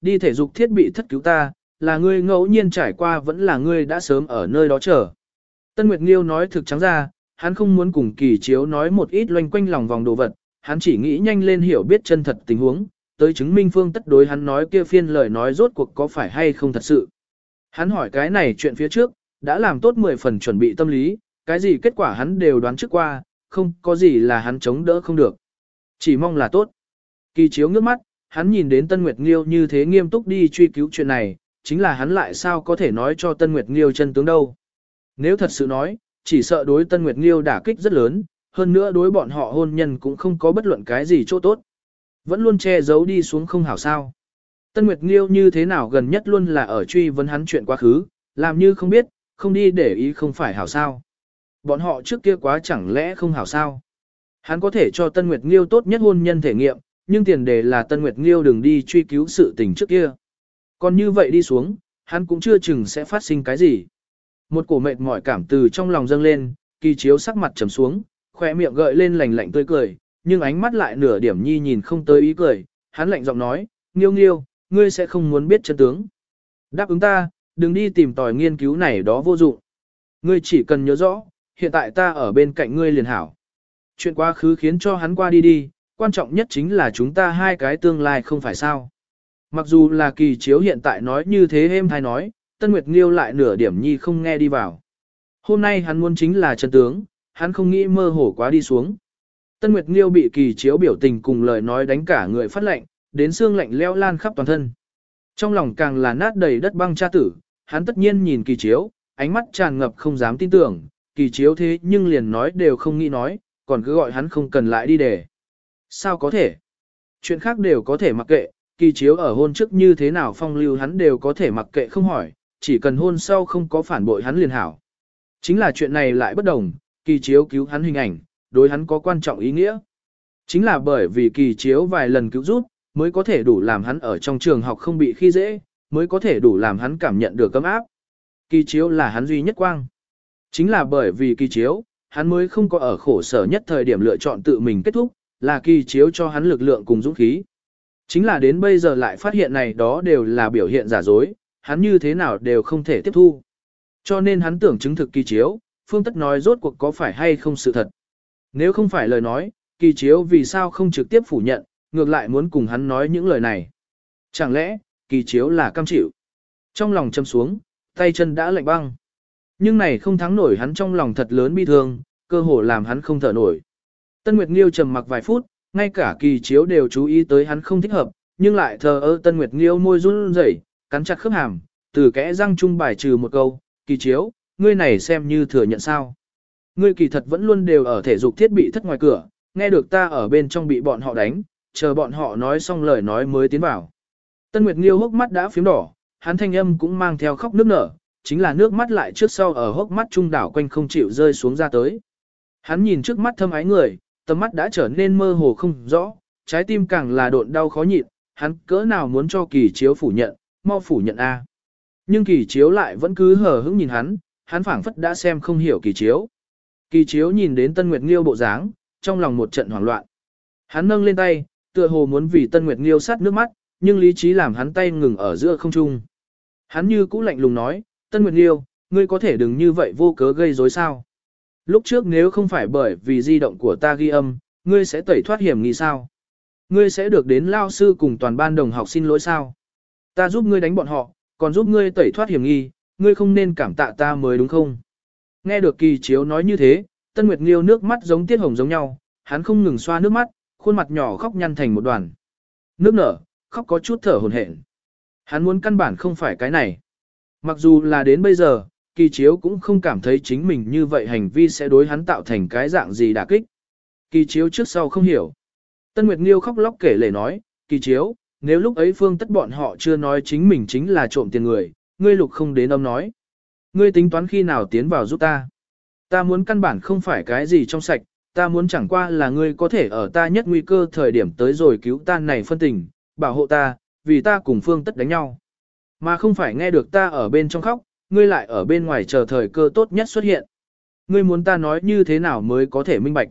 đi thể dục thiết bị thất cứu ta, là ngươi ngẫu nhiên trải qua vẫn là ngươi đã sớm ở nơi đó chờ. Tân Nguyệt Nghiêu nói thực trắng ra, hắn không muốn cùng kỳ chiếu nói một ít loanh quanh lòng vòng đồ vật, hắn chỉ nghĩ nhanh lên hiểu biết chân thật tình huống, tới chứng minh phương tất đối hắn nói kia phiên lời nói rốt cuộc có phải hay không thật sự. Hắn hỏi cái này chuyện phía trước, đã làm tốt 10 phần chuẩn bị tâm lý, cái gì kết quả hắn đều đoán trước qua, không có gì là hắn chống đỡ không được. Chỉ mong là tốt. Kỳ chiếu ngước mắt, hắn nhìn đến Tân Nguyệt Nghiêu như thế nghiêm túc đi truy cứu chuyện này, chính là hắn lại sao có thể nói cho Tân Nguyệt Nghiêu chân tướng đâu. Nếu thật sự nói, chỉ sợ đối Tân Nguyệt Nghiêu đả kích rất lớn, hơn nữa đối bọn họ hôn nhân cũng không có bất luận cái gì chỗ tốt. Vẫn luôn che giấu đi xuống không hảo sao. Tân Nguyệt Nghiêu như thế nào gần nhất luôn là ở truy vấn hắn chuyện quá khứ, làm như không biết, không đi để ý không phải hảo sao. Bọn họ trước kia quá chẳng lẽ không hảo sao. Hắn có thể cho Tân Nguyệt Nghiêu tốt nhất hôn nhân thể nghiệm, nhưng tiền đề là Tân Nguyệt Nghiêu đừng đi truy cứu sự tình trước kia. Còn như vậy đi xuống, hắn cũng chưa chừng sẽ phát sinh cái gì. Một cổ mệt mỏi cảm từ trong lòng dâng lên, kỳ chiếu sắc mặt trầm xuống, khỏe miệng gợi lên lành lạnh tươi cười, nhưng ánh mắt lại nửa điểm nhi nhìn không tới ý cười, hắn lạnh giọng nói, nghiêu nghiêu, ngươi sẽ không muốn biết chân tướng. Đáp ứng ta, đừng đi tìm tòi nghiên cứu này đó vô dụng. Ngươi chỉ cần nhớ rõ, hiện tại ta ở bên cạnh ngươi liền hảo. Chuyện quá khứ khiến cho hắn qua đi đi, quan trọng nhất chính là chúng ta hai cái tương lai không phải sao. Mặc dù là kỳ chiếu hiện tại nói như thế êm hay nói, Tân Nguyệt Nghiêu lại nửa điểm nhi không nghe đi vào. Hôm nay hắn muốn chính là chân tướng, hắn không nghĩ mơ hồ quá đi xuống. Tân Nguyệt Nghiêu bị kỳ chiếu biểu tình cùng lời nói đánh cả người phát lệnh, đến xương lạnh leo lan khắp toàn thân. Trong lòng càng là nát đầy đất băng cha tử, hắn tất nhiên nhìn kỳ chiếu, ánh mắt tràn ngập không dám tin tưởng, kỳ chiếu thế nhưng liền nói đều không nghĩ nói, còn cứ gọi hắn không cần lại đi để. Sao có thể? Chuyện khác đều có thể mặc kệ, kỳ chiếu ở hôn trước như thế nào phong lưu hắn đều có thể mặc kệ không hỏi, chỉ cần hôn sau không có phản bội hắn liền hảo. Chính là chuyện này lại bất đồng, kỳ chiếu cứu hắn hình ảnh, đối hắn có quan trọng ý nghĩa. Chính là bởi vì kỳ chiếu vài lần cứu giúp, mới có thể đủ làm hắn ở trong trường học không bị khi dễ, mới có thể đủ làm hắn cảm nhận được cấm áp. Kỳ chiếu là hắn duy nhất quang. Chính là bởi vì kỳ chiếu, hắn mới không có ở khổ sở nhất thời điểm lựa chọn tự mình kết thúc, là kỳ chiếu cho hắn lực lượng cùng dũng khí. Chính là đến bây giờ lại phát hiện này đó đều là biểu hiện giả dối, hắn như thế nào đều không thể tiếp thu. Cho nên hắn tưởng chứng thực kỳ chiếu, phương tất nói rốt cuộc có phải hay không sự thật. Nếu không phải lời nói, kỳ chiếu vì sao không trực tiếp phủ nhận, ngược lại muốn cùng hắn nói những lời này. Chẳng lẽ, kỳ chiếu là cam chịu. Trong lòng châm xuống, tay chân đã lạnh băng. Nhưng này không thắng nổi hắn trong lòng thật lớn bi thương, cơ hồ làm hắn không thở nổi. Tân Nguyệt Nghiêu trầm mặc vài phút, ngay cả kỳ chiếu đều chú ý tới hắn không thích hợp, nhưng lại thờ ơ Tân Nguyệt Nghiêu môi run rẩy, cắn chặt khớp hàm, từ kẽ răng trung bài trừ một câu, kỳ chiếu, ngươi này xem như thừa nhận sao. Ngươi kỳ thật vẫn luôn đều ở thể dục thiết bị thất ngoài cửa, nghe được ta ở bên trong bị bọn họ đánh, chờ bọn họ nói xong lời nói mới tiến vào. Tân Nguyệt Nghiêu hốc mắt đã phím đỏ, hắn thanh âm cũng mang theo khóc nước nở, chính là nước mắt lại trước sau ở hốc mắt trung đảo quanh không chịu rơi xuống ra tới. Hắn nhìn trước mắt thâm ái người, tầm mắt đã trở nên mơ hồ không rõ, trái tim càng là độn đau khó nhịn, hắn cỡ nào muốn cho kỳ chiếu phủ nhận, mau phủ nhận A. Nhưng kỳ chiếu lại vẫn cứ hờ hững nhìn hắn, hắn phảng phất đã xem không hiểu kỳ chiếu. Kỳ chiếu nhìn đến Tân Nguyệt Nghiêu bộ dáng, trong lòng một trận hoảng loạn. Hắn nâng lên tay, tựa hồ muốn vì Tân Nguyệt Nghiêu sát nước mắt, nhưng lý trí làm hắn tay ngừng ở giữa không trung. Hắn như cũ lạnh lùng nói, Tân Nguyệt Nghiêu, ngươi có thể đừng như vậy vô cớ gây rối sao. Lúc trước nếu không phải bởi vì di động của ta ghi âm, ngươi sẽ tẩy thoát hiểm nghi sao? Ngươi sẽ được đến lao sư cùng toàn ban đồng học xin lỗi sao? Ta giúp ngươi đánh bọn họ, còn giúp ngươi tẩy thoát hiểm nghi, ngươi không nên cảm tạ ta mới đúng không? Nghe được kỳ chiếu nói như thế, Tân Nguyệt Nghiêu nước mắt giống tiết hồng giống nhau, hắn không ngừng xoa nước mắt, khuôn mặt nhỏ khóc nhăn thành một đoàn. Nước nở, khóc có chút thở hồn hển. Hắn muốn căn bản không phải cái này. Mặc dù là đến bây giờ, kỳ chiếu cũng không cảm thấy chính mình như vậy hành vi sẽ đối hắn tạo thành cái dạng gì đả kích. Kỳ chiếu trước sau không hiểu. Tân Nguyệt Nghiêu khóc lóc kể lể nói, kỳ chiếu, nếu lúc ấy phương tất bọn họ chưa nói chính mình chính là trộm tiền người, ngươi lục không đến âm nói. Ngươi tính toán khi nào tiến vào giúp ta. Ta muốn căn bản không phải cái gì trong sạch, ta muốn chẳng qua là ngươi có thể ở ta nhất nguy cơ thời điểm tới rồi cứu ta này phân tình, bảo hộ ta, vì ta cùng phương tất đánh nhau. Mà không phải nghe được ta ở bên trong khóc, ngươi lại ở bên ngoài chờ thời cơ tốt nhất xuất hiện. Ngươi muốn ta nói như thế nào mới có thể minh bạch.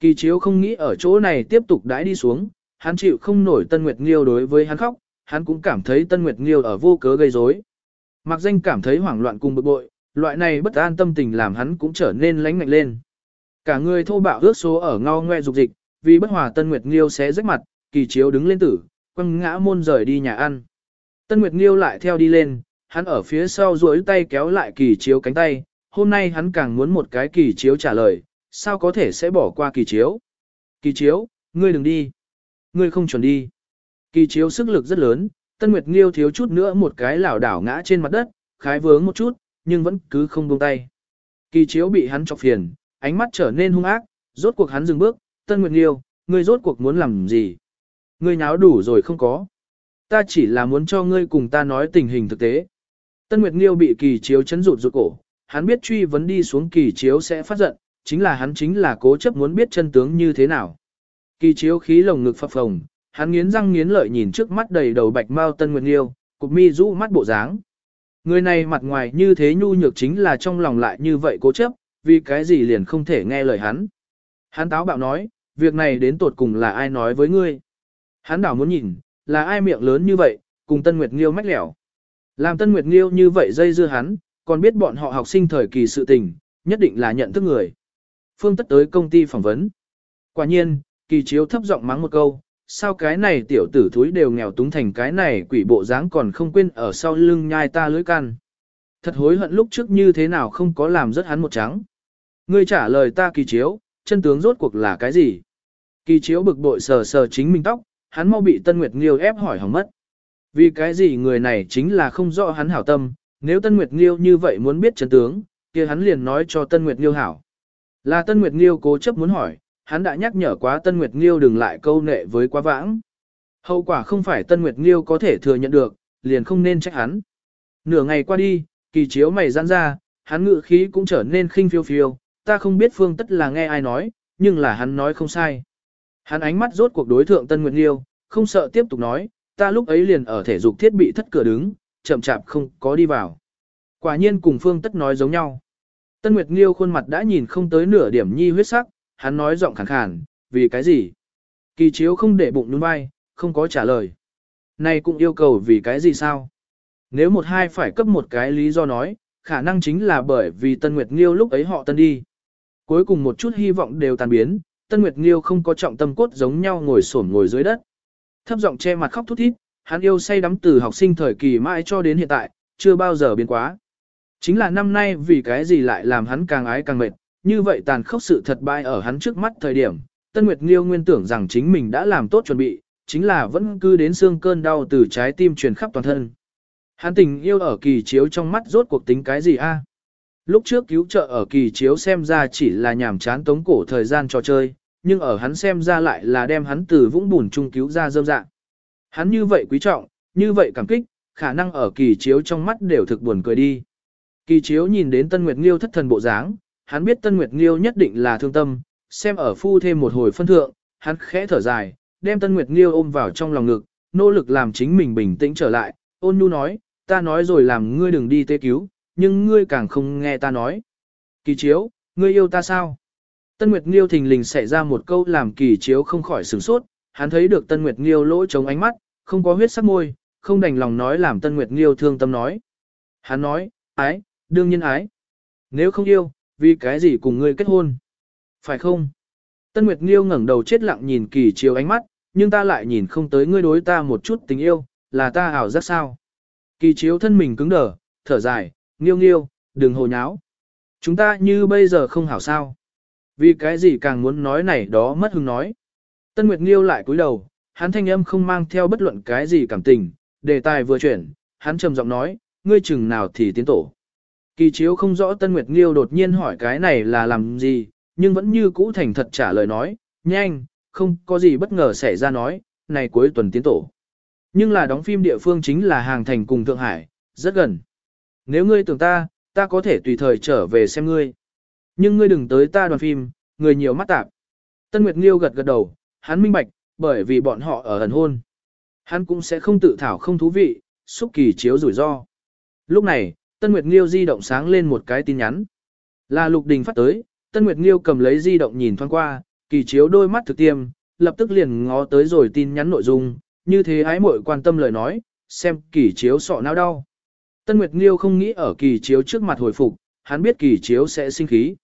Kỳ chiếu không nghĩ ở chỗ này tiếp tục đãi đi xuống, hắn chịu không nổi Tân Nguyệt Nghiêu đối với hắn khóc, hắn cũng cảm thấy Tân Nguyệt Nghiêu ở vô cớ gây rối. Mạc danh cảm thấy hoảng loạn cùng bực bội, loại này bất an tâm tình làm hắn cũng trở nên lánh ngạnh lên. Cả người thô bạo ước số ở ngao ngoe dục dịch, vì bất hòa Tân Nguyệt Nghiêu sẽ rách mặt, kỳ chiếu đứng lên tử, quăng ngã môn rời đi nhà ăn. Tân Nguyệt Nghiêu lại theo đi lên, hắn ở phía sau duỗi tay kéo lại kỳ chiếu cánh tay, hôm nay hắn càng muốn một cái kỳ chiếu trả lời, sao có thể sẽ bỏ qua kỳ chiếu. Kỳ chiếu, ngươi đừng đi. Ngươi không chuẩn đi. Kỳ chiếu sức lực rất lớn, Tân Nguyệt Nghiêu thiếu chút nữa một cái lảo đảo ngã trên mặt đất, khái vướng một chút, nhưng vẫn cứ không buông tay. Kỳ chiếu bị hắn chọc phiền, ánh mắt trở nên hung ác, rốt cuộc hắn dừng bước, Tân Nguyệt Nghiêu, ngươi rốt cuộc muốn làm gì? Ngươi nháo đủ rồi không có. Ta chỉ là muốn cho ngươi cùng ta nói tình hình thực tế. Tân Nguyệt Nghiêu bị kỳ chiếu chấn rụt rụt cổ, hắn biết truy vấn đi xuống kỳ chiếu sẽ phát giận, chính là hắn chính là cố chấp muốn biết chân tướng như thế nào. Kỳ chiếu khí lồng ngực phập phồng, hắn nghiến răng nghiến lợi nhìn trước mắt đầy đầu bạch mao Tân Nguyệt Nghiêu, cục mi rũ mắt bộ dáng. Người này mặt ngoài như thế nhu nhược chính là trong lòng lại như vậy cố chấp, vì cái gì liền không thể nghe lời hắn. Hắn táo bạo nói, việc này đến tột cùng là ai nói với ngươi. Hắn đảo muốn nhìn, là ai miệng lớn như vậy, cùng Tân Nguyệt Nghiêu mách lẻo. Làm Tân Nguyệt Nghiêu như vậy dây dưa hắn, còn biết bọn họ học sinh thời kỳ sự tình, nhất định là nhận thức người. Phương tất tới công ty phỏng vấn. Quả nhiên, kỳ chiếu thấp giọng mắng một câu, sao cái này tiểu tử thúi đều nghèo túng thành cái này quỷ bộ dáng còn không quên ở sau lưng nhai ta lưỡi can. Thật hối hận lúc trước như thế nào không có làm rất hắn một trắng. Ngươi trả lời ta kỳ chiếu, chân tướng rốt cuộc là cái gì? Kỳ chiếu bực bội sờ sờ chính mình tóc, hắn mau bị Tân Nguyệt Nghiêu ép hỏi hỏng mất. Vì cái gì người này chính là không rõ hắn hảo tâm, nếu Tân Nguyệt Nghiêu như vậy muốn biết chân tướng, kia hắn liền nói cho Tân Nguyệt Nghiêu hảo. Là Tân Nguyệt Nghiêu cố chấp muốn hỏi, hắn đã nhắc nhở quá Tân Nguyệt Nghiêu đừng lại câu nệ với quá vãng. Hậu quả không phải Tân Nguyệt Nghiêu có thể thừa nhận được, liền không nên trách hắn. Nửa ngày qua đi, kỳ chiếu mày giãn ra, hắn ngự khí cũng trở nên khinh phiêu phiêu, ta không biết phương tất là nghe ai nói, nhưng là hắn nói không sai. Hắn ánh mắt rốt cuộc đối thượng Tân Nguyệt Nghiêu, không sợ tiếp tục nói, ta lúc ấy liền ở thể dục thiết bị thất cửa đứng, chậm chạp không có đi vào. Quả nhiên cùng phương tất nói giống nhau. Tân Nguyệt Nghiêu khuôn mặt đã nhìn không tới nửa điểm nhi huyết sắc, hắn nói giọng khàn khàn, vì cái gì? Kỳ chiếu không để bụng nhún vai, không có trả lời. Này cũng yêu cầu vì cái gì sao? Nếu một hai phải cấp một cái lý do nói, khả năng chính là bởi vì Tân Nguyệt Nghiêu lúc ấy họ tân đi. Cuối cùng một chút hy vọng đều tan biến, Tân Nguyệt Nghiêu không có trọng tâm cốt giống nhau ngồi xổm ngồi dưới đất. Thấp giọng che mặt khóc thút thít, hắn yêu say đắm từ học sinh thời kỳ mãi cho đến hiện tại, chưa bao giờ biến quá. Chính là năm nay vì cái gì lại làm hắn càng ái càng mệt, như vậy tàn khốc sự thật bại ở hắn trước mắt thời điểm, Tân Nguyệt Nghiêu nguyên tưởng rằng chính mình đã làm tốt chuẩn bị, chính là vẫn cứ đến xương cơn đau từ trái tim truyền khắp toàn thân. Hắn tình yêu ở kỳ chiếu trong mắt rốt cuộc tính cái gì a? Lúc trước cứu trợ ở kỳ chiếu xem ra chỉ là nhảm chán tống cổ thời gian trò chơi, nhưng ở hắn xem ra lại là đem hắn từ vũng bùn trung cứu ra dơm dạng. Hắn như vậy quý trọng, như vậy cảm kích, khả năng ở kỳ chiếu trong mắt đều thực buồn cười đi. Kỳ chiếu nhìn đến Tân Nguyệt Nghiêu thất thần bộ dáng, hắn biết Tân Nguyệt Nghiêu nhất định là thương tâm, xem ở phu thêm một hồi phân thượng, hắn khẽ thở dài, đem Tân Nguyệt Nghiêu ôm vào trong lòng ngực, nỗ lực làm chính mình bình tĩnh trở lại, ôn nhu nói, ta nói rồi làm ngươi đừng đi tê cứu, nhưng ngươi càng không nghe ta nói. Kỳ chiếu, ngươi yêu ta sao? Tân Nguyệt Nghiêu thình lình xảy ra một câu làm kỳ chiếu không khỏi sửng sốt, hắn thấy được Tân Nguyệt Nghiêu lỗ trống ánh mắt, không có huyết sắc môi, không đành lòng nói làm Tân Nguyệt Nghiêu thương tâm nói. Hắn nói, ái, đương nhiên ái. Nếu không yêu, vì cái gì cùng ngươi kết hôn? Phải không? Tân Nguyệt Nghiêu ngẩng đầu chết lặng nhìn kỳ chiếu ánh mắt, nhưng ta lại nhìn không tới ngươi đối ta một chút tình yêu, là ta ảo giác sao? Kỳ chiếu thân mình cứng đờ, thở dài, nghiêu nghiêu, đừng hồ nháo. Chúng ta như bây giờ không hảo sao. Vì cái gì càng muốn nói này đó mất hứng nói. Tân Nguyệt Nghiêu lại cúi đầu, hắn thanh âm không mang theo bất luận cái gì cảm tình, đề tài vừa chuyển, hắn trầm giọng nói, ngươi chừng nào thì tiến tổ. Kỳ chiếu không rõ Tân Nguyệt Nghiêu đột nhiên hỏi cái này là làm gì, nhưng vẫn như cũ thành thật trả lời nói, nhanh, không có gì bất ngờ xảy ra nói, này cuối tuần tiến tổ. Nhưng là đóng phim địa phương chính là hàng thành cùng Thượng Hải, rất gần. Nếu ngươi tưởng ta, ta có thể tùy thời trở về xem ngươi. Nhưng ngươi đừng tới ta đoàn phim, người nhiều mắt tạp. Tân Nguyệt Nghiêu gật gật đầu, hắn minh bạch, bởi vì bọn họ ở ẩn hôn. Hắn cũng sẽ không tự thảo không thú vị, xúc kỳ chiếu rủi ro. Lúc này, Tân Nguyệt Nghiêu di động sáng lên một cái tin nhắn. Là Lục Đình phát tới, Tân Nguyệt Nghiêu cầm lấy di động nhìn thoáng qua, kỳ chiếu đôi mắt thực tiêm, lập tức liền ngó tới rồi tin nhắn nội dung, như thế ái muội quan tâm lời nói, xem kỳ chiếu sọ não đau. Tân Nguyệt Nghiêu không nghĩ ở kỳ chiếu trước mặt hồi phục, hắn biết kỳ chiếu sẽ sinh khí.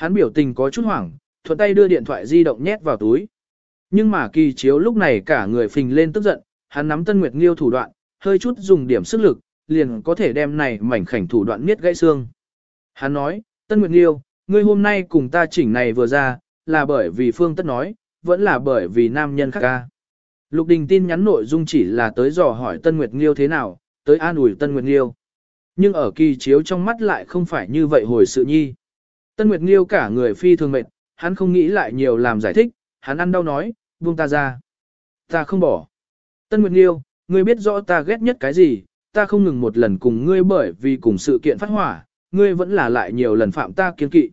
Hắn biểu tình có chút hoảng, thuận tay đưa điện thoại di động nhét vào túi. Nhưng mà kỳ chiếu lúc này cả người phình lên tức giận, hắn nắm Tân Nguyệt Nghiêu thủ đoạn, hơi chút dùng điểm sức lực, liền có thể đem này mảnh khảnh thủ đoạn miết gãy xương. Hắn nói, Tân Nguyệt Nghiêu, ngươi hôm nay cùng ta chỉnh này vừa ra, là bởi vì Phương Tất nói, vẫn là bởi vì nam nhân khác ca. Lục Đình tin nhắn nội dung chỉ là tới dò hỏi Tân Nguyệt Nghiêu thế nào, tới an ủi Tân Nguyệt Nghiêu. Nhưng ở kỳ chiếu trong mắt lại không phải như vậy hồi sự nhi. Tân Nguyệt Nghiêu cả người phi thường mệt, hắn không nghĩ lại nhiều làm giải thích, hắn ăn đau nói, buông ta ra. Ta không bỏ. Tân Nguyệt Nghiêu, ngươi biết rõ ta ghét nhất cái gì, ta không ngừng một lần cùng ngươi bởi vì cùng sự kiện phát hỏa, ngươi vẫn là lại nhiều lần phạm ta kiên kỵ.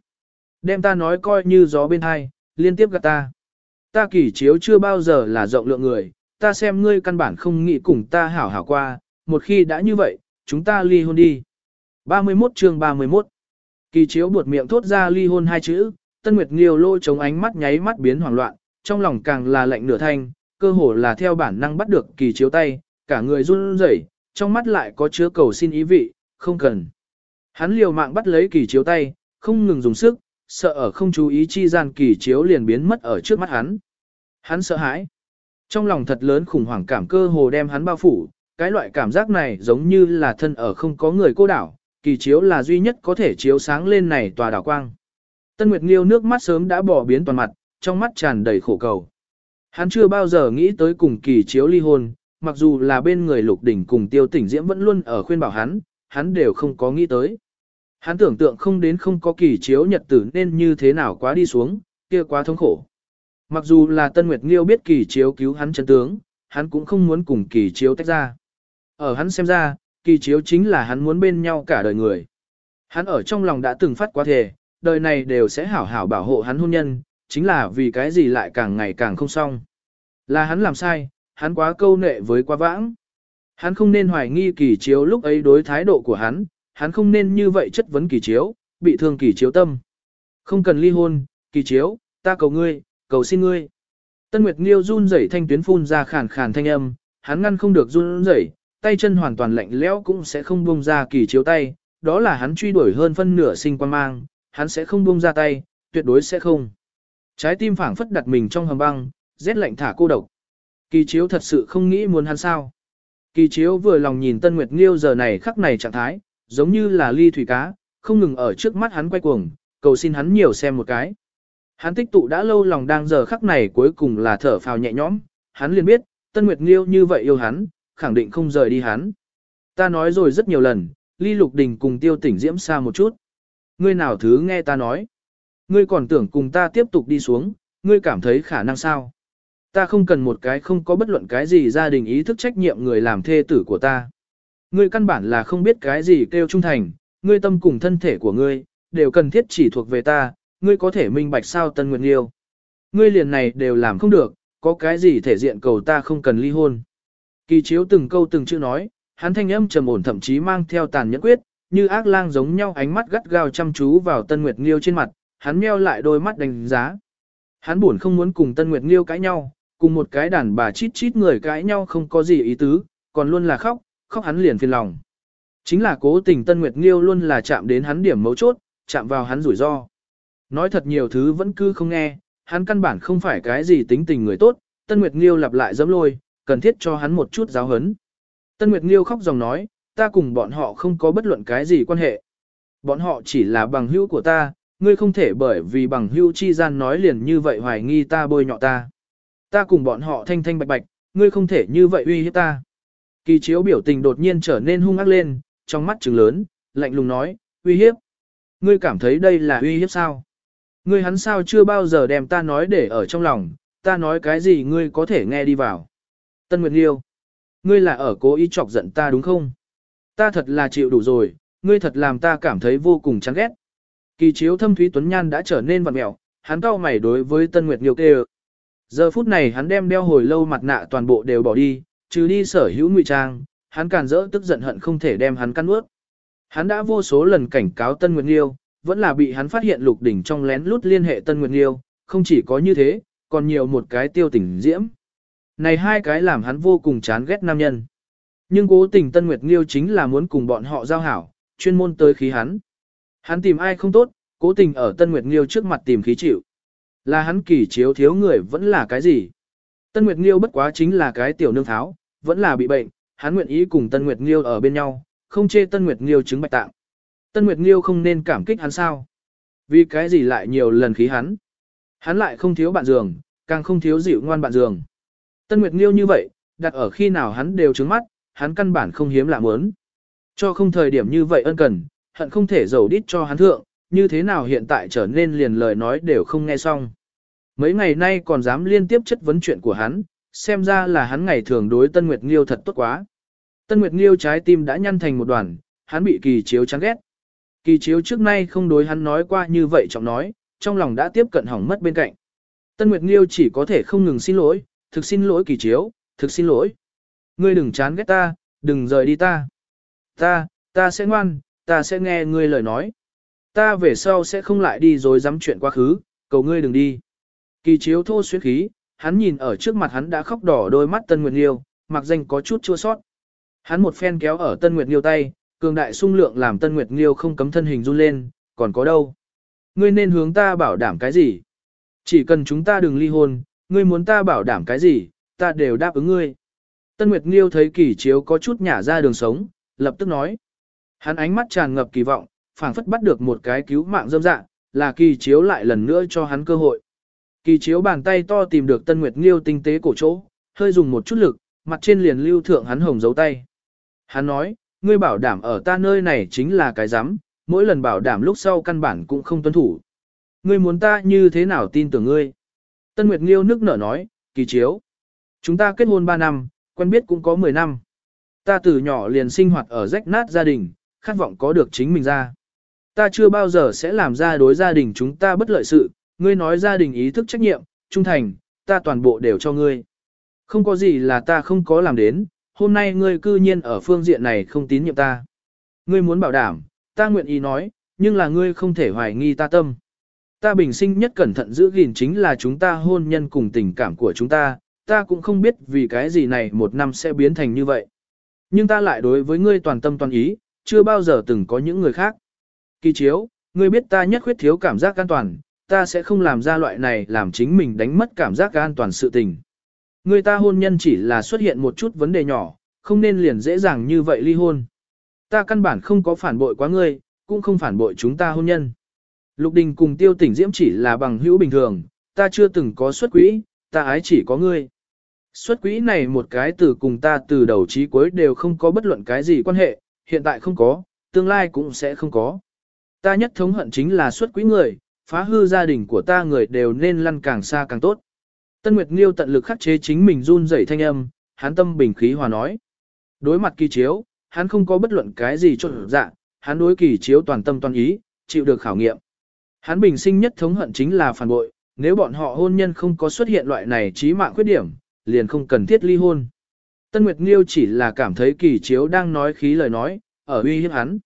Đem ta nói coi như gió bên hai, liên tiếp gạt ta. Ta kỳ chiếu chưa bao giờ là rộng lượng người, ta xem ngươi căn bản không nghĩ cùng ta hảo hảo qua, một khi đã như vậy, chúng ta ly hôn đi. 31 chương 31 Kỳ chiếu buột miệng thốt ra ly hôn hai chữ, Tân Nguyệt Nghiêu lôi chống ánh mắt nháy mắt biến hoảng loạn, trong lòng càng là lạnh nửa thanh, cơ hồ là theo bản năng bắt được kỳ chiếu tay, cả người run rẩy, trong mắt lại có chứa cầu xin ý vị, không cần. Hắn liều mạng bắt lấy kỳ chiếu tay, không ngừng dùng sức, sợ ở không chú ý chi gian kỳ chiếu liền biến mất ở trước mắt hắn. Hắn sợ hãi. Trong lòng thật lớn khủng hoảng cảm cơ hồ đem hắn bao phủ, cái loại cảm giác này giống như là thân ở không có người cô đảo, kỳ chiếu là duy nhất có thể chiếu sáng lên này tòa đảo quang. Tân Nguyệt Nghiêu nước mắt sớm đã bỏ biến toàn mặt, trong mắt tràn đầy khổ cầu. Hắn chưa bao giờ nghĩ tới cùng kỳ chiếu ly hôn, mặc dù là bên người lục đỉnh cùng tiêu tỉnh diễm vẫn luôn ở khuyên bảo hắn, hắn đều không có nghĩ tới. Hắn tưởng tượng không đến không có kỳ chiếu nhật tử nên như thế nào quá đi xuống, kia quá thống khổ. Mặc dù là Tân Nguyệt Nghiêu biết kỳ chiếu cứu hắn chân tướng, hắn cũng không muốn cùng kỳ chiếu tách ra. Ở hắn xem ra, kỳ chiếu chính là hắn muốn bên nhau cả đời người. Hắn ở trong lòng đã từng phát quá thề, đời này đều sẽ hảo hảo bảo hộ hắn hôn nhân, chính là vì cái gì lại càng ngày càng không xong. Là hắn làm sai, hắn quá câu nệ với quá vãng. Hắn không nên hoài nghi kỳ chiếu lúc ấy đối thái độ của hắn, hắn không nên như vậy chất vấn kỳ chiếu, bị thương kỳ chiếu tâm. Không cần ly hôn, kỳ chiếu, ta cầu ngươi, cầu xin ngươi. Tân Nguyệt Nghiêu run rẩy thanh tuyến phun ra khàn khàn thanh âm, hắn ngăn không được run rẩy, tay chân hoàn toàn lạnh lẽo cũng sẽ không buông ra kỳ chiếu tay, đó là hắn truy đuổi hơn phân nửa sinh quan mang, hắn sẽ không buông ra tay, tuyệt đối sẽ không. Trái tim phảng phất đặt mình trong hầm băng, rét lạnh thả cô độc. Kỳ chiếu thật sự không nghĩ muốn hắn sao. Kỳ chiếu vừa lòng nhìn Tân Nguyệt Nghiêu giờ này khắc này trạng thái, giống như là ly thủy cá, không ngừng ở trước mắt hắn quay cuồng, cầu xin hắn nhiều xem một cái. Hắn tích tụ đã lâu lòng đang giờ khắc này cuối cùng là thở phào nhẹ nhõm, hắn liền biết, Tân Nguyệt Nghiêu như vậy yêu hắn, khẳng định không rời đi hắn. Ta nói rồi rất nhiều lần, ly lục đình cùng tiêu tỉnh diễm xa một chút. Ngươi nào thứ nghe ta nói. Ngươi còn tưởng cùng ta tiếp tục đi xuống, ngươi cảm thấy khả năng sao? Ta không cần một cái không có bất luận cái gì gia đình ý thức trách nhiệm người làm thê tử của ta. Ngươi căn bản là không biết cái gì kêu trung thành, ngươi tâm cùng thân thể của ngươi, đều cần thiết chỉ thuộc về ta, ngươi có thể minh bạch sao Tân Nguyệt Nghiêu. Ngươi liền này đều làm không được, có cái gì thể diện cầu ta không cần ly hôn. Kỳ chiếu từng câu từng chữ nói, hắn thanh âm trầm ổn thậm chí mang theo tàn nhẫn quyết, như ác lang giống nhau ánh mắt gắt gao chăm chú vào Tân Nguyệt Nghiêu trên mặt, hắn meo lại đôi mắt đánh giá. Hắn buồn không muốn cùng Tân Nguyệt Nghiêu cãi nhau, cùng một cái đàn bà chít chít người cãi nhau không có gì ý tứ, còn luôn là khóc, khóc hắn liền phiền lòng. Chính là cố tình Tân Nguyệt Nghiêu luôn là chạm đến hắn điểm mấu chốt, chạm vào hắn rủi ro. Nói thật nhiều thứ vẫn cứ không nghe, hắn căn bản không phải cái gì tính tình người tốt, Tân Nguyệt Nghiêu lặp lại dẫm lôi, cần thiết cho hắn một chút giáo hấn. Tân Nguyệt Nghiêu khóc dòng nói, ta cùng bọn họ không có bất luận cái gì quan hệ. Bọn họ chỉ là bằng hữu của ta, ngươi không thể bởi vì bằng hữu chi gian nói liền như vậy hoài nghi ta bôi nhọ ta. Ta cùng bọn họ thanh thanh bạch bạch, ngươi không thể như vậy uy hiếp ta. Kỳ chiếu biểu tình đột nhiên trở nên hung ác lên, trong mắt trừng lớn, lạnh lùng nói, uy hiếp. Ngươi cảm thấy đây là uy hiếp sao? Ngươi hắn sao chưa bao giờ đem ta nói để ở trong lòng, ta nói cái gì ngươi có thể nghe đi vào. Tân Nguyệt Liêu, ngươi là ở cố ý chọc giận ta đúng không? Ta thật là chịu đủ rồi, ngươi thật làm ta cảm thấy vô cùng chán ghét. Kỳ chiếu thâm thúy tuấn nhan đã trở nên vặn mẹo, hắn cau mày đối với Tân Nguyệt Liêu kêu. Giờ phút này hắn đem đeo hồi lâu mặt nạ toàn bộ đều bỏ đi, trừ đi sở hữu ngụy trang, hắn càn rỡ tức giận hận không thể đem hắn căn ướt. Hắn đã vô số lần cảnh cáo Tân Nguyệt Liêu, vẫn là bị hắn phát hiện lục đỉnh trong lén lút liên hệ Tân Nguyệt Liêu, không chỉ có như thế, còn nhiều một cái tiêu tỉnh diễm này hai cái làm hắn vô cùng chán ghét nam nhân. Nhưng cố tình Tân Nguyệt Nghiêu chính là muốn cùng bọn họ giao hảo, chuyên môn tới khí hắn. Hắn tìm ai không tốt, cố tình ở Tân Nguyệt Nghiêu trước mặt tìm khí chịu. Là hắn kỳ chiếu thiếu người vẫn là cái gì? Tân Nguyệt Nghiêu bất quá chính là cái tiểu nương tháo, vẫn là bị bệnh, hắn nguyện ý cùng Tân Nguyệt Nghiêu ở bên nhau, không chê Tân Nguyệt Nghiêu chứng bạch tạng. Tân Nguyệt Nghiêu không nên cảm kích hắn sao? Vì cái gì lại nhiều lần khí hắn? Hắn lại không thiếu bạn giường, càng không thiếu dịu ngoan bạn giường. Tân Nguyệt Nghiêu như vậy, đặt ở khi nào hắn đều trứng mắt, hắn căn bản không hiếm lạ muốn. Cho không thời điểm như vậy ân cần, hận không thể giàu đít cho hắn thượng, như thế nào hiện tại trở nên liền lời nói đều không nghe xong. Mấy ngày nay còn dám liên tiếp chất vấn chuyện của hắn, xem ra là hắn ngày thường đối Tân Nguyệt Nghiêu thật tốt quá. Tân Nguyệt Nghiêu trái tim đã nhăn thành một đoàn, hắn bị kỳ chiếu chán ghét. Kỳ chiếu trước nay không đối hắn nói qua như vậy trọng nói, trong lòng đã tiếp cận hỏng mất bên cạnh. Tân Nguyệt Nghiêu chỉ có thể không ngừng xin lỗi, thực xin lỗi kỳ chiếu, thực xin lỗi. Ngươi đừng chán ghét ta, đừng rời đi ta. Ta, ta sẽ ngoan, ta sẽ nghe ngươi lời nói. Ta về sau sẽ không lại đi rồi dám chuyện quá khứ, cầu ngươi đừng đi. Kỳ chiếu thô xuyến khí, hắn nhìn ở trước mặt hắn đã khóc đỏ đôi mắt Tân Nguyệt Nghiêu, mặc danh có chút chua sót. Hắn một phen kéo ở Tân Nguyệt Nghiêu tay, cường đại sung lượng làm Tân Nguyệt Nghiêu không cấm thân hình run lên, còn có đâu. Ngươi nên hướng ta bảo đảm cái gì? Chỉ cần chúng ta đừng ly hôn, ngươi muốn ta bảo đảm cái gì, ta đều đáp ứng ngươi. Tân Nguyệt Nghiêu thấy kỳ chiếu có chút nhả ra đường sống, lập tức nói. Hắn ánh mắt tràn ngập kỳ vọng, phảng phất bắt được một cái cứu mạng dâm dạng, là kỳ chiếu lại lần nữa cho hắn cơ hội. Kỳ chiếu bàn tay to tìm được Tân Nguyệt Nghiêu tinh tế cổ chỗ, hơi dùng một chút lực, mặt trên liền lưu thượng hắn hồng dấu tay. Hắn nói, ngươi bảo đảm ở ta nơi này chính là cái rắm mỗi lần bảo đảm lúc sau căn bản cũng không tuân thủ. Ngươi muốn ta như thế nào tin tưởng ngươi? Tân Nguyệt Nghiêu nước nở nói, kỳ chiếu. Chúng ta kết hôn 3 năm, quen biết cũng có 10 năm. Ta từ nhỏ liền sinh hoạt ở rách nát gia đình, khát vọng có được chính mình ra. Ta chưa bao giờ sẽ làm ra đối gia đình chúng ta bất lợi sự, ngươi nói gia đình ý thức trách nhiệm, trung thành, ta toàn bộ đều cho ngươi. Không có gì là ta không có làm đến, hôm nay ngươi cư nhiên ở phương diện này không tín nhiệm ta. Ngươi muốn bảo đảm, ta nguyện ý nói, nhưng là ngươi không thể hoài nghi ta tâm. Ta bình sinh nhất cẩn thận giữ gìn chính là chúng ta hôn nhân cùng tình cảm của chúng ta, ta cũng không biết vì cái gì này một năm sẽ biến thành như vậy. Nhưng ta lại đối với ngươi toàn tâm toàn ý, chưa bao giờ từng có những người khác. Kỳ chiếu, ngươi biết ta nhất khuyết thiếu cảm giác an toàn, ta sẽ không làm ra loại này làm chính mình đánh mất cảm giác an toàn sự tình. Người ta hôn nhân chỉ là xuất hiện một chút vấn đề nhỏ, không nên liền dễ dàng như vậy ly hôn. Ta căn bản không có phản bội quá ngươi, cũng không phản bội chúng ta hôn nhân. Lục Đình cùng Tiêu Tỉnh Diễm chỉ là bằng hữu bình thường, ta chưa từng có xuất quỹ, ta ái chỉ có ngươi. Xuất quỹ này một cái từ cùng ta từ đầu chí cuối đều không có bất luận cái gì quan hệ, hiện tại không có, tương lai cũng sẽ không có. Ta nhất thống hận chính là xuất quỹ người, phá hư gia đình của ta người đều nên lăn càng xa càng tốt. Tân Nguyệt Nghiêu tận lực khắc chế chính mình run rẩy thanh âm, hắn tâm bình khí hòa nói. Đối mặt kỳ chiếu, hắn không có bất luận cái gì trộn dạ, hắn đối kỳ chiếu toàn tâm toàn ý, chịu được khảo nghiệm. Hắn bình sinh nhất thống hận chính là phản bội, nếu bọn họ hôn nhân không có xuất hiện loại này trí mạng khuyết điểm, liền không cần thiết ly hôn. Tân Nguyệt Nghiêu chỉ là cảm thấy kỳ chiếu đang nói khí lời nói, ở uy hiếp hắn.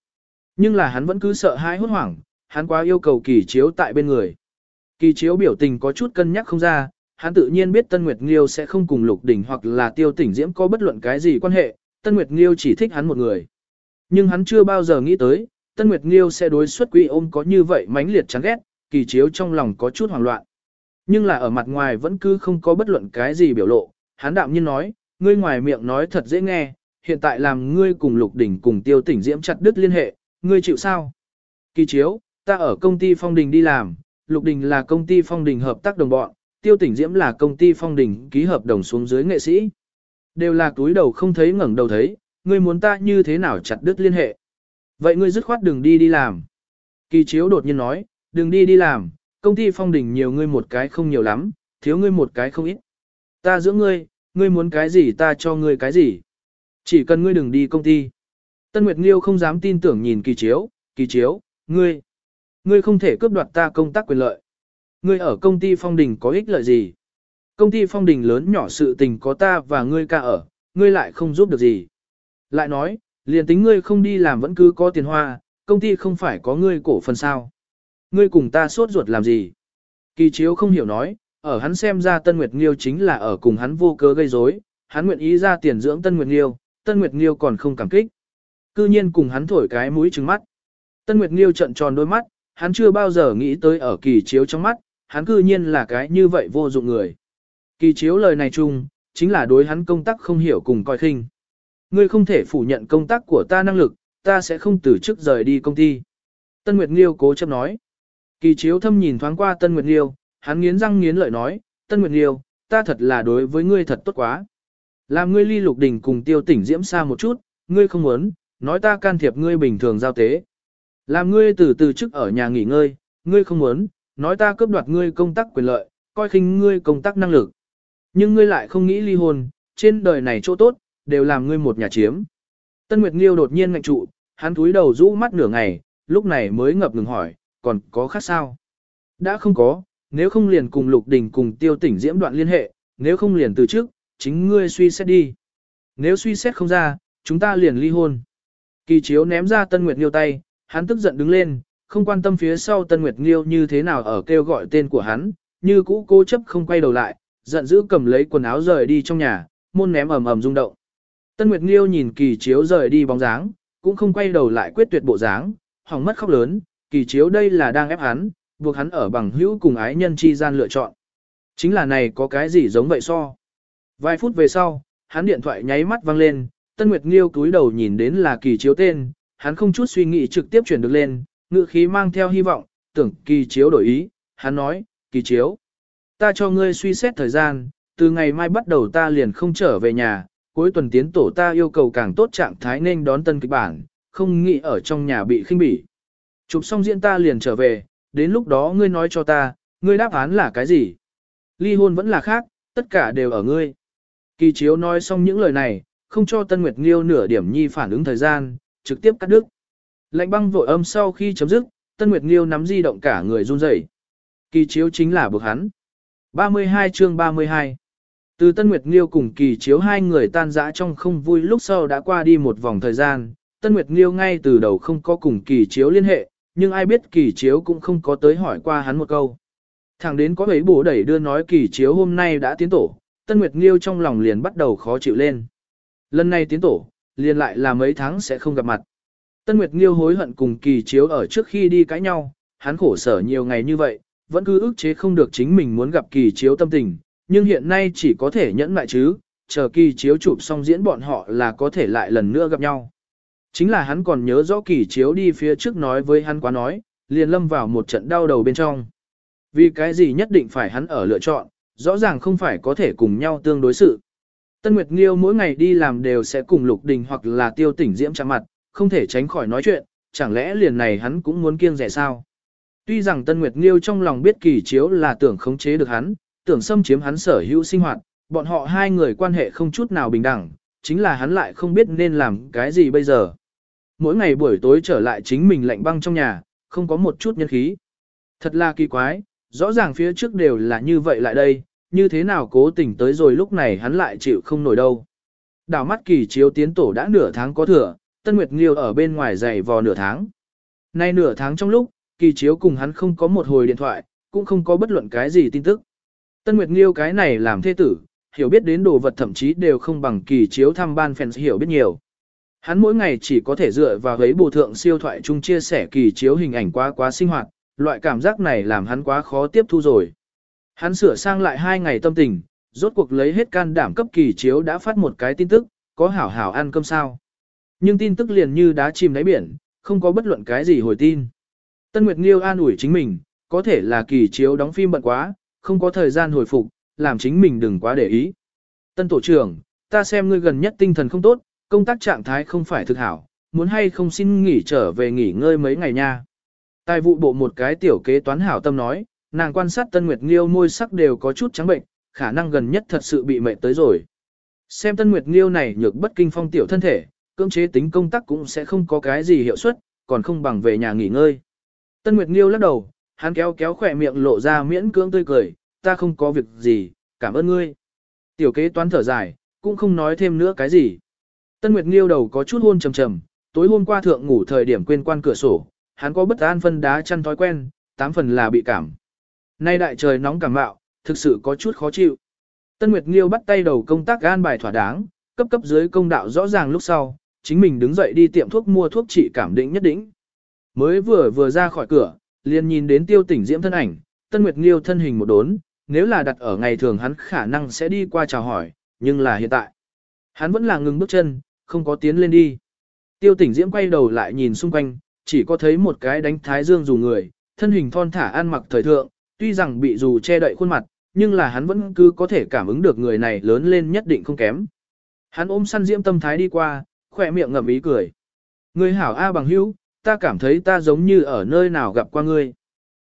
Nhưng là hắn vẫn cứ sợ hãi hốt hoảng, hắn quá yêu cầu kỳ chiếu tại bên người. Kỳ chiếu biểu tình có chút cân nhắc không ra, hắn tự nhiên biết Tân Nguyệt Nghiêu sẽ không cùng Lục Đỉnh hoặc là Tiêu Tỉnh Diễm có bất luận cái gì quan hệ, Tân Nguyệt Nghiêu chỉ thích hắn một người. Nhưng hắn chưa bao giờ nghĩ tới, Tân Nguyệt Nghiêu sẽ đối xuất quỷ ôm có như vậy mãnh liệt chán ghét, kỳ chiếu trong lòng có chút hoảng loạn. Nhưng là ở mặt ngoài vẫn cứ không có bất luận cái gì biểu lộ, hắn đạm nhiên nói, ngươi ngoài miệng nói thật dễ nghe, hiện tại làm ngươi cùng Lục Đỉnh cùng Tiêu Tỉnh Diễm chặt đứt liên hệ, ngươi chịu sao? Kỳ chiếu, ta ở công ty Phong Đình đi làm, Lục Đình là công ty Phong Đình hợp tác đồng bọn, Tiêu Tỉnh Diễm là công ty Phong Đình ký hợp đồng xuống dưới nghệ sĩ. Đều là túi đầu không thấy ngẩng đầu thấy, ngươi muốn ta như thế nào chặt đứt liên hệ. Vậy ngươi dứt khoát đừng đi đi làm. Kỳ chiếu đột nhiên nói, đừng đi đi làm, công ty Phong đỉnh nhiều ngươi một cái không nhiều lắm, thiếu ngươi một cái không ít. Ta giữ ngươi, ngươi muốn cái gì ta cho ngươi cái gì. Chỉ cần ngươi đừng đi công ty. Tân Nguyệt Nghiêu không dám tin tưởng nhìn kỳ chiếu, kỳ chiếu, ngươi, ngươi không thể cướp đoạt ta công tác quyền lợi. Ngươi ở công ty phong đình có ích lợi gì? Công ty phong đình lớn nhỏ sự tình có ta và ngươi ca ở, ngươi lại không giúp được gì. Lại nói, liền tính ngươi không đi làm vẫn cứ có tiền hoa, công ty không phải có ngươi cổ phần sao. Ngươi cùng ta sốt ruột làm gì? Kỳ chiếu không hiểu nói, ở hắn xem ra Tân Nguyệt Nghiêu chính là ở cùng hắn vô cớ gây rối, hắn nguyện ý ra tiền dưỡng Tân Nguyệt Nghiêu, Tân Nguyệt Nghiêu còn không cảm kích. Cư nhiên cùng hắn thổi cái mũi trừng mắt. Tân Nguyệt Nghiêu trận tròn đôi mắt, hắn chưa bao giờ nghĩ tới ở kỳ chiếu trong mắt, hắn cư nhiên là cái như vậy vô dụng người. Kỳ chiếu lời này chung, chính là đối hắn công tác không hiểu cùng coi khinh. Ngươi không thể phủ nhận công tác của ta năng lực, ta sẽ không từ chức rời đi công ty. Tân Nguyệt Nghiêu cố chấp nói. Kỳ chiếu thâm nhìn thoáng qua Tân Nguyệt Nghiêu, hắn nghiến răng nghiến lợi nói, Tân Nguyệt Nghiêu, ta thật là đối với ngươi thật tốt quá. Làm ngươi ly lục đình cùng tiêu tỉnh diễm xa một chút, ngươi không muốn, nói ta can thiệp ngươi bình thường giao tế. Làm ngươi từ từ chức ở nhà nghỉ ngơi, ngươi không muốn, nói ta cướp đoạt ngươi công tác quyền lợi, coi khinh ngươi công tác năng lực. Nhưng ngươi lại không nghĩ ly hôn, trên đời này chỗ tốt, đều làm ngươi một nhà chiếm. Tân Nguyệt Nghiêu đột nhiên ngạnh trụ, hắn túi đầu rũ mắt nửa ngày, lúc này mới ngập ngừng hỏi, còn có khác sao? Đã không có, nếu không liền cùng Lục Đình cùng tiêu tỉnh diễm đoạn liên hệ, nếu không liền từ trước, chính ngươi suy xét đi. Nếu suy xét không ra, chúng ta liền ly hôn. Kỳ chiếu ném ra Tân Nguyệt Nghiêu tay, hắn tức giận đứng lên, không quan tâm phía sau Tân Nguyệt Nghiêu như thế nào ở kêu gọi tên của hắn, như cũ cố chấp không quay đầu lại, giận dữ cầm lấy quần áo rời đi trong nhà, môn ném ầm ầm rung động. Tân Nguyệt Nghiêu nhìn kỳ chiếu rời đi bóng dáng, cũng không quay đầu lại quyết tuyệt bộ dáng, hỏng mất khóc lớn, kỳ chiếu đây là đang ép hắn, buộc hắn ở bằng hữu cùng ái nhân chi gian lựa chọn. Chính là này có cái gì giống vậy so. Vài phút về sau, hắn điện thoại nháy mắt vang lên, Tân Nguyệt Nghiêu cúi đầu nhìn đến là kỳ chiếu tên, hắn không chút suy nghĩ trực tiếp chuyển được lên, ngựa khí mang theo hy vọng, tưởng kỳ chiếu đổi ý, hắn nói, kỳ chiếu. Ta cho ngươi suy xét thời gian, từ ngày mai bắt đầu ta liền không trở về nhà, cuối tuần tiến tổ ta yêu cầu càng tốt trạng thái nên đón tân kịch bản, không nghĩ ở trong nhà bị khinh bỉ. Chụp xong diễn ta liền trở về, đến lúc đó ngươi nói cho ta, ngươi đáp án là cái gì? Ly hôn vẫn là khác, tất cả đều ở ngươi. Kỳ chiếu nói xong những lời này, không cho Tân Nguyệt Nghiêu nửa điểm nhi phản ứng thời gian, trực tiếp cắt đứt. Lạnh băng vội âm sau khi chấm dứt, Tân Nguyệt Nghiêu nắm di động cả người run rẩy. Kỳ chiếu chính là bực hắn. 32 chương 32 từ Tân Nguyệt Nghiêu cùng kỳ chiếu hai người tan dã trong không vui lúc sau đã qua đi một vòng thời gian, Tân Nguyệt Nghiêu ngay từ đầu không có cùng kỳ chiếu liên hệ, nhưng ai biết kỳ chiếu cũng không có tới hỏi qua hắn một câu. Thẳng đến có ấy bổ đẩy đưa nói kỳ chiếu hôm nay đã tiến tổ, Tân Nguyệt Nghiêu trong lòng liền bắt đầu khó chịu lên. Lần này tiến tổ, liền lại là mấy tháng sẽ không gặp mặt. Tân Nguyệt Nghiêu hối hận cùng kỳ chiếu ở trước khi đi cãi nhau, hắn khổ sở nhiều ngày như vậy, vẫn cứ ức chế không được chính mình muốn gặp kỳ chiếu tâm tình, nhưng hiện nay chỉ có thể nhẫn lại chứ, chờ kỳ chiếu chụp xong diễn bọn họ là có thể lại lần nữa gặp nhau. Chính là hắn còn nhớ rõ kỳ chiếu đi phía trước nói với hắn quá nói, liền lâm vào một trận đau đầu bên trong. Vì cái gì nhất định phải hắn ở lựa chọn, rõ ràng không phải có thể cùng nhau tương đối sự. Tân Nguyệt Nghiêu mỗi ngày đi làm đều sẽ cùng Lục Đình hoặc là tiêu tỉnh diễm chạm mặt, không thể tránh khỏi nói chuyện, chẳng lẽ liền này hắn cũng muốn kiêng rẻ sao? Tuy rằng Tân Nguyệt Nghiêu trong lòng biết kỳ chiếu là tưởng khống chế được hắn, tưởng xâm chiếm hắn sở hữu sinh hoạt, bọn họ hai người quan hệ không chút nào bình đẳng, chính là hắn lại không biết nên làm cái gì bây giờ. Mỗi ngày buổi tối trở lại chính mình lạnh băng trong nhà, không có một chút nhân khí. Thật là kỳ quái, rõ ràng phía trước đều là như vậy lại đây, như thế nào cố tình tới rồi lúc này hắn lại chịu không nổi đâu. Đảo mắt kỳ chiếu tiến tổ đã nửa tháng có thừa, Tân Nguyệt Nghiêu ở bên ngoài dày vò nửa tháng. Nay nửa tháng trong lúc, kỳ chiếu cùng hắn không có một hồi điện thoại, cũng không có bất luận cái gì tin tức. Tân Nguyệt Nghiêu cái này làm thế tử, hiểu biết đến đồ vật thậm chí đều không bằng kỳ chiếu thăm ban fans hiểu biết nhiều. Hắn mỗi ngày chỉ có thể dựa vào ấy bù thượng siêu thoại chung chia sẻ kỳ chiếu hình ảnh quá quá sinh hoạt, loại cảm giác này làm hắn quá khó tiếp thu rồi. Hắn sửa sang lại hai ngày tâm tình, rốt cuộc lấy hết can đảm cấp kỳ chiếu đã phát một cái tin tức, có hảo hảo ăn cơm sao. Nhưng tin tức liền như đá chìm đáy biển, không có bất luận cái gì hồi tin. Tân Nguyệt Nghiêu an ủi chính mình, có thể là kỳ chiếu đóng phim bận quá, không có thời gian hồi phục, làm chính mình đừng quá để ý. Tân tổ trưởng, ta xem ngươi gần nhất tinh thần không tốt, công tác trạng thái không phải thực hảo, muốn hay không xin nghỉ trở về nghỉ ngơi mấy ngày nha. Tài vụ bộ một cái tiểu kế toán hảo tâm nói, nàng quan sát Tân Nguyệt Nghiêu môi sắc đều có chút trắng bệnh, khả năng gần nhất thật sự bị mệt tới rồi. Xem Tân Nguyệt Nghiêu này nhược bất kinh phong tiểu thân thể, cưỡng chế tính công tác cũng sẽ không có cái gì hiệu suất, còn không bằng về nhà nghỉ ngơi. Tân Nguyệt Nghiêu lắc đầu, hắn kéo kéo khỏe miệng lộ ra miễn cưỡng tươi cười, ta không có việc gì, cảm ơn ngươi. Tiểu kế toán thở dài, cũng không nói thêm nữa cái gì. Tân Nguyệt Nghiêu đầu có chút hôn trầm trầm, tối hôm qua thượng ngủ thời điểm quên quan cửa sổ, hắn có bất an phân đá chăn thói quen, tám phần là bị cảm. Nay đại trời nóng cảm mạo, thực sự có chút khó chịu. Tân Nguyệt Nghiêu bắt tay đầu công tác gan bài thỏa đáng, cấp cấp dưới công đạo rõ ràng lúc sau, chính mình đứng dậy đi tiệm thuốc mua thuốc trị cảm định nhất định. Mới vừa vừa ra khỏi cửa, liền nhìn đến tiêu tỉnh diễm thân ảnh, Tân Nguyệt Nghiêu thân hình một đốn, nếu là đặt ở ngày thường hắn khả năng sẽ đi qua chào hỏi, nhưng là hiện tại. Hắn vẫn là ngừng bước chân, không có tiến lên đi. Tiêu tỉnh diễm quay đầu lại nhìn xung quanh, chỉ có thấy một cái đánh thái dương dù người, thân hình thon thả ăn mặc thời thượng, tuy rằng bị dù che đậy khuôn mặt, nhưng là hắn vẫn cứ có thể cảm ứng được người này lớn lên nhất định không kém. Hắn ôm săn diễm tâm thái đi qua, khỏe miệng ngậm ý cười. Người hảo A bằng hữu, ta cảm thấy ta giống như ở nơi nào gặp qua ngươi.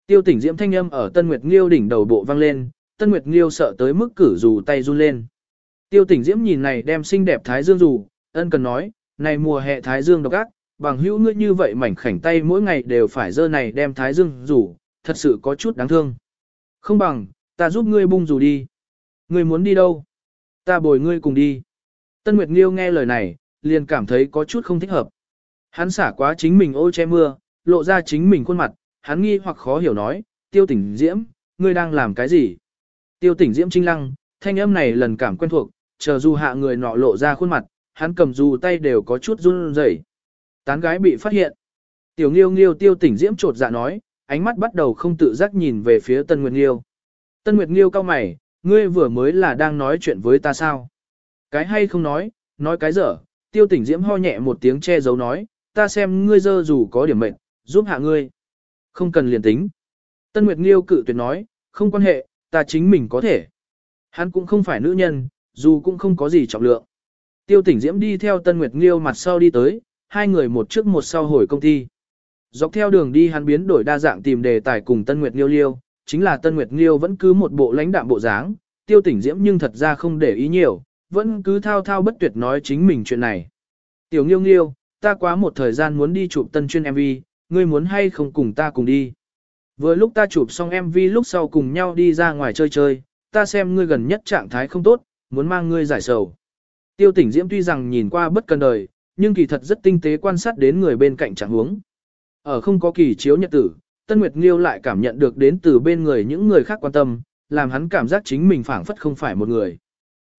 Tiêu tỉnh diễm thanh âm ở Tân Nguyệt Nghiêu đỉnh đầu bộ vang lên, Tân Nguyệt Nghiêu sợ tới mức cử dù tay run lên. Tiêu tỉnh diễm nhìn này đem xinh đẹp thái dương dù, ân cần nói, này mùa hè thái dương độc ác, bằng hữu ngươi như vậy mảnh khảnh tay mỗi ngày đều phải dơ này đem thái dương dù, thật sự có chút đáng thương. Không bằng, ta giúp ngươi bung dù đi. Ngươi muốn đi đâu? Ta bồi ngươi cùng đi. Tân Nguyệt Nghiêu nghe lời này, liền cảm thấy có chút không thích hợp. Hắn xả quá chính mình ô che mưa, lộ ra chính mình khuôn mặt, hắn nghi hoặc khó hiểu nói, tiêu tỉnh diễm, ngươi đang làm cái gì? Tiêu tỉnh diễm trinh lăng, thanh âm này lần cảm quen thuộc, chờ dù hạ người nọ lộ ra khuôn mặt, hắn cầm dù tay đều có chút run rẩy. Tán gái bị phát hiện. Tiểu nghiêu nghiêu tiêu tỉnh diễm trột dạ nói, ánh mắt bắt đầu không tự giác nhìn về phía Tân Nguyệt Nghiêu. Tân Nguyệt Nghiêu cao mày, ngươi vừa mới là đang nói chuyện với ta sao? Cái hay không nói, nói cái dở, tiêu tỉnh diễm ho nhẹ một tiếng che giấu nói, ta xem ngươi dơ dù có điểm mệnh, giúp hạ ngươi. Không cần liền tính. Tân Nguyệt Nghiêu cự tuyệt nói, không quan hệ, ta chính mình có thể. Hắn cũng không phải nữ nhân, dù cũng không có gì trọng lượng. Tiêu tỉnh Diễm đi theo Tân Nguyệt Nghiêu mặt sau đi tới, hai người một trước một sau hồi công ty. Dọc theo đường đi hắn biến đổi đa dạng tìm đề tài cùng Tân Nguyệt Nghiêu liêu, chính là Tân Nguyệt Nghiêu vẫn cứ một bộ lãnh đạm bộ dáng, tiêu tỉnh Diễm nhưng thật ra không để ý nhiều, vẫn cứ thao thao bất tuyệt nói chính mình chuyện này. Tiểu Nghiêu Nghiêu, ta quá một thời gian muốn đi chụp tân chuyên MV, ngươi muốn hay không cùng ta cùng đi. Vừa lúc ta chụp xong MV lúc sau cùng nhau đi ra ngoài chơi chơi, ta xem ngươi gần nhất trạng thái không tốt, muốn mang ngươi giải sầu. Tiêu tỉnh Diễm tuy rằng nhìn qua bất cần đời, nhưng kỳ thật rất tinh tế quan sát đến người bên cạnh trạng huống. Ở không có kỳ chiếu nhật tử, Tân Nguyệt Nghiêu lại cảm nhận được đến từ bên người những người khác quan tâm, làm hắn cảm giác chính mình phảng phất không phải một người.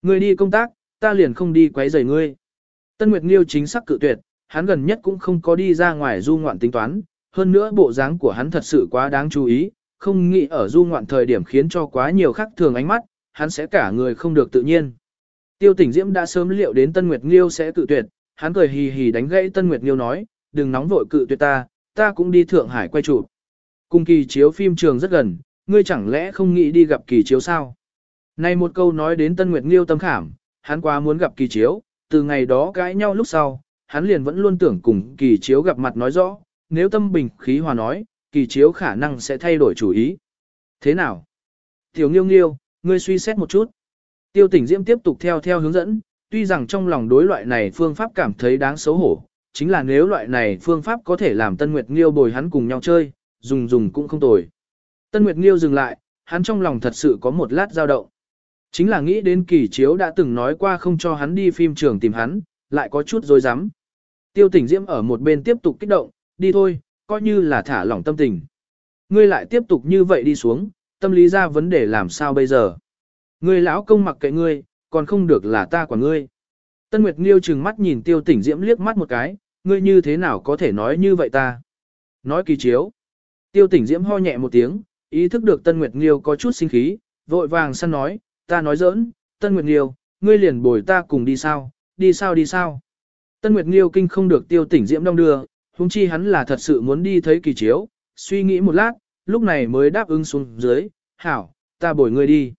Ngươi đi công tác, ta liền không đi quấy rầy ngươi. Tân Nguyệt Nghiêu chính xác cự tuyệt, hắn gần nhất cũng không có đi ra ngoài du ngoạn tính toán, hơn nữa bộ dáng của hắn thật sự quá đáng chú ý, không nghĩ ở du ngoạn thời điểm khiến cho quá nhiều khác thường ánh mắt, hắn sẽ cả người không được tự nhiên. Tiêu tỉnh Diễm đã sớm liệu đến Tân Nguyệt Nghiêu sẽ cự tuyệt, hắn cười hì hì đánh gãy Tân Nguyệt Nghiêu nói, đừng nóng vội cự tuyệt ta, ta cũng đi Thượng Hải quay chụp. Cùng kỳ chiếu phim trường rất gần, ngươi chẳng lẽ không nghĩ đi gặp kỳ chiếu sao? Này một câu nói đến Tân Nguyệt Nghiêu tâm khảm, hắn quá muốn gặp kỳ chiếu, từ ngày đó cãi nhau lúc sau, hắn liền vẫn luôn tưởng cùng kỳ chiếu gặp mặt nói rõ, nếu tâm bình khí hòa nói, kỳ chiếu khả năng sẽ thay đổi chủ ý. Thế nào? Tiểu nghiêu nghiêu, ngươi suy xét một chút. Tiêu tỉnh Diễm tiếp tục theo theo hướng dẫn, tuy rằng trong lòng đối loại này phương pháp cảm thấy đáng xấu hổ, chính là nếu loại này phương pháp có thể làm Tân Nguyệt Nghiêu bồi hắn cùng nhau chơi, dùng dùng cũng không tồi. Tân Nguyệt Nghiêu dừng lại, hắn trong lòng thật sự có một lát dao động. Chính là nghĩ đến kỳ chiếu đã từng nói qua không cho hắn đi phim trường tìm hắn, lại có chút dối rắm Tiêu tỉnh Diễm ở một bên tiếp tục kích động, đi thôi, coi như là thả lỏng tâm tình. Ngươi lại tiếp tục như vậy đi xuống, tâm lý ra vấn đề làm sao bây giờ. Ngươi lão công mặc kệ ngươi, còn không được là ta của ngươi. Tân Nguyệt Nghiêu trừng mắt nhìn tiêu tỉnh Diễm liếc mắt một cái, ngươi như thế nào có thể nói như vậy ta. Nói kỳ chiếu. Tiêu tỉnh Diễm ho nhẹ một tiếng, ý thức được Tân Nguyệt Nghiêu có chút sinh khí, vội vàng săn nói, ta nói giỡn, Tân Nguyệt Nghiêu, ngươi liền bồi ta cùng đi sao, đi sao đi sao. Tân Nguyệt Nghiêu kinh không được tiêu tỉnh Diễm đông đưa, huống chi hắn là thật sự muốn đi thấy kỳ chiếu, suy nghĩ một lát, lúc này mới đáp ứng xuống dưới, hảo, ta bồi ngươi đi.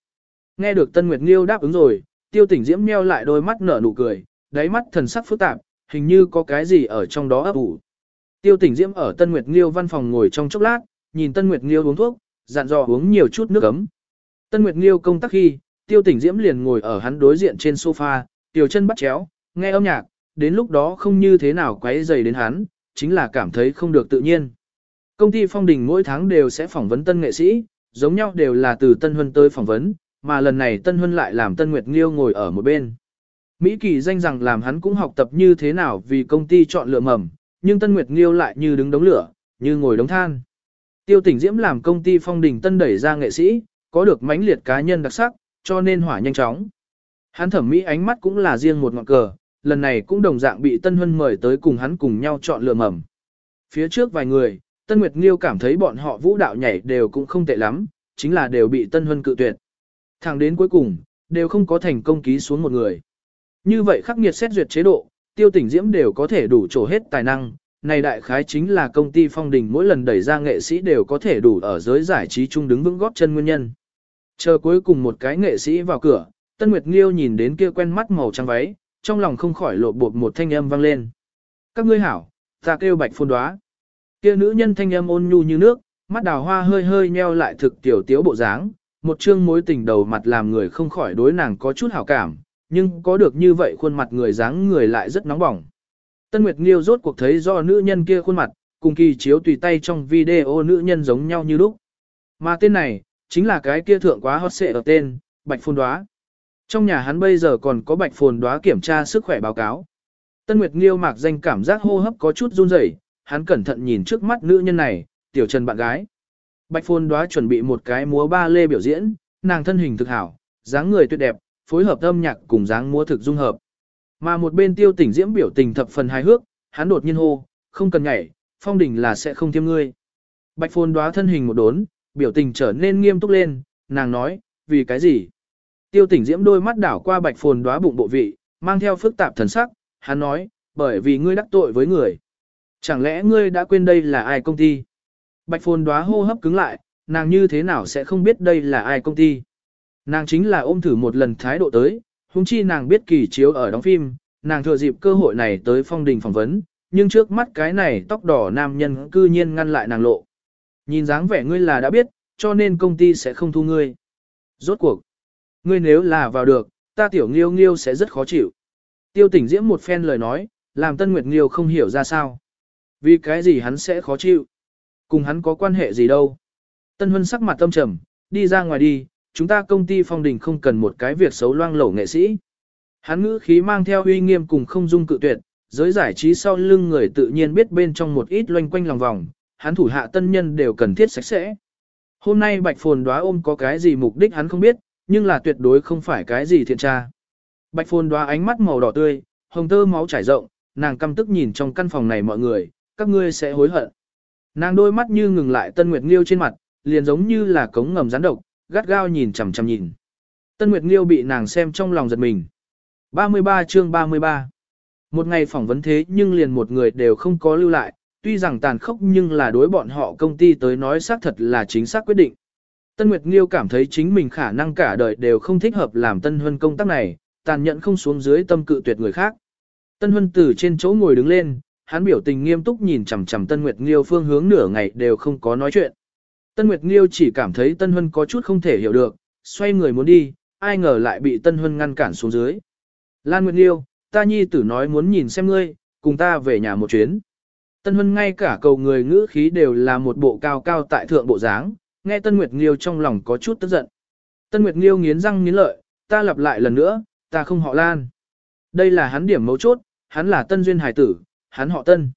Nghe được Tân Nguyệt Nghiêu đáp ứng rồi, tiêu tỉnh Diễm meo lại đôi mắt nở nụ cười, đáy mắt thần sắc phức tạp, hình như có cái gì ở trong đó ấp ủ. Tiêu tỉnh Diễm ở Tân Nguyệt Nghiêu văn phòng ngồi trong chốc lát, nhìn Tân Nguyệt Nghiêu uống thuốc, dặn dò uống nhiều chút nước ấm. Tân Nguyệt Nghiêu công tác khi, Tiêu tỉnh Diễm liền ngồi ở hắn đối diện trên sofa, tiểu chân bắt chéo, nghe âm nhạc, đến lúc đó không như thế nào quấy dày đến hắn, chính là cảm thấy không được tự nhiên. Công ty Phong Đình mỗi tháng đều sẽ phỏng vấn tân nghệ sĩ, giống nhau đều là từ Tân Huân tới phỏng vấn, mà lần này Tân Huân lại làm Tân Nguyệt Nghiêu ngồi ở một bên. Mỹ Kỳ danh rằng làm hắn cũng học tập như thế nào vì công ty chọn lựa mầm, nhưng Tân Nguyệt Nghiêu lại như đứng đống lửa, như ngồi đống than. Tiêu tỉnh Diễm làm công ty Phong Đình Tân đẩy ra nghệ sĩ, có được mãnh liệt cá nhân đặc sắc, cho nên hỏa nhanh chóng. Hắn thẩm mỹ ánh mắt cũng là riêng một ngọn cờ, lần này cũng đồng dạng bị Tân Huân mời tới cùng hắn cùng nhau chọn lựa mầm. Phía trước vài người, Tân Nguyệt Nghiêu cảm thấy bọn họ vũ đạo nhảy đều cũng không tệ lắm, chính là đều bị Tân Huân cự tuyệt. Thẳng đến cuối cùng, đều không có thành công ký xuống một người. Như vậy khắc nghiệt xét duyệt chế độ, tiêu tỉnh diễm đều có thể đủ trổ hết tài năng. Này đại khái chính là công ty phong đình mỗi lần đẩy ra nghệ sĩ đều có thể đủ ở giới giải trí chung đứng vững góp chân nguyên nhân. Chờ cuối cùng một cái nghệ sĩ vào cửa, Tân Nguyệt Nghiêu nhìn đến kia quen mắt màu trắng váy, trong lòng không khỏi lộ bột một thanh âm vang lên. Các ngươi hảo, ta kêu bạch phôn đoá. Kia nữ nhân thanh âm ôn nhu như nước, mắt đào hoa hơi hơi nheo lại thực tiểu tiếu bộ dáng, một chương mối tình đầu mặt làm người không khỏi đối nàng có chút hảo cảm, nhưng có được như vậy khuôn mặt người dáng người lại rất nóng bỏng. Tân Nguyệt Nghiêu rốt cuộc thấy do nữ nhân kia khuôn mặt, cùng kỳ chiếu tùy tay trong video nữ nhân giống nhau như lúc. Mà tên này, chính là cái kia thượng quá hot xệ ở tên, Bạch Phôn Đoá. Trong nhà hắn bây giờ còn có Bạch Phồn Đoá kiểm tra sức khỏe báo cáo. Tân Nguyệt Nghiêu mạc danh cảm giác hô hấp có chút run rẩy, hắn cẩn thận nhìn trước mắt nữ nhân này, tiểu trần bạn gái. Bạch Phồn Đoá chuẩn bị một cái múa ba lê biểu diễn, nàng thân hình thực hảo, dáng người tuyệt đẹp, phối hợp âm nhạc cùng dáng múa thực dung hợp. Mà một bên tiêu tỉnh diễm biểu tình thập phần hài hước, hắn đột nhiên hô, không cần nhảy, phong đỉnh là sẽ không thiêm ngươi. Bạch Phồn Đoá thân hình một đốn, biểu tình trở nên nghiêm túc lên, nàng nói, vì cái gì? Tiêu tỉnh diễm đôi mắt đảo qua bạch phồn đóa bụng bộ vị, mang theo phức tạp thần sắc, hắn nói, bởi vì ngươi đắc tội với người. Chẳng lẽ ngươi đã quên đây là ai công ty? Bạch phồn đóa hô hấp cứng lại, nàng như thế nào sẽ không biết đây là ai công ty? Nàng chính là ôm thử một lần thái độ tới, húng chi nàng biết kỳ chiếu ở đóng phim, nàng thừa dịp cơ hội này tới phong đình phỏng vấn, nhưng trước mắt cái này tóc đỏ nam nhân cư nhiên ngăn lại nàng lộ. Nhìn dáng vẻ ngươi là đã biết, cho nên công ty sẽ không thu ngươi. Rốt cuộc, ngươi nếu là vào được, ta tiểu nghiêu nghiêu sẽ rất khó chịu. Tiêu tỉnh diễm một phen lời nói, làm Tân Nguyệt Nghiêu không hiểu ra sao. Vì cái gì hắn sẽ khó chịu? Cùng hắn có quan hệ gì đâu? Tân Huân sắc mặt tâm trầm, đi ra ngoài đi, chúng ta công ty phong đình không cần một cái việc xấu loang lổ nghệ sĩ. Hắn ngữ khí mang theo uy nghiêm cùng không dung cự tuyệt, giới giải trí sau lưng người tự nhiên biết bên trong một ít loanh quanh lòng vòng, hắn thủ hạ tân nhân đều cần thiết sạch sẽ. Hôm nay Bạch Phồn đoá ôm có cái gì mục đích hắn không biết, nhưng là tuyệt đối không phải cái gì thiện tra. Bạch Phồn đoá ánh mắt màu đỏ tươi, hồng tơ máu chảy rộng, nàng căm tức nhìn trong căn phòng này mọi người, các ngươi sẽ hối hận. Nàng đôi mắt như ngừng lại Tân Nguyệt Nghiêu trên mặt, liền giống như là cống ngầm rắn độc, gắt gao nhìn chằm chằm nhìn. Tân Nguyệt Nghiêu bị nàng xem trong lòng giật mình. 33 chương 33 Một ngày phỏng vấn thế nhưng liền một người đều không có lưu lại, tuy rằng tàn khốc nhưng là đối bọn họ công ty tới nói xác thật là chính xác quyết định. Tân Nguyệt Nghiêu cảm thấy chính mình khả năng cả đời đều không thích hợp làm Tân Huân công tác này, tàn nhẫn không xuống dưới tâm cự tuyệt người khác. Tân Huân từ trên chỗ ngồi đứng lên, hắn biểu tình nghiêm túc nhìn chằm chằm Tân Nguyệt Nghiêu phương hướng nửa ngày đều không có nói chuyện. Tân Nguyệt Nghiêu chỉ cảm thấy Tân Huân có chút không thể hiểu được, xoay người muốn đi, ai ngờ lại bị Tân Huân ngăn cản xuống dưới. Lan Nguyệt Nghiêu, ta nhi tử nói muốn nhìn xem ngươi, cùng ta về nhà một chuyến. Tân Huân ngay cả cầu người ngữ khí đều là một bộ cao cao tại thượng bộ dáng, nghe Tân Nguyệt Nghiêu trong lòng có chút tức giận. Tân Nguyệt Nghiêu nghiến răng nghiến lợi, ta lặp lại lần nữa, ta không họ Lan. Đây là hắn điểm mấu chốt, hắn là Tân Duyên Hải tử, hắn họ Tân.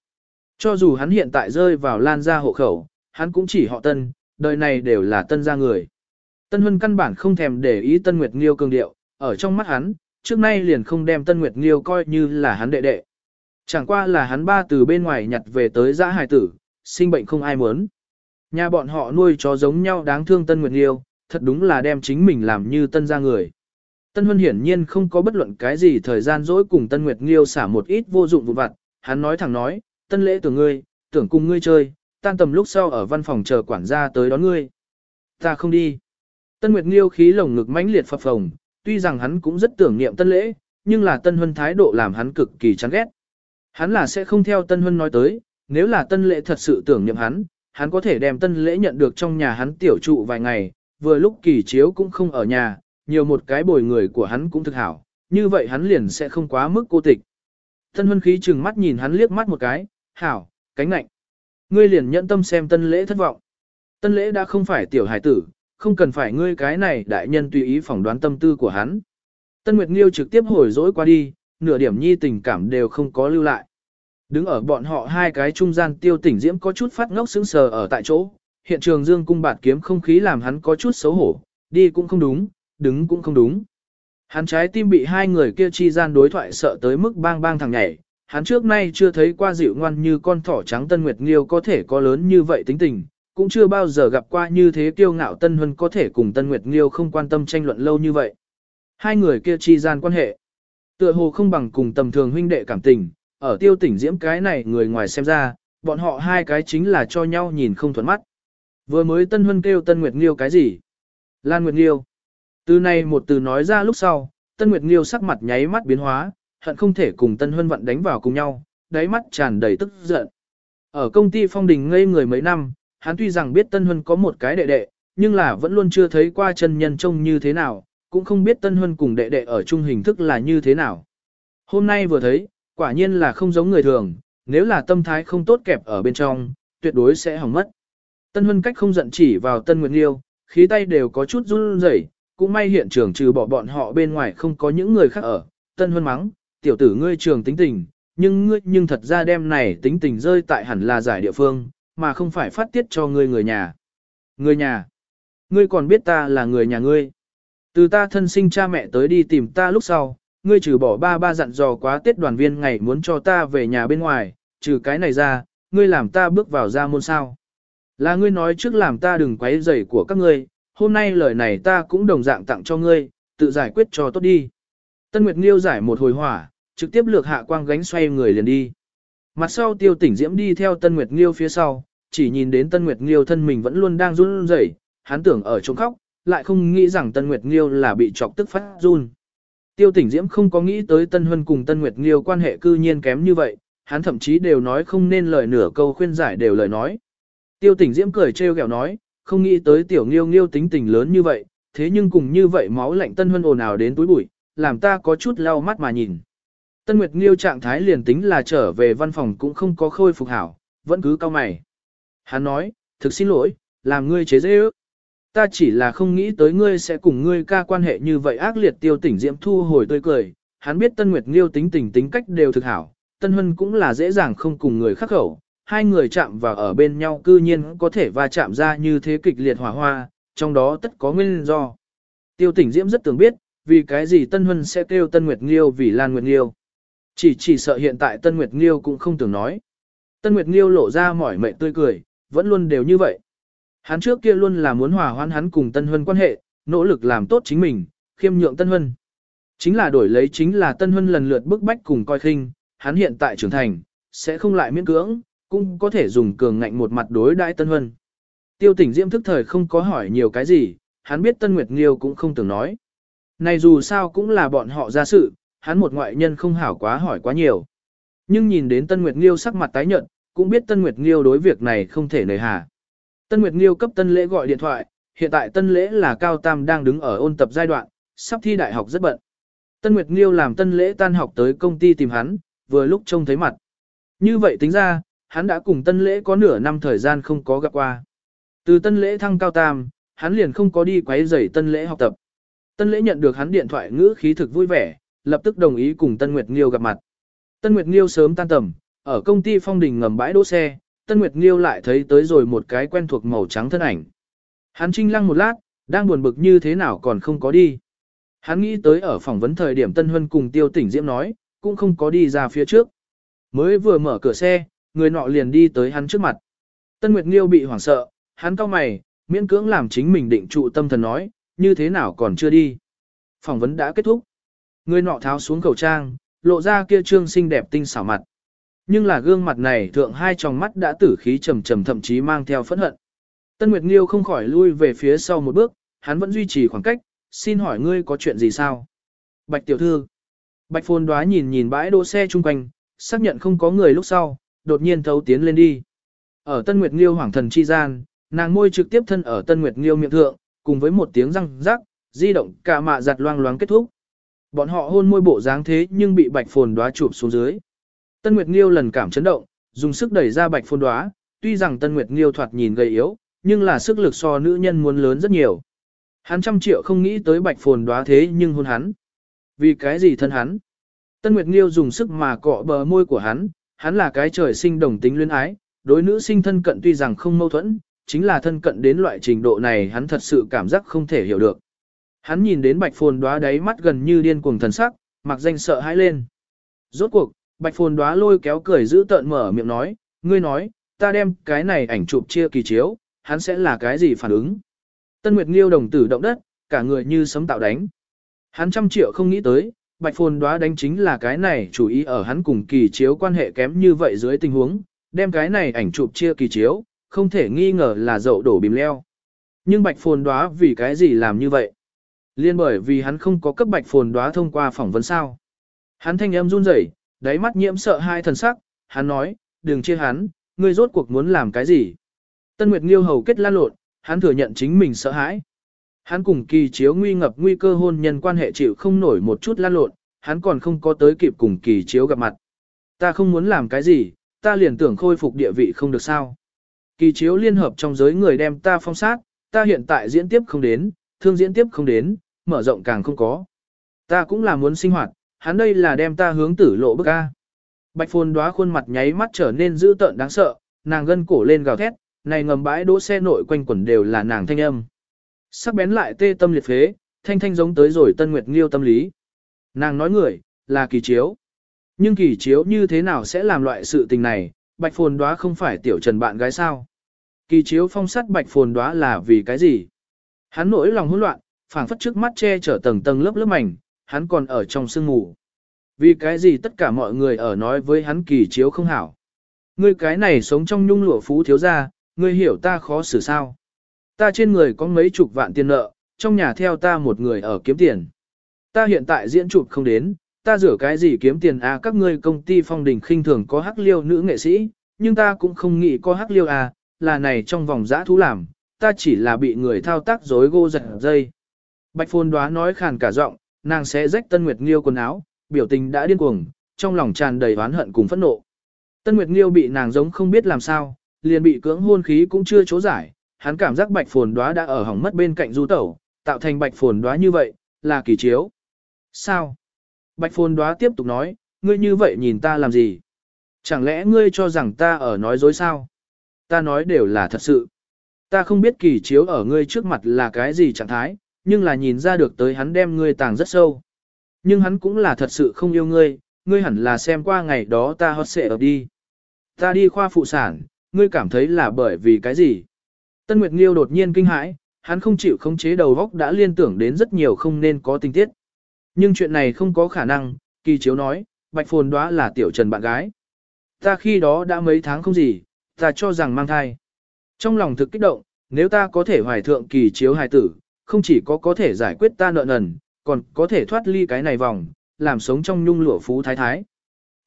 Cho dù hắn hiện tại rơi vào Lan gia hộ khẩu, hắn cũng chỉ họ Tân, đời này đều là Tân gia người. Tân Huân căn bản không thèm để ý Tân Nguyệt Nghiêu cường điệu, ở trong mắt hắn, trước nay liền không đem Tân Nguyệt Nghiêu coi như là hắn đệ đệ. Chẳng qua là hắn ba từ bên ngoài nhặt về tới giã hài tử, sinh bệnh không ai muốn. Nhà bọn họ nuôi chó giống nhau đáng thương Tân Nguyệt Liêu, thật đúng là đem chính mình làm như tân gia người. Tân Huân hiển nhiên không có bất luận cái gì thời gian dỗi cùng Tân Nguyệt Liêu xả một ít vô dụng vụ vặt, hắn nói thẳng nói, Tân lễ tưởng ngươi, tưởng cùng ngươi chơi, tan tầm lúc sau ở văn phòng chờ quản gia tới đón ngươi. Ta không đi. Tân Nguyệt Liêu khí lồng ngực mãnh liệt phập phồng, tuy rằng hắn cũng rất tưởng niệm Tân lễ, nhưng là Tân Huân thái độ làm hắn cực kỳ chán ghét. Hắn là sẽ không theo Tân Huân nói tới, nếu là Tân lễ thật sự tưởng niệm hắn, hắn có thể đem tân lễ nhận được trong nhà hắn tiểu trụ vài ngày, vừa lúc kỳ chiếu cũng không ở nhà, nhiều một cái bồi người của hắn cũng thực hảo, như vậy hắn liền sẽ không quá mức cô tịch. Tân huân khí chừng mắt nhìn hắn liếc mắt một cái, hảo, cánh nạnh. Ngươi liền nhận tâm xem tân lễ thất vọng. Tân lễ đã không phải tiểu hải tử, không cần phải ngươi cái này đại nhân tùy ý phỏng đoán tâm tư của hắn. Tân Nguyệt Nghiêu trực tiếp hồi dỗi qua đi, nửa điểm nhi tình cảm đều không có lưu lại. Đứng ở bọn họ hai cái trung gian tiêu tỉnh diễm có chút phát ngốc sững sờ ở tại chỗ, hiện trường dương cung bạt kiếm không khí làm hắn có chút xấu hổ, đi cũng không đúng, đứng cũng không đúng. Hắn trái tim bị hai người kia chi gian đối thoại sợ tới mức bang bang thằng nhảy, hắn trước nay chưa thấy qua dịu ngoan như con thỏ trắng Tân Nguyệt Nghiêu có thể có lớn như vậy tính tình, cũng chưa bao giờ gặp qua như thế kiêu ngạo Tân Huân có thể cùng Tân Nguyệt Nghiêu không quan tâm tranh luận lâu như vậy. Hai người kia chi gian quan hệ, tựa hồ không bằng cùng tầm thường huynh đệ cảm tình, ở tiêu tỉnh diễm cái này người ngoài xem ra, bọn họ hai cái chính là cho nhau nhìn không thuận mắt. Vừa mới Tân Huân kêu Tân Nguyệt Nghiêu cái gì? Lan Nguyệt Nghiêu. Từ này một từ nói ra lúc sau, Tân Nguyệt Nghiêu sắc mặt nháy mắt biến hóa, hận không thể cùng Tân Huân vận đánh vào cùng nhau, đáy mắt tràn đầy tức giận. Ở công ty phong đình ngây người mấy năm, hắn tuy rằng biết Tân Huân có một cái đệ đệ, nhưng là vẫn luôn chưa thấy qua chân nhân trông như thế nào, cũng không biết Tân Huân cùng đệ đệ ở chung hình thức là như thế nào. Hôm nay vừa thấy, quả nhiên là không giống người thường, nếu là tâm thái không tốt kẹp ở bên trong, tuyệt đối sẽ hỏng mất. Tân Huân cách không giận chỉ vào Tân Nguyệt Liêu, khí tay đều có chút run rẩy, cũng may hiện trường trừ bỏ bọn họ bên ngoài không có những người khác ở. Tân Huân mắng, tiểu tử ngươi trường tính tình, nhưng ngươi nhưng thật ra đem này tính tình rơi tại hẳn là giải địa phương, mà không phải phát tiết cho ngươi người nhà. Người nhà, ngươi còn biết ta là người nhà ngươi. Từ ta thân sinh cha mẹ tới đi tìm ta lúc sau, ngươi trừ bỏ ba ba dặn dò quá tết đoàn viên ngày muốn cho ta về nhà bên ngoài, trừ cái này ra, ngươi làm ta bước vào ra môn sao. Là ngươi nói trước làm ta đừng quấy rầy của các ngươi, hôm nay lời này ta cũng đồng dạng tặng cho ngươi, tự giải quyết cho tốt đi. Tân Nguyệt Nghiêu giải một hồi hỏa, trực tiếp lược hạ quang gánh xoay người liền đi. Mặt sau tiêu tỉnh diễm đi theo Tân Nguyệt Nghiêu phía sau, chỉ nhìn đến Tân Nguyệt Nghiêu thân mình vẫn luôn đang run rẩy, hắn tưởng ở trong khóc, lại không nghĩ rằng Tân Nguyệt Nghiêu là bị chọc tức phát run. Tiêu tỉnh diễm không có nghĩ tới Tân Huân cùng Tân Nguyệt Nghiêu quan hệ cư nhiên kém như vậy, hắn thậm chí đều nói không nên lời nửa câu khuyên giải đều lời nói. Tiêu tỉnh diễm cười trêu ghẹo nói, không nghĩ tới tiểu nghiêu nghiêu tính tình lớn như vậy, thế nhưng cùng như vậy máu lạnh Tân Huân ồn ào đến túi bụi, làm ta có chút lau mắt mà nhìn. Tân Nguyệt Nghiêu trạng thái liền tính là trở về văn phòng cũng không có khôi phục hảo, vẫn cứ cao mày. Hắn nói, thực xin lỗi, làm ngươi chế dễ ước. Ta chỉ là không nghĩ tới ngươi sẽ cùng ngươi ca quan hệ như vậy ác liệt tiêu tỉnh diễm thu hồi tươi cười. Hắn biết Tân Nguyệt Nghiêu tính tình tính cách đều thực hảo, Tân Huân cũng là dễ dàng không cùng người khắc khẩu. Hai người chạm vào ở bên nhau cư nhiên có thể va chạm ra như thế kịch liệt hỏa hoa, trong đó tất có nguyên do. Tiêu tỉnh diễm rất tưởng biết, vì cái gì Tân Huân sẽ kêu Tân Nguyệt Nghiêu vì Lan Nguyệt Nghiêu. Chỉ chỉ sợ hiện tại Tân Nguyệt Nghiêu cũng không tưởng nói. Tân Nguyệt Nghiêu lộ ra mỏi mệt tươi cười, vẫn luôn đều như vậy. Hắn trước kia luôn là muốn hòa hoãn hắn cùng Tân Huân quan hệ, nỗ lực làm tốt chính mình, khiêm nhượng Tân Huân. Chính là đổi lấy chính là Tân Huân lần lượt bức bách cùng coi khinh, hắn hiện tại trưởng thành, sẽ không lại miễn cưỡng, cũng có thể dùng cường ngạnh một mặt đối đãi Tân Huân. Tiêu tỉnh Diễm thức thời không có hỏi nhiều cái gì, hắn biết Tân Nguyệt Nghiêu cũng không tưởng nói. Này dù sao cũng là bọn họ ra sự, hắn một ngoại nhân không hảo quá hỏi quá nhiều. Nhưng nhìn đến Tân Nguyệt Nghiêu sắc mặt tái nhợt, cũng biết Tân Nguyệt Nghiêu đối việc này không thể nời hà. Tân Nguyệt Nghiêu cấp Tân Lễ gọi điện thoại, hiện tại Tân Lễ là Cao Tam đang đứng ở ôn tập giai đoạn, sắp thi đại học rất bận. Tân Nguyệt Nghiêu làm Tân Lễ tan học tới công ty tìm hắn, vừa lúc trông thấy mặt. Như vậy tính ra, hắn đã cùng Tân Lễ có nửa năm thời gian không có gặp qua. Từ Tân Lễ thăng Cao Tam, hắn liền không có đi quấy rầy Tân Lễ học tập. Tân Lễ nhận được hắn điện thoại ngữ khí thực vui vẻ, lập tức đồng ý cùng Tân Nguyệt Nghiêu gặp mặt. Tân Nguyệt Nghiêu sớm tan tầm, ở công ty phong đình ngầm bãi đỗ xe, Tân Nguyệt Nghiêu lại thấy tới rồi một cái quen thuộc màu trắng thân ảnh. Hắn trinh lăng một lát, đang buồn bực như thế nào còn không có đi. Hắn nghĩ tới ở phỏng vấn thời điểm Tân Huân cùng Tiêu Tỉnh Diễm nói, cũng không có đi ra phía trước. Mới vừa mở cửa xe, người nọ liền đi tới hắn trước mặt. Tân Nguyệt Nghiêu bị hoảng sợ, hắn cau mày, miễn cưỡng làm chính mình định trụ tâm thần nói, như thế nào còn chưa đi. Phỏng vấn đã kết thúc. Người nọ tháo xuống khẩu trang, lộ ra kia trương xinh đẹp tinh xảo mặt. Nhưng là gương mặt này thượng hai tròng mắt đã tử khí trầm trầm thậm chí mang theo phẫn hận. Tân Nguyệt Nghiêu không khỏi lui về phía sau một bước, hắn vẫn duy trì khoảng cách, xin hỏi ngươi có chuyện gì sao? Bạch tiểu thư. Bạch phôn đoá nhìn nhìn bãi đỗ xe chung quanh, xác nhận không có người lúc sau, đột nhiên thấu tiến lên đi. Ở Tân Nguyệt Nghiêu hoàng thần chi gian, nàng môi trực tiếp thân ở Tân Nguyệt Nghiêu miệng thượng, cùng với một tiếng răng rắc, di động cả mạ giặt loang loáng kết thúc. Bọn họ hôn môi bộ dáng thế nhưng bị bạch phồn đoá chụp xuống dưới. Tân Nguyệt Nghiêu lần cảm chấn động, dùng sức đẩy ra bạch phồn đoá, tuy rằng Tân Nguyệt Nghiêu thoạt nhìn gầy yếu, nhưng là sức lực so nữ nhân muốn lớn rất nhiều. Hắn trăm triệu không nghĩ tới bạch phồn đoá thế nhưng hôn hắn. Vì cái gì thân hắn? Tân Nguyệt Nghiêu dùng sức mà cọ bờ môi của hắn, hắn là cái trời sinh đồng tính luyến ái, đối nữ sinh thân cận tuy rằng không mâu thuẫn, chính là thân cận đến loại trình độ này hắn thật sự cảm giác không thể hiểu được. Hắn nhìn đến bạch phồn đóa đáy mắt gần như điên cuồng thần sắc, mặc danh sợ hãi lên. Rốt cuộc, bạch phồn đóa lôi kéo cười giữ tợn mở miệng nói, ngươi nói, ta đem cái này ảnh chụp chia kỳ chiếu, hắn sẽ là cái gì phản ứng. Tân Nguyệt Nghiêu đồng tử động đất, cả người như sấm tạo đánh. Hắn trăm triệu không nghĩ tới, bạch phồn đóa đánh chính là cái này chủ ý ở hắn cùng kỳ chiếu quan hệ kém như vậy dưới tình huống, đem cái này ảnh chụp chia kỳ chiếu, không thể nghi ngờ là dậu đổ bìm leo. Nhưng bạch phồn đóa vì cái gì làm như vậy? Liên bởi vì hắn không có cấp bạch phồn đóa thông qua phỏng vấn sao. Hắn thanh âm run rẩy, đáy mắt nhiễm sợ hai thần sắc, hắn nói, đừng chia hắn, ngươi rốt cuộc muốn làm cái gì. Tân Nguyệt Nghiêu hầu kết lan lộn, hắn thừa nhận chính mình sợ hãi. Hắn cùng kỳ chiếu nguy ngập nguy cơ hôn nhân quan hệ chịu không nổi một chút lan lộn, hắn còn không có tới kịp cùng kỳ chiếu gặp mặt. Ta không muốn làm cái gì, ta liền tưởng khôi phục địa vị không được sao. Kỳ chiếu liên hợp trong giới người đem ta phong sát, ta hiện tại diễn tiếp không đến, thương diễn tiếp không đến, mở rộng càng không có. Ta cũng là muốn sinh hoạt, hắn đây là đem ta hướng tử lộ bức A. Bạch phồn đóa khuôn mặt nháy mắt trở nên dữ tợn đáng sợ, nàng gân cổ lên gào thét, này ngầm bãi đỗ xe nội quanh quẩn đều là nàng thanh âm. Sắc bén lại tê tâm liệt phế, thanh thanh giống tới rồi tân nguyệt nghiêu tâm lý. Nàng nói người, là kỳ chiếu. Nhưng kỳ chiếu như thế nào sẽ làm loại sự tình này, bạch phồn đóa không phải tiểu trần bạn gái sao. Kỳ chiếu phong sát bạch phồn đóa là vì cái gì? Hắn nỗi lòng hỗn loạn, phảng phất trước mắt che chở tầng tầng lớp lớp mảnh, hắn còn ở trong sương ngủ. Vì cái gì tất cả mọi người ở nói với hắn kỳ chiếu không hảo. Ngươi cái này sống trong nhung lụa phú thiếu gia, ngươi hiểu ta khó xử sao. Ta trên người có mấy chục vạn tiền nợ, trong nhà theo ta một người ở kiếm tiền. Ta hiện tại diễn chụp không đến, ta rửa cái gì kiếm tiền à các ngươi công ty phong đình khinh thường có hắc liêu nữ nghệ sĩ, nhưng ta cũng không nghĩ có hắc liêu à, là này trong vòng giã thú làm, ta chỉ là bị người thao tác dối gô giật dây. Bạch phôn đoá nói khàn cả giọng, nàng sẽ rách Tân Nguyệt Nghiêu quần áo, biểu tình đã điên cuồng, trong lòng tràn đầy oán hận cùng phẫn nộ. Tân Nguyệt Nghiêu bị nàng giống không biết làm sao, liền bị cưỡng hôn khí cũng chưa chỗ giải, hắn cảm giác bạch phồn đóa đã ở hỏng mất bên cạnh du tẩu, tạo thành bạch phồn đóa như vậy, là kỳ chiếu. Sao? Bạch phồn đóa tiếp tục nói, ngươi như vậy nhìn ta làm gì? Chẳng lẽ ngươi cho rằng ta ở nói dối sao? Ta nói đều là thật sự. Ta không biết kỳ chiếu ở ngươi trước mặt là cái gì trạng thái, nhưng là nhìn ra được tới hắn đem ngươi tàng rất sâu. Nhưng hắn cũng là thật sự không yêu ngươi, ngươi hẳn là xem qua ngày đó ta hót xệ ở đi. Ta đi khoa phụ sản, ngươi cảm thấy là bởi vì cái gì? Tân Nguyệt Nghiêu đột nhiên kinh hãi, hắn không chịu khống chế đầu góc đã liên tưởng đến rất nhiều không nên có tình tiết. Nhưng chuyện này không có khả năng, kỳ chiếu nói, bạch phồn đó là tiểu trần bạn gái. Ta khi đó đã mấy tháng không gì, ta cho rằng mang thai. Trong lòng thực kích động, nếu ta có thể hoài thượng kỳ chiếu hài tử, không chỉ có có thể giải quyết ta nợ nần, còn có thể thoát ly cái này vòng, làm sống trong nhung lụa phú thái thái.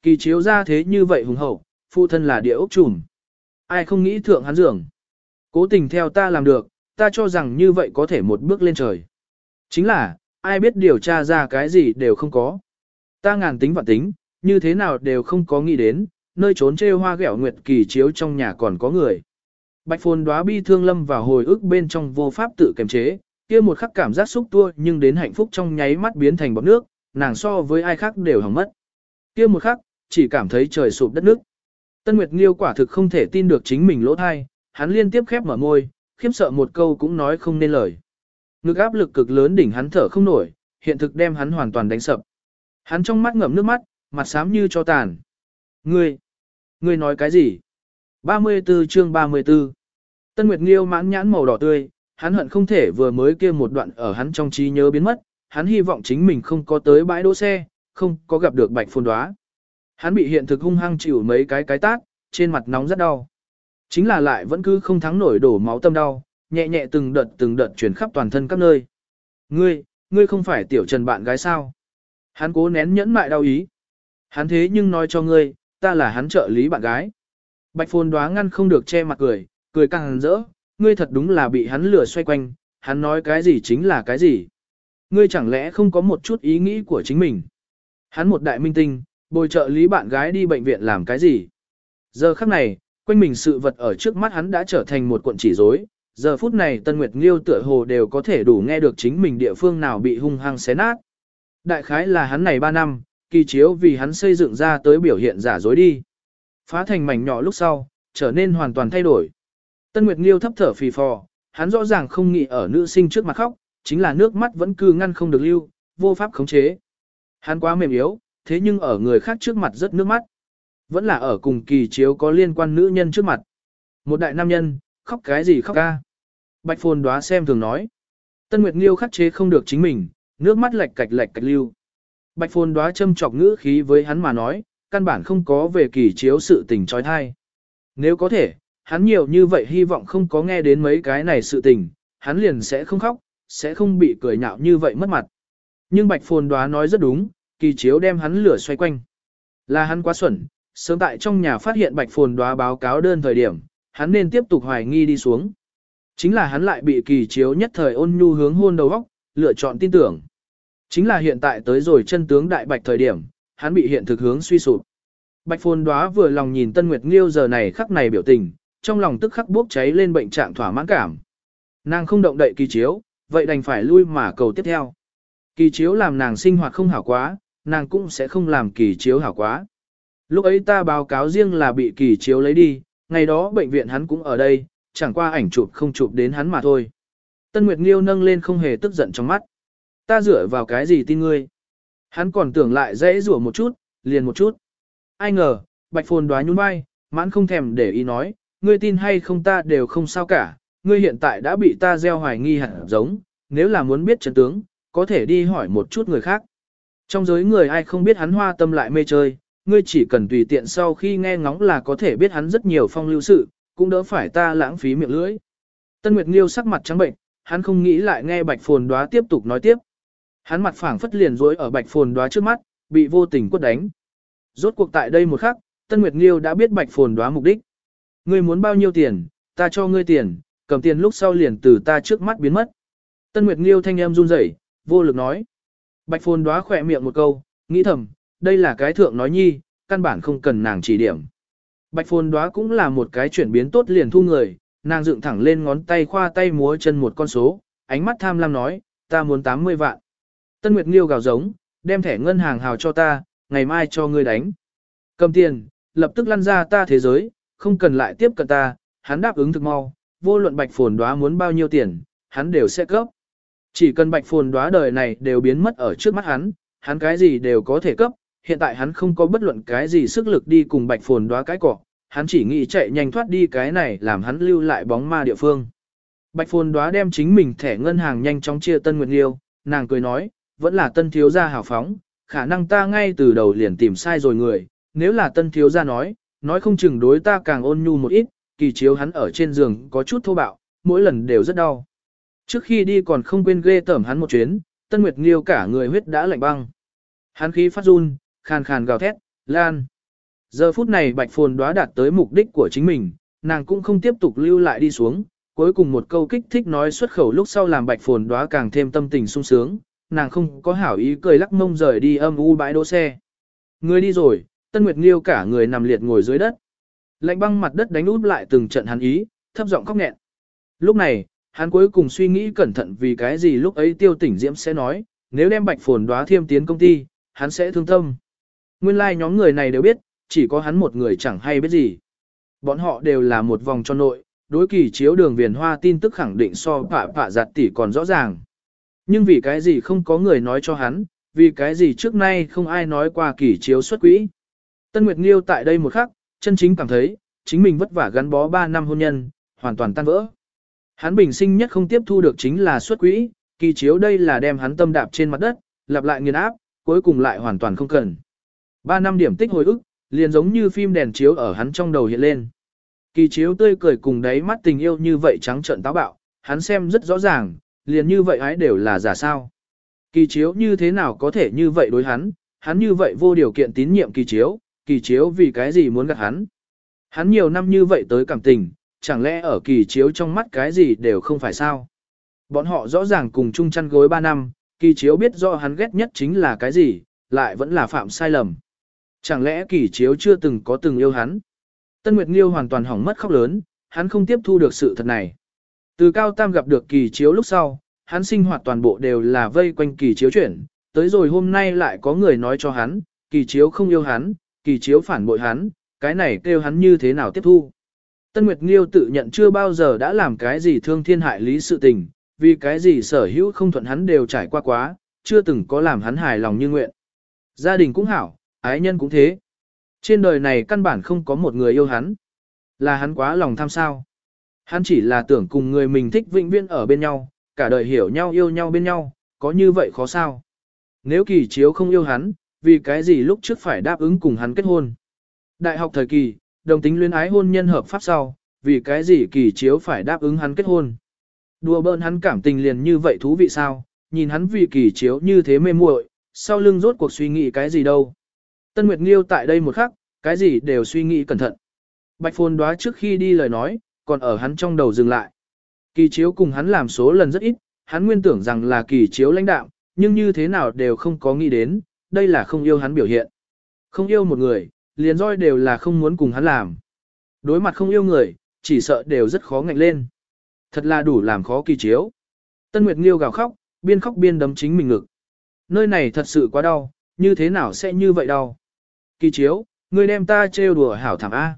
Kỳ chiếu ra thế như vậy hùng hậu, phụ thân là địa ốc trùm. Ai không nghĩ thượng hắn dường. Cố tình theo ta làm được, ta cho rằng như vậy có thể một bước lên trời. Chính là, ai biết điều tra ra cái gì đều không có. Ta ngàn tính vạn tính, như thế nào đều không có nghĩ đến, nơi trốn trêu hoa ghẹo nguyệt kỳ chiếu trong nhà còn có người. Bạch phồn đóa bi thương lâm vào hồi ức bên trong vô pháp tự kiềm chế, kia một khắc cảm giác xúc tua nhưng đến hạnh phúc trong nháy mắt biến thành bọt nước, nàng so với ai khác đều hỏng mất. Kia một khắc, chỉ cảm thấy trời sụp đất nước. Tân Nguyệt Nghiêu quả thực không thể tin được chính mình lỗ thai, hắn liên tiếp khép mở môi, khiếp sợ một câu cũng nói không nên lời. Ngực áp lực cực lớn đỉnh hắn thở không nổi, hiện thực đem hắn hoàn toàn đánh sập. Hắn trong mắt ngậm nước mắt, mặt xám như cho tàn. Ngươi, ngươi nói cái gì? 34 chương 34 Tân Nguyệt Nghiêu mãn nhãn màu đỏ tươi, hắn hận không thể vừa mới kia một đoạn ở hắn trong trí nhớ biến mất, hắn hy vọng chính mình không có tới bãi đỗ xe, không có gặp được bạch phồn đoá. Hắn bị hiện thực hung hăng chịu mấy cái cái tác, trên mặt nóng rất đau. Chính là lại vẫn cứ không thắng nổi đổ máu tâm đau, nhẹ nhẹ từng đợt từng đợt chuyển khắp toàn thân các nơi. Ngươi, ngươi không phải tiểu trần bạn gái sao? Hắn cố nén nhẫn mại đau ý. Hắn thế nhưng nói cho ngươi, ta là hắn trợ lý bạn gái. Bạch phồn đoá ngăn không được che mặt cười, cười càng rỡ, ngươi thật đúng là bị hắn lừa xoay quanh, hắn nói cái gì chính là cái gì. Ngươi chẳng lẽ không có một chút ý nghĩ của chính mình. Hắn một đại minh tinh, bồi trợ lý bạn gái đi bệnh viện làm cái gì. Giờ khắc này, quanh mình sự vật ở trước mắt hắn đã trở thành một cuộn chỉ rối. Giờ phút này Tân Nguyệt Nghiêu tựa hồ đều có thể đủ nghe được chính mình địa phương nào bị hung hăng xé nát. Đại khái là hắn này 3 năm, kỳ chiếu vì hắn xây dựng ra tới biểu hiện giả dối đi. Phá thành mảnh nhỏ lúc sau, trở nên hoàn toàn thay đổi. Tân Nguyệt Nghiêu thấp thở phì phò, hắn rõ ràng không nghĩ ở nữ sinh trước mặt khóc, chính là nước mắt vẫn cứ ngăn không được lưu, vô pháp khống chế. Hắn quá mềm yếu, thế nhưng ở người khác trước mặt rất nước mắt. Vẫn là ở cùng kỳ chiếu có liên quan nữ nhân trước mặt. Một đại nam nhân, khóc cái gì khóc ca. Bạch phồn đoá xem thường nói. Tân Nguyệt Nghiêu khắc chế không được chính mình, nước mắt lệch cạch lệch cạch lưu. Bạch phồn đoá châm chọc ngữ khí với hắn mà nói, căn bản không có về kỳ chiếu sự tình trói thai. Nếu có thể, hắn nhiều như vậy hy vọng không có nghe đến mấy cái này sự tình, hắn liền sẽ không khóc, sẽ không bị cười nhạo như vậy mất mặt. Nhưng Bạch Phồn đoá nói rất đúng, kỳ chiếu đem hắn lửa xoay quanh. Là hắn quá xuẩn, sớm tại trong nhà phát hiện Bạch Phồn đoá báo cáo đơn thời điểm, hắn nên tiếp tục hoài nghi đi xuống. Chính là hắn lại bị kỳ chiếu nhất thời ôn nhu hướng hôn đầu óc, lựa chọn tin tưởng. Chính là hiện tại tới rồi chân tướng đại bạch thời điểm, hắn bị hiện thực hướng suy sụp. Bạch Phồn đoá vừa lòng nhìn Tân Nguyệt Nghiêu giờ này khắc này biểu tình, trong lòng tức khắc bốc cháy lên bệnh trạng thỏa mãn cảm. Nàng không động đậy kỳ chiếu, vậy đành phải lui mà cầu tiếp theo. Kỳ chiếu làm nàng sinh hoạt không hảo quá, nàng cũng sẽ không làm kỳ chiếu hảo quá. Lúc ấy ta báo cáo riêng là bị kỳ chiếu lấy đi, ngày đó bệnh viện hắn cũng ở đây, chẳng qua ảnh chụp không chụp đến hắn mà thôi. Tân Nguyệt Nghiêu nâng lên không hề tức giận trong mắt. Ta dựa vào cái gì tin ngươi? Hắn còn tưởng lại dễ rủa một chút, liền một chút. Ai ngờ, Bạch Phồn đoá nhún vai, mãn không thèm để ý nói, ngươi tin hay không ta đều không sao cả, ngươi hiện tại đã bị ta gieo hoài nghi hẳn giống, nếu là muốn biết chân tướng, có thể đi hỏi một chút người khác. Trong giới người ai không biết hắn hoa tâm lại mê chơi, ngươi chỉ cần tùy tiện sau khi nghe ngóng là có thể biết hắn rất nhiều phong lưu sự, cũng đỡ phải ta lãng phí miệng lưỡi. Tân Nguyệt Nghiêu sắc mặt trắng bệnh, hắn không nghĩ lại nghe Bạch Phồn Đóa tiếp tục nói tiếp. Hắn mặt phẳng phất liền rối ở Bạch Phồn Đóa trước mắt, bị vô tình quất đánh. Rốt cuộc tại đây một khắc, Tân Nguyệt Nghiêu đã biết Bạch Phồn Đóa mục đích. Ngươi muốn bao nhiêu tiền, ta cho ngươi tiền, cầm tiền lúc sau liền từ ta trước mắt biến mất. Tân Nguyệt Nghiêu thanh em run rẩy, vô lực nói. Bạch Phồn đóa khỏe miệng một câu, nghĩ thầm, đây là cái thượng nói nhi, căn bản không cần nàng chỉ điểm. Bạch Phồn đóa cũng là một cái chuyển biến tốt liền thu người, nàng dựng thẳng lên ngón tay khoa tay múa chân một con số, ánh mắt tham lam nói, ta muốn 80 vạn. Tân Nguyệt Nghiêu gào giống, đem thẻ ngân hàng hào cho ta, ngày mai cho ngươi đánh. Cầm tiền, lập tức lăn ra ta thế giới, không cần lại tiếp cận ta, hắn đáp ứng thực mau, vô luận bạch phồn đoá muốn bao nhiêu tiền, hắn đều sẽ cấp. Chỉ cần bạch phồn đoá đời này đều biến mất ở trước mắt hắn, hắn cái gì đều có thể cấp, hiện tại hắn không có bất luận cái gì sức lực đi cùng bạch phồn đoá cái cỏ, hắn chỉ nghĩ chạy nhanh thoát đi cái này làm hắn lưu lại bóng ma địa phương. Bạch phồn đoá đem chính mình thẻ ngân hàng nhanh chóng chia Tân Nguyệt Liêu, nàng cười nói, vẫn là tân thiếu gia hào phóng, khả năng ta ngay từ đầu liền tìm sai rồi người, nếu là tân thiếu gia nói, nói không chừng đối ta càng ôn nhu một ít, kỳ chiếu hắn ở trên giường có chút thô bạo, mỗi lần đều rất đau. Trước khi đi còn không quên ghê tởm hắn một chuyến, Tân Nguyệt Nghiêu cả người huyết đã lạnh băng. Hắn khí phát run, khàn khàn gào thét, lan. Giờ phút này Bạch Phồn đoá đạt tới mục đích của chính mình, nàng cũng không tiếp tục lưu lại đi xuống, cuối cùng một câu kích thích nói xuất khẩu lúc sau làm Bạch Phồn đoá càng thêm tâm tình sung sướng, nàng không có hảo ý cười lắc mông rời đi âm u bãi đỗ xe. Người đi rồi, Tân Nguyệt Nghiêu cả người nằm liệt ngồi dưới đất. Lạnh băng mặt đất đánh út lại từng trận hắn ý, thấp giọng khóc nghẹn. Lúc này, hắn cuối cùng suy nghĩ cẩn thận vì cái gì lúc ấy tiêu tỉnh diễm sẽ nói, nếu đem bạch phồn đóa thiêm tiến công ty, hắn sẽ thương tâm. Nguyên lai like nhóm người này đều biết, chỉ có hắn một người chẳng hay biết gì. Bọn họ đều là một vòng cho nội, đối kỳ chiếu đường viền hoa tin tức khẳng định so phạ phạ giặt tỷ còn rõ ràng. Nhưng vì cái gì không có người nói cho hắn, vì cái gì trước nay không ai nói qua kỳ chiếu xuất quỹ. Tân Nguyệt Nghiêu tại đây một khắc, chân chính cảm thấy, chính mình vất vả gắn bó 3 năm hôn nhân, hoàn toàn tan vỡ. Hắn bình sinh nhất không tiếp thu được chính là xuất quỹ, kỳ chiếu đây là đem hắn tâm đạp trên mặt đất, lặp lại nghiền áp, cuối cùng lại hoàn toàn không cần. 3 năm điểm tích hồi ức, liền giống như phim đèn chiếu ở hắn trong đầu hiện lên. Kỳ chiếu tươi cười cùng đáy mắt tình yêu như vậy trắng trợn táo bạo, hắn xem rất rõ ràng, liền như vậy ái đều là giả sao. Kỳ chiếu như thế nào có thể như vậy đối hắn, hắn như vậy vô điều kiện tín nhiệm kỳ chiếu, kỳ chiếu vì cái gì muốn gặp hắn. Hắn nhiều năm như vậy tới cảm tình, chẳng lẽ ở kỳ chiếu trong mắt cái gì đều không phải sao. Bọn họ rõ ràng cùng chung chăn gối 3 năm, kỳ chiếu biết rõ hắn ghét nhất chính là cái gì, lại vẫn là phạm sai lầm. Chẳng lẽ kỳ chiếu chưa từng có từng yêu hắn. Tân Nguyệt Nghiêu hoàn toàn hỏng mất khóc lớn, hắn không tiếp thu được sự thật này. Từ cao tam gặp được kỳ chiếu lúc sau, hắn sinh hoạt toàn bộ đều là vây quanh kỳ chiếu chuyển, tới rồi hôm nay lại có người nói cho hắn, kỳ chiếu không yêu hắn, kỳ chiếu phản bội hắn, cái này kêu hắn như thế nào tiếp thu. Tân Nguyệt Nghiêu tự nhận chưa bao giờ đã làm cái gì thương thiên hại lý sự tình, vì cái gì sở hữu không thuận hắn đều trải qua quá, chưa từng có làm hắn hài lòng như nguyện. Gia đình cũng hảo, ái nhân cũng thế. Trên đời này căn bản không có một người yêu hắn. Là hắn quá lòng tham sao. Hắn chỉ là tưởng cùng người mình thích vĩnh viễn ở bên nhau, cả đời hiểu nhau yêu nhau bên nhau, có như vậy khó sao. Nếu kỳ chiếu không yêu hắn, vì cái gì lúc trước phải đáp ứng cùng hắn kết hôn. Đại học thời kỳ, đồng tính luyến ái hôn nhân hợp pháp sau, vì cái gì kỳ chiếu phải đáp ứng hắn kết hôn. Đùa bỡn hắn cảm tình liền như vậy thú vị sao, nhìn hắn vì kỳ chiếu như thế mê muội, sau lưng rốt cuộc suy nghĩ cái gì đâu. Tân Nguyệt Nghiêu tại đây một khắc, cái gì đều suy nghĩ cẩn thận. Bạch Phồn đoá trước khi đi lời nói, còn ở hắn trong đầu dừng lại. Kỳ chiếu cùng hắn làm số lần rất ít, hắn nguyên tưởng rằng là kỳ chiếu lãnh đạo, nhưng như thế nào đều không có nghĩ đến, đây là không yêu hắn biểu hiện. Không yêu một người, liền roi đều là không muốn cùng hắn làm. Đối mặt không yêu người, chỉ sợ đều rất khó ngạnh lên. Thật là đủ làm khó kỳ chiếu. Tân Nguyệt Nghiêu gào khóc, biên khóc biên đấm chính mình ngực. Nơi này thật sự quá đau, như thế nào sẽ như vậy đau. Kỳ chiếu, người đem ta trêu đùa hảo thảm A.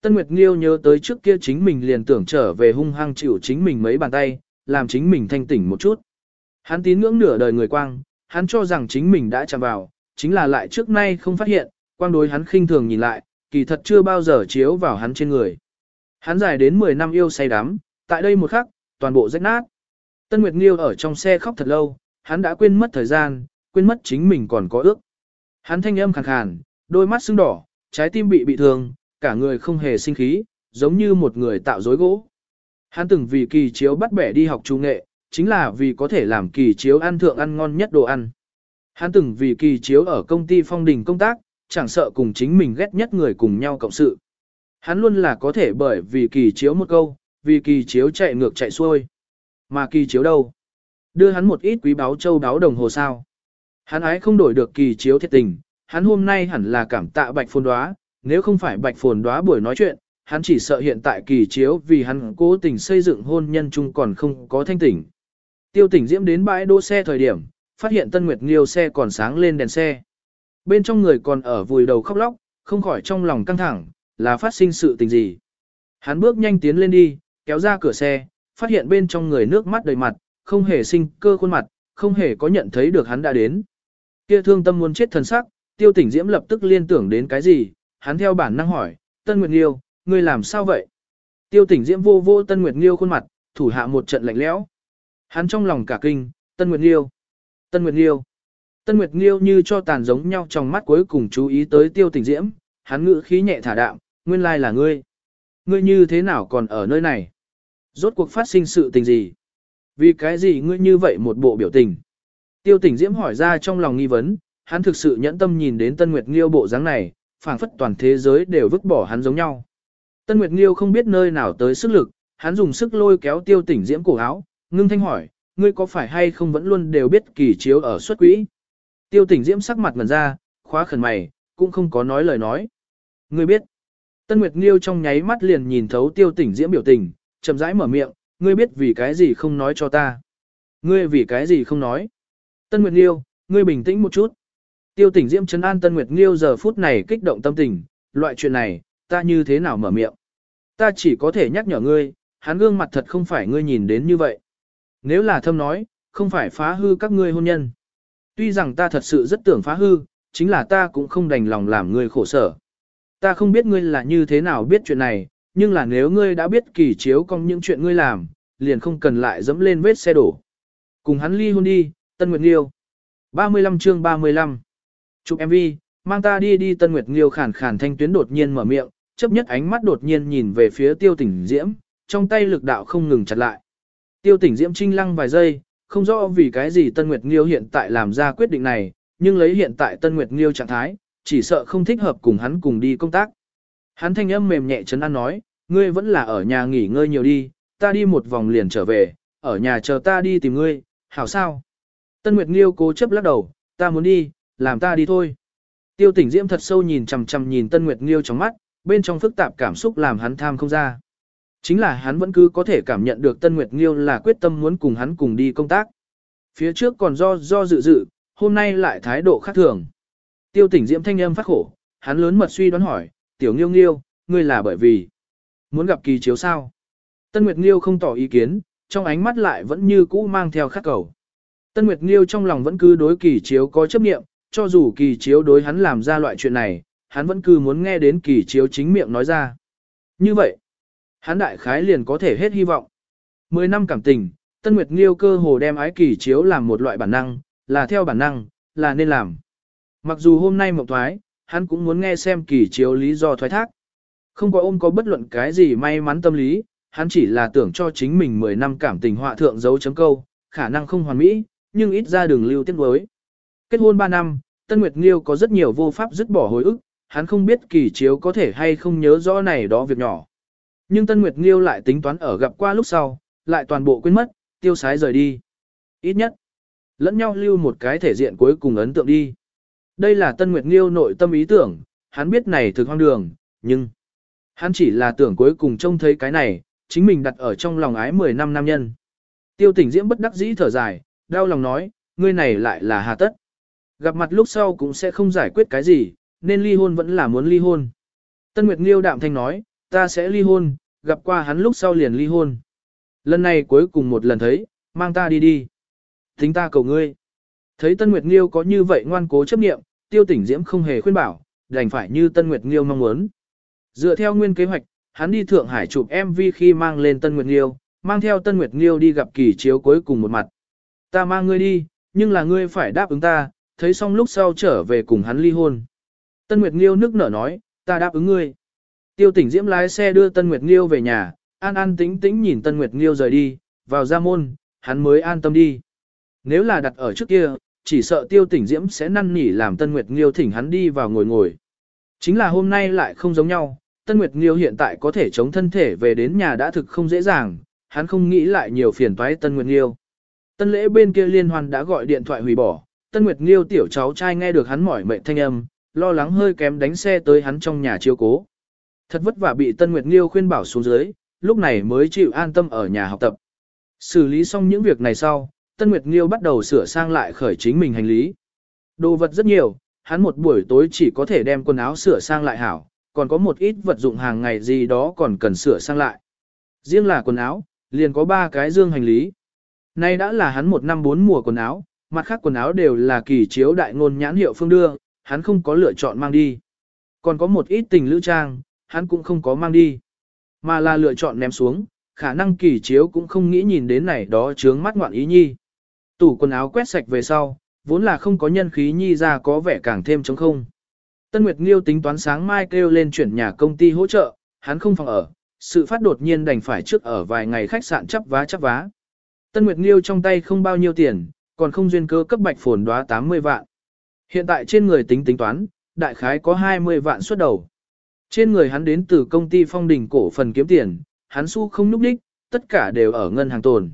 Tân Nguyệt Nghiêu nhớ tới trước kia chính mình liền tưởng trở về hung hăng chịu chính mình mấy bàn tay, làm chính mình thanh tỉnh một chút. Hắn tín ngưỡng nửa đời người quang, hắn cho rằng chính mình đã chạm vào, chính là lại trước nay không phát hiện, quang đối hắn khinh thường nhìn lại, kỳ thật chưa bao giờ chiếu vào hắn trên người. Hắn dài đến 10 năm yêu say đắm, tại đây một khắc, toàn bộ rách nát. Tân Nguyệt Nghiêu ở trong xe khóc thật lâu, hắn đã quên mất thời gian, quên mất chính mình còn có ước. Hắn thanh âm khàn khàn, đôi mắt sưng đỏ, trái tim bị bị thương, cả người không hề sinh khí, giống như một người tạo dối gỗ. Hắn từng vì kỳ chiếu bắt bẻ đi học trung nghệ, chính là vì có thể làm kỳ chiếu ăn thượng ăn ngon nhất đồ ăn. Hắn từng vì kỳ chiếu ở công ty phong đình công tác, chẳng sợ cùng chính mình ghét nhất người cùng nhau cộng sự. Hắn luôn là có thể bởi vì kỳ chiếu một câu, vì kỳ chiếu chạy ngược chạy xuôi. Mà kỳ chiếu đâu? Đưa hắn một ít quý báo châu đáo đồng hồ sao. Hắn ái không đổi được kỳ chiếu thiệt tình, hắn hôm nay hẳn là cảm tạ bạch phồn đoá, nếu không phải bạch phồn đoá buổi nói chuyện, hắn chỉ sợ hiện tại kỳ chiếu vì hắn cố tình xây dựng hôn nhân chung còn không có thanh tỉnh. Tiêu tỉnh diễm đến bãi đỗ xe thời điểm, phát hiện Tân Nguyệt Nghiêu xe còn sáng lên đèn xe. Bên trong người còn ở vùi đầu khóc lóc, không khỏi trong lòng căng thẳng, là phát sinh sự tình gì. Hắn bước nhanh tiến lên đi, kéo ra cửa xe, phát hiện bên trong người nước mắt đầy mặt, không hề sinh cơ khuôn mặt, không hề có nhận thấy được hắn đã đến. Kia thương tâm muốn chết thần sắc, tiêu tỉnh diễm lập tức liên tưởng đến cái gì, hắn theo bản năng hỏi, Tân Nguyệt Nghiêu, ngươi làm sao vậy? Tiêu tỉnh diễm vô vô Tân Nguyệt Nghiêu khuôn mặt, thủ hạ một trận lạnh lẽo. Hắn trong lòng cả kinh, Tân Nguyệt Nghiêu, Tân Nguyệt Nghiêu. Tân Nguyệt Nghiêu như cho tàn giống nhau trong mắt cuối cùng chú ý tới tiêu tỉnh diễm, hắn ngữ khí nhẹ thả đạm, nguyên lai là ngươi. Ngươi như thế nào còn ở nơi này? Rốt cuộc phát sinh sự tình gì? Vì cái gì ngươi như vậy một bộ biểu tình? Tiêu tỉnh diễm hỏi ra trong lòng nghi vấn, hắn thực sự nhẫn tâm nhìn đến Tân Nguyệt Nghiêu bộ dáng này, phảng phất toàn thế giới đều vứt bỏ hắn giống nhau. Tân Nguyệt Nghiêu không biết nơi nào tới sức lực, hắn dùng sức lôi kéo tiêu tỉnh diễm cổ áo, ngưng thanh hỏi, ngươi có phải hay không vẫn luôn đều biết kỳ chiếu ở xuất quỹ? Tiêu tỉnh diễm sắc mặt ngần ra, khóa khẩn mày, cũng không có nói lời nói. Ngươi biết. Tân Nguyệt Nghiêu trong nháy mắt liền nhìn thấu tiêu tỉnh diễm biểu tình, chậm rãi mở miệng, ngươi biết vì cái gì không nói cho ta. Ngươi vì cái gì không nói. Tân Nguyệt Nghiêu, ngươi bình tĩnh một chút. Tiêu tỉnh diễm chấn an Tân Nguyệt Nghiêu giờ phút này kích động tâm tình, loại chuyện này, ta như thế nào mở miệng. Ta chỉ có thể nhắc nhở ngươi, hắn gương mặt thật không phải ngươi nhìn đến như vậy. Nếu là thâm nói, không phải phá hư các ngươi hôn nhân. Tuy rằng ta thật sự rất tưởng phá hư, chính là ta cũng không đành lòng làm ngươi khổ sở. Ta không biết ngươi là như thế nào biết chuyện này, nhưng là nếu ngươi đã biết kỳ chiếu con những chuyện ngươi làm, liền không cần lại dẫm lên vết xe đổ. Cùng hắn ly hôn đi, Tân Nguyệt Nghiêu. 35 chương 35 Chụp MV, mang ta đi đi Tân Nguyệt Nghiêu khản khản thanh tuyến đột nhiên mở miệng, chấp nhất ánh mắt đột nhiên nhìn về phía tiêu tỉnh diễm, trong tay lực đạo không ngừng chặt lại. Tiêu tỉnh diễm trinh lăng vài giây, không rõ vì cái gì Tân Nguyệt Nghiêu hiện tại làm ra quyết định này, nhưng lấy hiện tại Tân Nguyệt Nghiêu trạng thái, chỉ sợ không thích hợp cùng hắn cùng đi công tác. Hắn thanh âm mềm nhẹ chấn an nói, ngươi vẫn là ở nhà nghỉ ngơi nhiều đi, ta đi một vòng liền trở về, ở nhà chờ ta đi tìm ngươi, hảo sao? Tân Nguyệt Nghiêu cố chấp lắc đầu, ta muốn đi, làm ta đi thôi. Tiêu tỉnh diễm thật sâu nhìn chằm chằm nhìn Tân Nguyệt Nghiêu trong mắt, bên trong phức tạp cảm xúc làm hắn tham không ra. Chính là hắn vẫn cứ có thể cảm nhận được Tân Nguyệt Nghiêu là quyết tâm muốn cùng hắn cùng đi công tác. Phía trước còn do do dự dự, hôm nay lại thái độ khác thường. Tiêu tỉnh diễm thanh âm phát khổ, hắn lớn mật suy đoán hỏi, tiểu nghiêu nghiêu, ngươi là bởi vì. Muốn gặp kỳ chiếu sao? Tân Nguyệt Nghiêu không tỏ ý kiến, trong ánh mắt lại vẫn như cũ mang theo khát cầu. Tân Nguyệt Nghiêu trong lòng vẫn cứ đối kỳ chiếu có chấp niệm, cho dù kỳ chiếu đối hắn làm ra loại chuyện này, hắn vẫn cứ muốn nghe đến kỳ chiếu chính miệng nói ra. Như vậy, hắn đại khái liền có thể hết hy vọng. Mười năm cảm tình, Tân Nguyệt Nghiêu cơ hồ đem ái kỳ chiếu làm một loại bản năng, là theo bản năng, là nên làm. Mặc dù hôm nay mộng thoái, hắn cũng muốn nghe xem kỳ chiếu lý do thoái thác. Không có ôm có bất luận cái gì may mắn tâm lý, hắn chỉ là tưởng cho chính mình 10 năm cảm tình họa thượng dấu chấm câu, khả năng không hoàn mỹ, nhưng ít ra đường lưu tiết đối. Kết hôn 3 năm, Tân Nguyệt Nghiêu có rất nhiều vô pháp dứt bỏ hồi ức, hắn không biết kỳ chiếu có thể hay không nhớ rõ này đó việc nhỏ. Nhưng Tân Nguyệt Nghiêu lại tính toán ở gặp qua lúc sau, lại toàn bộ quên mất, tiêu sái rời đi. Ít nhất, lẫn nhau lưu một cái thể diện cuối cùng ấn tượng đi. Đây là Tân Nguyệt Nghiêu nội tâm ý tưởng, hắn biết này thực hoang đường, nhưng hắn chỉ là tưởng cuối cùng trông thấy cái này, chính mình đặt ở trong lòng ái 10 năm nam nhân. Tiêu tỉnh diễm bất đắc dĩ thở dài, đau lòng nói, ngươi này lại là hà tất. Gặp mặt lúc sau cũng sẽ không giải quyết cái gì, nên ly hôn vẫn là muốn ly hôn. Tân Nguyệt Nghiêu đạm thanh nói, ta sẽ ly hôn, gặp qua hắn lúc sau liền ly hôn. Lần này cuối cùng một lần thấy, mang ta đi đi. Thính ta cầu ngươi. Thấy Tân Nguyệt Nghiêu có như vậy ngoan cố chấp nghiệm, tiêu tỉnh diễm không hề khuyên bảo, đành phải như Tân Nguyệt Nghiêu mong muốn. Dựa theo nguyên kế hoạch, hắn đi Thượng Hải chụp MV khi mang lên Tân Nguyệt Nghiêu, mang theo Tân Nguyệt Nghiêu đi gặp kỳ chiếu cuối cùng một mặt. Ta mang ngươi đi, nhưng là ngươi phải đáp ứng ta, thấy xong lúc sau trở về cùng hắn ly hôn. Tân Nguyệt Nghiêu nước nở nói, ta đáp ứng ngươi. Tiêu tỉnh diễm lái xe đưa Tân Nguyệt Nghiêu về nhà, an an tĩnh tĩnh nhìn Tân Nguyệt Nghiêu rời đi, vào ra môn, hắn mới an tâm đi. Nếu là đặt ở trước kia, chỉ sợ tiêu tỉnh diễm sẽ năn nỉ làm Tân Nguyệt Nghiêu thỉnh hắn đi vào ngồi ngồi. Chính là hôm nay lại không giống nhau, Tân Nguyệt Nghiêu hiện tại có thể chống thân thể về đến nhà đã thực không dễ dàng, hắn không nghĩ lại nhiều phiền toái Tân Nguyệt Nghiêu. Tân lễ bên kia liên hoan đã gọi điện thoại hủy bỏ, Tân Nguyệt Nghiêu tiểu cháu trai nghe được hắn mỏi mệt thanh âm, lo lắng hơi kém đánh xe tới hắn trong nhà chiếu cố. Thật vất vả bị Tân Nguyệt Nghiêu khuyên bảo xuống dưới, lúc này mới chịu an tâm ở nhà học tập. Xử lý xong những việc này sau, Tân Nguyệt Nghiêu bắt đầu sửa sang lại khởi chính mình hành lý. Đồ vật rất nhiều, hắn một buổi tối chỉ có thể đem quần áo sửa sang lại hảo, còn có một ít vật dụng hàng ngày gì đó còn cần sửa sang lại. Riêng là quần áo, liền có ba cái dương hành lý. Nay đã là hắn một năm bốn mùa quần áo, mặt khác quần áo đều là kỳ chiếu đại ngôn nhãn hiệu phương đưa, hắn không có lựa chọn mang đi. Còn có một ít tình lữ trang, hắn cũng không có mang đi, mà là lựa chọn ném xuống, khả năng kỳ chiếu cũng không nghĩ nhìn đến này đó chướng mắt ngoạn ý nhi. Tủ quần áo quét sạch về sau, vốn là không có nhân khí nhi ra có vẻ càng thêm trống không. Tân Nguyệt Nghiêu tính toán sáng mai kêu lên chuyển nhà công ty hỗ trợ, hắn không phòng ở, sự phát đột nhiên đành phải trước ở vài ngày khách sạn chấp vá chấp vá. Tân Nguyệt Nghiêu trong tay không bao nhiêu tiền, còn không duyên cơ cấp bạch phồn đoá 80 vạn. Hiện tại trên người tính tính toán, đại khái có 20 vạn xuất đầu. Trên người hắn đến từ công ty phong đình cổ phần kiếm tiền, hắn su không núp đích, tất cả đều ở ngân hàng tồn.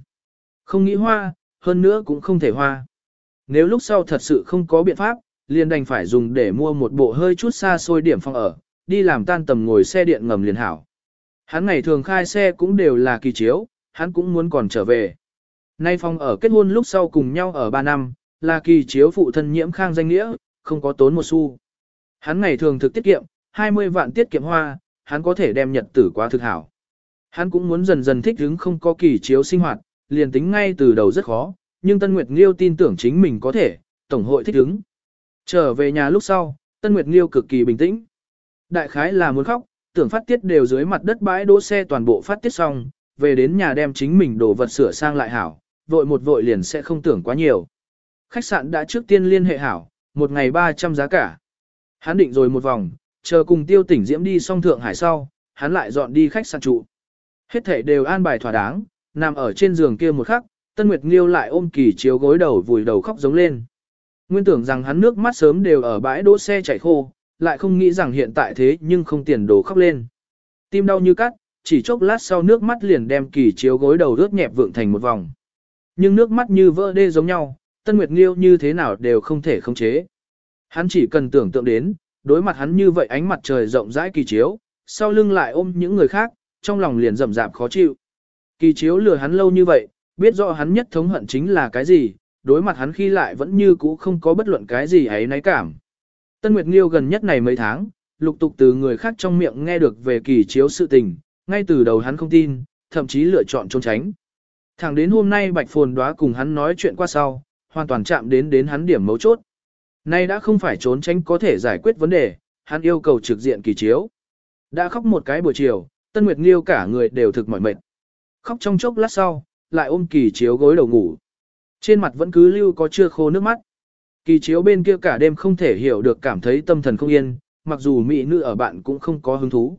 Không nghĩ hoa, hơn nữa cũng không thể hoa. Nếu lúc sau thật sự không có biện pháp, liền đành phải dùng để mua một bộ hơi chút xa xôi điểm phòng ở, đi làm tan tầm ngồi xe điện ngầm liền hảo. Hắn ngày thường khai xe cũng đều là kỳ chiếu, hắn cũng muốn còn trở về. Nay phòng ở kết hôn lúc sau cùng nhau ở 3 năm, là kỳ chiếu phụ thân nhiễm khang danh nghĩa, không có tốn một xu. Hắn ngày thường thực tiết kiệm, 20 vạn tiết kiệm hoa, hắn có thể đem nhật tử quá thực hảo. Hắn cũng muốn dần dần thích ứng không có kỳ chiếu sinh hoạt, liền tính ngay từ đầu rất khó, nhưng Tân Nguyệt Nghiêu tin tưởng chính mình có thể, Tổng hội thích ứng. Trở về nhà lúc sau, Tân Nguyệt Nghiêu cực kỳ bình tĩnh. Đại khái là muốn khóc, tưởng phát tiết đều dưới mặt đất bãi đỗ xe toàn bộ phát tiết xong, về đến nhà đem chính mình đồ vật sửa sang lại hảo, vội một vội liền sẽ không tưởng quá nhiều. Khách sạn đã trước tiên liên hệ hảo, một ngày 300 giá cả. Hắn định rồi một vòng, chờ cùng tiêu tỉnh diễm đi xong Thượng Hải sau, hắn lại dọn đi khách sạn trụ. Hết thể đều an bài thỏa đáng, nằm ở trên giường kia một khắc, Tân Nguyệt Nghiêu lại ôm kỳ chiếu gối đầu vùi đầu khóc giống lên. Nguyên tưởng rằng hắn nước mắt sớm đều ở bãi đỗ xe chảy khô, lại không nghĩ rằng hiện tại thế nhưng không tiền đồ khóc lên. Tim đau như cắt, chỉ chốc lát sau nước mắt liền đem kỳ chiếu gối đầu rớt nhẹp vượng thành một vòng. Nhưng nước mắt như vỡ đê giống nhau, Tân Nguyệt Nghiêu như thế nào đều không thể khống chế. Hắn chỉ cần tưởng tượng đến, đối mặt hắn như vậy ánh mặt trời rộng rãi kỳ chiếu, sau lưng lại ôm những người khác, trong lòng liền rầm rạp khó chịu. Kỳ chiếu lừa hắn lâu như vậy, biết rõ hắn nhất thống hận chính là cái gì, đối mặt hắn khi lại vẫn như cũ không có bất luận cái gì ấy náy cảm. Tân Nguyệt Nghiêu gần nhất này mấy tháng, lục tục từ người khác trong miệng nghe được về kỳ chiếu sự tình, ngay từ đầu hắn không tin, thậm chí lựa chọn trốn tránh. Thẳng đến hôm nay Bạch Phồn đóa cùng hắn nói chuyện qua sau, hoàn toàn chạm đến đến hắn điểm mấu chốt. Nay đã không phải trốn tránh có thể giải quyết vấn đề, hắn yêu cầu trực diện kỳ chiếu. Đã khóc một cái buổi chiều, Tân Nguyệt Nghiêu cả người đều thực mỏi mệt. Khóc trong chốc lát sau, lại ôm kỳ chiếu gối đầu ngủ. Trên mặt vẫn cứ lưu có chưa khô nước mắt. Kỳ chiếu bên kia cả đêm không thể hiểu được cảm thấy tâm thần không yên, mặc dù mỹ nữ ở bạn cũng không có hứng thú.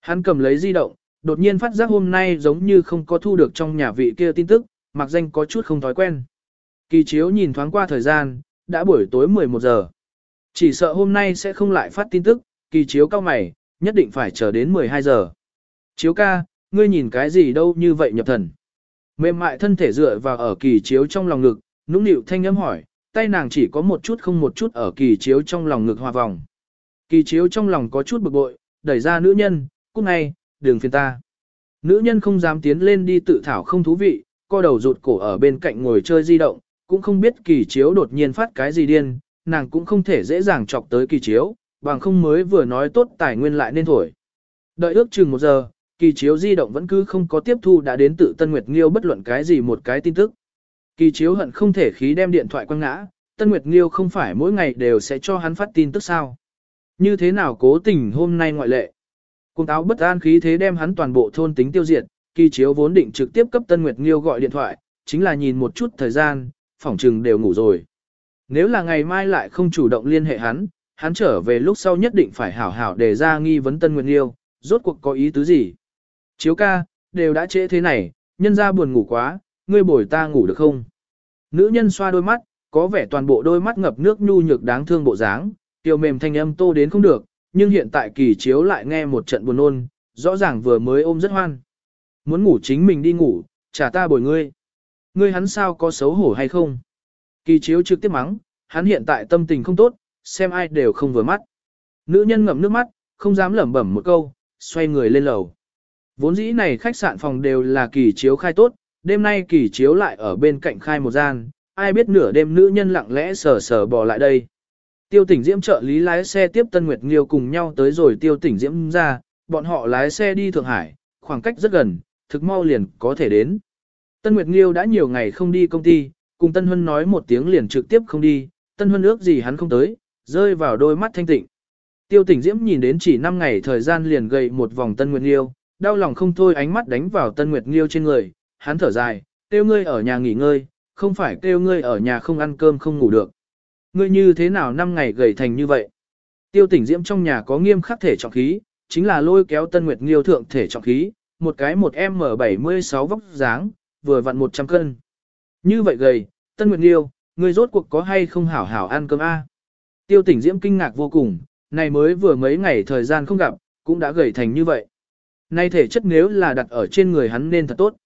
Hắn cầm lấy di động, đột nhiên phát giác hôm nay giống như không có thu được trong nhà vị kia tin tức, mặc danh có chút không thói quen. Kỳ chiếu nhìn thoáng qua thời gian, đã buổi tối 11 giờ. Chỉ sợ hôm nay sẽ không lại phát tin tức, kỳ chiếu cao mày, nhất định phải chờ đến 12 giờ. Chiếu ca, ngươi nhìn cái gì đâu như vậy nhập thần. Mềm mại thân thể dựa vào ở kỳ chiếu trong lòng ngực, nũng nịu thanh âm hỏi, tay nàng chỉ có một chút không một chút ở kỳ chiếu trong lòng ngực hòa vòng. Kỳ chiếu trong lòng có chút bực bội, đẩy ra nữ nhân, cút ngay, đường phiền ta. Nữ nhân không dám tiến lên đi tự thảo không thú vị, co đầu rụt cổ ở bên cạnh ngồi chơi di động, cũng không biết kỳ chiếu đột nhiên phát cái gì điên, nàng cũng không thể dễ dàng chọc tới kỳ chiếu, bằng không mới vừa nói tốt tài nguyên lại nên thổi. Đợi ước chừng một giờ, kỳ chiếu di động vẫn cứ không có tiếp thu đã đến tự Tân Nguyệt Nghiêu bất luận cái gì một cái tin tức. Kỳ chiếu hận không thể khí đem điện thoại quăng ngã, Tân Nguyệt Nghiêu không phải mỗi ngày đều sẽ cho hắn phát tin tức sao. Như thế nào cố tình hôm nay ngoại lệ. Cùng táo bất an khí thế đem hắn toàn bộ thôn tính tiêu diệt, kỳ chiếu vốn định trực tiếp cấp Tân Nguyệt Nghiêu gọi điện thoại, chính là nhìn một chút thời gian, phỏng trừng đều ngủ rồi. Nếu là ngày mai lại không chủ động liên hệ hắn, hắn trở về lúc sau nhất định phải hảo hảo để ra nghi vấn Tân Nguyệt Liêu, rốt cuộc có ý tứ gì. Chiếu ca, đều đã trễ thế này, nhân ra buồn ngủ quá, ngươi bồi ta ngủ được không? Nữ nhân xoa đôi mắt, có vẻ toàn bộ đôi mắt ngập nước nhu nhược đáng thương bộ dáng, tiêu mềm thanh âm tô đến không được, nhưng hiện tại kỳ chiếu lại nghe một trận buồn ôn, rõ ràng vừa mới ôm rất hoan. Muốn ngủ chính mình đi ngủ, trả ta bồi ngươi. Ngươi hắn sao có xấu hổ hay không? Kỳ chiếu trực tiếp mắng, hắn hiện tại tâm tình không tốt, xem ai đều không vừa mắt. Nữ nhân ngậm nước mắt, không dám lẩm bẩm một câu, xoay người lên lầu. Vốn dĩ này khách sạn phòng đều là kỳ chiếu khai tốt, đêm nay kỳ chiếu lại ở bên cạnh khai một gian, ai biết nửa đêm nữ nhân lặng lẽ sờ sờ bò lại đây. Tiêu tỉnh Diễm trợ lý lái xe tiếp Tân Nguyệt Nghiêu cùng nhau tới rồi tiêu tỉnh Diễm ra, bọn họ lái xe đi Thượng Hải, khoảng cách rất gần, thực mau liền có thể đến. Tân Nguyệt Nghiêu đã nhiều ngày không đi công ty, cùng Tân Huân nói một tiếng liền trực tiếp không đi, Tân Huân ước gì hắn không tới, rơi vào đôi mắt thanh tịnh. Tiêu tỉnh Diễm nhìn đến chỉ 5 ngày thời gian liền gầy một vòng Tân Nguyệt Nghiêu, đau lòng không thôi ánh mắt đánh vào Tân Nguyệt Nghiêu trên người, hắn thở dài, kêu ngươi ở nhà nghỉ ngơi, không phải kêu ngươi ở nhà không ăn cơm không ngủ được. Ngươi như thế nào năm ngày gầy thành như vậy? Tiêu tỉnh diễm trong nhà có nghiêm khắc thể trọng khí, chính là lôi kéo Tân Nguyệt Nghiêu thượng thể trọng khí, một cái một M76 vóc dáng, vừa vặn 100 cân. Như vậy gầy, Tân Nguyệt Nghiêu, ngươi rốt cuộc có hay không hảo hảo ăn cơm a? Tiêu tỉnh diễm kinh ngạc vô cùng, này mới vừa mấy ngày thời gian không gặp, cũng đã gầy thành như vậy. Nay thể chất nếu là đặt ở trên người hắn nên thật tốt.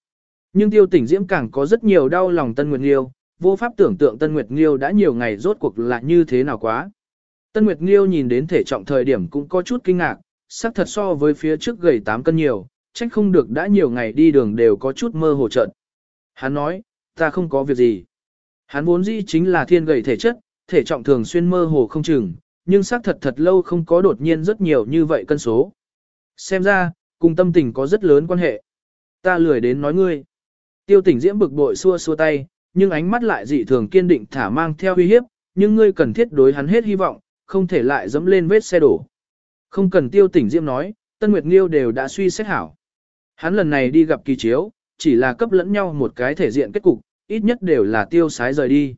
Nhưng tiêu tỉnh diễm càng có rất nhiều đau lòng Tân Nguyệt Nghiêu, vô pháp tưởng tượng Tân Nguyệt Nghiêu đã nhiều ngày rốt cuộc là như thế nào quá. Tân Nguyệt Nghiêu nhìn đến thể trọng thời điểm cũng có chút kinh ngạc, sắc thật so với phía trước gầy 8 cân nhiều, trách không được đã nhiều ngày đi đường đều có chút mơ hồ trận. Hắn nói, ta không có việc gì. Hắn vốn dĩ chính là thiên gầy thể chất, thể trọng thường xuyên mơ hồ không chừng, nhưng xác thật thật lâu không có đột nhiên rất nhiều như vậy cân số. Xem ra, cùng tâm tình có rất lớn quan hệ. Ta lười đến nói ngươi. Tiêu tỉnh diễm bực bội xua xua tay, nhưng ánh mắt lại dị thường kiên định thả mang theo uy hiếp, nhưng ngươi cần thiết đối hắn hết hy vọng, không thể lại dẫm lên vết xe đổ. Không cần tiêu tỉnh diễm nói, Tân Nguyệt Nghiêu đều đã suy xét hảo. Hắn lần này đi gặp kỳ chiếu, chỉ là cấp lẫn nhau một cái thể diện kết cục, ít nhất đều là tiêu sái rời đi.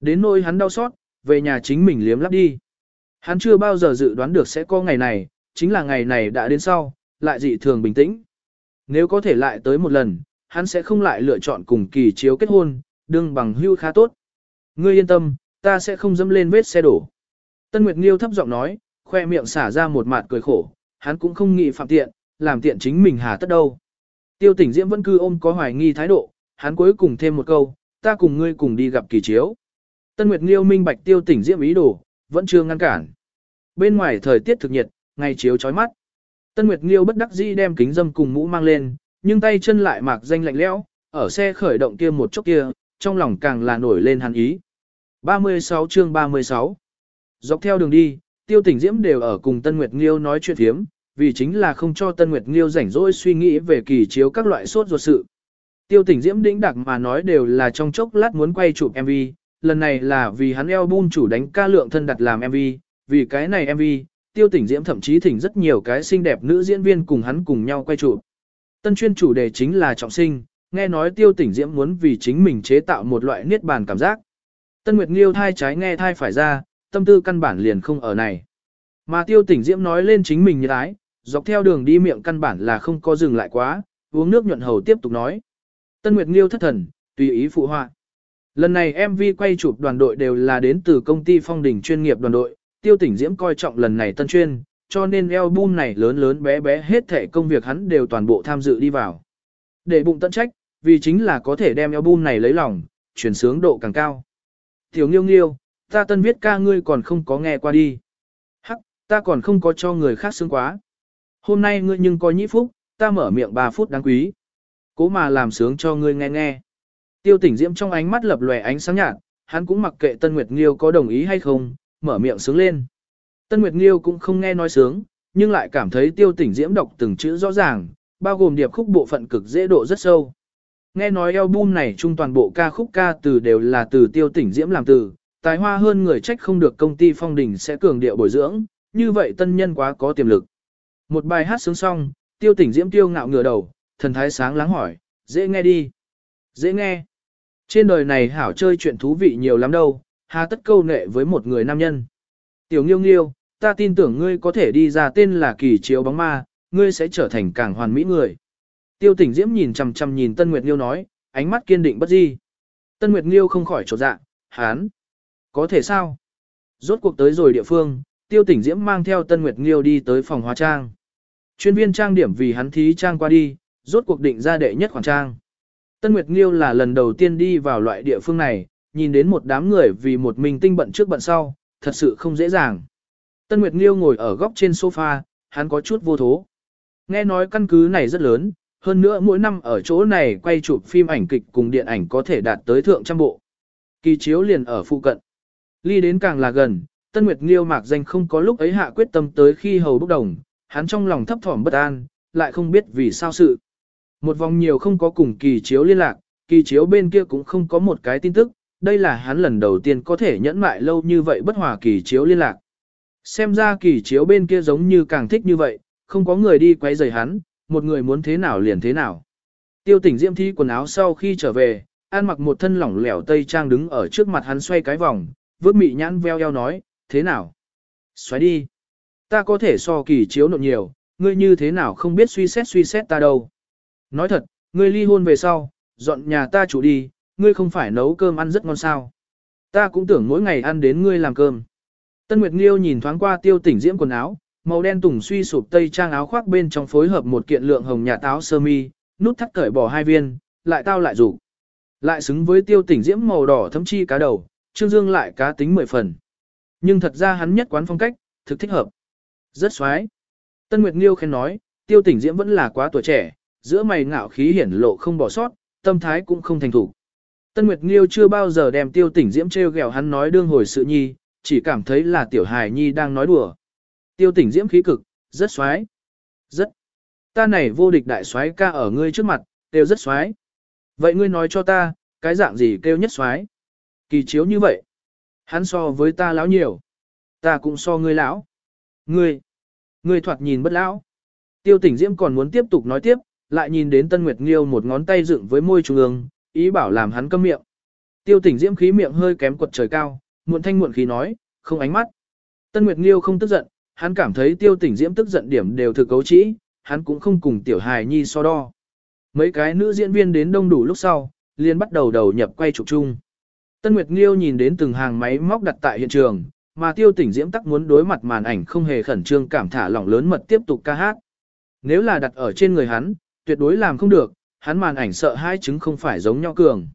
Đến nỗi hắn đau xót, về nhà chính mình liếm lắp đi. Hắn chưa bao giờ dự đoán được sẽ có ngày này, chính là ngày này đã đến sau, lại dị thường bình tĩnh. Nếu có thể lại tới một lần, hắn sẽ không lại lựa chọn cùng kỳ chiếu kết hôn, đương bằng hưu khá tốt. Ngươi yên tâm, ta sẽ không dẫm lên vết xe đổ. Tân Nguyệt Nghiêu thấp giọng nói, khoe miệng xả ra một mạt cười khổ, hắn cũng không nghĩ phạm tiện, làm tiện chính mình hà tất đâu. Tiêu tỉnh Diễm vẫn cứ ôm có hoài nghi thái độ, hắn cuối cùng thêm một câu, ta cùng ngươi cùng đi gặp kỳ chiếu. Tân Nguyệt Nghiêu minh bạch tiêu tỉnh Diễm ý đồ, vẫn chưa ngăn cản. Bên ngoài thời tiết thực nhiệt, ngày chiếu chói mắt. Tân Nguyệt Nghiêu bất đắc dĩ đem kính dâm cùng mũ mang lên, nhưng tay chân lại mạc danh lạnh lẽo, ở xe khởi động kia một chốc kia, trong lòng càng là nổi lên hắn ý. 36 chương 36 Dọc theo đường đi, tiêu tỉnh diễm đều ở cùng Tân Nguyệt Nghiêu nói chuyện thiếm, vì chính là không cho Tân Nguyệt Nghiêu rảnh rỗi suy nghĩ về kỳ chiếu các loại sốt ruột sự. Tiêu tỉnh Diễm đĩnh đặc mà nói đều là trong chốc lát muốn quay chụp MV, lần này là vì hắn album chủ đánh ca lượng thân đặt làm MV, vì cái này MV, tiêu tỉnh Diễm thậm chí thỉnh rất nhiều cái xinh đẹp nữ diễn viên cùng hắn cùng nhau quay chụp. Tân chuyên chủ đề chính là trọng sinh, nghe nói tiêu tỉnh Diễm muốn vì chính mình chế tạo một loại niết bàn cảm giác. Tân Nguyệt Nghiêu thai trái nghe thai phải ra, tâm tư căn bản liền không ở này. Mà tiêu tỉnh Diễm nói lên chính mình như ái, dọc theo đường đi miệng căn bản là không có dừng lại quá, uống nước nhuận hầu tiếp tục nói. Tân Nguyệt Nghiêu thất thần, tùy ý phụ họa. Lần này MV quay chụp đoàn đội đều là đến từ công ty phong đỉnh chuyên nghiệp đoàn đội, tiêu tỉnh Diễm coi trọng lần này tân chuyên, cho nên album này lớn lớn bé bé hết thể công việc hắn đều toàn bộ tham dự đi vào. Để bụng tận trách, vì chính là có thể đem album này lấy lòng, chuyển sướng độ càng cao. Tiểu nghiêu nghiêu, ta tân viết ca ngươi còn không có nghe qua đi. Hắc, ta còn không có cho người khác sướng quá. Hôm nay ngươi nhưng có nhĩ phúc, ta mở miệng 3 phút đáng quý. Cố mà làm sướng cho ngươi nghe nghe. Tiêu tỉnh diễm trong ánh mắt lập lòe ánh sáng nhạt, hắn cũng mặc kệ Tân Nguyệt Nghiêu có đồng ý hay không, mở miệng sướng lên. Tân Nguyệt Nghiêu cũng không nghe nói sướng, nhưng lại cảm thấy tiêu tỉnh diễm đọc từng chữ rõ ràng, bao gồm điệp khúc bộ phận cực dễ độ rất sâu. Nghe nói album này chung toàn bộ ca khúc ca từ đều là từ tiêu tỉnh diễm làm từ, tài hoa hơn người trách không được công ty phong đình sẽ cường điệu bồi dưỡng, như vậy tân nhân quá có tiềm lực. Một bài hát sướng xong, tiêu tỉnh diễm tiêu ngạo ngửa đầu, thần thái sáng láng hỏi, dễ nghe đi. Dễ nghe. Trên đời này hảo chơi chuyện thú vị nhiều lắm đâu, hà tất câu nệ với một người nam nhân. Tiểu nghiêu nghiêu, ta tin tưởng ngươi có thể đi ra tên là kỳ chiếu bóng ma, ngươi sẽ trở thành càng hoàn mỹ người. Tiêu tỉnh diễm nhìn chằm chằm nhìn Tân Nguyệt Nghiêu nói, ánh mắt kiên định bất di. Tân Nguyệt Nghiêu không khỏi trột dạ, hán. Có thể sao? Rốt cuộc tới rồi địa phương, tiêu tỉnh diễm mang theo Tân Nguyệt Nghiêu đi tới phòng hóa trang. Chuyên viên trang điểm vì hắn thí trang qua đi, rốt cuộc định ra đệ nhất khoản trang. Tân Nguyệt Nghiêu là lần đầu tiên đi vào loại địa phương này, nhìn đến một đám người vì một mình tinh bận trước bận sau, thật sự không dễ dàng. Tân Nguyệt Nghiêu ngồi ở góc trên sofa, hắn có chút vô thố. Nghe nói căn cứ này rất lớn, hơn nữa mỗi năm ở chỗ này quay chụp phim ảnh kịch cùng điện ảnh có thể đạt tới thượng trăm bộ. Kỳ chiếu liền ở phụ cận. Ly đến càng là gần, Tân Nguyệt Nghiêu mạc danh không có lúc ấy hạ quyết tâm tới khi hầu bốc đồng, hắn trong lòng thấp thỏm bất an, lại không biết vì sao sự. Một vòng nhiều không có cùng kỳ chiếu liên lạc, kỳ chiếu bên kia cũng không có một cái tin tức, đây là hắn lần đầu tiên có thể nhẫn mại lâu như vậy bất hòa kỳ chiếu liên lạc. Xem ra kỳ chiếu bên kia giống như càng thích như vậy, không có người đi quấy rầy hắn, một người muốn thế nào liền thế nào. Tiêu tỉnh diễm thi quần áo sau khi trở về, ăn mặc một thân lỏng lẻo tây trang đứng ở trước mặt hắn xoay cái vòng, vớt mị nhãn veo eo nói, thế nào? Xoáy đi. Ta có thể so kỳ chiếu nộn nhiều, ngươi như thế nào không biết suy xét suy xét ta đâu. Nói thật, ngươi ly hôn về sau, dọn nhà ta chủ đi, ngươi không phải nấu cơm ăn rất ngon sao. Ta cũng tưởng mỗi ngày ăn đến ngươi làm cơm. Tân Nguyệt Nghiêu nhìn thoáng qua tiêu tỉnh diễm quần áo, màu đen tùng suy sụp tây trang áo khoác bên trong phối hợp một kiện lượng hồng nhà táo sơ mi, nút thắt cởi bỏ hai viên, lại tao lại rủ. Lại xứng với tiêu tỉnh diễm màu đỏ thấm chi cá đầu, trương dương lại cá tính mười phần. Nhưng thật ra hắn nhất quán phong cách, thực thích hợp. Rất xoái. Tân Nguyệt Nghiêu khen nói, tiêu tỉnh diễm vẫn là quá tuổi trẻ, giữa mày ngạo khí hiển lộ không bỏ sót, tâm thái cũng không thành thủ. Tân Nguyệt Nghiêu chưa bao giờ đem tiêu tỉnh diễm treo gẹo hắn nói đương hồi sự nhi, chỉ cảm thấy là tiểu hài nhi đang nói đùa. Tiêu tỉnh diễm khí cực, rất xoái. Rất. Ta này vô địch đại xoái ca ở ngươi trước mặt, đều rất xoái. Vậy ngươi nói cho ta, cái dạng gì kêu nhất xoái? Kỳ chiếu như vậy. Hắn so với ta lão nhiều. Ta cũng so ngươi lão. Ngươi. Ngươi thoạt nhìn bất lão. Tiêu tỉnh diễm còn muốn tiếp tục nói tiếp, lại nhìn đến Tân Nguyệt Nghiêu một ngón tay dựng với môi trung ương, ý bảo làm hắn câm miệng. Tiêu tỉnh diễm khí miệng hơi kém quật trời cao, muộn thanh muộn khí nói, không ánh mắt. Tân Nguyệt Nghiêu không tức giận, hắn cảm thấy tiêu tỉnh diễm tức giận điểm đều thực cấu trĩ, hắn cũng không cùng tiểu hài nhi so đo. Mấy cái nữ diễn viên đến đông đủ lúc sau, liền bắt đầu đầu nhập quay chụp chung. Tân Nguyệt Nghiêu nhìn đến từng hàng máy móc đặt tại hiện trường, mà tiêu tỉnh diễm tắc muốn đối mặt màn ảnh không hề khẩn trương cảm thả lỏng lớn mật tiếp tục ca hát. Nếu là đặt ở trên người hắn, tuyệt đối làm không được, hắn màn ảnh sợ hai chứng không phải giống nhau cường.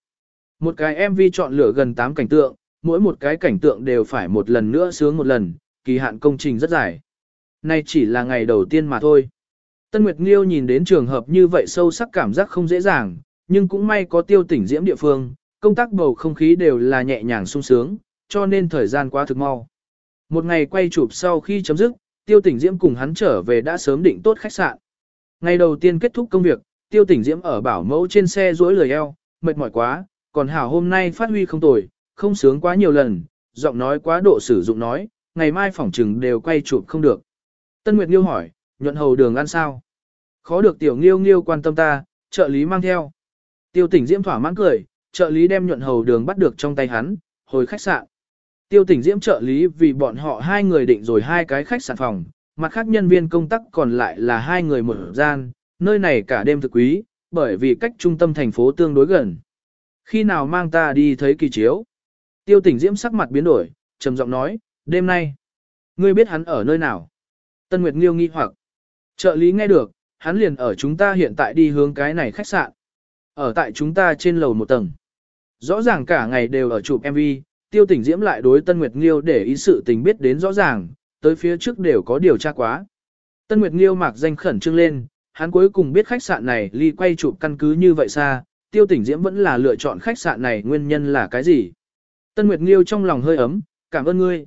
Một cái MV chọn lựa gần 8 cảnh tượng, mỗi một cái cảnh tượng đều phải một lần nữa sướng một lần, kỳ hạn công trình rất dài. Nay chỉ là ngày đầu tiên mà thôi. Tân Nguyệt Nghiêu nhìn đến trường hợp như vậy sâu sắc cảm giác không dễ dàng, nhưng cũng may có tiêu tỉnh diễm địa phương, công tác bầu không khí đều là nhẹ nhàng sung sướng, cho nên thời gian quá thực mau. Một ngày quay chụp sau khi chấm dứt, tiêu tỉnh diễm cùng hắn trở về đã sớm định tốt khách sạn. Ngày đầu tiên kết thúc công việc, tiêu tỉnh diễm ở bảo mẫu trên xe duỗi lười eo, mệt mỏi quá, còn hảo hôm nay phát huy không tồi, không sướng quá nhiều lần, giọng nói quá độ sử dụng nói, ngày mai phỏng trừng đều quay chụp không được. Tân Nguyệt Nghiêu hỏi, nhuận hầu đường ăn sao? Khó được tiểu nghiêu nghiêu quan tâm ta, trợ lý mang theo. Tiêu tỉnh diễm thỏa mãn cười, trợ lý đem nhuận hầu đường bắt được trong tay hắn, hồi khách sạn. Tiêu tỉnh diễm trợ lý vì bọn họ hai người định rồi hai cái khách sạn phòng, mặt khác nhân viên công tác còn lại là hai người một gian, nơi này cả đêm thực quý, bởi vì cách trung tâm thành phố tương đối gần. Khi nào mang ta đi thấy kỳ chiếu? Tiêu tỉnh diễm sắc mặt biến đổi, trầm giọng nói, đêm nay. Ngươi biết hắn ở nơi nào? Tân Nguyệt Nghiêu nghi hoặc. Trợ lý nghe được, hắn liền ở chúng ta hiện tại đi hướng cái này khách sạn. Ở tại chúng ta trên lầu một tầng. Rõ ràng cả ngày đều ở chụp MV, tiêu tỉnh diễm lại đối Tân Nguyệt Nghiêu để ý sự tình biết đến rõ ràng, tới phía trước đều có điều tra quá. Tân Nguyệt Nghiêu mạc danh khẩn trương lên, hắn cuối cùng biết khách sạn này ly quay chụp căn cứ như vậy xa, tiêu tỉnh diễm vẫn là lựa chọn khách sạn này nguyên nhân là cái gì. Tân Nguyệt Nghiêu trong lòng hơi ấm, cảm ơn ngươi.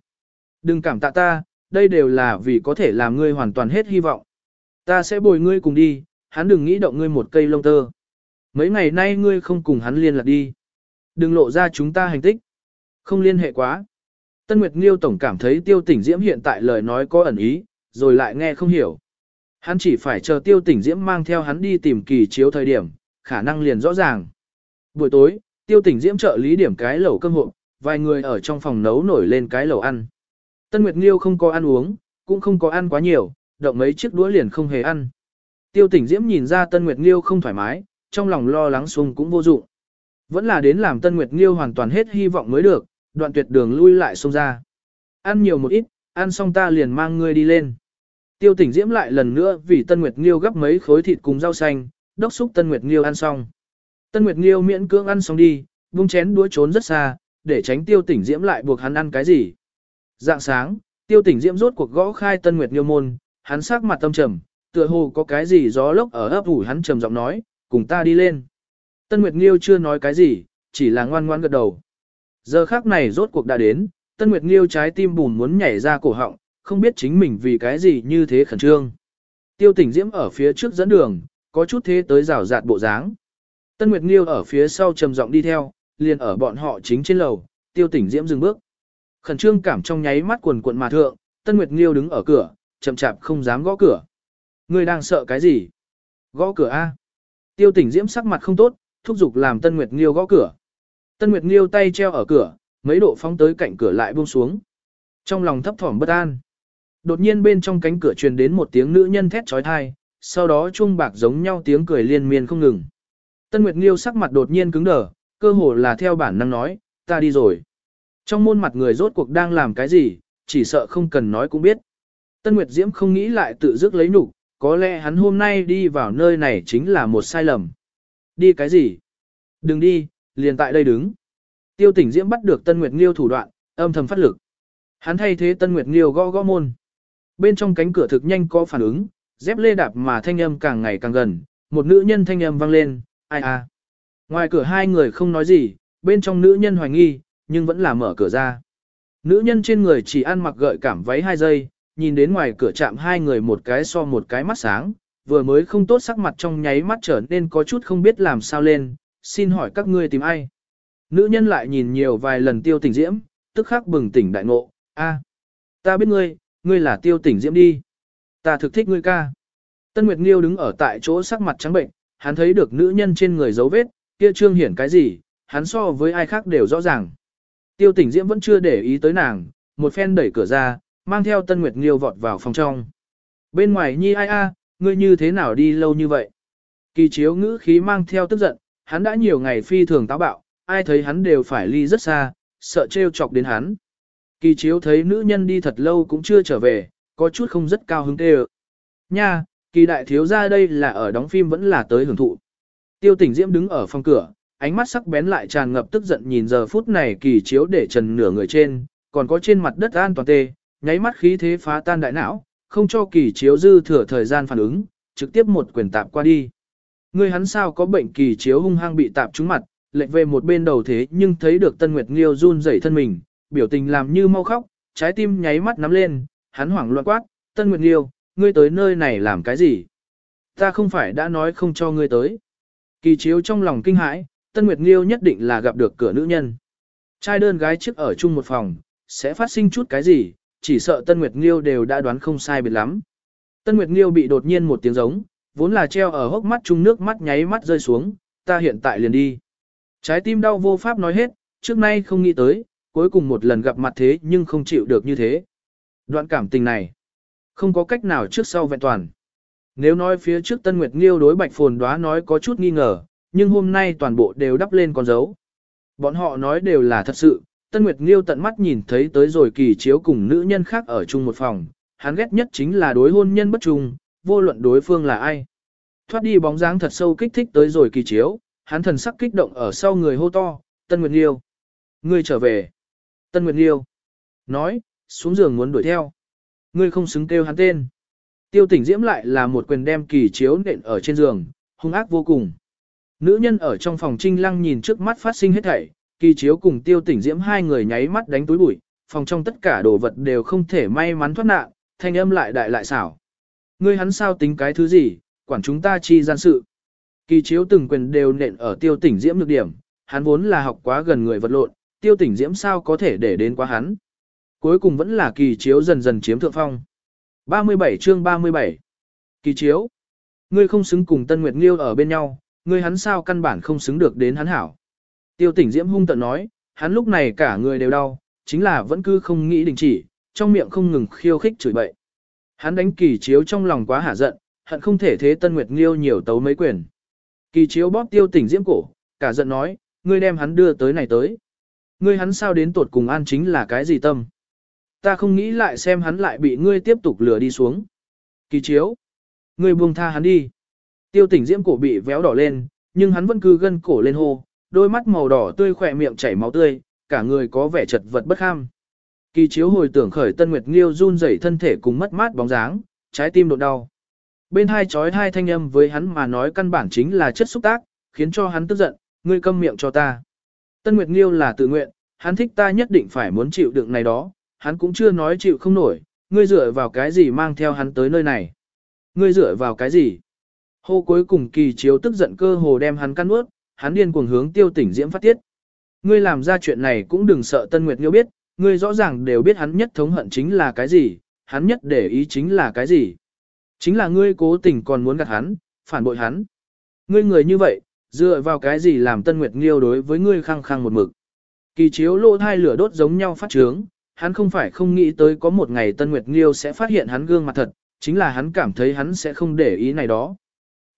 Đừng cảm tạ ta, đây đều là vì có thể làm ngươi hoàn toàn hết hy vọng. Ta sẽ bồi ngươi cùng đi, hắn đừng nghĩ động ngươi một cây lông tơ. Mấy ngày nay ngươi không cùng hắn liên lạc đi. Đừng lộ ra chúng ta hành tích. Không liên hệ quá. Tân Nguyệt Nghiêu tổng cảm thấy tiêu tỉnh diễm hiện tại lời nói có ẩn ý, rồi lại nghe không hiểu. Hắn chỉ phải chờ tiêu tỉnh diễm mang theo hắn đi tìm kỳ chiếu thời điểm, khả năng liền rõ ràng. Buổi tối, tiêu tỉnh diễm trợ lý điểm cái lẩu cơm hộp, vài người ở trong phòng nấu nổi lên cái lẩu ăn. Tân Nguyệt Nghiêu không có ăn uống, cũng không có ăn quá nhiều, động mấy chiếc đũa liền không hề ăn. Tiêu tỉnh diễm nhìn ra Tân Nguyệt Nghiêu không thoải mái, trong lòng lo lắng xuống cũng vô dụng. Vẫn là đến làm Tân Nguyệt Nghiêu hoàn toàn hết hy vọng mới được, đoạn tuyệt đường lui lại xông ra. Ăn nhiều một ít, ăn xong ta liền mang ngươi đi lên. Tiêu tỉnh diễm lại lần nữa vì Tân Nguyệt Nghiêu gấp mấy khối thịt cùng rau xanh, đốc xúc Tân Nguyệt Nghiêu ăn xong. Tân Nguyệt Nghiêu miễn cưỡng ăn xong đi, vung chén đũa trốn rất xa, để tránh tiêu tỉnh diễm lại buộc hắn ăn cái gì. Dạng sáng, tiêu tỉnh diễm rốt cuộc gõ khai Tân Nguyệt Nghiêu môn, hắn sắc mặt tâm trầm, tựa hồ có cái gì gió lốc ở ấp ủ hắn trầm giọng nói, cùng ta đi lên. Tân Nguyệt Nghiêu chưa nói cái gì, chỉ là ngoan ngoan gật đầu. Giờ khác này rốt cuộc đã đến, Tân Nguyệt Nghiêu trái tim bùn muốn nhảy ra cổ họng, không biết chính mình vì cái gì như thế khẩn trương. Tiêu tỉnh diễm ở phía trước dẫn đường, có chút thế tới rào rạt bộ dáng. Tân Nguyệt Nghiêu ở phía sau trầm giọng đi theo, liền ở bọn họ chính trên lầu, tiêu tỉnh diễm dừng bước. Khẩn trương cảm trong nháy mắt quần cuộn mà thượng, Tân Nguyệt Nghiêu đứng ở cửa, chậm chạp không dám gõ cửa. người đang sợ cái gì? Gõ cửa A. Tiêu tỉnh diễm sắc mặt không tốt, thúc giục làm Tân Nguyệt Nghiêu gõ cửa. Tân Nguyệt Nghiêu tay treo ở cửa, mấy độ phóng tới cạnh cửa lại buông xuống. Trong lòng thấp thỏm bất an. Đột nhiên bên trong cánh cửa truyền đến một tiếng nữ nhân thét trói thai, sau đó chuông bạc giống nhau tiếng cười liên miên không ngừng. Tân Nguyệt Nghiêu sắc mặt đột nhiên cứng đờ, cơ hồ là theo bản năng nói, ta đi rồi. Trong môn mặt người rốt cuộc đang làm cái gì, chỉ sợ không cần nói cũng biết. Tân Nguyệt Diễm không nghĩ lại tự dứt lấy nụ, có lẽ hắn hôm nay đi vào nơi này chính là một sai lầm. Đi cái gì? Đừng đi, liền tại đây đứng. Tiêu tỉnh Diễm bắt được Tân Nguyệt Nghiêu thủ đoạn, âm thầm phát lực. Hắn thay thế Tân Nguyệt Nghiêu gõ gõ môn. Bên trong cánh cửa thực nhanh có phản ứng, dép lê đạp mà thanh âm càng ngày càng gần, một nữ nhân thanh âm vang lên, ai à. Ngoài cửa hai người không nói gì, bên trong nữ nhân hoài nghi, nhưng vẫn là mở cửa ra. Nữ nhân trên người chỉ ăn mặc gợi cảm váy hai giây, nhìn đến ngoài cửa chạm hai người một cái so một cái mắt sáng, vừa mới không tốt sắc mặt trong nháy mắt trở nên có chút không biết làm sao lên, xin hỏi các ngươi tìm ai. Nữ nhân lại nhìn nhiều vài lần tiêu tỉnh diễm, tức khắc bừng tỉnh đại ngộ, a, ta biết ngươi, ngươi là tiêu tỉnh diễm đi. Ta thực thích ngươi ca. Tân Nguyệt Nghiêu đứng ở tại chỗ sắc mặt trắng bệnh, hắn thấy được nữ nhân trên người dấu vết, kia trương hiển cái gì, hắn so với ai khác đều rõ ràng. Tiêu tỉnh diễm vẫn chưa để ý tới nàng, một phen đẩy cửa ra, mang theo Tân Nguyệt Nghiêu vọt vào phòng trong. Bên ngoài nhi ai a, ngươi như thế nào đi lâu như vậy? Kỳ chiếu ngữ khí mang theo tức giận, hắn đã nhiều ngày phi thường táo bạo, ai thấy hắn đều phải ly rất xa, sợ trêu chọc đến hắn. Kỳ chiếu thấy nữ nhân đi thật lâu cũng chưa trở về, có chút không rất cao hứng tê Nha, kỳ đại thiếu ra đây là ở đóng phim vẫn là tới hưởng thụ. Tiêu tỉnh diễm đứng ở phòng cửa, ánh mắt sắc bén lại tràn ngập tức giận nhìn giờ phút này kỳ chiếu để trần nửa người trên, còn có trên mặt đất an toàn tê, nháy mắt khí thế phá tan đại não, không cho kỳ chiếu dư thừa thời gian phản ứng, trực tiếp một quyền tạp qua đi. Ngươi hắn sao có bệnh kỳ chiếu hung hăng bị tạp trúng mặt, lệch về một bên đầu thế nhưng thấy được Tân Nguyệt Nghiêu run rẩy thân mình, biểu tình làm như mau khóc, trái tim nháy mắt nắm lên, hắn hoảng loạn quát, Tân Nguyệt Nghiêu, ngươi tới nơi này làm cái gì? Ta không phải đã nói không cho ngươi tới. Kỳ chiếu trong lòng kinh hãi, Tân Nguyệt Nghiêu nhất định là gặp được cửa nữ nhân. Trai đơn gái trước ở chung một phòng, sẽ phát sinh chút cái gì, chỉ sợ Tân Nguyệt Nghiêu đều đã đoán không sai biệt lắm. Tân Nguyệt Nghiêu bị đột nhiên một tiếng giống, vốn là treo ở hốc mắt chung nước mắt nháy mắt rơi xuống, ta hiện tại liền đi. Trái tim đau vô pháp nói hết, trước nay không nghĩ tới, cuối cùng một lần gặp mặt thế nhưng không chịu được như thế. Đoạn cảm tình này, không có cách nào trước sau vẹn toàn. Nếu nói phía trước Tân Nguyệt Nghiêu đối Bạch Phồn đoá nói có chút nghi ngờ, nhưng hôm nay toàn bộ đều đắp lên con dấu. Bọn họ nói đều là thật sự, Tân Nguyệt Nghiêu tận mắt nhìn thấy tới rồi kỳ chiếu cùng nữ nhân khác ở chung một phòng, hắn ghét nhất chính là đối hôn nhân bất trung, vô luận đối phương là ai. Thoát đi bóng dáng thật sâu kích thích tới rồi kỳ chiếu, hắn thần sắc kích động ở sau người hô to, Tân Nguyệt Nghiêu. Ngươi trở về. Tân Nguyệt Nghiêu. Nói, xuống giường muốn đuổi theo. Ngươi không xứng kêu hắn tên. Tiêu tỉnh diễm lại là một quyền đem kỳ chiếu nện ở trên giường, hung ác vô cùng. Nữ nhân ở trong phòng trinh lăng nhìn trước mắt phát sinh hết thảy, kỳ chiếu cùng tiêu tỉnh diễm hai người nháy mắt đánh túi bụi, phòng trong tất cả đồ vật đều không thể may mắn thoát nạn, thanh âm lại đại lại xảo. Ngươi hắn sao tính cái thứ gì, quản chúng ta chi gian sự. Kỳ chiếu từng quyền đều nện ở tiêu tỉnh diễm lực điểm, hắn vốn là học quá gần người vật lộn, tiêu tỉnh diễm sao có thể để đến quá hắn. Cuối cùng vẫn là kỳ chiếu dần dần chiếm thượng phong. 37 chương 37 Kỳ chiếu Ngươi không xứng cùng Tân Nguyệt Nghiêu ở bên nhau, ngươi hắn sao căn bản không xứng được đến hắn hảo. Tiêu tỉnh diễm hung tận nói, hắn lúc này cả người đều đau, chính là vẫn cứ không nghĩ đình chỉ, trong miệng không ngừng khiêu khích chửi bậy. Hắn đánh kỳ chiếu trong lòng quá hả giận, hận không thể thế Tân Nguyệt Nghiêu nhiều tấu mấy quyền. Kỳ chiếu bóp tiêu tỉnh diễm cổ, cả giận nói, ngươi đem hắn đưa tới này tới. Ngươi hắn sao đến tuột cùng an chính là cái gì tâm. Ta không nghĩ lại xem hắn lại bị ngươi tiếp tục lừa đi xuống. Kỳ chiếu. Ngươi buông tha hắn đi. Tiêu tỉnh diễm cổ bị véo đỏ lên, nhưng hắn vẫn cứ gân cổ lên hô, đôi mắt màu đỏ tươi khỏe miệng chảy máu tươi, cả người có vẻ chật vật bất kham. Kỳ chiếu hồi tưởng khởi Tân Nguyệt Nghiêu run rẩy thân thể cùng mất mát bóng dáng, trái tim đột đau. Bên hai chói hai thanh âm với hắn mà nói căn bản chính là chất xúc tác, khiến cho hắn tức giận, ngươi câm miệng cho ta. Tân Nguyệt Nghiêu là tự nguyện, hắn thích ta nhất định phải muốn chịu đựng này đó, hắn cũng chưa nói chịu không nổi, ngươi dựa vào cái gì mang theo hắn tới nơi này. Ngươi dựa vào cái gì? Hô cuối cùng kỳ chiếu tức giận cơ hồ đem hắn căn ướt, hắn điên cuồng hướng tiêu tỉnh diễm phát tiết. Ngươi làm ra chuyện này cũng đừng sợ Tân Nguyệt Nghiêu biết, ngươi rõ ràng đều biết hắn nhất thống hận chính là cái gì, hắn nhất để ý chính là cái gì. Chính là ngươi cố tình còn muốn gạt hắn, phản bội hắn. Ngươi người như vậy, dựa vào cái gì làm Tân Nguyệt Nghiêu đối với ngươi khăng khăng một mực. Kỳ chiếu lỗ hai lửa đốt giống nhau phát trướng, hắn không phải không nghĩ tới có một ngày Tân Nguyệt Nghiêu sẽ phát hiện hắn gương mặt thật, chính là hắn cảm thấy hắn sẽ không để ý này đó.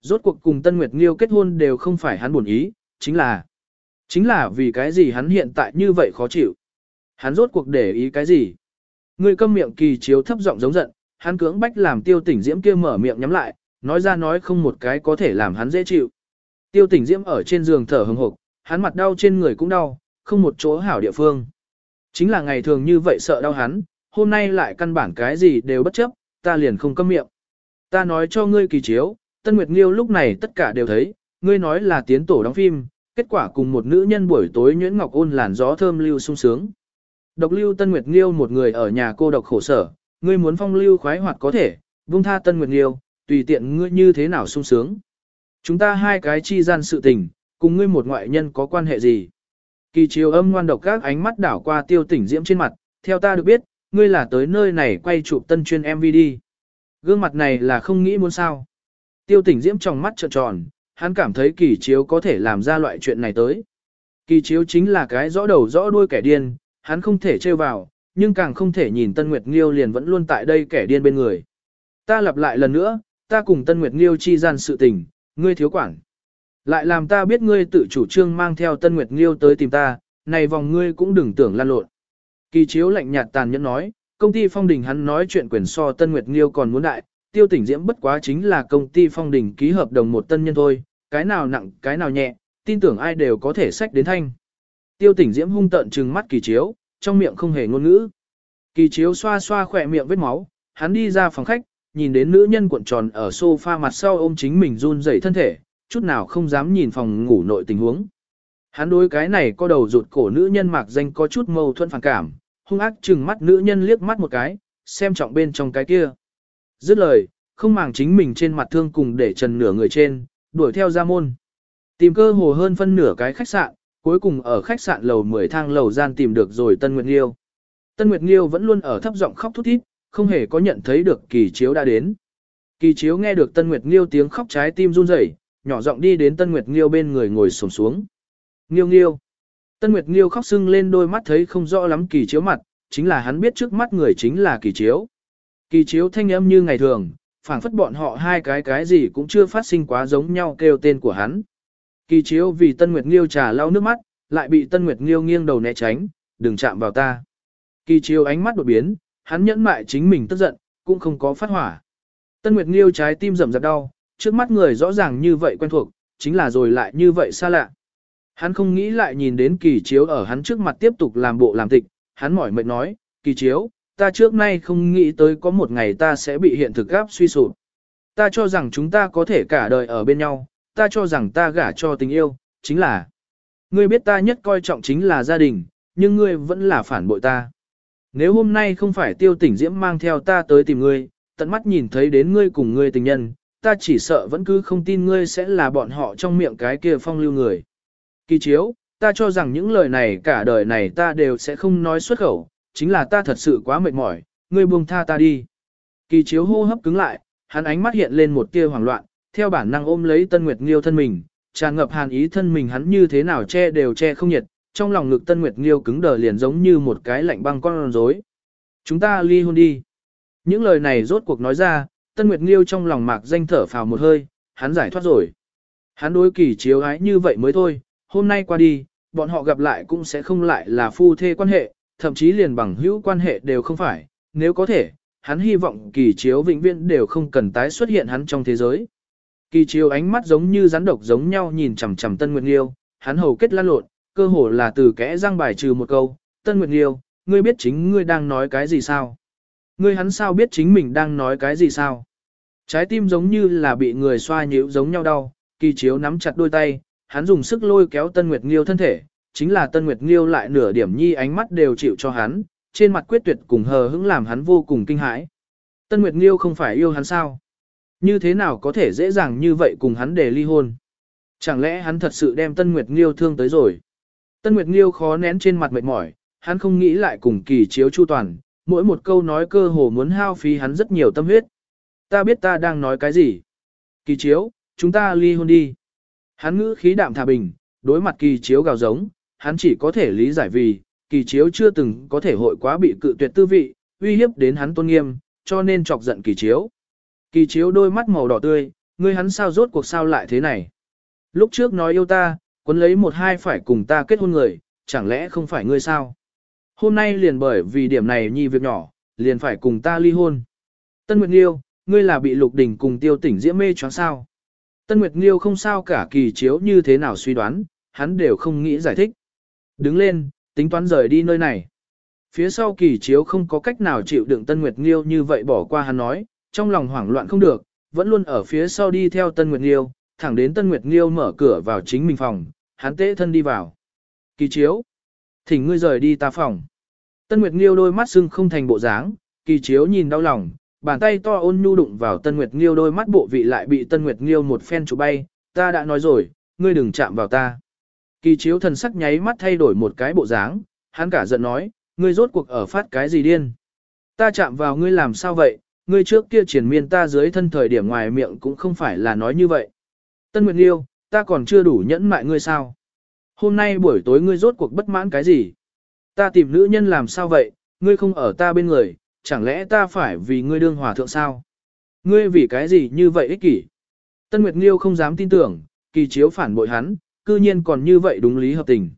Rốt cuộc cùng Tân Nguyệt Nghiêu kết hôn đều không phải hắn buồn ý, chính là chính là vì cái gì hắn hiện tại như vậy khó chịu. Hắn rốt cuộc để ý cái gì? Người câm miệng kỳ chiếu thấp giọng giống giận, hắn cưỡng bách làm tiêu tỉnh diễm kia mở miệng nhắm lại, nói ra nói không một cái có thể làm hắn dễ chịu. Tiêu tỉnh diễm ở trên giường thở hừng hực, hắn mặt đau trên người cũng đau, không một chỗ hảo địa phương. Chính là ngày thường như vậy sợ đau hắn, hôm nay lại căn bản cái gì đều bất chấp, ta liền không câm miệng. Ta nói cho ngươi kỳ chiếu, Tân Nguyệt Nghiêu lúc này tất cả đều thấy, ngươi nói là tiến tổ đóng phim, kết quả cùng một nữ nhân buổi tối nhuyễn ngọc ôn làn gió thơm lưu sung sướng. Độc lưu Tân Nguyệt Nghiêu một người ở nhà cô độc khổ sở, ngươi muốn phong lưu khoái hoạt có thể, vung tha Tân Nguyệt Nghiêu, tùy tiện ngươi như thế nào sung sướng. Chúng ta hai cái chi gian sự tình, cùng ngươi một ngoại nhân có quan hệ gì? Kỳ chiều âm ngoan độc các ánh mắt đảo qua tiêu tỉnh diễm trên mặt, theo ta được biết, ngươi là tới nơi này quay chụp tân chuyên MV đi. Gương mặt này là không nghĩ muốn sao. Tiêu tỉnh diễm trong mắt trợn tròn, hắn cảm thấy kỳ chiếu có thể làm ra loại chuyện này tới. Kỳ chiếu chính là cái rõ đầu rõ đuôi kẻ điên, hắn không thể trêu vào, nhưng càng không thể nhìn Tân Nguyệt Nghiêu liền vẫn luôn tại đây kẻ điên bên người. Ta lặp lại lần nữa, ta cùng Tân Nguyệt Nghiêu chi gian sự tình, ngươi thiếu quản. Lại làm ta biết ngươi tự chủ trương mang theo Tân Nguyệt Nghiêu tới tìm ta, này vòng ngươi cũng đừng tưởng lan lộn. Kỳ chiếu lạnh nhạt tàn nhẫn nói, công ty phong đình hắn nói chuyện quyền so Tân Nguyệt Nghiêu còn muốn đại, tiêu tỉnh diễm bất quá chính là công ty phong đình ký hợp đồng một tân nhân thôi, cái nào nặng cái nào nhẹ, tin tưởng ai đều có thể sách đến thanh. Tiêu tỉnh diễm hung tận trừng mắt kỳ chiếu, trong miệng không hề ngôn ngữ. Kỳ chiếu xoa xoa khỏe miệng vết máu, hắn đi ra phòng khách, nhìn đến nữ nhân cuộn tròn ở sofa mặt sau ôm chính mình run rẩy thân thể, chút nào không dám nhìn phòng ngủ nội tình huống. Hắn đối cái này có đầu rụt cổ nữ nhân mạc danh có chút mâu thuẫn phản cảm, hung ác chừng mắt nữ nhân liếc mắt một cái, xem trọng bên trong cái kia. dứt lời, không màng chính mình trên mặt thương cùng để trần nửa người trên, đuổi theo ra môn. Tìm cơ hồ hơn phân nửa cái khách sạn, cuối cùng ở khách sạn lầu 10 thang lầu gian tìm được rồi Tân Nguyệt Liêu. Tân Nguyệt Liêu vẫn luôn ở thấp giọng khóc thút thít, không hề có nhận thấy được kỳ chiếu đã đến. Kỳ chiếu nghe được Tân Nguyệt Liêu tiếng khóc trái tim run rẩy, nhỏ giọng đi đến Tân Nguyệt Liêu bên người ngồi xổm xuống. Nghiêu nghiêu. Tân Nguyệt Liêu khóc sưng lên đôi mắt thấy không rõ lắm kỳ chiếu mặt, chính là hắn biết trước mắt người chính là kỳ chiếu. Kỳ chiếu thanh âm như ngày thường, phảng phất bọn họ hai cái cái gì cũng chưa phát sinh quá giống nhau kêu tên của hắn. Kỳ chiếu vì Tân Nguyệt Nghiêu trà lau nước mắt, lại bị Tân Nguyệt Nghiêu nghiêng đầu né tránh, đừng chạm vào ta. Kỳ chiếu ánh mắt đột biến, hắn nhẫn mại chính mình tức giận, cũng không có phát hỏa. Tân Nguyệt Nghiêu trái tim rầm rạp đau, trước mắt người rõ ràng như vậy quen thuộc, chính là rồi lại như vậy xa lạ. Hắn không nghĩ lại nhìn đến kỳ chiếu ở hắn trước mặt tiếp tục làm bộ làm tịch, hắn mỏi mệt nói, kỳ chiếu, ta trước nay không nghĩ tới có một ngày ta sẽ bị hiện thực gáp suy sụp. Ta cho rằng chúng ta có thể cả đời ở bên nhau, ta cho rằng ta gả cho tình yêu, chính là Ngươi biết ta nhất coi trọng chính là gia đình, nhưng ngươi vẫn là phản bội ta. Nếu hôm nay không phải tiêu tỉnh diễm mang theo ta tới tìm ngươi, tận mắt nhìn thấy đến ngươi cùng ngươi tình nhân, ta chỉ sợ vẫn cứ không tin ngươi sẽ là bọn họ trong miệng cái kia phong lưu người. Kỳ chiếu, ta cho rằng những lời này cả đời này ta đều sẽ không nói xuất khẩu, chính là ta thật sự quá mệt mỏi, ngươi buông tha ta đi. Kỳ chiếu hô hấp cứng lại, hắn ánh mắt hiện lên một tia hoảng loạn, theo bản năng ôm lấy Tân Nguyệt Nghiêu thân mình, tràn ngập hàn ý thân mình hắn như thế nào che đều che không nhiệt, trong lòng ngực Tân Nguyệt Nghiêu cứng đờ liền giống như một cái lạnh băng con rối. Chúng ta ly hôn đi. Những lời này rốt cuộc nói ra, Tân Nguyệt Nghiêu trong lòng mạc danh thở phào một hơi, hắn giải thoát rồi. Hắn đối kỳ chiếu ái như vậy mới thôi, hôm nay qua đi, bọn họ gặp lại cũng sẽ không lại là phu thê quan hệ, thậm chí liền bằng hữu quan hệ đều không phải, nếu có thể, hắn hy vọng kỳ chiếu vĩnh viễn đều không cần tái xuất hiện hắn trong thế giới. Kỳ chiếu ánh mắt giống như rắn độc giống nhau nhìn chằm chằm Tân Nguyệt Nghiêu. hắn hầu kết lan lộn, cơ hồ là từ kẽ răng bài trừ một câu, Tân Nguyệt Nghiêu, ngươi biết chính ngươi đang nói cái gì sao? Ngươi hắn sao biết chính mình đang nói cái gì sao? Trái tim giống như là bị người xoa nhíu giống nhau đau, kỳ chiếu nắm chặt đôi tay, hắn dùng sức lôi kéo Tân Nguyệt Nghiêu thân thể, chính là Tân Nguyệt Nghiêu lại nửa điểm nhi ánh mắt đều chịu cho hắn, trên mặt quyết tuyệt cùng hờ hững làm hắn vô cùng kinh hãi. Tân Nguyệt Nghiêu không phải yêu hắn sao? Như thế nào có thể dễ dàng như vậy cùng hắn để ly hôn? Chẳng lẽ hắn thật sự đem Tân Nguyệt Nghiêu thương tới rồi? Tân Nguyệt Nghiêu khó nén trên mặt mệt mỏi, hắn không nghĩ lại cùng kỳ chiếu chu toàn, mỗi một câu nói cơ hồ muốn hao phí hắn rất nhiều tâm huyết. Ta biết ta đang nói cái gì. Kỳ chiếu, chúng ta ly hôn đi. Hắn ngữ khí đạm thà bình, đối mặt kỳ chiếu gào giống, hắn chỉ có thể lý giải vì, kỳ chiếu chưa từng có thể hội quá bị cự tuyệt tư vị, uy hiếp đến hắn tôn nghiêm, cho nên chọc giận kỳ chiếu. Kỳ chiếu đôi mắt màu đỏ tươi, ngươi hắn sao rốt cuộc sao lại thế này. Lúc trước nói yêu ta, quấn lấy một hai phải cùng ta kết hôn người, chẳng lẽ không phải ngươi sao? Hôm nay liền bởi vì điểm này nhi việc nhỏ, liền phải cùng ta ly hôn. Tân Nguyệt Nghiêu, ngươi là bị lục đỉnh cùng tiêu tỉnh diễm mê choáng sao? Tân Nguyệt Nghiêu không sao cả kỳ chiếu như thế nào suy đoán, hắn đều không nghĩ giải thích. Đứng lên, tính toán rời đi nơi này. Phía sau kỳ chiếu không có cách nào chịu đựng Tân Nguyệt Nghiêu như vậy bỏ qua hắn nói, trong lòng hoảng loạn không được, vẫn luôn ở phía sau đi theo Tân Nguyệt Nghiêu, thẳng đến Tân Nguyệt Nghiêu mở cửa vào chính mình phòng, hắn tế thân đi vào. Kỳ chiếu, thỉnh ngươi rời đi ta phòng. Tân Nguyệt Nghiêu đôi mắt sưng không thành bộ dáng, kỳ chiếu nhìn đau lòng, bàn tay to ôn nhu đụng vào Tân Nguyệt Nghiêu đôi mắt bộ vị lại bị Tân Nguyệt Nghiêu một phen chụp bay, ta đã nói rồi, ngươi đừng chạm vào ta. Kỳ chiếu thần sắc nháy mắt thay đổi một cái bộ dáng, hắn cả giận nói, ngươi rốt cuộc ở phát cái gì điên. Ta chạm vào ngươi làm sao vậy, ngươi trước kia triển miên ta dưới thân thời điểm ngoài miệng cũng không phải là nói như vậy. Tân Nguyệt Liêu, ta còn chưa đủ nhẫn mại ngươi sao? Hôm nay buổi tối ngươi rốt cuộc bất mãn cái gì? Ta tìm nữ nhân làm sao vậy, ngươi không ở ta bên người, chẳng lẽ ta phải vì ngươi đương hòa thượng sao? Ngươi vì cái gì như vậy ích kỷ? Tân Nguyệt Liêu không dám tin tưởng, kỳ chiếu phản bội hắn, cư nhiên còn như vậy đúng lý hợp tình.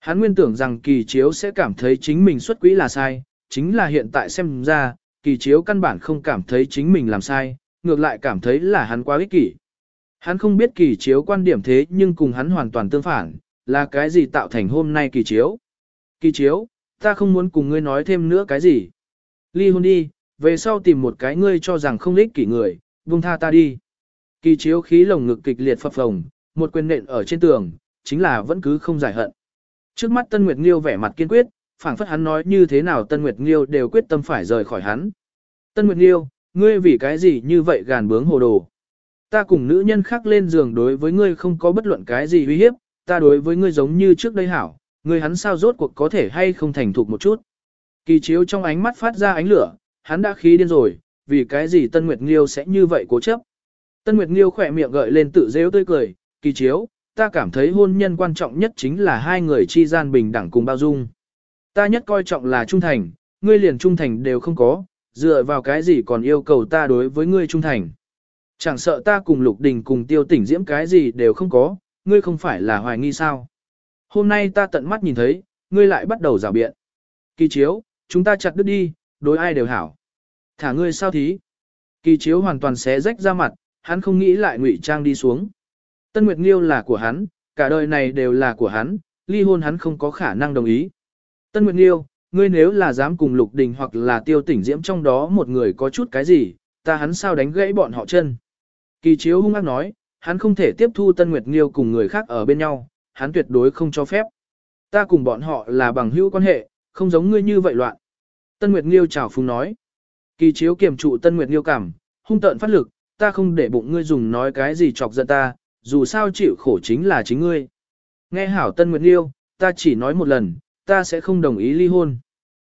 Hắn nguyên tưởng rằng kỳ chiếu sẽ cảm thấy chính mình xuất quỹ là sai, chính là hiện tại xem ra, kỳ chiếu căn bản không cảm thấy chính mình làm sai, ngược lại cảm thấy là hắn quá ích kỷ. Hắn không biết kỳ chiếu quan điểm thế nhưng cùng hắn hoàn toàn tương phản, là cái gì tạo thành hôm nay kỳ chiếu. Kỳ chiếu, ta không muốn cùng ngươi nói thêm nữa cái gì. Ly hôn đi, về sau tìm một cái ngươi cho rằng không ích kỷ người, buông tha ta đi. Kỳ chiếu khí lồng ngực kịch liệt phập phồng, một quyền nện ở trên tường, chính là vẫn cứ không giải hận. Trước mắt Tân Nguyệt Nghiêu vẻ mặt kiên quyết, phảng phất hắn nói như thế nào Tân Nguyệt Nghiêu đều quyết tâm phải rời khỏi hắn. Tân Nguyệt Nghiêu, Ngươi vì cái gì như vậy gàn bướng hồ đồ. Ta cùng nữ nhân khác lên giường đối với ngươi không có bất luận cái gì uy hiếp, ta đối với ngươi giống như trước đây hảo, ngươi hắn sao rốt cuộc có thể hay không thành thục một chút. Kỳ chiếu trong ánh mắt phát ra ánh lửa, hắn đã khí điên rồi, vì cái gì Tân Nguyệt Nghiêu sẽ như vậy cố chấp. Tân Nguyệt Nghiêu khỏe miệng gợi lên tự rêu tươi cười, kỳ chiếu, ta cảm thấy hôn nhân quan trọng nhất chính là hai người chi gian bình đẳng cùng bao dung. Ta nhất coi trọng là trung thành, ngươi liền trung thành đều không có, dựa vào cái gì còn yêu cầu ta đối với ngươi trung thành. Chẳng sợ ta cùng Lục Đình cùng tiêu tỉnh diễm cái gì đều không có, ngươi không phải là hoài nghi sao. Hôm nay ta tận mắt nhìn thấy, ngươi lại bắt đầu rào biện. Kỳ chiếu, chúng ta chặt đứt đi, đối ai đều hảo. Thả ngươi sao thí? Kỳ chiếu hoàn toàn xé rách ra mặt, hắn không nghĩ lại ngụy trang đi xuống. Tân Nguyệt Nghiêu là của hắn, cả đời này đều là của hắn, ly hôn hắn không có khả năng đồng ý. Tân Nguyệt Nghiêu, ngươi nếu là dám cùng Lục Đình hoặc là tiêu tỉnh diễm trong đó một người có chút cái gì, ta hắn sao đánh gãy bọn họ chân. Kỳ chiếu hung ác nói, hắn không thể tiếp thu Tân Nguyệt Nghiêu cùng người khác ở bên nhau, hắn tuyệt đối không cho phép. Ta cùng bọn họ là bằng hữu quan hệ, không giống ngươi như vậy loạn. Tân Nguyệt Nghiêu chào phúng nói. Kỳ chiếu kiềm trụ Tân Nguyệt Nghiêu cảm, hung tợn phát lực, ta không để bụng ngươi dùng nói cái gì chọc giận ta, dù sao chịu khổ chính là chính ngươi. Nghe hảo Tân Nguyệt Nghiêu, ta chỉ nói một lần, ta sẽ không đồng ý ly hôn.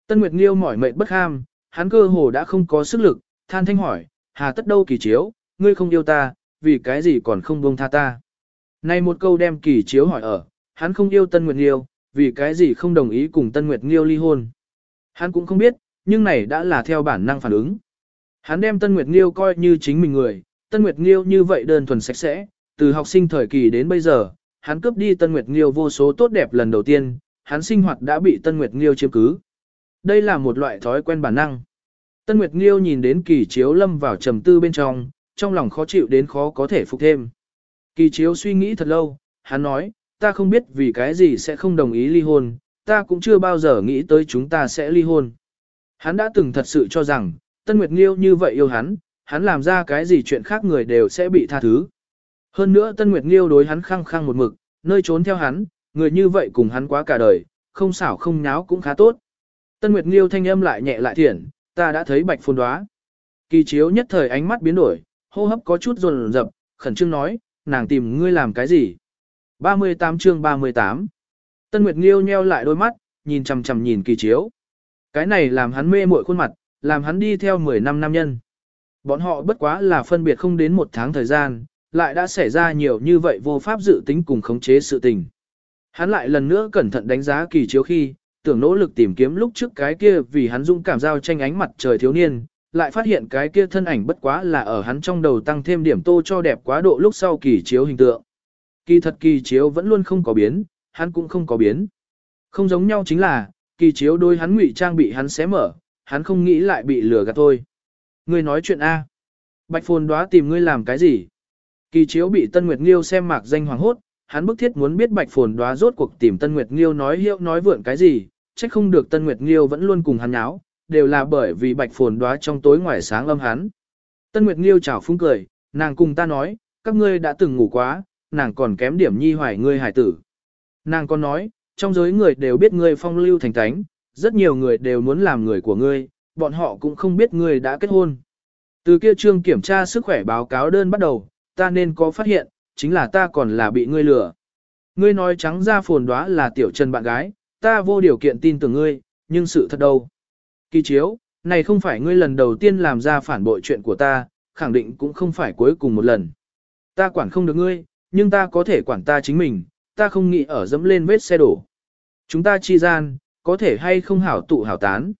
Tân Nguyệt Nghiêu mỏi mệt bất ham, hắn cơ hồ đã không có sức lực, than thanh hỏi, hà tất đâu kỳ chiếu, ngươi không yêu ta, vì cái gì còn không buông tha ta. Này một câu đem kỳ chiếu hỏi ở, hắn không yêu Tân Nguyệt Nghiêu, vì cái gì không đồng ý cùng Tân Nguyệt Nghiêu ly hôn. Hắn cũng không biết, nhưng này đã là theo bản năng phản ứng. Hắn đem Tân Nguyệt Nghiêu coi như chính mình người, Tân Nguyệt Nghiêu như vậy đơn thuần sạch sẽ, từ học sinh thời kỳ đến bây giờ, hắn cướp đi Tân Nguyệt Nghiêu vô số tốt đẹp lần đầu tiên, hắn sinh hoạt đã bị Tân Nguyệt Nghiêu chiếm cứ. Đây là một loại thói quen bản năng. Tân Nguyệt Nghiêu nhìn đến kỳ chiếu lâm vào trầm tư bên trong, trong lòng khó chịu đến khó có thể phục thêm. Kỳ chiếu suy nghĩ thật lâu, hắn nói, ta không biết vì cái gì sẽ không đồng ý ly hôn, ta cũng chưa bao giờ nghĩ tới chúng ta sẽ ly hôn. Hắn đã từng thật sự cho rằng, Tân Nguyệt Nghiêu như vậy yêu hắn, hắn làm ra cái gì chuyện khác người đều sẽ bị tha thứ. Hơn nữa Tân Nguyệt Nghiêu đối hắn khăng khăng một mực, nơi trốn theo hắn, người như vậy cùng hắn quá cả đời, không xảo không nháo cũng khá tốt. Tân Nguyệt Nghiêu thanh âm lại nhẹ lại thiện, ta đã thấy bạch phồn đoá. Kỳ chiếu nhất thời ánh mắt biến đổi, hô hấp có chút rồn rập, khẩn trương nói, nàng tìm ngươi làm cái gì? 38 chương 38 Tân Nguyệt Nghiêu nheo lại đôi mắt, nhìn chằm chằm nhìn kỳ chiếu. Cái này làm hắn mê muội khuôn mặt, làm hắn đi theo 10 năm nam nhân. Bọn họ bất quá là phân biệt không đến một tháng thời gian, lại đã xảy ra nhiều như vậy vô pháp dự tính cùng khống chế sự tình. Hắn lại lần nữa cẩn thận đánh giá kỳ chiếu khi, tưởng nỗ lực tìm kiếm lúc trước cái kia vì hắn dung cảm giao tranh ánh mặt trời thiếu niên, lại phát hiện cái kia thân ảnh bất quá là ở hắn trong đầu tăng thêm điểm tô cho đẹp quá độ lúc sau kỳ chiếu hình tượng. Kỳ thật kỳ chiếu vẫn luôn không có biến, hắn cũng không có biến. Không giống nhau chính là, kỳ chiếu đôi hắn ngụy trang bị hắn xé mở, hắn không nghĩ lại bị lừa gạt thôi. Ngươi nói chuyện A. Bạch phồn đoá tìm ngươi làm cái gì? Kỳ chiếu bị Tân Nguyệt Nghiêu xem mạc danh hoàng hốt, hắn bức thiết muốn biết Bạch phồn đoá rốt cuộc tìm Tân Nguyệt Nghiêu nói hiệu nói vượn cái gì, trách không được Tân Nguyệt Nghiêu vẫn luôn cùng hắn nháo, đều là bởi vì Bạch phồn đoá trong tối ngoài sáng âm hắn. Tân Nguyệt Nghiêu chào phúng cười, nàng cùng ta nói, các ngươi đã từng ngủ quá, nàng còn kém điểm nhi hoài ngươi hải tử. Nàng còn nói, trong giới người đều biết ngươi phong lưu thành tánh, rất nhiều người đều muốn làm người của ngươi, bọn họ cũng không biết ngươi đã kết hôn. Từ kia trương kiểm tra sức khỏe báo cáo đơn bắt đầu, ta nên có phát hiện, chính là ta còn là bị ngươi lừa. Ngươi nói trắng ra phồn đoá là tiểu trần bạn gái, ta vô điều kiện tin tưởng ngươi, nhưng sự thật đâu. Kỳ chiếu, này không phải ngươi lần đầu tiên làm ra phản bội chuyện của ta, khẳng định cũng không phải cuối cùng một lần. Ta quản không được ngươi, nhưng ta có thể quản ta chính mình, ta không nghĩ ở dẫm lên vết xe đổ. Chúng ta chi gian, có thể hay không hảo tụ hảo tán.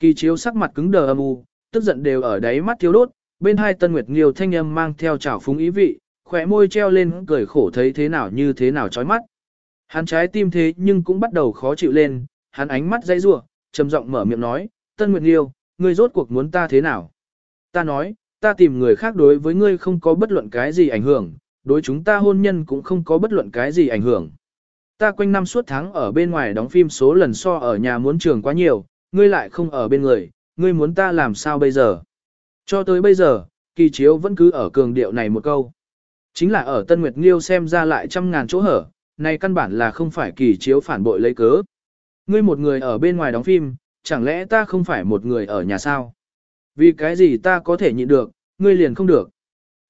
Kỳ chiếu sắc mặt cứng đờ âm u, tức giận đều ở đáy mắt thiếu đốt, bên hai tân nguyệt nghiêu thanh âm mang theo trào phúng ý vị, khỏe môi treo lên cười khổ thấy thế nào như thế nào chói mắt. Hắn trái tim thế nhưng cũng bắt đầu khó chịu lên, hắn ánh mắt dãy rủa, trầm giọng mở miệng nói, tân nguyệt nghiêu, ngươi rốt cuộc muốn ta thế nào? Ta nói, ta tìm người khác đối với ngươi không có bất luận cái gì ảnh hưởng, đối chúng ta hôn nhân cũng không có bất luận cái gì ảnh hưởng. Ta quanh năm suốt tháng ở bên ngoài đóng phim số lần so ở nhà muốn trường quá nhiều, ngươi lại không ở bên người, ngươi muốn ta làm sao bây giờ? Cho tới bây giờ, kỳ chiếu vẫn cứ ở cường điệu này một câu. Chính là ở Tân Nguyệt Nghiêu xem ra lại trăm ngàn chỗ hở, này căn bản là không phải kỳ chiếu phản bội lấy cớ. Ngươi một người ở bên ngoài đóng phim, chẳng lẽ ta không phải một người ở nhà sao? Vì cái gì ta có thể nhịn được, ngươi liền không được.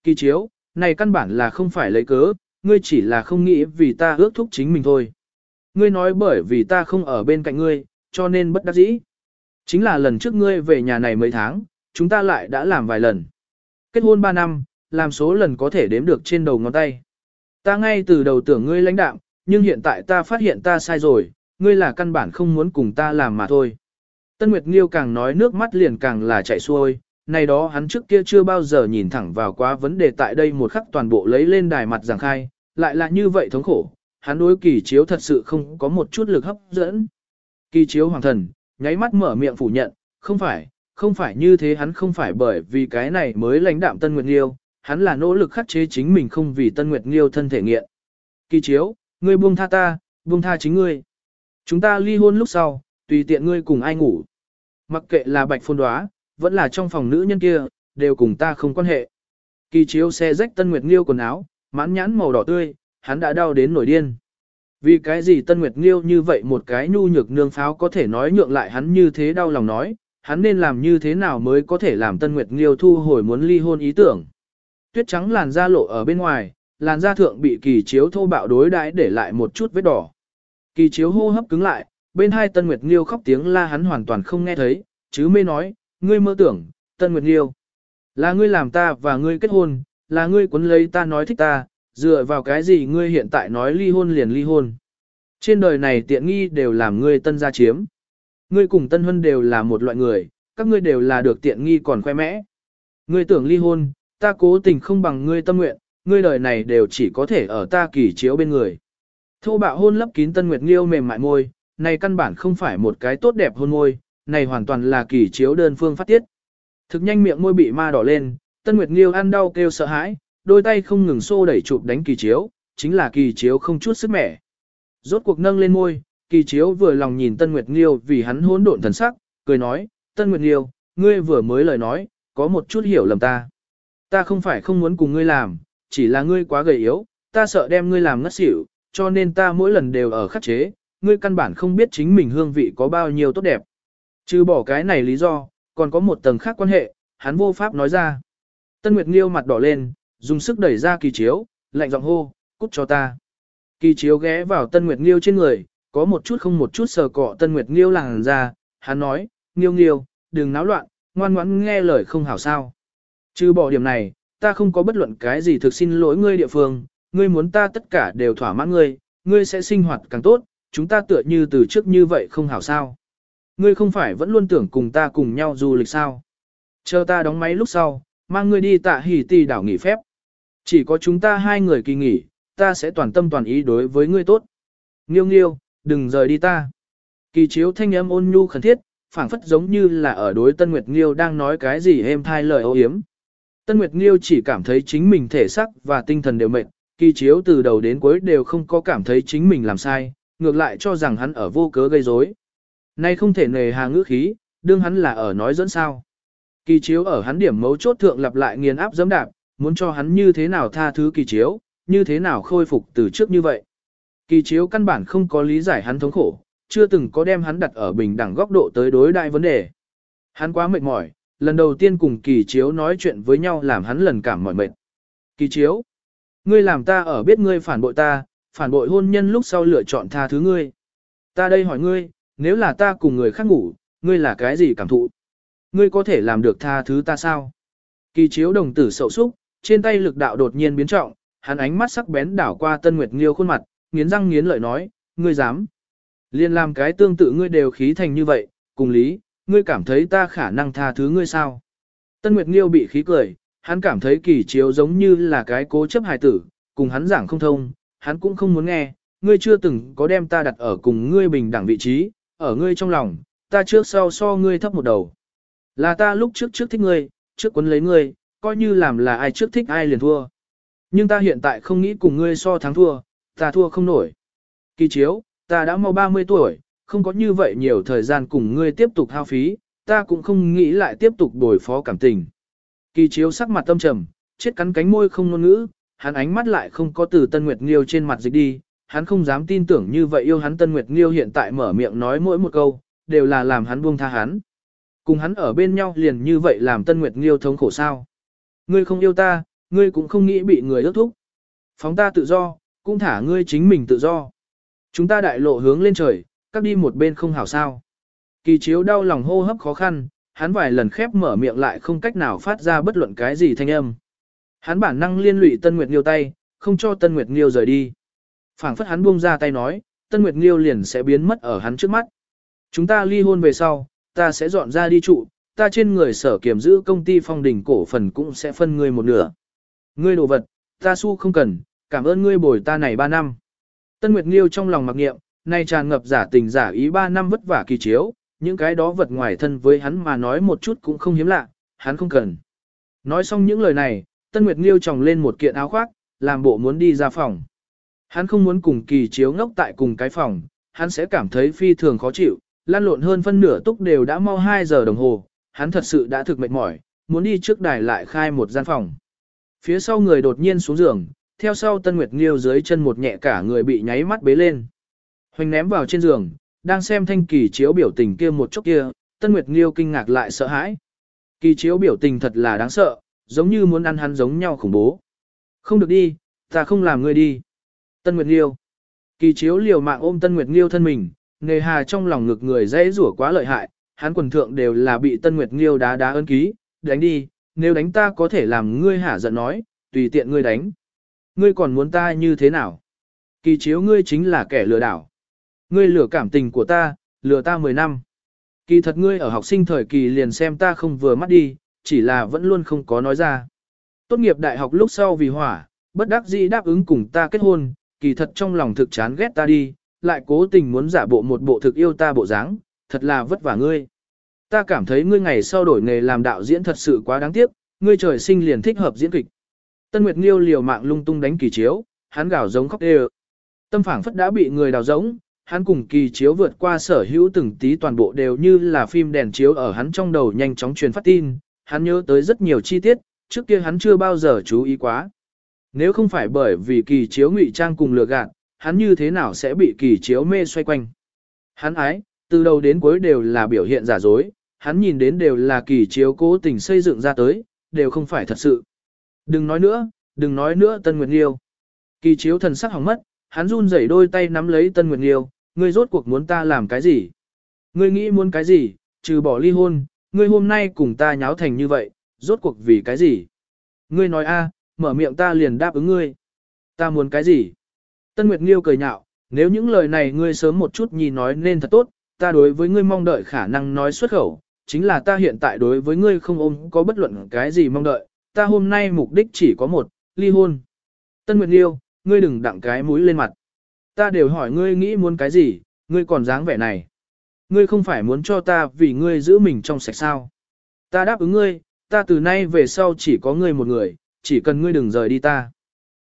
Kỳ chiếu, này căn bản là không phải lấy cớ, ngươi chỉ là không nghĩ vì ta ước thúc chính mình thôi. Ngươi nói bởi vì ta không ở bên cạnh ngươi, cho nên bất đắc dĩ. Chính là lần trước ngươi về nhà này mấy tháng, chúng ta lại đã làm vài lần. Kết hôn 3 năm, làm số lần có thể đếm được trên đầu ngón tay. Ta ngay từ đầu tưởng ngươi lãnh đạm, nhưng hiện tại ta phát hiện ta sai rồi, ngươi là căn bản không muốn cùng ta làm mà thôi. Tân Nguyệt Nghiêu càng nói nước mắt liền càng là chảy xuôi, này đó hắn trước kia chưa bao giờ nhìn thẳng vào quá vấn đề tại đây một khắc toàn bộ lấy lên đài mặt giảng khai, lại là như vậy thống khổ, hắn đối kỳ chiếu thật sự không có một chút lực hấp dẫn. Kỳ chiếu hoàng thần, nháy mắt mở miệng phủ nhận, không phải, không phải như thế hắn không phải bởi vì cái này mới lãnh đạm Tân Nguyệt Nghiêu, hắn là nỗ lực khắc chế chính mình không vì Tân Nguyệt Nghiêu thân thể nghiện. Kỳ chiếu, ngươi buông tha ta, buông tha chính ngươi. Chúng ta ly hôn lúc sau, tùy tiện ngươi cùng ai ngủ. Mặc kệ là bạch phôn đoá, vẫn là trong phòng nữ nhân kia, đều cùng ta không quan hệ. Kỳ chiếu xe rách Tân Nguyệt Nghiêu quần áo, mãn nhãn màu đỏ tươi, hắn đã đau đến nổi điên. Vì cái gì Tân Nguyệt Nghiêu như vậy một cái nhu nhược nương pháo có thể nói nhượng lại hắn như thế đau lòng nói, hắn nên làm như thế nào mới có thể làm Tân Nguyệt Nghiêu thu hồi muốn ly hôn ý tưởng. Tuyết trắng làn da lộ ở bên ngoài, làn da thượng bị kỳ chiếu thô bạo đối đãi để lại một chút vết đỏ. Kỳ chiếu hô hấp cứng lại, bên hai Tân Nguyệt Nghiêu khóc tiếng la hắn hoàn toàn không nghe thấy, chứ mê nói, ngươi mơ tưởng, Tân Nguyệt Nghiêu. Là ngươi làm ta và ngươi kết hôn, là ngươi quấn lấy ta nói thích ta, dựa vào cái gì ngươi hiện tại nói ly hôn liền ly hôn. Trên đời này tiện nghi đều làm ngươi tân gia chiếm. Ngươi cùng tân huân đều là một loại người, các ngươi đều là được tiện nghi còn khoe mẽ. Ngươi tưởng ly hôn, ta cố tình không bằng ngươi tâm nguyện, ngươi đời này đều chỉ có thể ở ta kỳ chiếu bên người. Thô bạo hôn lấp kín Tân Nguyệt Nghiêu mềm mại môi, này căn bản không phải một cái tốt đẹp hôn môi, này hoàn toàn là kỳ chiếu đơn phương phát tiết. Thực nhanh miệng môi bị ma đỏ lên, Tân Nguyệt Nghiêu ăn đau kêu sợ hãi, đôi tay không ngừng xô đẩy chụp đánh kỳ chiếu, chính là kỳ chiếu không chút sức mẻ. Rốt cuộc nâng lên môi, kỳ chiếu vừa lòng nhìn Tân Nguyệt Nghiêu vì hắn hỗn độn thần sắc, cười nói, Tân Nguyệt Nghiêu, ngươi vừa mới lời nói, có một chút hiểu lầm ta. Ta không phải không muốn cùng ngươi làm, chỉ là ngươi quá gầy yếu, ta sợ đem ngươi làm ngất xỉu, cho nên ta mỗi lần đều ở khắc chế, ngươi căn bản không biết chính mình hương vị có bao nhiêu tốt đẹp. Trừ bỏ cái này lý do, còn có một tầng khác quan hệ, hắn vô pháp nói ra. Tân Nguyệt Nghiêu mặt đỏ lên, dùng sức đẩy ra kỳ chiếu, lạnh giọng hô, cút cho ta. Kỳ chiếu ghé vào Tân Nguyệt Nghiêu trên người, có một chút không một chút sờ cọ Tân Nguyệt Nghiêu làng ra, hắn nói, Nghiêu Nghiêu, đừng náo loạn, ngoan ngoãn nghe lời không hảo sao. Trừ bỏ điểm này, ta không có bất luận cái gì thực xin lỗi ngươi địa phương, ngươi muốn ta tất cả đều thỏa mãn ngươi, ngươi sẽ sinh hoạt càng tốt, chúng ta tựa như từ trước như vậy không hảo sao. Ngươi không phải vẫn luôn tưởng cùng ta cùng nhau du lịch sao. Chờ ta đóng máy lúc sau, mang ngươi đi tạ hỉ tì đảo nghỉ phép. Chỉ có chúng ta hai người kỳ nghỉ, ta sẽ toàn tâm toàn ý đối với ngươi tốt. Nghiêu nghiêu, đừng rời đi ta. Kỳ chiếu thanh âm ôn nhu khẩn thiết, phảng phất giống như là ở đối Tân Nguyệt Nghiêu đang nói cái gì êm thai lời ô hiếm. Tân Nguyệt Nghiêu chỉ cảm thấy chính mình thể sắc và tinh thần đều mệt, kỳ chiếu từ đầu đến cuối đều không có cảm thấy chính mình làm sai, ngược lại cho rằng hắn ở vô cớ gây rối. Nay không thể nề hà ngữ khí, đương hắn là ở nói dẫn sao. Kỳ chiếu ở hắn điểm mấu chốt thượng lặp lại nghiền áp dẫm đạp, muốn cho hắn như thế nào tha thứ kỳ chiếu, như thế nào khôi phục từ trước như vậy. Kỳ chiếu căn bản không có lý giải hắn thống khổ, chưa từng có đem hắn đặt ở bình đẳng góc độ tới đối đại vấn đề. Hắn quá mệt mỏi, lần đầu tiên cùng kỳ chiếu nói chuyện với nhau làm hắn lần cảm mỏi mệt. Kỳ chiếu, ngươi làm ta ở biết ngươi phản bội ta, phản bội hôn nhân lúc sau lựa chọn tha thứ ngươi. Ta đây hỏi ngươi, nếu là ta cùng người khác ngủ, ngươi là cái gì cảm thụ? Ngươi có thể làm được tha thứ ta sao? Kỳ chiếu đồng tử sậu súc, trên tay lực đạo đột nhiên biến trọng, hắn ánh mắt sắc bén đảo qua Tân Nguyệt Nghiêu khuôn mặt, nghiến răng nghiến lợi nói, ngươi dám. Liên làm cái tương tự ngươi đều khí thành như vậy, cùng lý, ngươi cảm thấy ta khả năng tha thứ ngươi sao? Tân Nguyệt Nghiêu bị khí cười, hắn cảm thấy kỳ chiếu giống như là cái cố chấp hài tử, cùng hắn giảng không thông, hắn cũng không muốn nghe, ngươi chưa từng có đem ta đặt ở cùng ngươi bình đẳng vị trí, ở ngươi trong lòng, ta trước sau so ngươi thấp một đầu. Là ta lúc trước trước thích ngươi, trước quấn lấy ngươi, coi như làm là ai trước thích ai liền thua. Nhưng ta hiện tại không nghĩ cùng ngươi so thắng thua, ta thua không nổi. Kỳ chiếu, ta đã mau 30 tuổi, không có như vậy nhiều thời gian cùng ngươi tiếp tục hao phí, ta cũng không nghĩ lại tiếp tục đổi phó cảm tình. Kỳ chiếu sắc mặt tâm trầm, chết cắn cánh môi không ngôn ngữ, hắn ánh mắt lại không có từ Tân Nguyệt Nghiêu trên mặt dịch đi, hắn không dám tin tưởng như vậy yêu hắn Tân Nguyệt Nghiêu hiện tại mở miệng nói mỗi một câu, đều là làm hắn buông tha hắn. Cùng hắn ở bên nhau liền như vậy làm Tân Nguyệt Nghiêu thống khổ sao. Ngươi không yêu ta, ngươi cũng không nghĩ bị người ước thúc. Phóng ta tự do, cũng thả ngươi chính mình tự do. Chúng ta đại lộ hướng lên trời, các đi một bên không hảo sao. Kỳ chiếu đau lòng hô hấp khó khăn, hắn vài lần khép mở miệng lại không cách nào phát ra bất luận cái gì thanh âm. Hắn bản năng liên lụy Tân Nguyệt Nghiêu tay, không cho Tân Nguyệt Nghiêu rời đi. phảng phất hắn buông ra tay nói, Tân Nguyệt Nghiêu liền sẽ biến mất ở hắn trước mắt. Chúng ta ly hôn về sau, ta sẽ dọn ra đi trụ, ta trên người sở kiểm giữ công ty phong đỉnh cổ phần cũng sẽ phân ngươi một nửa. Ngươi đồ vật, ta su không cần, cảm ơn ngươi bồi ta này 3 năm. Tân Nguyệt Nghiêu trong lòng mặc nghiệm, nay tràn ngập giả tình giả ý 3 năm vất vả kỳ chiếu, những cái đó vật ngoài thân với hắn mà nói một chút cũng không hiếm lạ, hắn không cần. Nói xong những lời này, Tân Nguyệt Nghiêu tròng lên một kiện áo khoác, làm bộ muốn đi ra phòng. Hắn không muốn cùng kỳ chiếu ngốc tại cùng cái phòng, hắn sẽ cảm thấy phi thường khó chịu, lan lộn hơn phân nửa túc đều đã mau 2 giờ đồng hồ, hắn thật sự đã thực mệt mỏi, muốn đi trước đài lại khai một gian phòng. Phía sau người đột nhiên xuống giường, theo sau Tân Nguyệt Nghiêu dưới chân một nhẹ cả người bị nháy mắt bế lên. Hoành ném vào trên giường, đang xem thanh kỳ chiếu biểu tình kia một chút kia, Tân Nguyệt Nghiêu kinh ngạc lại sợ hãi. Kỳ chiếu biểu tình thật là đáng sợ, giống như muốn ăn hắn giống nhau khủng bố. Không được đi, ta không làm ngươi đi. Tân Nguyệt Nghiêu. Kỳ chiếu liều mạng ôm Tân Nguyệt Nghiêu thân mình, nề hà trong lòng ngực người dễ rủa quá lợi hại, hắn quần thượng đều là bị Tân Nguyệt Nghiêu đá đá ơn ký, đánh đi, nếu đánh ta có thể làm ngươi hả giận nói, tùy tiện ngươi đánh. Ngươi còn muốn ta như thế nào? Kỳ chiếu ngươi chính là kẻ lừa đảo. Ngươi lừa cảm tình của ta, lừa ta 10 năm. Kỳ thật ngươi ở học sinh thời kỳ liền xem ta không vừa mắt đi, chỉ là vẫn luôn không có nói ra. Tốt nghiệp đại học lúc sau vì hỏa, bất đắc dĩ đáp ứng cùng ta kết hôn, kỳ thật trong lòng thực chán ghét ta đi, lại cố tình muốn giả bộ một bộ thực yêu ta bộ dáng, thật là vất vả ngươi. Ta cảm thấy ngươi ngày sau đổi nghề làm đạo diễn thật sự quá đáng tiếc, ngươi trời sinh liền thích hợp diễn kịch. Tân Nguyệt Nghiêu liều mạng lung tung đánh kỳ chiếu, hắn gào giống khóc đê Tâm phảng phất đã bị người đào giống, hắn cùng kỳ chiếu vượt qua sở hữu từng tí toàn bộ đều như là phim đèn chiếu ở hắn trong đầu nhanh chóng truyền phát tin, hắn nhớ tới rất nhiều chi tiết, trước kia hắn chưa bao giờ chú ý quá. Nếu không phải bởi vì kỳ chiếu ngụy trang cùng lừa gạt, hắn như thế nào sẽ bị kỳ chiếu mê xoay quanh. Hắn ái, từ đầu đến cuối đều là biểu hiện giả dối, hắn nhìn đến đều là kỳ chiếu cố tình xây dựng ra tới, đều không phải thật sự. Đừng nói nữa, đừng nói nữa Tân Nguyệt Nghiêu. Kỳ chiếu thần sắc hỏng mất, hắn run rẩy đôi tay nắm lấy Tân Nguyệt Nghiêu, ngươi rốt cuộc muốn ta làm cái gì? Ngươi nghĩ muốn cái gì, trừ bỏ ly hôn, ngươi hôm nay cùng ta nháo thành như vậy, rốt cuộc vì cái gì? Ngươi nói a, mở miệng ta liền đáp ứng ngươi. Ta muốn cái gì? Tân Nguyệt Nghiêu cười nhạo, nếu những lời này ngươi sớm một chút nhìn nói nên thật tốt, ta đối với ngươi mong đợi khả năng nói xuất khẩu, chính là ta hiện tại đối với ngươi không ôm có bất luận cái gì mong đợi, ta hôm nay mục đích chỉ có một, ly hôn. Tân Nguyệt Liêu, ngươi đừng đặng cái mũi lên mặt. Ta đều hỏi ngươi nghĩ muốn cái gì, ngươi còn dáng vẻ này. Ngươi không phải muốn cho ta vì ngươi giữ mình trong sạch sao. Ta đáp ứng ngươi, ta từ nay về sau chỉ có ngươi một người, chỉ cần ngươi đừng rời đi ta.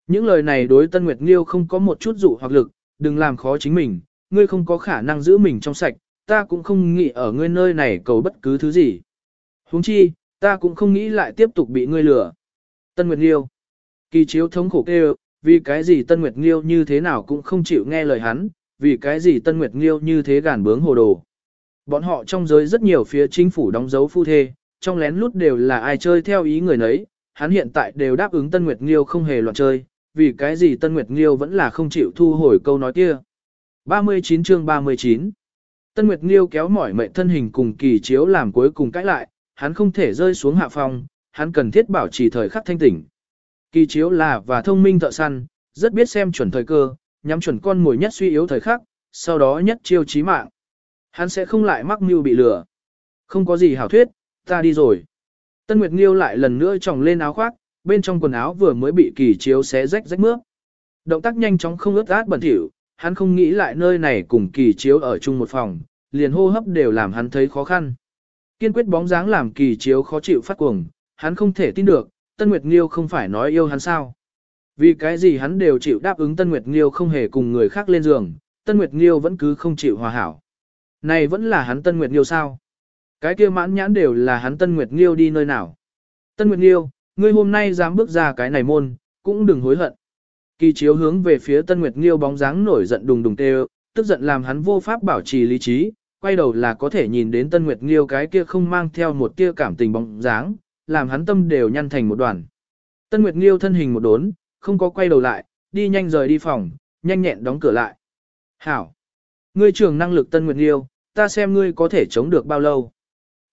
Những lời này đối Tân Nguyệt Liêu không có một chút dụ hoặc lực, đừng làm khó chính mình, ngươi không có khả năng giữ mình trong sạch, ta cũng không nghĩ ở ngươi nơi này cầu bất cứ thứ gì. Huống chi, ta cũng không nghĩ lại tiếp tục bị ngươi lừa. Tân Nguyệt Liêu. Kỳ chiếu thống khổ kêu, vì cái gì Tân Nguyệt Liêu như thế nào cũng không chịu nghe lời hắn, vì cái gì Tân Nguyệt Liêu như thế gàn bướng hồ đồ. Bọn họ trong giới rất nhiều phía chính phủ đóng dấu phu thê, trong lén lút đều là ai chơi theo ý người nấy, hắn hiện tại đều đáp ứng Tân Nguyệt Liêu không hề loạn chơi, vì cái gì Tân Nguyệt Liêu vẫn là không chịu thu hồi câu nói kia. 39 chương 39 Tân Nguyệt Nghiêu kéo mỏi mệnh thân hình cùng kỳ chiếu làm cuối cùng cãi lại, hắn không thể rơi xuống hạ phong, hắn cần thiết bảo trì thời khắc thanh tỉnh. Kỳ chiếu là và thông minh thợ săn, rất biết xem chuẩn thời cơ, nhắm chuẩn con mồi nhất suy yếu thời khắc, sau đó nhất chiêu chí mạng. Hắn sẽ không lại mắc mưu bị lừa. Không có gì hảo thuyết, ta đi rồi. Tân Nguyệt Nghiêu lại lần nữa tròng lên áo khoác, bên trong quần áo vừa mới bị kỳ chiếu xé rách rách mướp. Động tác nhanh chóng không ướt át bẩn thỉu, hắn không nghĩ lại nơi này cùng kỳ chiếu ở chung một phòng, liền hô hấp đều làm hắn thấy khó khăn. Kiên quyết bóng dáng làm kỳ chiếu khó chịu phát cuồng, hắn không thể tin được, Tân Nguyệt Nghiêu không phải nói yêu hắn sao. Vì cái gì hắn đều chịu đáp ứng Tân Nguyệt Nghiêu không hề cùng người khác lên giường, Tân Nguyệt Nghiêu vẫn cứ không chịu hòa hảo. Này vẫn là hắn Tân Nguyệt Nghiêu sao? Cái kia mãn nhãn đều là hắn Tân Nguyệt Nghiêu đi nơi nào? Tân Nguyệt Nghiêu, ngươi hôm nay dám bước ra cái này môn, cũng đừng hối hận. Kỳ chiếu hướng về phía Tân Nguyệt Nghiêu bóng dáng nổi giận đùng đùng tê tức giận làm hắn vô pháp bảo trì lý trí, quay đầu là có thể nhìn đến Tân Nguyệt Nghiêu cái kia không mang theo một tia cảm tình bóng dáng, làm hắn tâm đều nhăn thành một đoàn. Tân Nguyệt Nghiêu thân hình một đốn, không có quay đầu lại, đi nhanh rời đi phòng, nhanh nhẹn đóng cửa lại. Hảo! Ngươi trưởng năng lực Tân Nguyệt Nghiêu, ta xem ngươi có thể chống được bao lâu.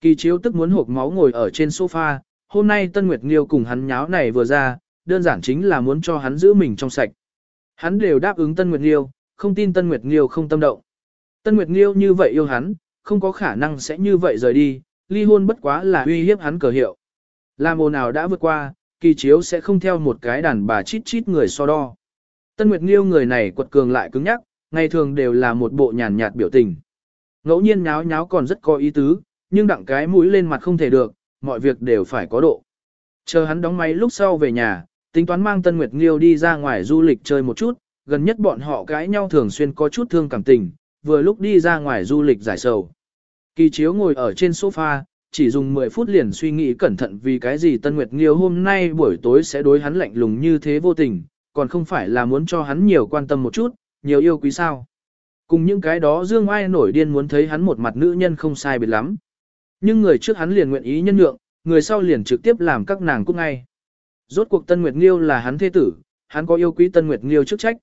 Kỳ chiếu tức muốn hộp máu ngồi ở trên sofa, hôm nay Tân Nguyệt Nghiêu cùng hắn nháo này vừa ra, đơn giản chính là muốn cho hắn giữ mình trong sạch. Hắn đều đáp ứng Tân Nguyệt Nghiêu, không tin Tân Nguyệt Nghiêu không tâm động. Tân Nguyệt Nghiêu như vậy yêu hắn, không có khả năng sẽ như vậy rời đi, ly hôn bất quá là uy hiếp hắn cờ hiệu. Làm ồn nào đã vượt qua, kỳ chiếu sẽ không theo một cái đàn bà chít chít người so đo. Tân Nguyệt Nghiêu người này quật cường lại cứng nhắc, ngày thường đều là một bộ nhàn nhạt biểu tình. Ngẫu nhiên nháo nháo còn rất có ý tứ, nhưng đặng cái mũi lên mặt không thể được, mọi việc đều phải có độ. Chờ hắn đóng máy lúc sau về nhà, tính toán mang Tân Nguyệt Nghiêu đi ra ngoài du lịch chơi một chút, gần nhất bọn họ cãi nhau thường xuyên có chút thương cảm tình, vừa lúc đi ra ngoài du lịch giải sầu. Kỳ chiếu ngồi ở trên sofa, chỉ dùng 10 phút liền suy nghĩ cẩn thận vì cái gì Tân Nguyệt Nghiêu hôm nay buổi tối sẽ đối hắn lạnh lùng như thế vô tình, còn không phải là muốn cho hắn nhiều quan tâm một chút, nhiều yêu quý sao. Cùng những cái đó Dương Ai nổi điên muốn thấy hắn một mặt nữ nhân không sai biệt lắm. Nhưng người trước hắn liền nguyện ý nhân nhượng, người sau liền trực tiếp làm các nàng cút ngay. Rốt cuộc Tân Nguyệt Nghiêu là hắn thế tử, hắn có yêu quý Tân Nguyệt Nghiêu chức trách.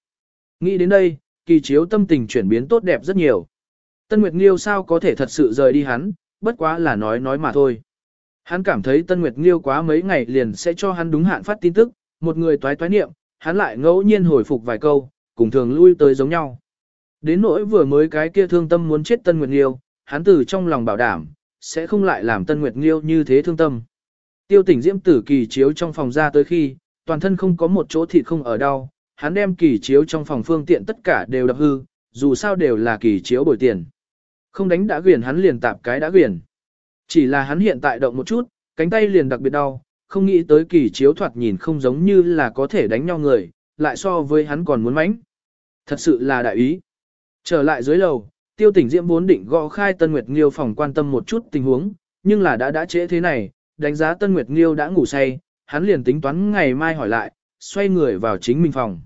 Nghĩ đến đây, kỳ chiếu tâm tình chuyển biến tốt đẹp rất nhiều. Tân Nguyệt Nghiêu sao có thể thật sự rời đi hắn, bất quá là nói nói mà thôi. Hắn cảm thấy Tân Nguyệt Nghiêu quá mấy ngày liền sẽ cho hắn đúng hạn phát tin tức, một người toái toái niệm, hắn lại ngẫu nhiên hồi phục vài câu, cùng thường lui tới giống nhau. Đến nỗi vừa mới cái kia thương tâm muốn chết Tân Nguyệt Nghiêu, hắn từ trong lòng bảo đảm, sẽ không lại làm Tân Nguyệt Nghiêu như thế thương tâm. Tiêu tỉnh diễm tử kỳ chiếu trong phòng ra tới khi, toàn thân không có một chỗ thịt không ở đau, hắn đem kỳ chiếu trong phòng phương tiện tất cả đều đập hư, dù sao đều là kỳ chiếu bồi tiền. Không đánh đã quyền hắn liền tạp cái đã quyền. Chỉ là hắn hiện tại động một chút, cánh tay liền đặc biệt đau, không nghĩ tới kỳ chiếu thoạt nhìn không giống như là có thể đánh nhau người, lại so với hắn còn muốn mánh. Thật sự là đại ý. Trở lại dưới lầu, tiêu tỉnh diễm vốn định gõ khai Tân Nguyệt Nghiêu phòng quan tâm một chút tình huống, nhưng là đã đã trễ thế này, đánh giá Tân Nguyệt Nghiêu đã ngủ say, hắn liền tính toán ngày mai hỏi lại, xoay người vào chính mình phòng.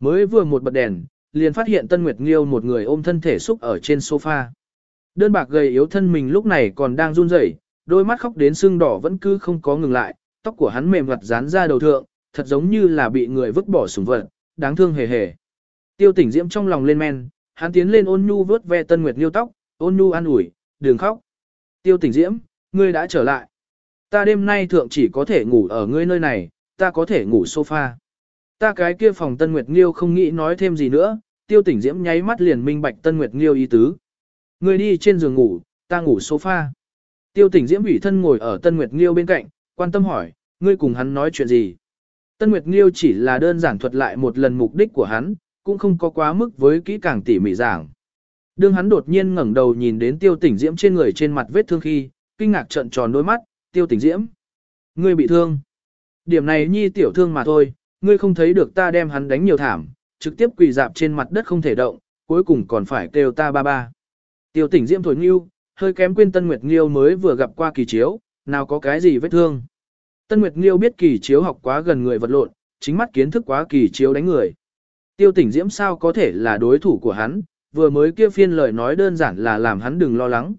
Mới vừa một bật đèn, liền phát hiện Tân Nguyệt Nghiêu một người ôm thân thể xúc ở trên sofa. Đơn bạc gầy yếu thân mình lúc này còn đang run rẩy, đôi mắt khóc đến sưng đỏ vẫn cứ không có ngừng lại, tóc của hắn mềm mặt dán ra đầu thượng, thật giống như là bị người vứt bỏ sủng vật, đáng thương hề hề. Tiêu tỉnh diễm trong lòng lên men, hắn tiến lên ôn nhu vớt ve Tân Nguyệt Liêu tóc, ôn nhu an ủi, đừng khóc. Tiêu tỉnh diễm, ngươi đã trở lại. Ta đêm nay thượng chỉ có thể ngủ ở ngươi nơi này, ta có thể ngủ sofa. Ta cái kia phòng Tân Nguyệt Liêu không nghĩ nói thêm gì nữa, tiêu tỉnh diễm nháy mắt liền minh bạch Tân Nguyệt Liêu ý tứ. Ngươi đi trên giường ngủ, ta ngủ sofa. Tiêu tỉnh diễm ủy thân ngồi ở Tân Nguyệt Nghiêu bên cạnh, quan tâm hỏi, ngươi cùng hắn nói chuyện gì. Tân Nguyệt Nghiêu chỉ là đơn giản thuật lại một lần mục đích của hắn, cũng không có quá mức với kỹ càng tỉ mỉ giảng. Đương hắn đột nhiên ngẩng đầu nhìn đến tiêu tỉnh diễm trên người trên mặt vết thương khi, kinh ngạc trợn tròn đôi mắt, tiêu tỉnh diễm. Ngươi bị thương. Điểm này nhi tiểu thương mà thôi, ngươi không thấy được ta đem hắn đánh nhiều thảm, trực tiếp quỳ dạp trên mặt đất không thể động, cuối cùng còn phải kêu ta ba ba. Tiêu tỉnh diễm thổi nghiêu, hơi kém quên Tân Nguyệt Nghiêu mới vừa gặp qua kỳ chiếu, nào có cái gì vết thương. Tân Nguyệt Nghiêu biết kỳ chiếu học quá gần người vật lộn, chính mắt kiến thức quá kỳ chiếu đánh người. Tiêu tỉnh diễm sao có thể là đối thủ của hắn, vừa mới kia phiên lời nói đơn giản là làm hắn đừng lo lắng.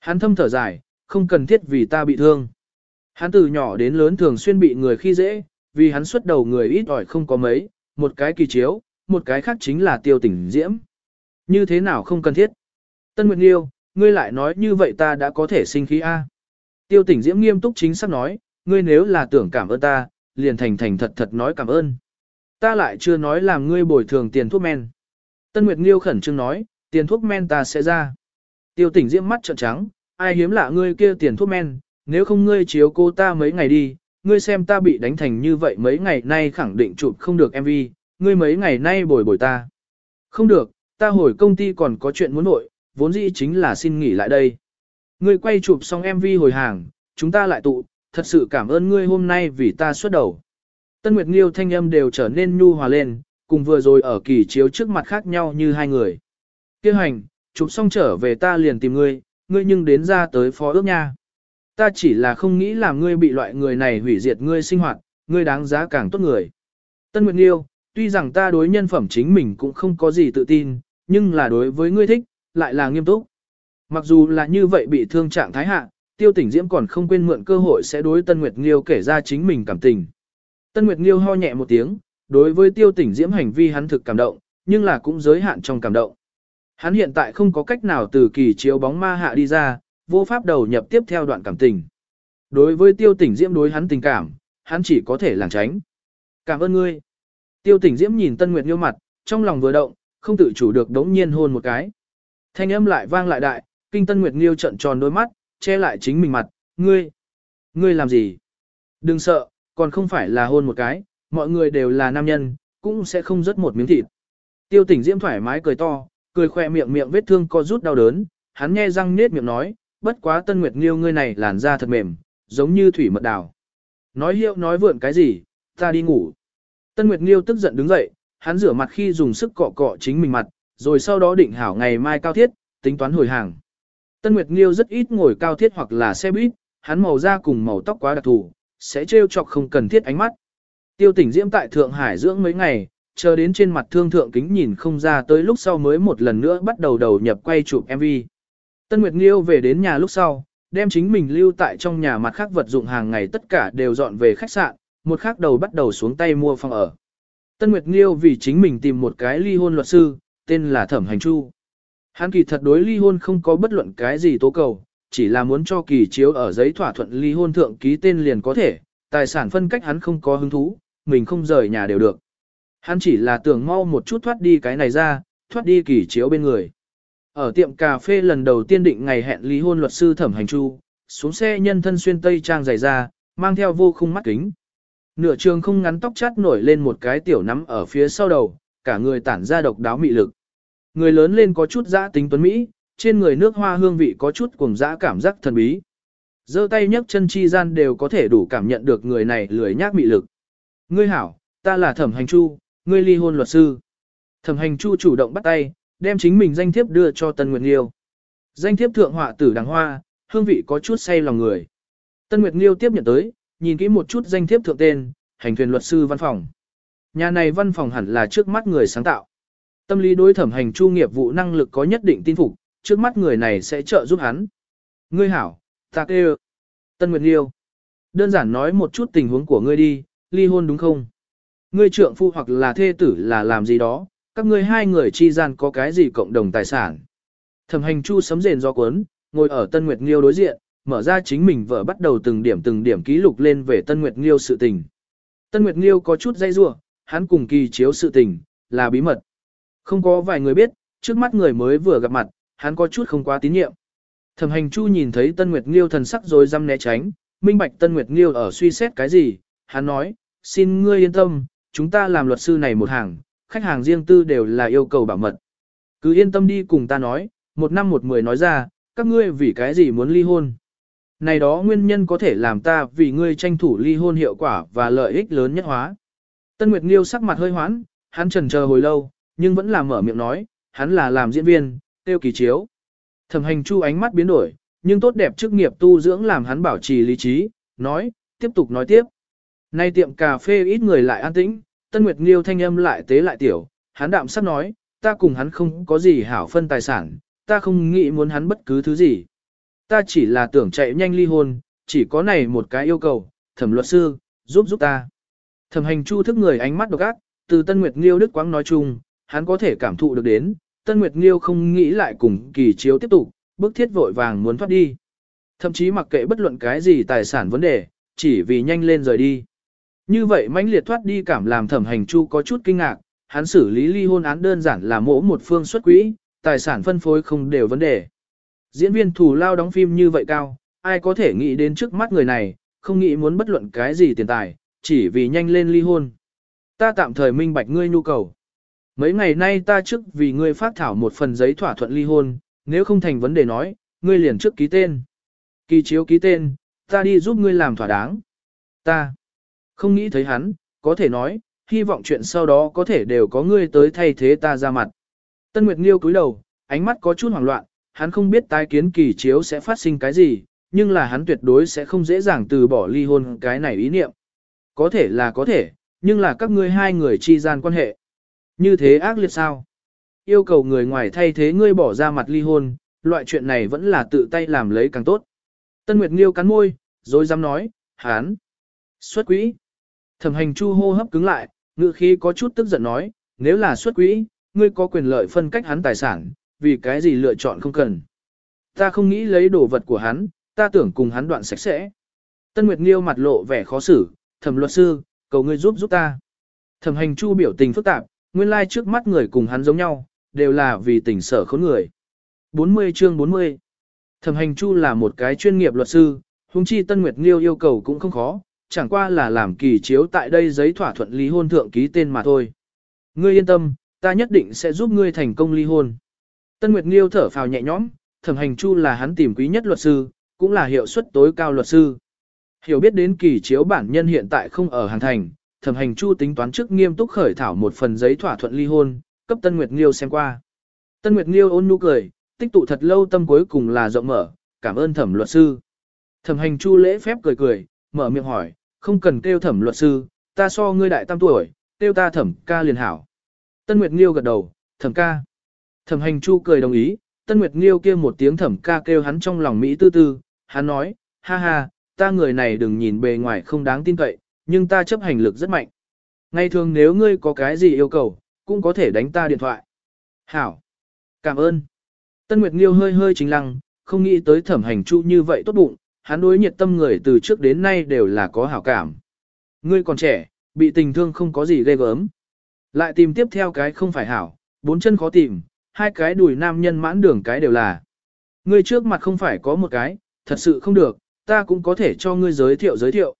Hắn thâm thở dài, không cần thiết vì ta bị thương. Hắn từ nhỏ đến lớn thường xuyên bị người khi dễ, vì hắn xuất đầu người ít ỏi không có mấy, một cái kỳ chiếu, một cái khác chính là tiêu tỉnh diễm. Như thế nào không cần thiết? Tân Nguyệt Nghiêu, ngươi lại nói như vậy ta đã có thể sinh khí A. Tiêu tỉnh diễm nghiêm túc chính xác nói, ngươi nếu là tưởng cảm ơn ta, liền thành thành thật thật nói cảm ơn. Ta lại chưa nói làm ngươi bồi thường tiền thuốc men. Tân Nguyệt Nghiêu khẩn trương nói, tiền thuốc men ta sẽ ra. Tiêu tỉnh diễm mắt trợn trắng, ai hiếm lạ ngươi kia tiền thuốc men, nếu không ngươi chiếu cô ta mấy ngày đi, ngươi xem ta bị đánh thành như vậy mấy ngày nay khẳng định chụp không được MV, ngươi mấy ngày nay bồi bồi ta. Không được, ta hồi công ty còn có chuyện muốn nội, vốn dĩ chính là xin nghỉ lại đây. Ngươi quay chụp xong MV hồi hàng, chúng ta lại tụ, thật sự cảm ơn ngươi hôm nay vì ta xuất đầu. Tân Nguyệt Nghiêu thanh âm đều trở nên nhu hòa lên, cùng vừa rồi ở kỳ chiếu trước mặt khác nhau như hai người. Kêu hành, chụp xong trở về ta liền tìm ngươi, ngươi nhưng đến ra tới phó ước nha. Ta chỉ là không nghĩ làm ngươi bị loại người này hủy diệt ngươi sinh hoạt, ngươi đáng giá càng tốt người. Tân Nguyệt Nghiêu, tuy rằng ta đối nhân phẩm chính mình cũng không có gì tự tin, nhưng là đối với ngươi thích, lại là nghiêm túc. Mặc dù là như vậy bị thương trạng thái hạ, tiêu tỉnh diễm còn không quên mượn cơ hội sẽ đối Tân Nguyệt Nghiêu kể ra chính mình cảm tình. Tân Nguyệt Nghiêu ho nhẹ một tiếng, đối với tiêu tỉnh diễm hành vi hắn thực cảm động, nhưng là cũng giới hạn trong cảm động. Hắn hiện tại không có cách nào từ kỳ chiếu bóng ma hạ đi ra, vô pháp đầu nhập tiếp theo đoạn cảm tình. Đối với tiêu tỉnh diễm đối hắn tình cảm, hắn chỉ có thể làng tránh. Cảm ơn ngươi. Tiêu tỉnh diễm nhìn Tân Nguyệt Nghiêu mặt, trong lòng vừa động, không tự chủ được đống nhiên hôn một cái. Thanh âm lại vang lại đại, kinh Tân Nguyệt Nghiêu trận tròn đôi mắt, che lại chính mình mặt, ngươi, ngươi làm gì? Đừng sợ, còn không phải là hôn một cái, mọi người đều là nam nhân, cũng sẽ không rớt một miếng thịt. Tiêu tỉnh diễm thoải mái cười to, cười khoe miệng miệng vết thương co rút đau đớn, hắn nghe răng nết miệng nói, bất quá Tân Nguyệt Nghiêu ngươi này làn da thật mềm, giống như thủy mật đào. Nói hiệu nói vượn cái gì, ta đi ngủ. Tân Nguyệt Nghiêu tức giận đứng dậy, hắn rửa mặt khi dùng sức cọ cọ chính mình mặt, rồi sau đó định hảo ngày mai cao thiết, tính toán hồi hàng. Tân Nguyệt Nghiêu rất ít ngồi cao thiết hoặc là xe buýt, hắn màu da cùng màu tóc quá đặc thù, sẽ trêu chọc không cần thiết ánh mắt. Tiêu tỉnh diễm tại Thượng Hải dưỡng mấy ngày, chờ đến trên mặt thương thượng kính nhìn không ra tới lúc sau mới một lần nữa bắt đầu đầu nhập quay chụp MV. Tân Nguyệt Nghiêu về đến nhà lúc sau, đem chính mình lưu tại trong nhà mặt khác vật dụng hàng ngày tất cả đều dọn về khách sạn, một khác đầu bắt đầu xuống tay mua phòng ở. Tân Nguyệt Nghiêu vì chính mình tìm một cái ly hôn luật sư, tên là Thẩm Hành Chu. Hắn kỳ thật đối ly hôn không có bất luận cái gì tố cầu, chỉ là muốn cho kỳ chiếu ở giấy thỏa thuận ly hôn thượng ký tên liền có thể, tài sản phân cách hắn không có hứng thú, mình không rời nhà đều được. Hắn chỉ là tưởng mau một chút thoát đi cái này ra, thoát đi kỳ chiếu bên người. Ở tiệm cà phê lần đầu tiên định ngày hẹn ly hôn luật sư Thẩm Hành Chu, xuống xe nhân thân xuyên tây trang dày ra, mang theo vô khung mắt kính. Nửa trường không ngắn tóc chát nổi lên một cái tiểu nắm ở phía sau đầu, cả người tản ra độc đáo mị lực. Người lớn lên có chút dã tính tuấn Mỹ, trên người nước hoa hương vị có chút cùng dã cảm giác thần bí. giơ tay nhấc chân chi gian đều có thể đủ cảm nhận được người này lười nhác mị lực. Ngươi hảo, ta là thẩm hành chu, ngươi ly hôn luật sư. Thẩm hành chu chủ động bắt tay, đem chính mình danh thiếp đưa cho Tân Nguyệt Nghiêu. Danh thiếp thượng họa tử đằng hoa, hương vị có chút say lòng người. Tân Nguyệt Nghiêu tiếp nhận tới, nhìn kỹ một chút danh thiếp thượng tên, hành thuyền luật sư văn phòng. Nhà này văn phòng hẳn là trước mắt người sáng tạo. Tâm lý đối thẩm hành chu nghiệp vụ năng lực có nhất định tin phục, trước mắt người này sẽ trợ giúp hắn. Ngươi hảo, ta kêu. Tân Nguyệt Liêu. Đơn giản nói một chút tình huống của ngươi đi, ly hôn đúng không? Ngươi trượng phu hoặc là thê tử là làm gì đó, các ngươi hai người chi gian có cái gì cộng đồng tài sản. Thẩm hành chu sấm rền do cuốn, ngồi ở Tân Nguyệt Liêu đối diện, mở ra chính mình vợ bắt đầu từng điểm từng điểm ký lục lên về Tân Nguyệt Liêu sự tình. Tân Nguyệt Liêu có chút dây rua, hắn cùng kỳ chiếu sự tình, là bí mật. Không có vài người biết, trước mắt người mới vừa gặp mặt, hắn có chút không quá tín nhiệm. Thẩm hành chu nhìn thấy Tân Nguyệt Nghiêu thần sắc rồi răm né tránh, minh bạch Tân Nguyệt Nghiêu ở suy xét cái gì, hắn nói, xin ngươi yên tâm, chúng ta làm luật sư này một hàng, khách hàng riêng tư đều là yêu cầu bảo mật. Cứ yên tâm đi cùng ta nói, một năm một mười nói ra, các ngươi vì cái gì muốn ly hôn. Này đó nguyên nhân có thể làm ta vì ngươi tranh thủ ly hôn hiệu quả và lợi ích lớn nhất hóa. Tân Nguyệt Nghiêu sắc mặt hơi hoãn, hắn trần chờ hồi lâu, nhưng vẫn là mở miệng nói, hắn là làm diễn viên, tiêu kỳ chiếu. Thẩm hành chu ánh mắt biến đổi, nhưng tốt đẹp chức nghiệp tu dưỡng làm hắn bảo trì lý trí, nói, tiếp tục nói tiếp. Nay tiệm cà phê ít người lại an tĩnh, Tân Nguyệt Nghiêu thanh âm lại tế lại tiểu, hắn đạm sắc nói, ta cùng hắn không có gì hảo phân tài sản, ta không nghĩ muốn hắn bất cứ thứ gì. Ta chỉ là tưởng chạy nhanh ly hôn, chỉ có này một cái yêu cầu, thẩm luật sư, giúp giúp ta. Thẩm hành chu thức người ánh mắt độc ác, từ Tân Nguyệt Nghiêu Đức Quang nói chung, hắn có thể cảm thụ được đến, Tân Nguyệt Nghiêu không nghĩ lại cùng kỳ chiếu tiếp tục, bức thiết vội vàng muốn thoát đi. Thậm chí mặc kệ bất luận cái gì tài sản vấn đề, chỉ vì nhanh lên rời đi. Như vậy mãnh liệt thoát đi cảm làm thẩm hành chu có chút kinh ngạc, hắn xử lý ly hôn án đơn giản là mỗ một phương xuất quỹ, tài sản phân phối không đều vấn đề. Diễn viên thủ lao đóng phim như vậy cao, ai có thể nghĩ đến trước mắt người này, không nghĩ muốn bất luận cái gì tiền tài, chỉ vì nhanh lên ly hôn. Ta tạm thời minh bạch ngươi nhu cầu. Mấy ngày nay ta trước vì ngươi phát thảo một phần giấy thỏa thuận ly hôn, nếu không thành vấn đề nói, ngươi liền trước ký tên. Kỳ chiếu ký tên, ta đi giúp ngươi làm thỏa đáng. Ta không nghĩ thấy hắn, có thể nói, hy vọng chuyện sau đó có thể đều có ngươi tới thay thế ta ra mặt. Tân Nguyệt Nghiêu cúi đầu, ánh mắt có chút hoảng loạn, hắn không biết tái kiến kỳ chiếu sẽ phát sinh cái gì, nhưng là hắn tuyệt đối sẽ không dễ dàng từ bỏ ly hôn cái này ý niệm. Có thể là có thể, nhưng là các ngươi hai người chi gian quan hệ. Như thế ác liệt sao? Yêu cầu người ngoài thay thế ngươi bỏ ra mặt ly hôn, loại chuyện này vẫn là tự tay làm lấy càng tốt. Tân Nguyệt Nghiêu cắn môi, rồi dám nói, hán, xuất quỹ. Thẩm hành chu hô hấp cứng lại, ngự khí có chút tức giận nói, nếu là xuất quỹ, ngươi có quyền lợi phân cách hắn tài sản, vì cái gì lựa chọn không cần. Ta không nghĩ lấy đồ vật của hắn, ta tưởng cùng hắn đoạn sạch sẽ. Tân Nguyệt Nghiêu mặt lộ vẻ khó xử, thẩm luật sư, cầu ngươi giúp giúp ta. Thẩm hành chu biểu tình phức tạp, nguyên lai trước mắt người cùng hắn giống nhau, đều là vì tình sở khốn người. 40 chương 40 Thẩm hành chu là một cái chuyên nghiệp luật sư, huống chi Tân Nguyệt Nghiêu yêu cầu cũng không khó, chẳng qua là làm kỳ chiếu tại đây giấy thỏa thuận ly hôn thượng ký tên mà thôi. Ngươi yên tâm, ta nhất định sẽ giúp ngươi thành công ly hôn. Tân Nguyệt Nghiêu thở phào nhẹ nhõm, thẩm hành chu là hắn tìm quý nhất luật sư, cũng là hiệu suất tối cao luật sư. Hiểu biết đến kỳ chiếu bản nhân hiện tại không ở hàng thành, thẩm hành chu tính toán trước nghiêm túc khởi thảo một phần giấy thỏa thuận ly hôn, cấp Tân Nguyệt Nghiêu xem qua. Tân Nguyệt Nghiêu ôn nhu cười, tích tụ thật lâu tâm cuối cùng là rộng mở, cảm ơn thẩm luật sư. Thẩm hành chu lễ phép cười cười, mở miệng hỏi, không cần kêu thẩm luật sư, ta so ngươi đại tam tuổi, kêu ta thẩm ca liền hảo. Tân Nguyệt Nghiêu gật đầu, thẩm ca. Thẩm hành chu cười đồng ý, Tân Nguyệt Nghiêu kia một tiếng thẩm ca kêu hắn trong lòng Mỹ tư tư, hắn nói, ha ha, ta người này đừng nhìn bề ngoài không đáng tin cậy, nhưng ta chấp hành lực rất mạnh. Ngày thường nếu ngươi có cái gì yêu cầu, cũng có thể đánh ta điện thoại. Hảo. Cảm ơn. Tân Nguyệt Nghiêu hơi hơi chính lăng, không nghĩ tới thẩm hành chu như vậy tốt bụng, hắn đối nhiệt tâm người từ trước đến nay đều là có hảo cảm. Ngươi còn trẻ, bị tình thương không có gì ghê gớm. Lại tìm tiếp theo cái không phải hảo, bốn chân khó tìm, hai cái đùi nam nhân mãn đường cái đều là. Ngươi trước mặt không phải có một cái, thật sự không được, ta cũng có thể cho ngươi giới thiệu giới thiệu.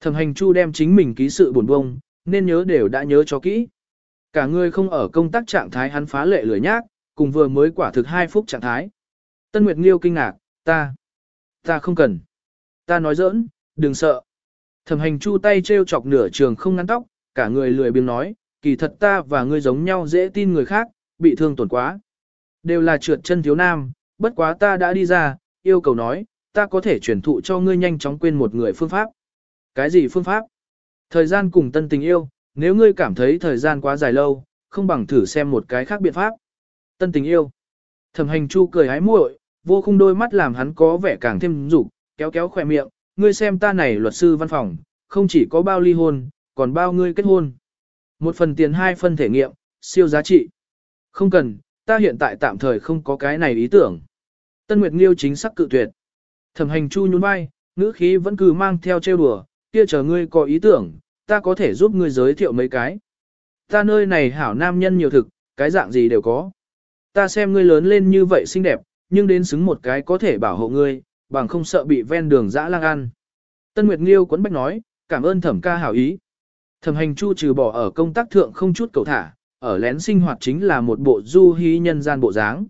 Thẩm hành chu đem chính mình ký sự buồn bông, nên nhớ đều đã nhớ cho kỹ. Cả người không ở công tác trạng thái hắn phá lệ lười nhác, cùng vừa mới quả thực hai phút trạng thái. Tân Nguyệt Nghiêu kinh ngạc, ta, ta không cần. Ta nói giỡn, đừng sợ. Thẩm hành chu tay treo chọc nửa trường không ngắn tóc, cả người lười biếng nói, kỳ thật ta và ngươi giống nhau dễ tin người khác, bị thương tổn quá. Đều là trượt chân thiếu nam, bất quá ta đã đi ra, yêu cầu nói, ta có thể truyền thụ cho ngươi nhanh chóng quên một người phương pháp. Cái gì phương pháp? Thời gian cùng tân tình yêu, nếu ngươi cảm thấy thời gian quá dài lâu, không bằng thử xem một cái khác biện pháp. Tân tình yêu. Thẩm hành chu cười hái muội, vô khung đôi mắt làm hắn có vẻ càng thêm dục kéo kéo khỏe miệng, ngươi xem ta này luật sư văn phòng, không chỉ có bao ly hôn, còn bao ngươi kết hôn. Một phần tiền hai phần thể nghiệm, siêu giá trị. Không cần, ta hiện tại tạm thời không có cái này ý tưởng. Tân Nguyệt Nghiêu chính xác cự tuyệt. Thẩm hành chu nhún vai, ngữ khí vẫn cứ mang theo trêu đùa, kia chờ ngươi có ý tưởng, ta có thể giúp ngươi giới thiệu mấy cái. Ta nơi này hảo nam nhân nhiều thực, cái dạng gì đều có. Ta xem ngươi lớn lên như vậy xinh đẹp, nhưng đến xứng một cái có thể bảo hộ ngươi, bằng không sợ bị ven đường dã lang ăn. Tân Nguyệt Nghiêu quấn bách nói, cảm ơn thẩm ca hảo ý. Thẩm hành chu trừ bỏ ở công tác thượng không chút cầu thả, ở lén sinh hoạt chính là một bộ du hí nhân gian bộ dáng.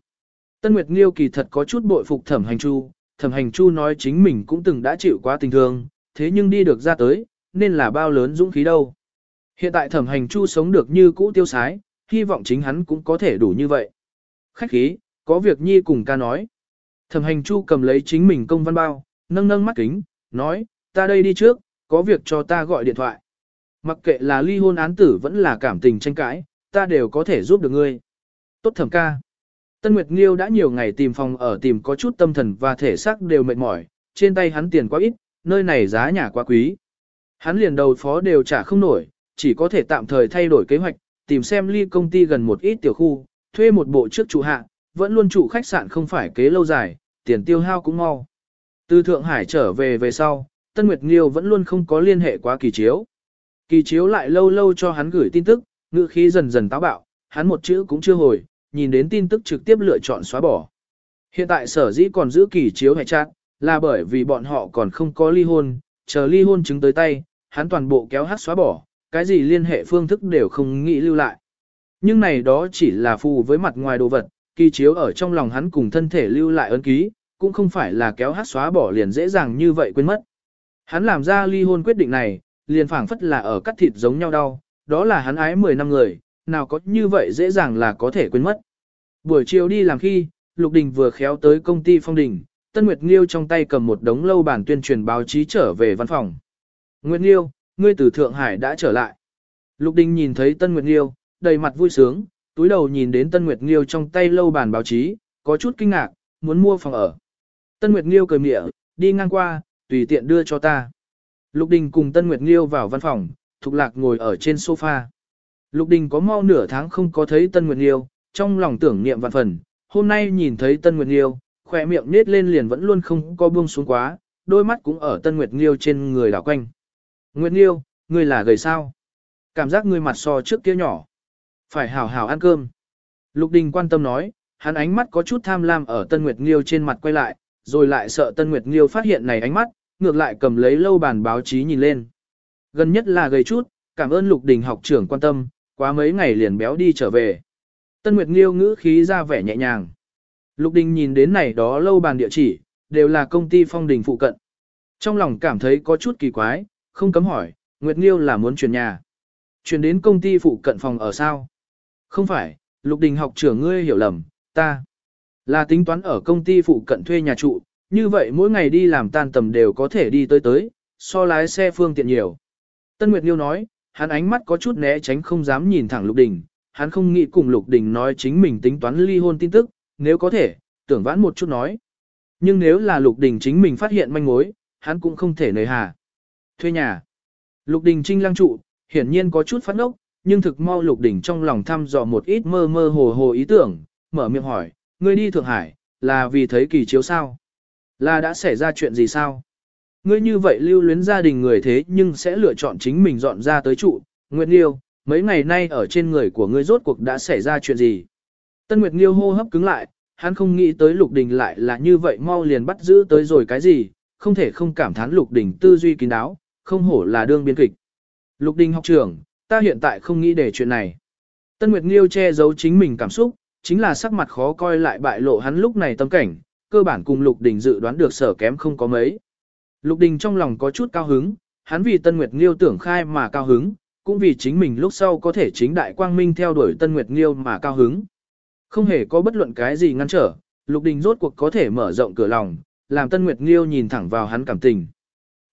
Tân Nguyệt Nghiêu kỳ thật có chút bội phục thẩm hành chu, thẩm hành chu nói chính mình cũng từng đã chịu quá tình thương, thế nhưng đi được ra tới, nên là bao lớn dũng khí đâu. Hiện tại thẩm hành chu sống được như cũ tiêu sái, hy vọng chính hắn cũng có thể đủ như vậy. Khách khí, có việc nhi cùng ca nói. Thẩm hành chu cầm lấy chính mình công văn bao, nâng nâng mắt kính, nói, ta đây đi trước, có việc cho ta gọi điện thoại. Mặc kệ là ly hôn án tử vẫn là cảm tình tranh cãi, ta đều có thể giúp được ngươi. Tốt thẩm ca. Tân Nguyệt Nghiêu đã nhiều ngày tìm phòng ở tìm có chút tâm thần và thể xác đều mệt mỏi, trên tay hắn tiền quá ít, nơi này giá nhà quá quý. Hắn liền đầu phó đều trả không nổi, chỉ có thể tạm thời thay đổi kế hoạch, tìm xem ly công ty gần một ít tiểu khu, thuê một bộ trước trụ hạ, vẫn luôn trụ khách sạn không phải kế lâu dài, tiền tiêu hao cũng mau. Từ Thượng Hải trở về về sau, Tân Nguyệt Nghiêu vẫn luôn không có liên hệ quá kỳ chiếu. Kỳ chiếu lại lâu lâu cho hắn gửi tin tức, ngữ khí dần dần táo bạo, hắn một chữ cũng chưa hồi, nhìn đến tin tức trực tiếp lựa chọn xóa bỏ. Hiện tại sở dĩ còn giữ kỳ chiếu hệ chát, là bởi vì bọn họ còn không có ly hôn, chờ ly hôn chứng tới tay, hắn toàn bộ kéo hát xóa bỏ, cái gì liên hệ phương thức đều không nghĩ lưu lại. Nhưng này đó chỉ là phù với mặt ngoài đồ vật, kỳ chiếu ở trong lòng hắn cùng thân thể lưu lại ấn ký, cũng không phải là kéo hát xóa bỏ liền dễ dàng như vậy quên mất. Hắn làm ra ly hôn quyết định này, liền phảng phất là ở cắt thịt giống nhau đau, đó là hắn ái 10 năm người, nào có như vậy dễ dàng là có thể quên mất. Buổi chiều đi làm khi, Lục Đình vừa khéo tới công ty Phong Đình, Tân Nguyệt Nghiêu trong tay cầm một đống lâu bản tuyên truyền báo chí trở về văn phòng. Nguyệt Nghiêu, ngươi từ Thượng Hải đã trở lại. Lục Đình nhìn thấy Tân Nguyệt Nghiêu, đầy mặt vui sướng, túi đầu nhìn đến Tân Nguyệt Nghiêu trong tay lâu bản báo chí, có chút kinh ngạc, muốn mua phòng ở. Tân Nguyệt Nghiêu cười mỉa, đi ngang qua, tùy tiện đưa cho ta. Lục Đình cùng Tân Nguyệt Nghiêu vào văn phòng, Thục Lạc ngồi ở trên sofa. Lục Đình có mau nửa tháng không có thấy Tân Nguyệt Nghiêu, trong lòng tưởng niệm vạn phần, hôm nay nhìn thấy Tân Nguyệt Nghiêu, khỏe miệng nết lên liền vẫn luôn không có buông xuống quá, đôi mắt cũng ở Tân Nguyệt Nghiêu trên người đảo quanh. Nguyệt Nghiêu, ngươi là gầy sao? Cảm giác ngươi mặt so trước kia nhỏ. Phải hảo hảo ăn cơm. Lục Đình quan tâm nói, hắn ánh mắt có chút tham lam ở Tân Nguyệt Nghiêu trên mặt quay lại, rồi lại sợ Tân Nguyệt Nghiêu phát hiện này ánh mắt, ngược lại cầm lấy lâu bàn báo chí nhìn lên. Gần nhất là gầy chút, cảm ơn Lục Đình học trưởng quan tâm, quá mấy ngày liền béo đi trở về. Tân Nguyệt Nghiêu ngữ khí ra vẻ nhẹ nhàng. Lục Đình nhìn đến này đó lâu bàn địa chỉ, đều là công ty phong đình phụ cận. Trong lòng cảm thấy có chút kỳ quái, không cấm hỏi, Nguyệt Nghiêu là muốn chuyển nhà. Chuyển đến công ty phụ cận phòng ở sao? Không phải, Lục Đình học trưởng ngươi hiểu lầm, ta là tính toán ở công ty phụ cận thuê nhà trụ, như vậy mỗi ngày đi làm tan tầm đều có thể đi tới tới, so lái xe phương tiện nhiều. Tân Nguyệt Nghiêu nói, hắn ánh mắt có chút né tránh không dám nhìn thẳng Lục Đình, hắn không nghĩ cùng Lục Đình nói chính mình tính toán ly hôn tin tức, nếu có thể, tưởng vãn một chút nói. Nhưng nếu là Lục Đình chính mình phát hiện manh mối, hắn cũng không thể nời hà. Thuê nhà. Lục Đình trinh lăng trụ, hiển nhiên có chút phát ốc, nhưng thực mau Lục Đình trong lòng thăm dò một ít mơ mơ hồ hồ ý tưởng, mở miệng hỏi, ngươi đi Thượng Hải, là vì thấy kỳ chiếu sao? Là đã xảy ra chuyện gì sao? Ngươi như vậy lưu luyến gia đình người thế nhưng sẽ lựa chọn chính mình dọn ra tới trụ, Nguyệt Nghiêu, mấy ngày nay ở trên người của ngươi rốt cuộc đã xảy ra chuyện gì? Tân Nguyệt Nghiêu hô hấp cứng lại, hắn không nghĩ tới Lục Đình lại là như vậy mau liền bắt giữ tới rồi cái gì, không thể không cảm thán Lục Đình tư duy kín đáo, không hổ là đương biên kịch. Lục Đình học trưởng, ta hiện tại không nghĩ để chuyện này. Tân Nguyệt Nghiêu che giấu chính mình cảm xúc, chính là sắc mặt khó coi lại bại lộ hắn lúc này tâm cảnh, cơ bản cùng Lục Đình dự đoán được sở kém không có mấy. Lục Đình trong lòng có chút cao hứng, hắn vì Tân Nguyệt Liêu tưởng khai mà cao hứng, cũng vì chính mình lúc sau có thể chính đại quang minh theo đuổi Tân Nguyệt Liêu mà cao hứng. Không hề có bất luận cái gì ngăn trở, Lục Đình rốt cuộc có thể mở rộng cửa lòng, làm Tân Nguyệt Liêu nhìn thẳng vào hắn cảm tình.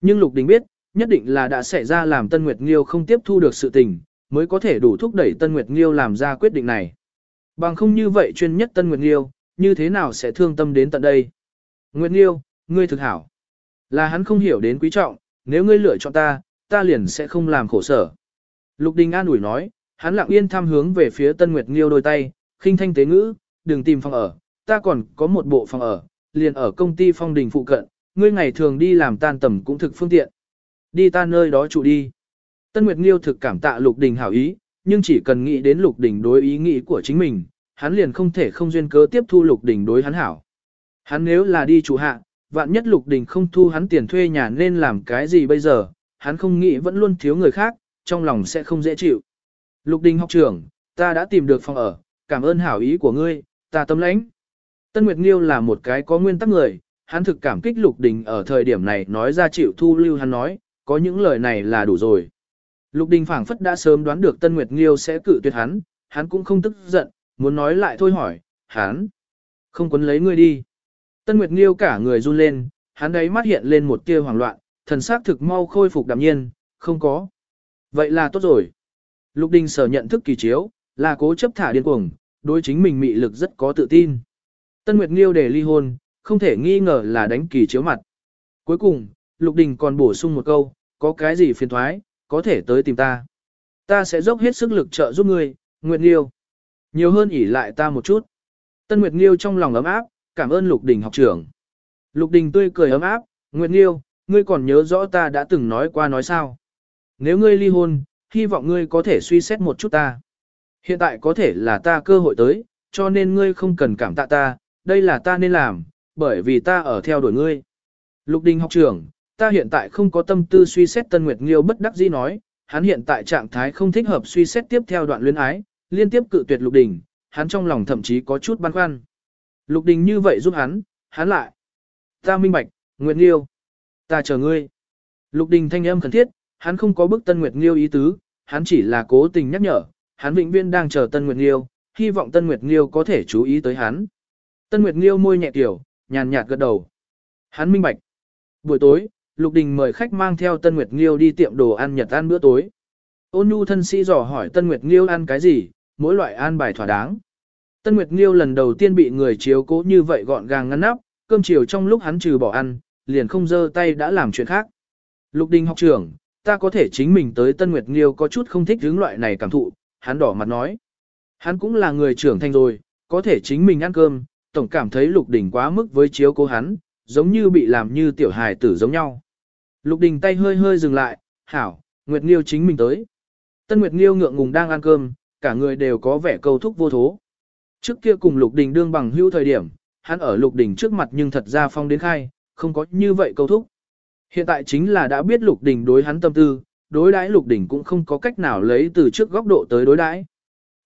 Nhưng Lục Đình biết, nhất định là đã xảy ra làm Tân Nguyệt Liêu không tiếp thu được sự tình, mới có thể đủ thúc đẩy Tân Nguyệt Liêu làm ra quyết định này. Bằng không như vậy chuyên nhất Tân Nguyệt Liêu, như thế nào sẽ thương tâm đến tận đây? Nguyệt Liêu, ngươi thực hảo. Là hắn không hiểu đến quý trọng, nếu ngươi lựa chọn ta, ta liền sẽ không làm khổ sở. Lục Đình an ủi nói, hắn lặng yên tham hướng về phía Tân Nguyệt Nghiêu đôi tay, khinh thanh tế ngữ, đừng tìm phòng ở, ta còn có một bộ phòng ở, liền ở công ty phong đình phụ cận, ngươi ngày thường đi làm tan tầm cũng thực phương tiện. Đi ta nơi đó trụ đi. Tân Nguyệt Nghiêu thực cảm tạ Lục Đình hảo ý, nhưng chỉ cần nghĩ đến Lục Đình đối ý nghĩ của chính mình, hắn liền không thể không duyên cớ tiếp thu Lục Đình đối hắn hảo. Hắn nếu là đi trụ hạ, vạn nhất Lục Đình không thu hắn tiền thuê nhà nên làm cái gì bây giờ, hắn không nghĩ vẫn luôn thiếu người khác, trong lòng sẽ không dễ chịu. Lục Đình học trưởng, ta đã tìm được phòng ở, cảm ơn hảo ý của ngươi, ta tâm lãnh. Tân Nguyệt Nghiêu là một cái có nguyên tắc người, hắn thực cảm kích Lục Đình ở thời điểm này nói ra chịu thu lưu hắn nói, có những lời này là đủ rồi. Lục Đình phảng phất đã sớm đoán được Tân Nguyệt Nghiêu sẽ cự tuyệt hắn, hắn cũng không tức giận, muốn nói lại thôi hỏi, hắn không quấn lấy ngươi đi. Tân Nguyệt Nghiêu cả người run lên, hắn ấy mắt hiện lên một tia hoảng loạn, thần sắc thực mau khôi phục đạm nhiên, không có. Vậy là tốt rồi. Lục Đình sở nhận thức kỳ chiếu, là cố chấp thả điên cuồng, đối chính mình mị lực rất có tự tin. Tân Nguyệt Nghiêu để ly hôn, không thể nghi ngờ là đánh kỳ chiếu mặt. Cuối cùng, Lục Đình còn bổ sung một câu, có cái gì phiền thoái, có thể tới tìm ta. Ta sẽ dốc hết sức lực trợ giúp ngươi, Nguyệt Nghiêu. Nhiều hơn ỉ lại ta một chút. Tân Nguyệt Nghiêu trong lòng ấm áp, cảm ơn Lục Đình học trưởng. Lục Đình tươi cười ấm áp, Nguyệt Nghiêu, ngươi còn nhớ rõ ta đã từng nói qua nói sao. Nếu ngươi ly hôn, hy vọng ngươi có thể suy xét một chút ta. Hiện tại có thể là ta cơ hội tới, cho nên ngươi không cần cảm tạ ta, đây là ta nên làm, bởi vì ta ở theo đuổi ngươi. Lục Đình học trưởng, ta hiện tại không có tâm tư suy xét Tân Nguyệt Nghiêu bất đắc dĩ nói, hắn hiện tại trạng thái không thích hợp suy xét tiếp theo đoạn luyến ái, liên tiếp cự tuyệt Lục Đình, hắn trong lòng thậm chí có chút băn khoăn. Lục Đình như vậy giúp hắn, hắn lại. Ta minh bạch, Nguyệt Nghiêu. Ta chờ ngươi. Lục Đình thanh âm khẩn thiết, hắn không có bức Tân Nguyệt Nghiêu ý tứ, hắn chỉ là cố tình nhắc nhở, hắn vĩnh viên đang chờ Tân Nguyệt Nghiêu, hy vọng Tân Nguyệt Nghiêu có thể chú ý tới hắn. Tân Nguyệt Nghiêu môi nhẹ tiểu, nhàn nhạt gật đầu. Hắn minh bạch. Buổi tối, Lục Đình mời khách mang theo Tân Nguyệt Nghiêu đi tiệm đồ ăn Nhật ăn bữa tối. Ôn nhu thân sĩ dò hỏi Tân Nguyệt Nghiêu ăn cái gì, mỗi loại ăn bài thỏa đáng. Tân Nguyệt Nghiêu lần đầu tiên bị người chiếu cố như vậy gọn gàng ngăn nắp, cơm chiều trong lúc hắn trừ bỏ ăn, liền không dơ tay đã làm chuyện khác. Lục Đình học trưởng, ta có thể chính mình tới Tân Nguyệt Nghiêu có chút không thích hướng loại này cảm thụ, hắn đỏ mặt nói. Hắn cũng là người trưởng thành rồi, có thể chính mình ăn cơm, tổng cảm thấy Lục Đình quá mức với chiếu cố hắn, giống như bị làm như tiểu hài tử giống nhau. Lục Đình tay hơi hơi dừng lại, hảo, Nguyệt Nghiêu chính mình tới. Tân Nguyệt Nghiêu ngượng ngùng đang ăn cơm, cả người đều có vẻ câu thúc vô thố. Trước kia cùng Lục Đình đương bằng hữu thời điểm, hắn ở Lục Đình trước mặt nhưng thật ra phong đến khai, không có như vậy câu thúc. Hiện tại chính là đã biết Lục Đình đối hắn tâm tư, đối đãi Lục Đình cũng không có cách nào lấy từ trước góc độ tới đối đãi.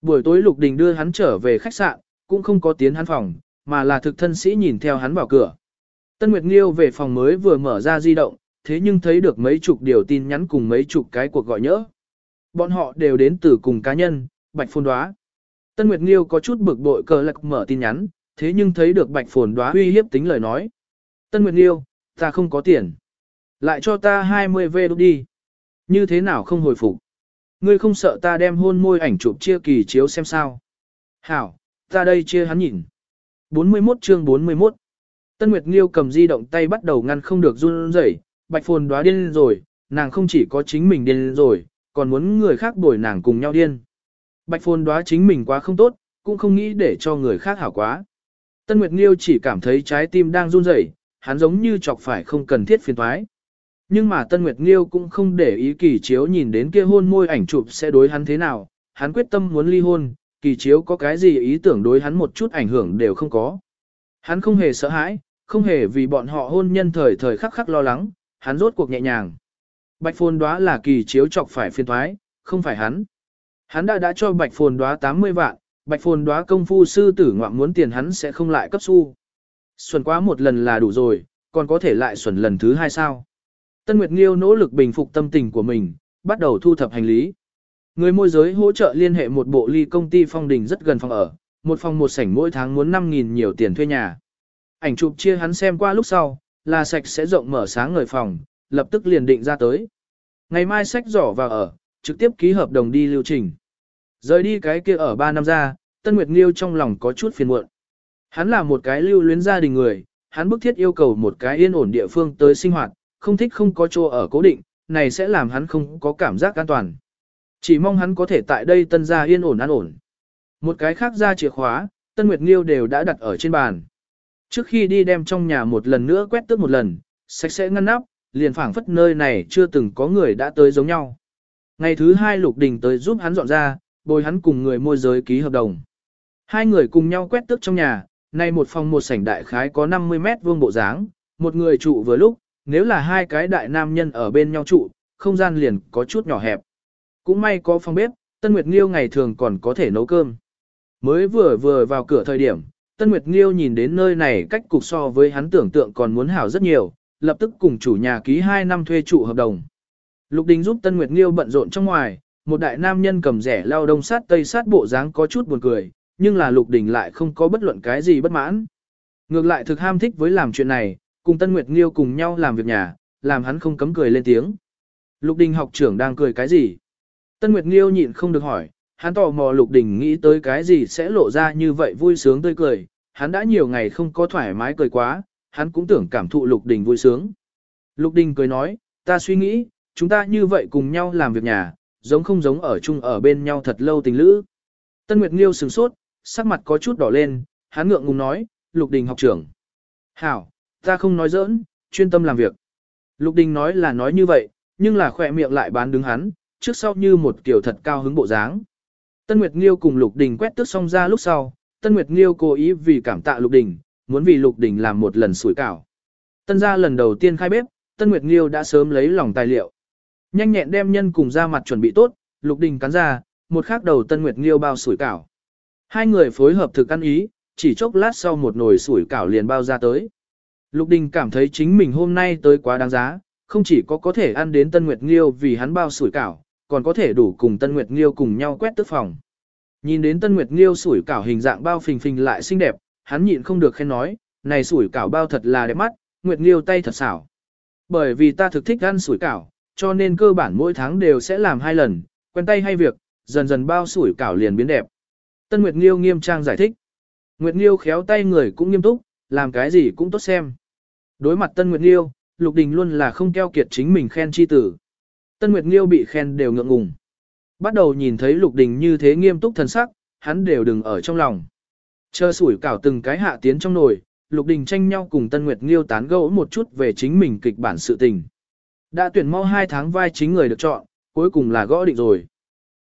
Buổi tối Lục Đình đưa hắn trở về khách sạn, cũng không có tiến hắn phòng, mà là thực thân sĩ nhìn theo hắn vào cửa. Tân Nguyệt Nghiêu về phòng mới vừa mở ra di động, thế nhưng thấy được mấy chục điều tin nhắn cùng mấy chục cái cuộc gọi nhỡ. Bọn họ đều đến từ cùng cá nhân, Bạch Phôn Đoá. Tân Nguyệt Nghiêu có chút bực bội cờ lạc mở tin nhắn, thế nhưng thấy được Bạch Phồn Đoá uy hiếp tính lời nói. Tân Nguyệt Nghiêu, ta không có tiền. Lại cho ta 20 v đúc đi. Như thế nào không hồi phục? Ngươi không sợ ta đem hôn môi ảnh chụp chia kỳ chiếu xem sao? Hảo, ta đây chia hắn nhìn. 41 chương 41 Tân Nguyệt Nghiêu cầm di động tay bắt đầu ngăn không được run rẩy, Bạch Phồn đoá điên rồi, nàng không chỉ có chính mình điên rồi, còn muốn người khác bồi nàng cùng nhau điên. Bạch Phồn đoá chính mình quá không tốt, cũng không nghĩ để cho người khác hảo quá. Tân Nguyệt Nghiêu chỉ cảm thấy trái tim đang run rẩy, hắn giống như chọc phải không cần thiết phiền toái. Nhưng mà Tân Nguyệt Nghiêu cũng không để ý kỳ chiếu nhìn đến kia hôn môi ảnh chụp sẽ đối hắn thế nào, hắn quyết tâm muốn ly hôn, kỳ chiếu có cái gì ý tưởng đối hắn một chút ảnh hưởng đều không có. Hắn không hề sợ hãi, không hề vì bọn họ hôn nhân thời thời khắc khắc lo lắng, hắn rốt cuộc nhẹ nhàng. Bạch phồn đoá là kỳ chiếu chọc phải phiên toái, không phải hắn. Hắn đã đã cho bạch phồn đoá 80 vạn, bạch phồn đoá công phu sư tử ngoạm muốn tiền hắn sẽ không lại cấp xu. Xuân quá một lần là đủ rồi, còn có thể lại xuẩn lần thứ hai sao. Tân Nguyệt Nghiêu nỗ lực bình phục tâm tình của mình, bắt đầu thu thập hành lý. Người môi giới hỗ trợ liên hệ một bộ ly công ty phong đình rất gần phòng ở, một phòng một sảnh mỗi tháng muốn 5.000 nhiều tiền thuê nhà. Ảnh chụp chia hắn xem qua lúc sau, là sạch sẽ rộng mở sáng người phòng, lập tức liền định ra tới. Ngày mai sách giỏ vào ở, trực tiếp ký hợp đồng đi lưu trình. Rời đi cái kia ở 3 năm ra, Tân Nguyệt Nghiêu trong lòng có chút phiền muộn. Hắn là một cái lưu luyến gia đình người, hắn bức thiết yêu cầu một cái yên ổn địa phương tới sinh hoạt, không thích không có chỗ ở cố định, này sẽ làm hắn không có cảm giác an toàn. Chỉ mong hắn có thể tại đây tân gia yên ổn an ổn. Một cái khác ra chìa khóa, Tân Nguyệt Nghiêu đều đã đặt ở trên bàn. Trước khi đi đem trong nhà một lần nữa quét tước một lần, sạch sẽ ngăn nắp, liền phảng phất nơi này chưa từng có người đã tới giống nhau. Ngày thứ hai Lục Đình tới giúp hắn dọn ra, bồi hắn cùng người môi giới ký hợp đồng. Hai người cùng nhau quét tước trong nhà, nay một phòng một sảnh đại khái có 50 mét vuông bộ dáng, một người trụ vừa lúc, nếu là hai cái đại nam nhân ở bên nhau trụ, không gian liền có chút nhỏ hẹp. Cũng may có phòng bếp, Tân Nguyệt Nghiêu ngày thường còn có thể nấu cơm. Mới vừa vừa vào cửa thời điểm, Tân Nguyệt Nghiêu nhìn đến nơi này cách cục so với hắn tưởng tượng còn muốn hảo rất nhiều, lập tức cùng chủ nhà ký 2 năm thuê trụ hợp đồng. Lục Đình giúp Tân Nguyệt Nghiêu bận rộn trong ngoài, một đại nam nhân cầm rẻ lao đông sát tây sát bộ dáng có chút buồn cười, nhưng là Lục Đình lại không có bất luận cái gì bất mãn. Ngược lại thực ham thích với làm chuyện này, cùng Tân Nguyệt Nghiêu cùng nhau làm việc nhà, làm hắn không cấm cười lên tiếng. Lục Đình học trưởng đang cười cái gì? Tân Nguyệt Nghiêu nhịn không được hỏi, hắn tò mò Lục Đình nghĩ tới cái gì sẽ lộ ra như vậy vui sướng tươi cười, hắn đã nhiều ngày không có thoải mái cười quá, hắn cũng tưởng cảm thụ Lục Đình vui sướng. Lục Đình cười nói, ta suy nghĩ, chúng ta như vậy cùng nhau làm việc nhà, giống không giống ở chung ở bên nhau thật lâu tình lữ. Tân Nguyệt Nghiêu sừng sốt, sắc mặt có chút đỏ lên, hắn ngượng ngùng nói, Lục Đình học trưởng. Hảo, ta không nói giỡn, chuyên tâm làm việc. Lục Đình nói là nói như vậy, nhưng là khỏe miệng lại bán đứng hắn, trước sau như một kiểu thật cao hứng bộ dáng. Tân Nguyệt Nghiêu cùng Lục Đình quét tước xong ra lúc sau, Tân Nguyệt Nghiêu cố ý vì cảm tạ Lục Đình, muốn vì Lục Đình làm một lần sủi cảo. Tân gia lần đầu tiên khai bếp, Tân Nguyệt Nghiêu đã sớm lấy lòng tài liệu. Nhanh nhẹn đem nhân cùng ra mặt chuẩn bị tốt, Lục Đình cắn ra, một khắc đầu Tân Nguyệt Nghiêu bao sủi cảo. Hai người phối hợp thực ăn ý, chỉ chốc lát sau một nồi sủi cảo liền bao ra tới. Lục Đình cảm thấy chính mình hôm nay tới quá đáng giá, không chỉ có có thể ăn đến Tân Nguyệt Nghiêu vì hắn bao sủi cảo, còn có thể đủ cùng Tân Nguyệt Nghiêu cùng nhau quét tức phòng. Nhìn đến Tân Nguyệt Nghiêu sủi cảo hình dạng bao phình phình lại xinh đẹp, hắn nhịn không được khen nói, này sủi cảo bao thật là đẹp mắt, Nguyệt Nghiêu tay thật xảo. Bởi vì ta thực thích ăn sủi cảo, cho nên cơ bản mỗi tháng đều sẽ làm hai lần, quen tay hay việc, dần dần bao sủi cảo liền biến đẹp. Tân Nguyệt Nghiêu nghiêm trang giải thích. Nguyệt Nghiêu khéo tay người cũng nghiêm túc, làm cái gì cũng tốt xem. Đối mặt Tân Nguyệt Nghiêu, Lục Đình luôn là không keo kiệt chính mình khen chi tử. Tân Nguyệt Nghiêu bị khen đều ngượng ngùng. Bắt đầu nhìn thấy Lục Đình như thế nghiêm túc thần sắc, hắn đều đừng ở trong lòng. Chờ sủi cảo từng cái hạ tiến trong nồi, Lục Đình tranh nhau cùng Tân Nguyệt Nghiêu tán gẫu một chút về chính mình kịch bản sự tình. Đã tuyển mau 2 tháng vai chính người được chọn, cuối cùng là gõ định rồi.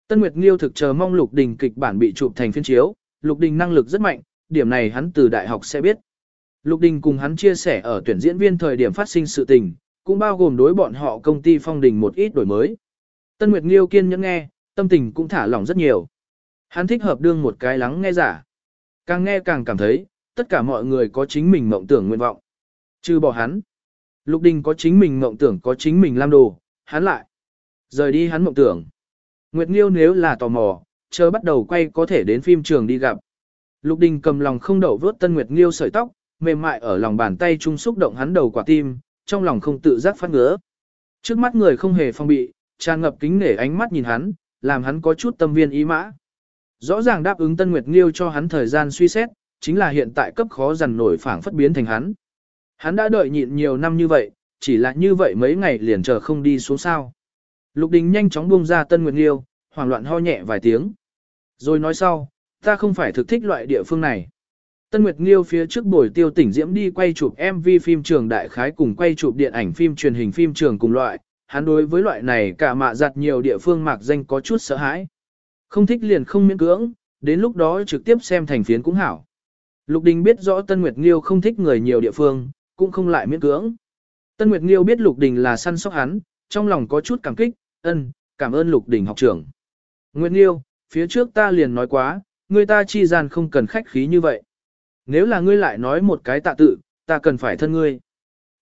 Tân Nguyệt Nghiêu thực chờ mong Lục Đình kịch bản bị chụp thành phiên chiếu, Lục Đình năng lực rất mạnh, điểm này hắn từ đại học sẽ biết. Lục Đình cùng hắn chia sẻ ở tuyển diễn viên thời điểm phát sinh sự tình, cũng bao gồm đối bọn họ công ty phong đình một ít đổi mới. Tân Nguyệt Nghiêu kiên nhẫn nghe, tâm tình cũng thả lỏng rất nhiều. Hắn thích hợp đương một cái lắng nghe giả. Càng nghe càng cảm thấy, tất cả mọi người có chính mình mộng tưởng nguyện vọng. Trừ bỏ hắn. Lục Đình có chính mình mộng tưởng có chính mình làm đồ, hắn lại. Rời đi hắn mộng tưởng. Nguyệt Nghiêu nếu là tò mò, chờ bắt đầu quay có thể đến phim trường đi gặp. Lục Đình cầm lòng không đậu vớt Tân Nguyệt Nghiêu sợi tóc, mềm mại ở lòng bàn tay trung xúc động hắn đầu quả tim, trong lòng không tự giác phát ngứa. Trước mắt người không hề phong bị, tràn ngập kính nể ánh mắt nhìn hắn, làm hắn có chút tâm viên ý mã. Rõ ràng đáp ứng Tân Nguyệt Nghiêu cho hắn thời gian suy xét, chính là hiện tại cấp khó dằn nổi phảng phất biến thành hắn. Hắn đã đợi nhịn nhiều năm như vậy, chỉ là như vậy mấy ngày liền chờ không đi xuống sao. Lục Đình nhanh chóng buông ra Tân Nguyệt Nghiêu, hoảng loạn ho nhẹ vài tiếng. Rồi nói sau, ta không phải thực thích loại địa phương này. Tân Nguyệt Nghiêu phía trước buổi tiêu tỉnh diễm đi quay chụp MV phim trường đại khái cùng quay chụp điện ảnh phim truyền hình phim trường cùng loại, hắn đối với loại này cả mạ giặt nhiều địa phương mạc danh có chút sợ hãi. Không thích liền không miễn cưỡng, đến lúc đó trực tiếp xem thành phiến cũng hảo. Lục Đình biết rõ Tân Nguyệt Nghiêu không thích người nhiều địa phương, cũng không lại miễn cưỡng. Tân Nguyệt Nghiêu biết Lục Đình là săn sóc hắn, trong lòng có chút cảm kích, ân, cảm ơn Lục Đình học trưởng. Nguyệt Nghiêu, phía trước ta liền nói quá, người ta chi gian không cần khách khí như vậy. Nếu là ngươi lại nói một cái tạ tự, ta cần phải thân ngươi.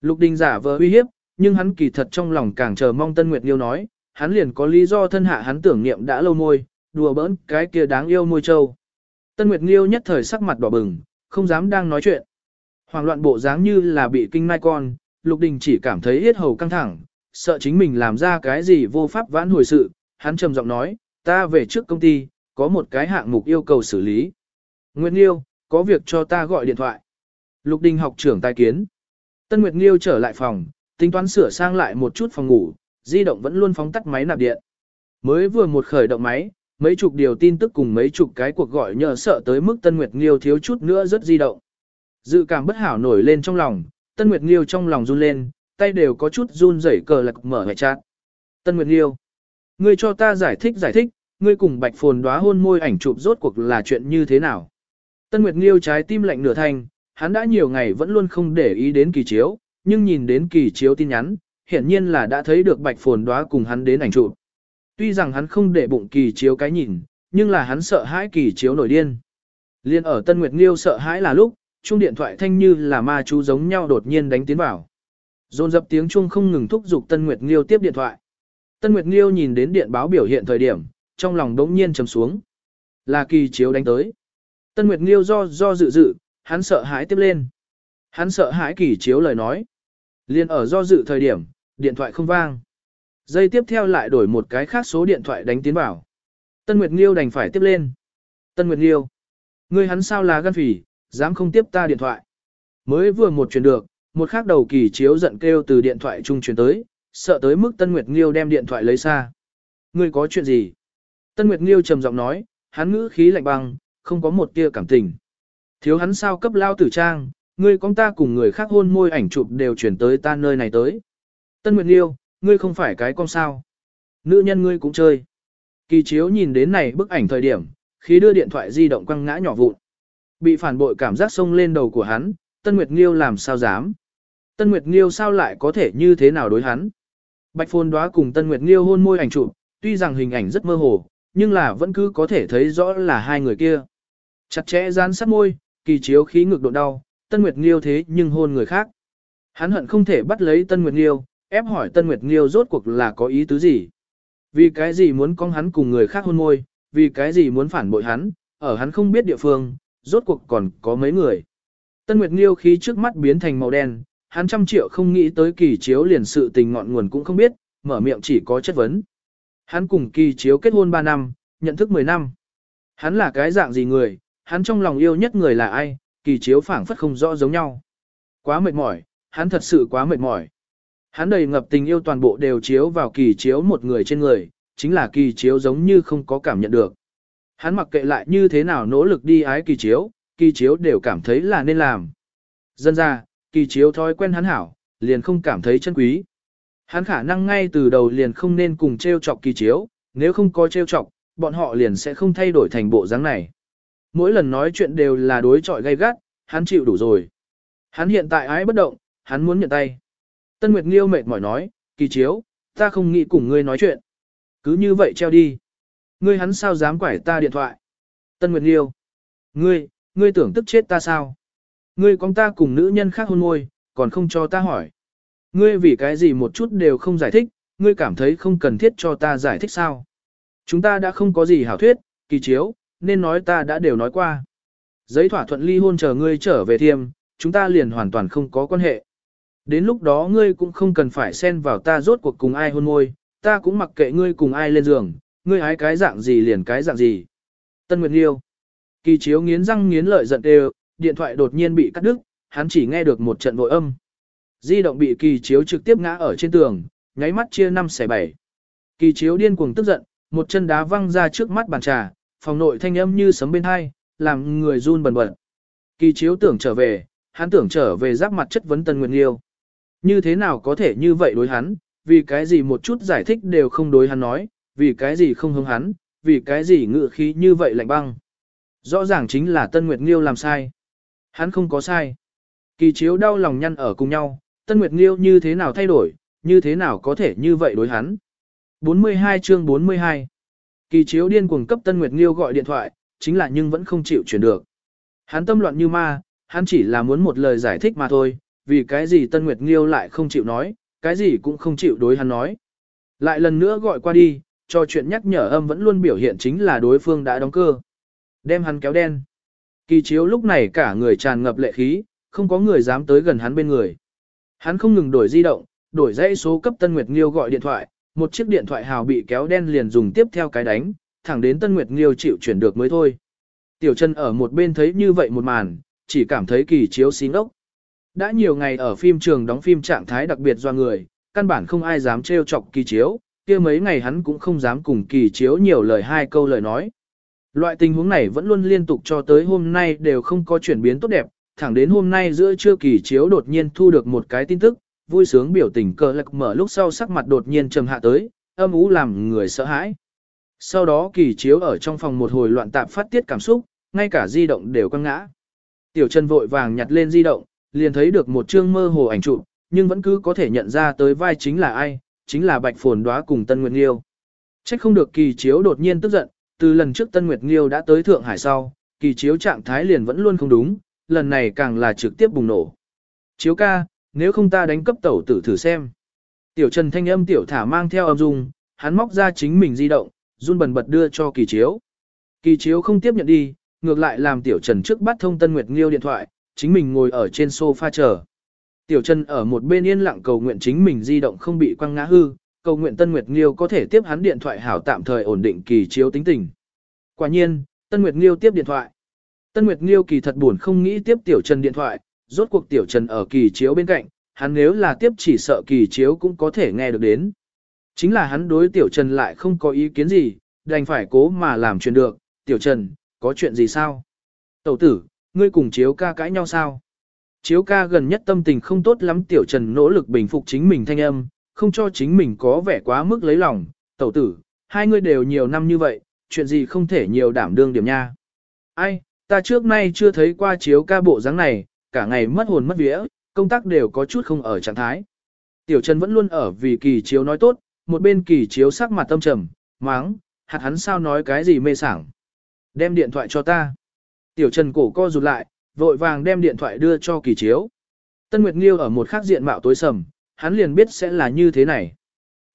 Lục Đình giả vờ uy hiếp, nhưng hắn kỳ thật trong lòng càng chờ mong Tân Nguyệt Nghiêu nói, hắn liền có lý do thân hạ hắn tưởng niệm đã lâu môi, đùa bỡn cái kia đáng yêu môi trâu. Tân Nguyệt Nghiêu nhất thời sắc mặt đỏ bừng, không dám đang nói chuyện. Hoàng loạn bộ dáng như là bị kinh mai con, Lục Đình chỉ cảm thấy yết hầu căng thẳng, sợ chính mình làm ra cái gì vô pháp vãn hồi sự, hắn trầm giọng nói, ta về trước công ty, có một cái hạng mục yêu cầu xử lý. Nguyệt Nghiêu, có việc cho ta gọi điện thoại. Lục Đình học trưởng tài kiến. Tân Nguyệt Nghiêu trở lại phòng, tính toán sửa sang lại một chút phòng ngủ, di động vẫn luôn phóng tắt máy nạp điện. Mới vừa một khởi động máy, mấy chục điều tin tức cùng mấy chục cái cuộc gọi nhờ sợ tới mức Tân Nguyệt Nghiêu thiếu chút nữa rất di động. Dự cảm bất hảo nổi lên trong lòng, Tân Nguyệt Nghiêu trong lòng run lên, tay đều có chút run rẩy cờ lạc mở hệ chát. Tân Nguyệt Nghiêu, ngươi cho ta giải thích giải thích, ngươi cùng Bạch Phồn đóa hôn môi ảnh chụp rốt cuộc là chuyện như thế nào? Tân Nguyệt Nghiêu trái tim lạnh nửa thành, hắn đã nhiều ngày vẫn luôn không để ý đến kỳ chiếu, nhưng nhìn đến kỳ chiếu tin nhắn, hiển nhiên là đã thấy được Bạch Phồn đóa cùng hắn đến ảnh chụp. Tuy rằng hắn không để bụng kỳ chiếu cái nhìn, nhưng là hắn sợ hãi kỳ chiếu nổi điên. Liên ở Tân Nguyệt Nghiêu sợ hãi là lúc, chuông điện thoại thanh như là ma chú giống nhau đột nhiên đánh tiến vào. Dồn dập tiếng chuông không ngừng thúc giục Tân Nguyệt Nghiêu tiếp điện thoại. Tân Nguyệt Nghiêu nhìn đến điện báo biểu hiện thời điểm, trong lòng đống nhiên trầm xuống. Là kỳ chiếu đánh tới. Tân Nguyệt Nghiêu do do dự dự, hắn sợ hãi tiếp lên. Hắn sợ hãi kỳ chiếu lời nói. Liên ở do dự thời điểm, điện thoại không vang. Giây tiếp theo lại đổi một cái khác số điện thoại đánh tiến vào. Tân Nguyệt Nghiêu đành phải tiếp lên. Tân Nguyệt Nghiêu. Ngươi hắn sao là gan phỉ, dám không tiếp ta điện thoại. Mới vừa một chuyển được, một khác đầu kỳ chiếu giận kêu từ điện thoại trung chuyển tới, sợ tới mức Tân Nguyệt Nghiêu đem điện thoại lấy xa. Ngươi có chuyện gì? Tân Nguyệt Nghiêu trầm giọng nói, hắn ngữ khí lạnh băng, không có một tia cảm tình. Thiếu hắn sao cấp lao tử trang, ngươi con ta cùng người khác hôn môi ảnh chụp đều chuyển tới ta nơi này tới. Tân Nguyệt Nghiêu, ngươi không phải cái con sao. Nữ nhân ngươi cũng chơi. Kỳ chiếu nhìn đến này bức ảnh thời điểm, khi đưa điện thoại di động quăng ngã nhỏ vụn. Bị phản bội cảm giác sông lên đầu của hắn, Tân Nguyệt Nghiêu làm sao dám. Tân Nguyệt Nghiêu sao lại có thể như thế nào đối hắn. Bạch Phồn đóa cùng Tân Nguyệt Nghiêu hôn môi ảnh chụp, tuy rằng hình ảnh rất mơ hồ, nhưng là vẫn cứ có thể thấy rõ là hai người kia. Chặt chẽ gian sát môi, kỳ chiếu khí ngực độ đau, Tân Nguyệt Nghiêu thế nhưng hôn người khác. Hắn hận không thể bắt lấy Tân Nguyệt Nghiêu, ép hỏi Tân Nguyệt Nghiêu rốt cuộc là có ý tứ gì. Vì cái gì muốn con hắn cùng người khác hôn môi, vì cái gì muốn phản bội hắn, ở hắn không biết địa phương, rốt cuộc còn có mấy người. Tân Nguyệt Nghiêu khí trước mắt biến thành màu đen, hắn trăm triệu không nghĩ tới kỳ chiếu liền sự tình ngọn nguồn cũng không biết, mở miệng chỉ có chất vấn. Hắn cùng kỳ chiếu kết hôn 3 năm, nhận thức 10 năm. Hắn là cái dạng gì người, hắn trong lòng yêu nhất người là ai, kỳ chiếu phảng phất không rõ giống nhau. Quá mệt mỏi, hắn thật sự quá mệt mỏi. Hắn đầy ngập tình yêu toàn bộ đều chiếu vào kỳ chiếu một người trên người, chính là kỳ chiếu giống như không có cảm nhận được. Hắn mặc kệ lại như thế nào nỗ lực đi ái kỳ chiếu, kỳ chiếu đều cảm thấy là nên làm. Dân ra, kỳ chiếu thói quen hắn hảo, liền không cảm thấy chân quý. Hắn khả năng ngay từ đầu liền không nên cùng treo chọc kỳ chiếu, nếu không có treo chọc, bọn họ liền sẽ không thay đổi thành bộ dáng này. Mỗi lần nói chuyện đều là đối trọi gay gắt, hắn chịu đủ rồi. Hắn hiện tại ái bất động, hắn muốn nhận tay. Tân Nguyệt Nghiêu mệt mỏi nói, kỳ chiếu, ta không nghĩ cùng ngươi nói chuyện. Cứ như vậy treo đi. Ngươi hắn sao dám quải ta điện thoại? Tân Nguyệt Nhiêu, Ngươi, ngươi tưởng tức chết ta sao? Ngươi con ta cùng nữ nhân khác hôn môi, còn không cho ta hỏi. Ngươi vì cái gì một chút đều không giải thích, ngươi cảm thấy không cần thiết cho ta giải thích sao? Chúng ta đã không có gì hảo thuyết, kỳ chiếu, nên nói ta đã đều nói qua. Giấy thỏa thuận ly hôn chờ ngươi trở về thiêm, chúng ta liền hoàn toàn không có quan hệ. Đến lúc đó ngươi cũng không cần phải xen vào ta rốt cuộc cùng ai hôn môi, ta cũng mặc kệ ngươi cùng ai lên giường, ngươi hái cái dạng gì liền cái dạng gì. Tân Nguyệt Liêu. Kỳ chiếu nghiến răng nghiến lợi giận đều, điện thoại đột nhiên bị cắt đứt, hắn chỉ nghe được một trận vội âm. Di động bị kỳ chiếu trực tiếp ngã ở trên tường, nháy mắt chia năm xẻ bảy. Kỳ chiếu điên cuồng tức giận, một chân đá văng ra trước mắt bàn trà, phòng nội thanh âm như sấm bên hai, làm người run bần bật. Kỳ chiếu tưởng trở về, hắn tưởng trở về giáp mặt chất vấn Tân Nguyệt Liêu. Như thế nào có thể như vậy đối hắn, vì cái gì một chút giải thích đều không đối hắn nói, vì cái gì không hướng hắn, vì cái gì ngự khí như vậy lạnh băng. Rõ ràng chính là Tân Nguyệt Nghiêu làm sai. Hắn không có sai. Kỳ chiếu đau lòng nhăn ở cùng nhau, Tân Nguyệt Nghiêu như thế nào thay đổi, như thế nào có thể như vậy đối hắn. 42 chương 42 Kỳ chiếu điên cuồng cấp Tân Nguyệt Nghiêu gọi điện thoại, chính là nhưng vẫn không chịu chuyển được. Hắn tâm loạn như ma, hắn chỉ là muốn một lời giải thích mà thôi, vì cái gì Tân Nguyệt Nghiêu lại không chịu nói, cái gì cũng không chịu đối hắn nói. Lại lần nữa gọi qua đi, cho chuyện nhắc nhở âm vẫn luôn biểu hiện chính là đối phương đã đóng cơ. Đem hắn kéo đen. Kỳ chiếu lúc này cả người tràn ngập lệ khí, không có người dám tới gần hắn bên người. Hắn không ngừng đổi di động, đổi dãy số cấp Tân Nguyệt Nghiêu gọi điện thoại, một chiếc điện thoại hào bị kéo đen liền dùng tiếp theo cái đánh, thẳng đến Tân Nguyệt Nghiêu chịu chuyển được mới thôi. Tiểu chân ở một bên thấy như vậy một màn, chỉ cảm thấy kỳ chiếu xí ốc. Đã nhiều ngày ở phim trường đóng phim trạng thái đặc biệt do người, căn bản không ai dám trêu chọc kỳ chiếu, kia mấy ngày hắn cũng không dám cùng kỳ chiếu nhiều lời hai câu lời nói. Loại tình huống này vẫn luôn liên tục cho tới hôm nay đều không có chuyển biến tốt đẹp, thẳng đến hôm nay giữa trưa kỳ chiếu đột nhiên thu được một cái tin tức, vui sướng biểu tình cờ lạc mở lúc sau sắc mặt đột nhiên trầm hạ tới, âm ú làm người sợ hãi. Sau đó kỳ chiếu ở trong phòng một hồi loạn tạp phát tiết cảm xúc, ngay cả di động đều quăng ngã. Tiểu Trần vội vàng nhặt lên di động, liền thấy được một chương mơ hồ ảnh chụp, nhưng vẫn cứ có thể nhận ra tới vai chính là ai, chính là Bạch Phồn Đóa cùng Tân Nguyệt Nghiêu. Trách không được kỳ chiếu đột nhiên tức giận, từ lần trước Tân Nguyệt Nghiêu đã tới Thượng Hải sau, kỳ chiếu trạng thái liền vẫn luôn không đúng, lần này càng là trực tiếp bùng nổ. Chiếu ca, nếu không ta đánh cấp tẩu tử thử xem. Tiểu Trần thanh âm tiểu thả mang theo âm dung, hắn móc ra chính mình di động, run bần bật đưa cho kỳ chiếu. Kỳ chiếu không tiếp nhận đi, ngược lại làm tiểu Trần trước bắt thông Tân Nguyệt Nghiêu điện thoại, chính mình ngồi ở trên sofa chờ. Tiểu Trần ở một bên yên lặng cầu nguyện chính mình di động không bị quăng ngã hư, cầu nguyện Tân Nguyệt Nghiêu có thể tiếp hắn điện thoại hảo tạm thời ổn định kỳ chiếu tính tình. Quả nhiên, Tân Nguyệt Nghiêu tiếp điện thoại. Tân Nguyệt Nghiêu kỳ thật buồn không nghĩ tiếp Tiểu Trần điện thoại, rốt cuộc Tiểu Trần ở kỳ chiếu bên cạnh, hắn nếu là tiếp chỉ sợ kỳ chiếu cũng có thể nghe được đến. Chính là hắn đối Tiểu Trần lại không có ý kiến gì, đành phải cố mà làm chuyện được. Tiểu Trần, có chuyện gì sao? Tẩu tử, ngươi cùng chiếu ca cãi nhau sao? Chiếu ca gần nhất tâm tình không tốt lắm Tiểu Trần nỗ lực bình phục chính mình thanh âm, không cho chính mình có vẻ quá mức lấy lòng. Tẩu tử, hai ngươi đều nhiều năm như vậy, chuyện gì không thể nhiều đảm đương điểm nha. Ai, ta trước nay chưa thấy qua chiếu ca bộ dáng này, cả ngày mất hồn mất vía, công tác đều có chút không ở trạng thái. Tiểu Trần vẫn luôn ở vì kỳ chiếu nói tốt, một bên kỳ chiếu sắc mặt tâm trầm, máng, hạt hắn sao nói cái gì mê sảng. Đem điện thoại cho ta. Tiểu Trần cổ co rụt lại, vội vàng đem điện thoại đưa cho kỳ chiếu. Tân Nguyệt Nghiêu ở một khác diện mạo tối sầm, hắn liền biết sẽ là như thế này.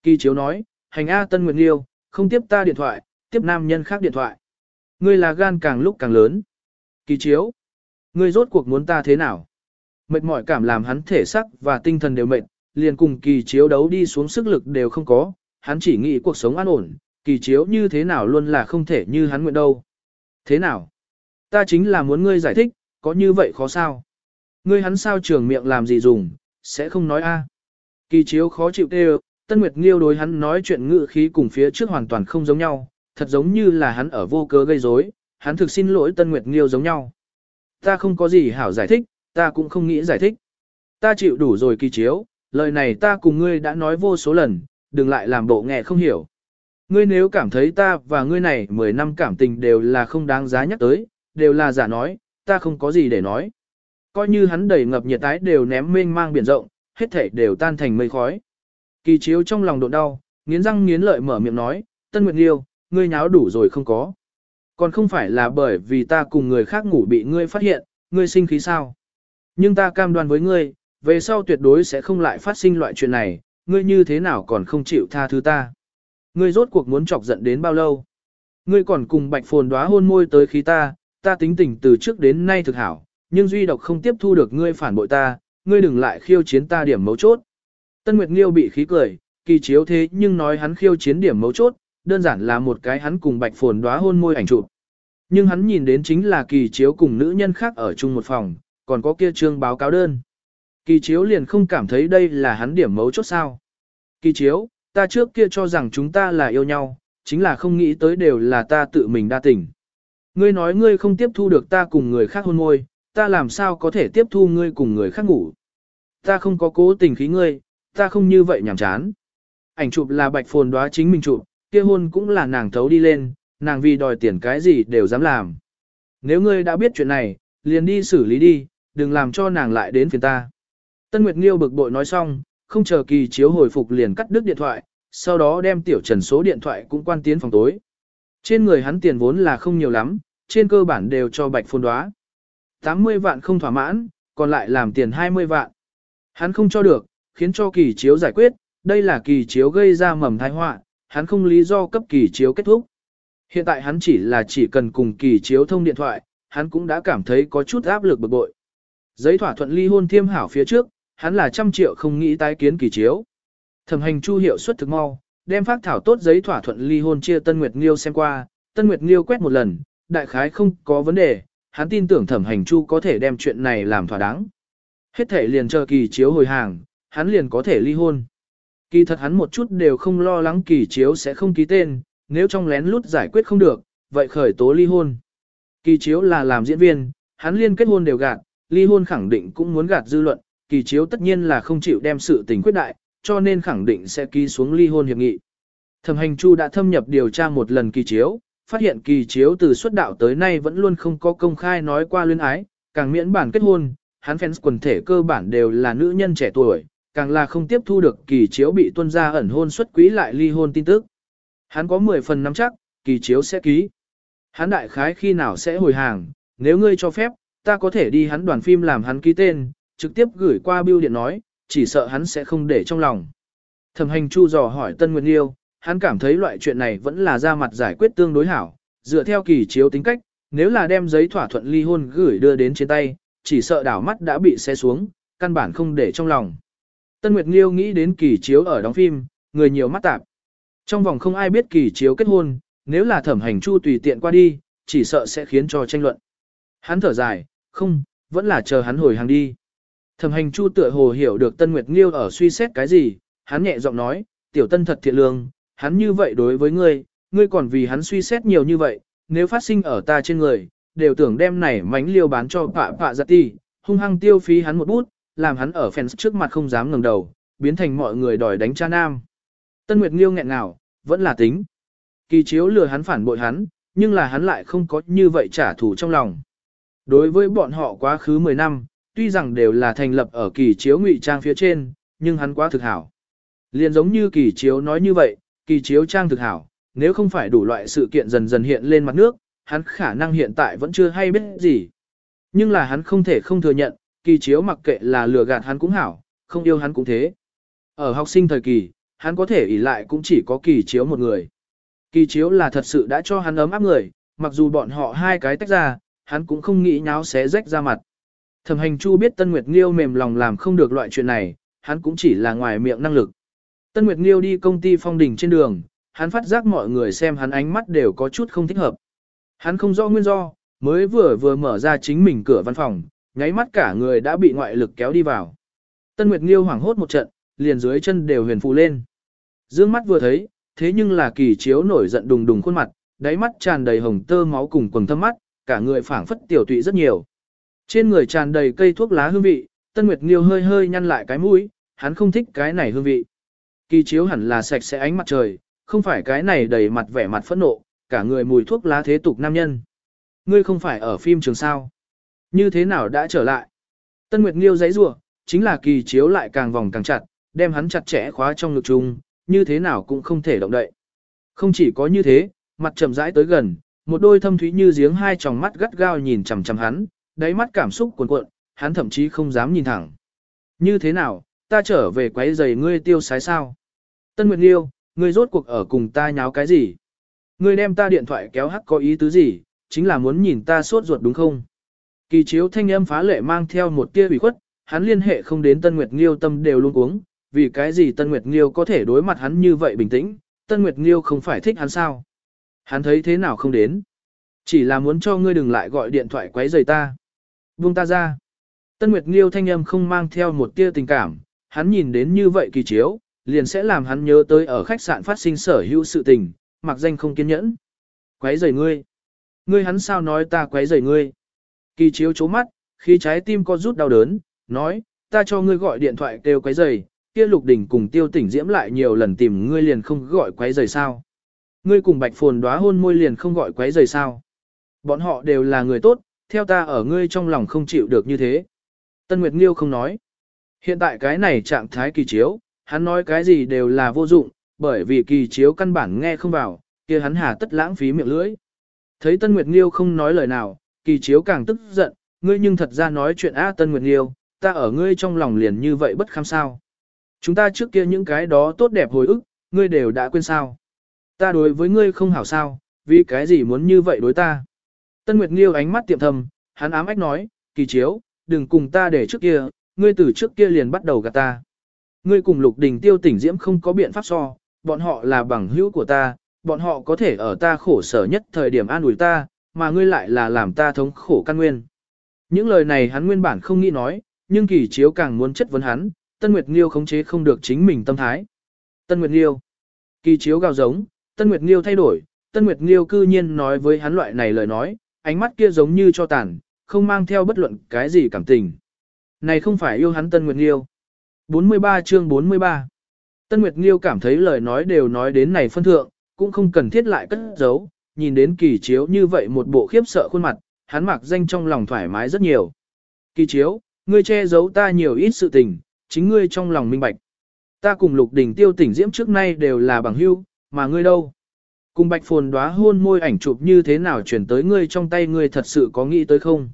Kỳ chiếu nói, hành A Tân Nguyệt Nghiêu, không tiếp ta điện thoại, tiếp nam nhân khác điện thoại. Ngươi là gan càng lúc càng lớn. Kỳ chiếu, ngươi rốt cuộc muốn ta thế nào? Mệt mỏi cảm làm hắn thể sắc và tinh thần đều mệt, liền cùng kỳ chiếu đấu đi xuống sức lực đều không có, hắn chỉ nghĩ cuộc sống an ổn, kỳ chiếu như thế nào luôn là không thể như hắn nguyện đâu. Thế nào? Ta chính là muốn ngươi giải thích, có như vậy khó sao? Ngươi hắn sao trường miệng làm gì dùng, sẽ không nói a. Kỳ chiếu khó chịu tê Tân Nguyệt Nghiêu đối hắn nói chuyện ngự khí cùng phía trước hoàn toàn không giống nhau, thật giống như là hắn ở vô cớ gây rối, hắn thực xin lỗi Tân Nguyệt Nghiêu giống nhau. Ta không có gì hảo giải thích, ta cũng không nghĩ giải thích. Ta chịu đủ rồi kỳ chiếu, lời này ta cùng ngươi đã nói vô số lần, đừng lại làm bộ nghe không hiểu. Ngươi nếu cảm thấy ta và ngươi này 10 năm cảm tình đều là không đáng giá nhắc tới, đều là giả nói, ta không có gì để nói. Coi như hắn đầy ngập nhiệt tái đều ném mênh mang biển rộng, hết thể đều tan thành mây khói. Kỳ chiếu trong lòng độn đau, nghiến răng nghiến lợi mở miệng nói, Tân Nguyệt Liêu, ngươi nháo đủ rồi không có. Còn không phải là bởi vì ta cùng người khác ngủ bị ngươi phát hiện, ngươi sinh khí sao. Nhưng ta cam đoan với ngươi, về sau tuyệt đối sẽ không lại phát sinh loại chuyện này, ngươi như thế nào còn không chịu tha thứ ta. Ngươi rốt cuộc muốn chọc giận đến bao lâu? Ngươi còn cùng bạch phồn đóa hôn môi tới khí ta, ta tính tình từ trước đến nay thực hảo, nhưng duy độc không tiếp thu được ngươi phản bội ta, ngươi đừng lại khiêu chiến ta điểm mấu chốt. Tân Nguyệt Nghiêu bị khí cười, kỳ chiếu thế nhưng nói hắn khiêu chiến điểm mấu chốt, đơn giản là một cái hắn cùng bạch phồn đóa hôn môi ảnh chụp. Nhưng hắn nhìn đến chính là kỳ chiếu cùng nữ nhân khác ở chung một phòng, còn có kia trương báo cáo đơn. Kỳ chiếu liền không cảm thấy đây là hắn điểm mấu chốt sao. Kỳ chiếu, ta trước kia cho rằng chúng ta là yêu nhau, chính là không nghĩ tới đều là ta tự mình đa tình. Ngươi nói ngươi không tiếp thu được ta cùng người khác hôn môi, ta làm sao có thể tiếp thu ngươi cùng người khác ngủ. Ta không có cố tình khí ngươi, ta không như vậy nhảm chán. Ảnh chụp là bạch phồn đoá chính mình chụp, kia hôn cũng là nàng thấu đi lên, nàng vì đòi tiền cái gì đều dám làm. Nếu ngươi đã biết chuyện này, liền đi xử lý đi, đừng làm cho nàng lại đến phiền ta. Tân Nguyệt Nghiêu bực bội nói xong, không chờ kỳ chiếu hồi phục liền cắt đứt điện thoại, sau đó đem tiểu trần số điện thoại cũng quan tiến phòng tối. Trên người hắn tiền vốn là không nhiều lắm, trên cơ bản đều cho bạch phôn đoá. 80 vạn không thỏa mãn, còn lại làm tiền 20 vạn. Hắn không cho được, khiến cho kỳ chiếu giải quyết, đây là kỳ chiếu gây ra mầm tai họa, hắn không lý do cấp kỳ chiếu kết thúc. Hiện tại hắn chỉ là chỉ cần cùng kỳ chiếu thông điện thoại, hắn cũng đã cảm thấy có chút áp lực bực bội. Giấy thỏa thuận ly hôn thiêm hảo phía trước, hắn là trăm triệu không nghĩ tái kiến kỳ chiếu. Thẩm hành chu hiệu suất thực mau, đem phát thảo tốt giấy thỏa thuận ly hôn chia Tân Nguyệt Nghiêu xem qua, Tân Nguyệt Nghiêu quét một lần, đại khái không có vấn đề, hắn tin tưởng thẩm hành chu có thể đem chuyện này làm thỏa đáng. Hết thể liền chờ kỳ chiếu hồi hàng, hắn liền có thể ly hôn. Kỳ thật hắn một chút đều không lo lắng kỳ chiếu sẽ không ký tên, nếu trong lén lút giải quyết không được, vậy khởi tố ly hôn. Kỳ chiếu là làm diễn viên, hắn liên kết hôn đều gạt, ly hôn khẳng định cũng muốn gạt dư luận, kỳ chiếu tất nhiên là không chịu đem sự tình quyết đại, cho nên khẳng định sẽ ký xuống ly hôn hiệp nghị. Thẩm hành chu đã thâm nhập điều tra một lần kỳ chiếu, phát hiện kỳ chiếu từ xuất đạo tới nay vẫn luôn không có công khai nói qua luyến ái, càng miễn bản kết hôn, hắn fans quần thể cơ bản đều là nữ nhân trẻ tuổi, càng là không tiếp thu được kỳ chiếu bị tuân ra ẩn hôn xuất quý lại ly hôn tin tức. Hắn có 10 phần nắm chắc, kỳ chiếu sẽ ký. Hắn đại khái khi nào sẽ hồi hàng, nếu ngươi cho phép, ta có thể đi hắn đoàn phim làm hắn ký tên, trực tiếp gửi qua bưu điện nói, chỉ sợ hắn sẽ không để trong lòng. Thẩm hành chu dò hỏi Tân Nguyệt Liêu, hắn cảm thấy loại chuyện này vẫn là ra mặt giải quyết tương đối hảo, dựa theo kỳ chiếu tính cách, nếu là đem giấy thỏa thuận ly hôn gửi đưa đến trên tay, chỉ sợ đảo mắt đã bị xe xuống, căn bản không để trong lòng. Tân Nguyệt Liêu nghĩ đến kỳ chiếu ở đóng phim, người nhiều mắt tạp. Trong vòng không ai biết kỳ chiếu kết hôn, nếu là thẩm hành chu tùy tiện qua đi, chỉ sợ sẽ khiến cho tranh luận. Hắn thở dài, không, vẫn là chờ hắn hồi hàng đi. Thẩm hành chu tựa hồ hiểu được Tân Nguyệt Nghiêu ở suy xét cái gì, hắn nhẹ giọng nói, tiểu tân thật thiện lương, hắn như vậy đối với ngươi, ngươi còn vì hắn suy xét nhiều như vậy, nếu phát sinh ở ta trên người, đều tưởng đem này mánh liêu bán cho pạ pạ giặt dạ ti, hung hăng tiêu phí hắn một bút, làm hắn ở fans trước mặt không dám ngẩng đầu, biến thành mọi người đòi đánh cha nam. Tân Nguyệt Nghiêu nghẹn ngào vẫn là tính. Kỳ chiếu lừa hắn phản bội hắn, nhưng là hắn lại không có như vậy trả thù trong lòng. Đối với bọn họ quá khứ 10 năm, tuy rằng đều là thành lập ở kỳ chiếu ngụy trang phía trên, nhưng hắn quá thực hảo. Liền giống như kỳ chiếu nói như vậy, kỳ chiếu trang thực hảo, nếu không phải đủ loại sự kiện dần dần hiện lên mặt nước, hắn khả năng hiện tại vẫn chưa hay biết gì. Nhưng là hắn không thể không thừa nhận, kỳ chiếu mặc kệ là lừa gạt hắn cũng hảo, không yêu hắn cũng thế. Ở học sinh thời kỳ, hắn có thể ỷ lại cũng chỉ có kỳ chiếu một người. Kỳ chiếu là thật sự đã cho hắn ấm áp người, mặc dù bọn họ hai cái tách ra, hắn cũng không nghĩ nháo xé rách ra mặt. Thẩm hành chu biết Tân Nguyệt Nghiêu mềm lòng làm không được loại chuyện này, hắn cũng chỉ là ngoài miệng năng lực. Tân Nguyệt Nghiêu đi công ty phong đỉnh trên đường, hắn phát giác mọi người xem hắn ánh mắt đều có chút không thích hợp. Hắn không rõ nguyên do, mới vừa vừa mở ra chính mình cửa văn phòng, nháy mắt cả người đã bị ngoại lực kéo đi vào. Tân Nguyệt Nghiêu hoảng hốt một trận, liền dưới chân đều huyền phù lên. Dương mắt vừa thấy, thế nhưng là kỳ chiếu nổi giận đùng đùng khuôn mặt, đáy mắt tràn đầy hồng tơ máu cùng quần thâm mắt, cả người phảng phất tiểu tụy rất nhiều. Trên người tràn đầy cây thuốc lá hương vị, Tân Nguyệt Nghiêu hơi hơi nhăn lại cái mũi, hắn không thích cái này hương vị. Kỳ chiếu hẳn là sạch sẽ ánh mặt trời, không phải cái này đầy mặt vẻ mặt phẫn nộ, cả người mùi thuốc lá thế tục nam nhân. Ngươi không phải ở phim trường sao? Như thế nào đã trở lại? Tân Nguyệt Nghiêu giấy rủa, chính là kỳ chiếu lại càng vòng càng chặt, đem hắn chặt chẽ khóa trong ngực chung, như thế nào cũng không thể động đậy. Không chỉ có như thế, mặt chậm rãi tới gần, một đôi thâm thúy như giếng hai tròng mắt gắt gao nhìn chằm chằm hắn, đáy mắt cảm xúc cuồn cuộn, hắn thậm chí không dám nhìn thẳng. Như thế nào, ta trở về quấy giày ngươi tiêu sái sao? Tân Nguyệt Liêu, ngươi rốt cuộc ở cùng ta nháo cái gì? Ngươi đem ta điện thoại kéo hắc có ý tứ gì, chính là muốn nhìn ta sốt ruột đúng không? Kỳ chiếu thanh âm phá lệ mang theo một tia ủy khuất, hắn liên hệ không đến Tân Nguyệt Nghiêu tâm đều luôn uống, vì cái gì Tân Nguyệt Nghiêu có thể đối mặt hắn như vậy bình tĩnh, Tân Nguyệt Nghiêu không phải thích hắn sao? Hắn thấy thế nào không đến? Chỉ là muốn cho ngươi đừng lại gọi điện thoại quấy rầy ta. Buông ta ra. Tân Nguyệt Nghiêu thanh âm không mang theo một tia tình cảm, hắn nhìn đến như vậy kỳ chiếu, liền sẽ làm hắn nhớ tới ở khách sạn phát sinh sở hữu sự tình, mặc danh không kiên nhẫn. Quấy rầy ngươi. Ngươi hắn sao nói ta quấy rầy ngươi? Kỳ chiếu chố mắt, khi trái tim có rút đau đớn, nói, ta cho ngươi gọi điện thoại kêu quấy rầy, kia lục đỉnh cùng tiêu tỉnh diễm lại nhiều lần tìm ngươi liền không gọi quấy rầy sao. Ngươi cùng bạch phồn đóa hôn môi liền không gọi quấy rầy sao. Bọn họ đều là người tốt, theo ta ở ngươi trong lòng không chịu được như thế. Tân Nguyệt Nghiêu không nói. Hiện tại cái này trạng thái kỳ chiếu, hắn nói cái gì đều là vô dụng, bởi vì kỳ chiếu căn bản nghe không vào, kia hắn hà tất lãng phí miệng lưỡi. Thấy Tân Nguyệt Nghiêu không nói lời nào, kỳ chiếu càng tức giận, ngươi nhưng thật ra nói chuyện A Tân Nguyệt Nghiêu, ta ở ngươi trong lòng liền như vậy bất kham sao. Chúng ta trước kia những cái đó tốt đẹp hồi ức, ngươi đều đã quên sao. Ta đối với ngươi không hảo sao, vì cái gì muốn như vậy đối ta. Tân Nguyệt Nghiêu ánh mắt tiệm thầm, hắn ám ách nói, kỳ chiếu, đừng cùng ta để trước kia, ngươi từ trước kia liền bắt đầu gạt ta. Ngươi cùng lục đình tiêu tỉnh diễm không có biện pháp so, bọn họ là bằng hữu của ta, bọn họ có thể ở ta khổ sở nhất thời điểm an ủi ta, mà ngươi lại là làm ta thống khổ căn nguyên. Những lời này hắn nguyên bản không nghĩ nói, nhưng kỳ chiếu càng muốn chất vấn hắn, Tân Nguyệt Nghiêu khống chế không được chính mình tâm thái. Tân Nguyệt Nghiêu. Kỳ chiếu gào giống, Tân Nguyệt Nghiêu thay đổi, Tân Nguyệt Nghiêu cư nhiên nói với hắn loại này lời nói, ánh mắt kia giống như cho tàn, không mang theo bất luận cái gì cảm tình. Này không phải yêu hắn Tân Nguyệt Nghiêu. 43 chương 43 Tân Nguyệt Nghiêu cảm thấy lời nói đều nói đến này phân thượng, cũng không cần thiết lại cất giấu, nhìn đến kỳ chiếu như vậy một bộ khiếp sợ khuôn mặt, hắn mặc danh trong lòng thoải mái rất nhiều. Kỳ chiếu, ngươi che giấu ta nhiều ít sự tình, chính ngươi trong lòng minh bạch. Ta cùng lục đỉnh tiêu tỉnh diễm trước nay đều là bằng hữu, mà ngươi đâu? Cùng bạch phồn đóa hôn môi ảnh chụp như thế nào chuyển tới ngươi trong tay ngươi thật sự có nghĩ tới không?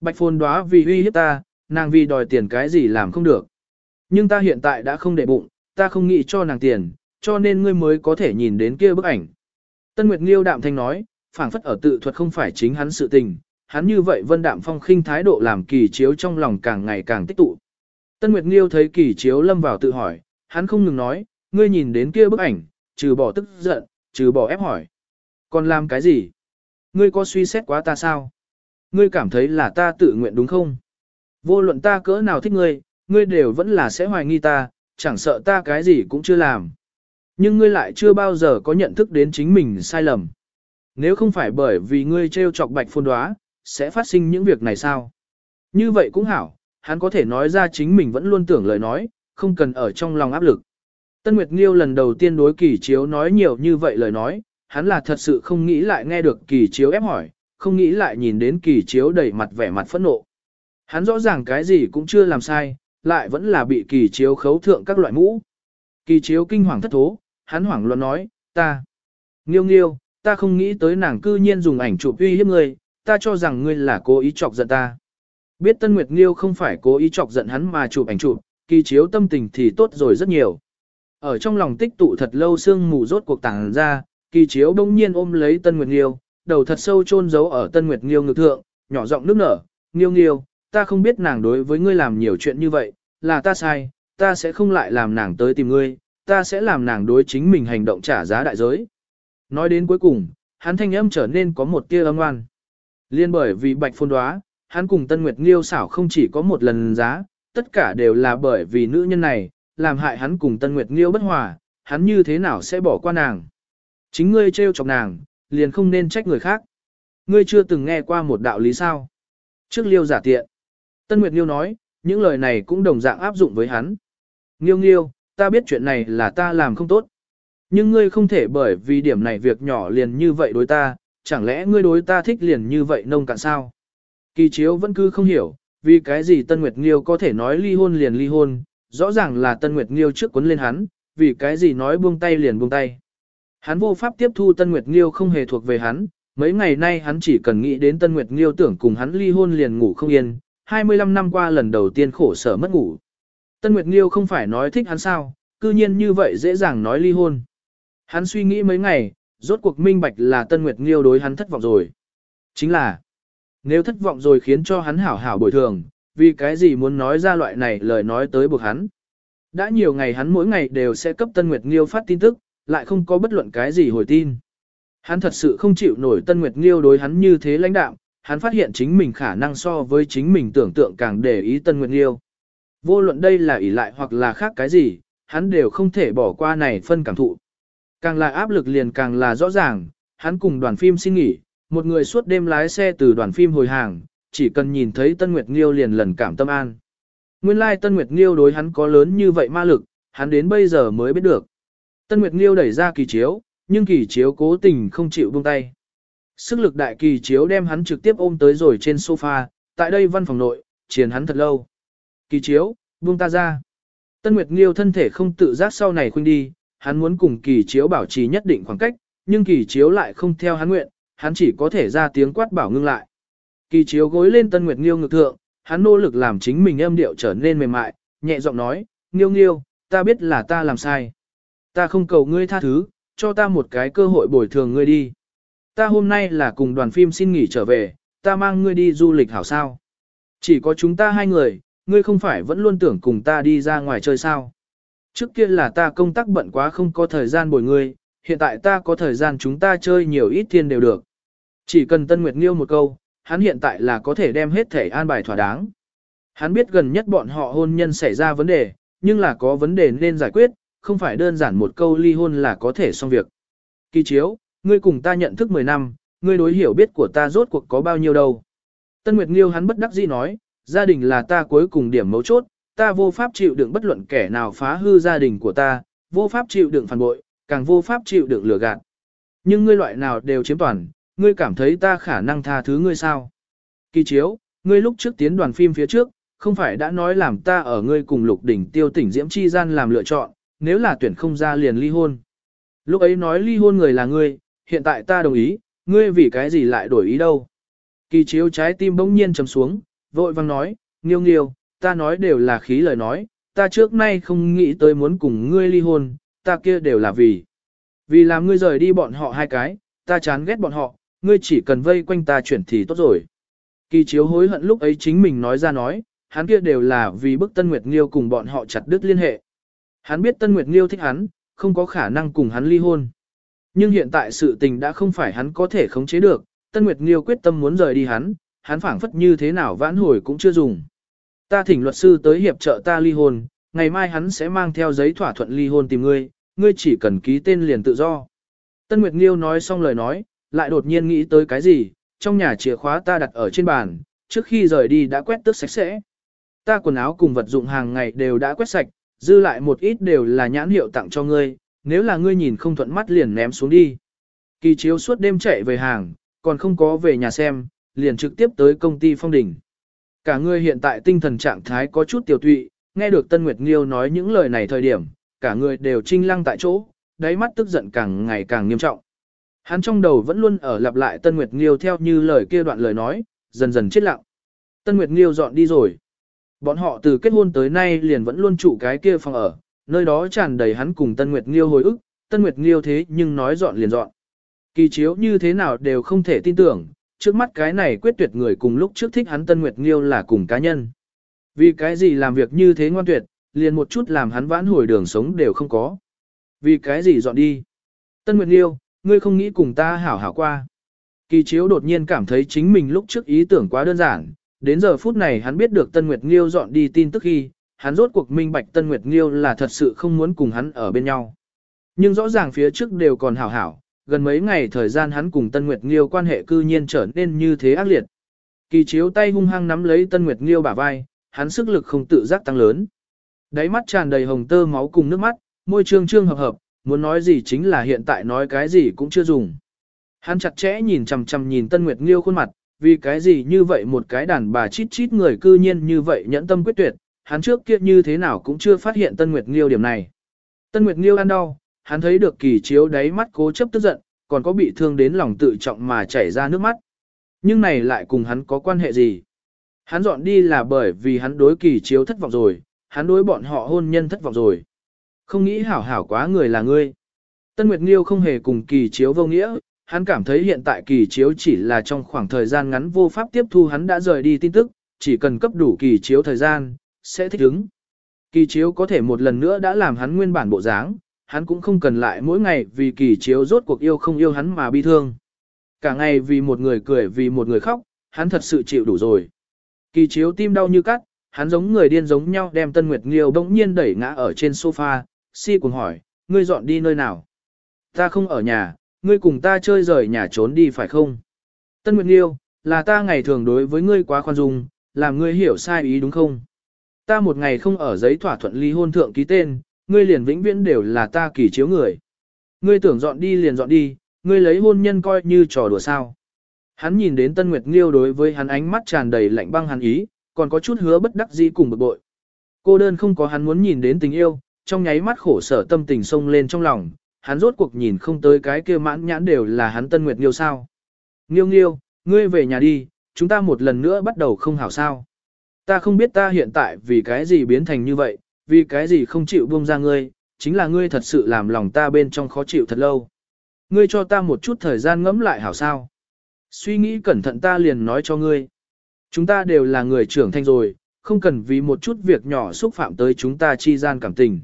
Bạch phồn đóa vì uy hiếp ta, nàng vì đòi tiền cái gì làm không được. Nhưng ta hiện tại đã không để bụng, ta không nghĩ cho nàng tiền, cho nên ngươi mới có thể nhìn đến kia bức ảnh. Tân Nguyệt Nghiêu đạm thanh nói, phảng phất ở tự thuật không phải chính hắn sự tình, hắn như vậy vân đạm phong khinh thái độ làm kỳ chiếu trong lòng càng ngày càng tích tụ. Tân Nguyệt Nghiêu thấy kỳ chiếu lâm vào tự hỏi, hắn không ngừng nói, ngươi nhìn đến kia bức ảnh, trừ bỏ tức giận, trừ bỏ ép hỏi. Còn làm cái gì? Ngươi có suy xét quá ta sao? Ngươi cảm thấy là ta tự nguyện đúng không? Vô luận ta cỡ nào thích ngươi, ngươi đều vẫn là sẽ hoài nghi ta, chẳng sợ ta cái gì cũng chưa làm. Nhưng ngươi lại chưa bao giờ có nhận thức đến chính mình sai lầm. Nếu không phải bởi vì ngươi trêu chọc bạch phôn đoá, sẽ phát sinh những việc này sao? Như vậy cũng hảo, hắn có thể nói ra chính mình vẫn luôn tưởng lời nói, không cần ở trong lòng áp lực. Tân Nguyệt Nghiêu lần đầu tiên đối kỳ chiếu nói nhiều như vậy lời nói, hắn là thật sự không nghĩ lại nghe được kỳ chiếu ép hỏi, không nghĩ lại nhìn đến kỳ chiếu đầy mặt vẻ mặt phẫn nộ. Hắn rõ ràng cái gì cũng chưa làm sai, lại vẫn là bị kỳ chiếu khấu thượng các loại mũ. Kỳ chiếu kinh hoàng thất thố, hắn hoảng loạn nói, ta, nghiêu nghiêu, ta không nghĩ tới nàng cư nhiên dùng ảnh chụp uy hiếp ngươi, ta cho rằng ngươi là cố ý chọc giận ta. Biết Tân Nguyệt Nghiêu không phải cố ý chọc giận hắn mà chụp ảnh chụp, kỳ chiếu tâm tình thì tốt rồi rất nhiều. Ở trong lòng tích tụ thật lâu sương mù rốt cuộc tàng ra, kỳ chiếu bỗng nhiên ôm lấy Tân Nguyệt Nghiêu, đầu thật sâu chôn giấu ở Tân Nguyệt Nghiêu ngực thượng, nhỏ giọng nước nở, Nghiêu Nghiêu, ta không biết nàng đối với ngươi làm nhiều chuyện như vậy, là ta sai, ta sẽ không lại làm nàng tới tìm ngươi, ta sẽ làm nàng đối chính mình hành động trả giá đại giới. Nói đến cuối cùng, hắn thanh âm trở nên có một tia âm oan. Liên bởi vì bạch phôn đoá, hắn cùng Tân Nguyệt Nghiêu xảo không chỉ có một lần giá, tất cả đều là bởi vì nữ nhân này, làm hại hắn cùng Tân Nguyệt Nghiêu bất hòa, hắn như thế nào sẽ bỏ qua nàng. Chính ngươi trêu chọc nàng, liền không nên trách người khác. Ngươi chưa từng nghe qua một đạo lý sao. Trước liêu giả tiện. Tân Nguyệt Nghiêu nói, những lời này cũng đồng dạng áp dụng với hắn. Nghiêu nghiêu, ta biết chuyện này là ta làm không tốt. Nhưng ngươi không thể bởi vì điểm này việc nhỏ liền như vậy đối ta, chẳng lẽ ngươi đối ta thích liền như vậy nông cạn sao? Kỳ chiếu vẫn cứ không hiểu, vì cái gì Tân Nguyệt Nghiêu có thể nói ly hôn liền ly hôn, rõ ràng là Tân Nguyệt Nghiêu trước cuốn lên hắn, vì cái gì nói buông tay liền buông tay. Hắn vô pháp tiếp thu Tân Nguyệt Nghiêu không hề thuộc về hắn, mấy ngày nay hắn chỉ cần nghĩ đến Tân Nguyệt Nghiêu tưởng cùng hắn ly hôn liền ngủ không yên, 25 năm qua lần đầu tiên khổ sở mất ngủ. Tân Nguyệt Nghiêu không phải nói thích hắn sao, cư nhiên như vậy dễ dàng nói ly hôn. Hắn suy nghĩ mấy ngày, rốt cuộc minh bạch là Tân Nguyệt Nghiêu đối hắn thất vọng rồi. Chính là, nếu thất vọng rồi khiến cho hắn hảo hảo bồi thường, vì cái gì muốn nói ra loại này lời nói tới buộc hắn. Đã nhiều ngày hắn mỗi ngày đều sẽ cấp Tân Nguyệt Nghiêu phát tin tức, lại không có bất luận cái gì hồi tin. Hắn thật sự không chịu nổi Tân Nguyệt Nghiêu đối hắn như thế lãnh đạm, hắn phát hiện chính mình khả năng so với chính mình tưởng tượng càng để ý Tân Nguyệt Nghiêu. Vô luận đây là ỷ lại hoặc là khác cái gì, hắn đều không thể bỏ qua này phân cảm thụ. Càng là áp lực liền càng là rõ ràng, hắn cùng đoàn phim xin nghỉ, một người suốt đêm lái xe từ đoàn phim hồi hàng, chỉ cần nhìn thấy Tân Nguyệt Nghiêu liền lần cảm tâm an. Nguyên lai Tân Nguyệt Nghiêu đối hắn có lớn như vậy ma lực, hắn đến bây giờ mới biết được. Tân Nguyệt Nghiêu đẩy ra kỳ chiếu, nhưng kỳ chiếu cố tình không chịu buông tay. Sức lực đại kỳ chiếu đem hắn trực tiếp ôm tới rồi trên sofa, tại đây văn phòng nội, chiến hắn thật lâu. Kỳ chiếu, buông ta ra. Tân Nguyệt Nghiêu thân thể không tự giác sau này khuynh đi, hắn muốn cùng kỳ chiếu bảo trì nhất định khoảng cách, nhưng kỳ chiếu lại không theo hắn nguyện, hắn chỉ có thể ra tiếng quát bảo ngưng lại. Kỳ chiếu gối lên Tân Nguyệt Nghiêu ngực thượng, hắn nỗ lực làm chính mình âm điệu trở nên mềm mại, nhẹ giọng nói, Nghiêu Nghiêu, ta biết là ta làm sai. Ta không cầu ngươi tha thứ, cho ta một cái cơ hội bồi thường ngươi đi. Ta hôm nay là cùng đoàn phim xin nghỉ trở về, ta mang ngươi đi du lịch hảo sao. Chỉ có chúng ta hai người, ngươi không phải vẫn luôn tưởng cùng ta đi ra ngoài chơi sao. Trước kia là ta công tác bận quá không có thời gian bồi ngươi, hiện tại ta có thời gian chúng ta chơi nhiều ít thiên đều được. Chỉ cần Tân Nguyệt Nghiêu một câu, hắn hiện tại là có thể đem hết thể an bài thỏa đáng. Hắn biết gần nhất bọn họ hôn nhân xảy ra vấn đề, nhưng là có vấn đề nên giải quyết, không phải đơn giản một câu ly hôn là có thể xong việc. Kỳ chiếu, ngươi cùng ta nhận thức 10 năm, ngươi đối hiểu biết của ta rốt cuộc có bao nhiêu đâu. Tân Nguyệt Nghiêu hắn bất đắc dĩ nói, gia đình là ta cuối cùng điểm mấu chốt, ta vô pháp chịu đựng bất luận kẻ nào phá hư gia đình của ta, vô pháp chịu đựng phản bội, càng vô pháp chịu đựng lừa gạt. Nhưng ngươi loại nào đều chiếm toàn, ngươi cảm thấy ta khả năng tha thứ ngươi sao? Kỳ chiếu, ngươi lúc trước tiến đoàn phim phía trước, không phải đã nói làm ta ở ngươi cùng lục đỉnh tiêu tỉnh diễm chi gian làm lựa chọn, nếu là tuyển không ra liền ly hôn. Lúc ấy nói ly hôn người là ngươi, hiện tại ta đồng ý, ngươi vì cái gì lại đổi ý đâu. Kỳ chiếu trái tim bỗng nhiên trầm xuống, vội vang nói, nghiêu nghiêu, ta nói đều là khí lời nói, ta trước nay không nghĩ tới muốn cùng ngươi ly hôn, ta kia đều là vì. Vì làm ngươi rời đi bọn họ hai cái, ta chán ghét bọn họ, ngươi chỉ cần vây quanh ta chuyển thì tốt rồi. Kỳ chiếu hối hận lúc ấy chính mình nói ra nói, hắn kia đều là vì bức Tân Nguyệt Nghiêu cùng bọn họ chặt đứt liên hệ. Hắn biết Tân Nguyệt Nghiêu thích hắn, không có khả năng cùng hắn ly hôn. Nhưng hiện tại sự tình đã không phải hắn có thể khống chế được, Tân Nguyệt Nghiêu quyết tâm muốn rời đi hắn, hắn phảng phất như thế nào vãn hồi cũng chưa dùng. Ta thỉnh luật sư tới hiệp trợ ta ly hôn, ngày mai hắn sẽ mang theo giấy thỏa thuận ly hôn tìm ngươi, ngươi chỉ cần ký tên liền tự do. Tân Nguyệt Nghiêu nói xong lời nói, lại đột nhiên nghĩ tới cái gì, trong nhà chìa khóa ta đặt ở trên bàn, trước khi rời đi đã quét tước sạch sẽ. Ta quần áo cùng vật dụng hàng ngày đều đã quét sạch, dư lại một ít đều là nhãn hiệu tặng cho ngươi, nếu là ngươi nhìn không thuận mắt liền ném xuống đi. Kỳ chiếu suốt đêm chạy về hàng, còn không có về nhà xem, liền trực tiếp tới công ty phong đỉnh. Cả người hiện tại tinh thần trạng thái có chút tiểu tụy, nghe được Tân Nguyệt Nghiêu nói những lời này thời điểm, cả người đều trinh lăng tại chỗ, đáy mắt tức giận càng ngày càng nghiêm trọng. Hắn trong đầu vẫn luôn ở lặp lại Tân Nguyệt Nghiêu theo như lời kia đoạn lời nói, dần dần chết lặng. Tân Nguyệt Nghiêu dọn đi rồi. Bọn họ từ kết hôn tới nay liền vẫn luôn trụ cái kia phòng ở, nơi đó tràn đầy hắn cùng Tân Nguyệt Nghiêu hồi ức, Tân Nguyệt Nghiêu thế nhưng nói dọn liền dọn. Kỳ chiếu như thế nào đều không thể tin tưởng, trước mắt cái này quyết tuyệt người cùng lúc trước thích hắn Tân Nguyệt Nghiêu là cùng cá nhân. Vì cái gì làm việc như thế ngoan tuyệt, liền một chút làm hắn vãn hồi đường sống đều không có. Vì cái gì dọn đi. Tân Nguyệt Nghiêu, ngươi không nghĩ cùng ta hảo hảo qua. Kỳ chiếu đột nhiên cảm thấy chính mình lúc trước ý tưởng quá đơn giản, đến giờ phút này hắn biết được Tân Nguyệt Nghiêu dọn đi tin tức khi, hắn rốt cuộc minh bạch Tân Nguyệt Nghiêu là thật sự không muốn cùng hắn ở bên nhau. Nhưng rõ ràng phía trước đều còn hảo hảo, gần mấy ngày thời gian hắn cùng Tân Nguyệt Nghiêu quan hệ cư nhiên trở nên như thế ác liệt. Kỳ chiếu tay hung hăng nắm lấy Tân Nguyệt Nghiêu bả vai, hắn sức lực không tự giác tăng lớn. Đáy mắt tràn đầy hồng tơ máu cùng nước mắt, môi trương trương hợp hợp, muốn nói gì chính là hiện tại nói cái gì cũng chưa dùng. Hắn chặt chẽ nhìn chằm chằm nhìn Tân Nguyệt Nghiêu khuôn mặt, vì cái gì như vậy một cái đàn bà chít chít người cư nhiên như vậy nhẫn tâm quyết tuyệt, hắn trước kia như thế nào cũng chưa phát hiện Tân Nguyệt Nghiêu điểm này. Tân Nguyệt Nghiêu ăn đau, hắn thấy được kỳ chiếu đáy mắt cố chấp tức giận, còn có bị thương đến lòng tự trọng mà chảy ra nước mắt. Nhưng này lại cùng hắn có quan hệ gì? Hắn dọn đi là bởi vì hắn đối kỳ chiếu thất vọng rồi, hắn đối bọn họ hôn nhân thất vọng rồi. Không nghĩ hảo hảo quá người là ngươi. Tân Nguyệt Nghiêu không hề cùng kỳ chiếu vô nghĩa, hắn cảm thấy hiện tại kỳ chiếu chỉ là trong khoảng thời gian ngắn vô pháp tiếp thu hắn đã rời đi tin tức, chỉ cần cấp đủ kỳ chiếu thời gian, sẽ thích ứng. Kỳ chiếu có thể một lần nữa đã làm hắn nguyên bản bộ dáng, hắn cũng không cần lại mỗi ngày vì kỳ chiếu rốt cuộc yêu không yêu hắn mà bi thương. Cả ngày vì một người cười vì một người khóc, hắn thật sự chịu đủ rồi. Kỳ chiếu tim đau như cắt, hắn giống người điên giống nhau đem Tân Nguyệt Nghiêu bỗng nhiên đẩy ngã ở trên sofa, si cùng hỏi, ngươi dọn đi nơi nào? Ta không ở nhà, ngươi cùng ta chơi rời nhà trốn đi phải không? Tân Nguyệt Nghiêu, là ta ngày thường đối với ngươi quá khoan dung, làm ngươi hiểu sai ý đúng không? Ta một ngày không ở giấy thỏa thuận ly hôn thượng ký tên, ngươi liền vĩnh viễn đều là ta kỳ chiếu người. Ngươi tưởng dọn đi liền dọn đi, ngươi lấy hôn nhân coi như trò đùa sao. Hắn nhìn đến Tân Nguyệt Nghiêu đối với hắn ánh mắt tràn đầy lạnh băng hắn ý, còn có chút hứa bất đắc dĩ cùng bực bội. Cô đơn không có hắn muốn nhìn đến tình yêu, trong nháy mắt khổ sở tâm tình sông lên trong lòng, hắn rốt cuộc nhìn không tới cái kia mãn nhãn đều là hắn Tân Nguyệt Nghiêu sao. Nghiêu Nghiêu, ngươi về nhà đi, chúng ta một lần nữa bắt đầu không hảo sao. Ta không biết ta hiện tại vì cái gì biến thành như vậy, vì cái gì không chịu buông ra ngươi, chính là ngươi thật sự làm lòng ta bên trong khó chịu thật lâu. Ngươi cho ta một chút thời gian ngẫm lại hảo sao. Suy nghĩ cẩn thận ta liền nói cho ngươi. Chúng ta đều là người trưởng thành rồi, không cần vì một chút việc nhỏ xúc phạm tới chúng ta chi gian cảm tình.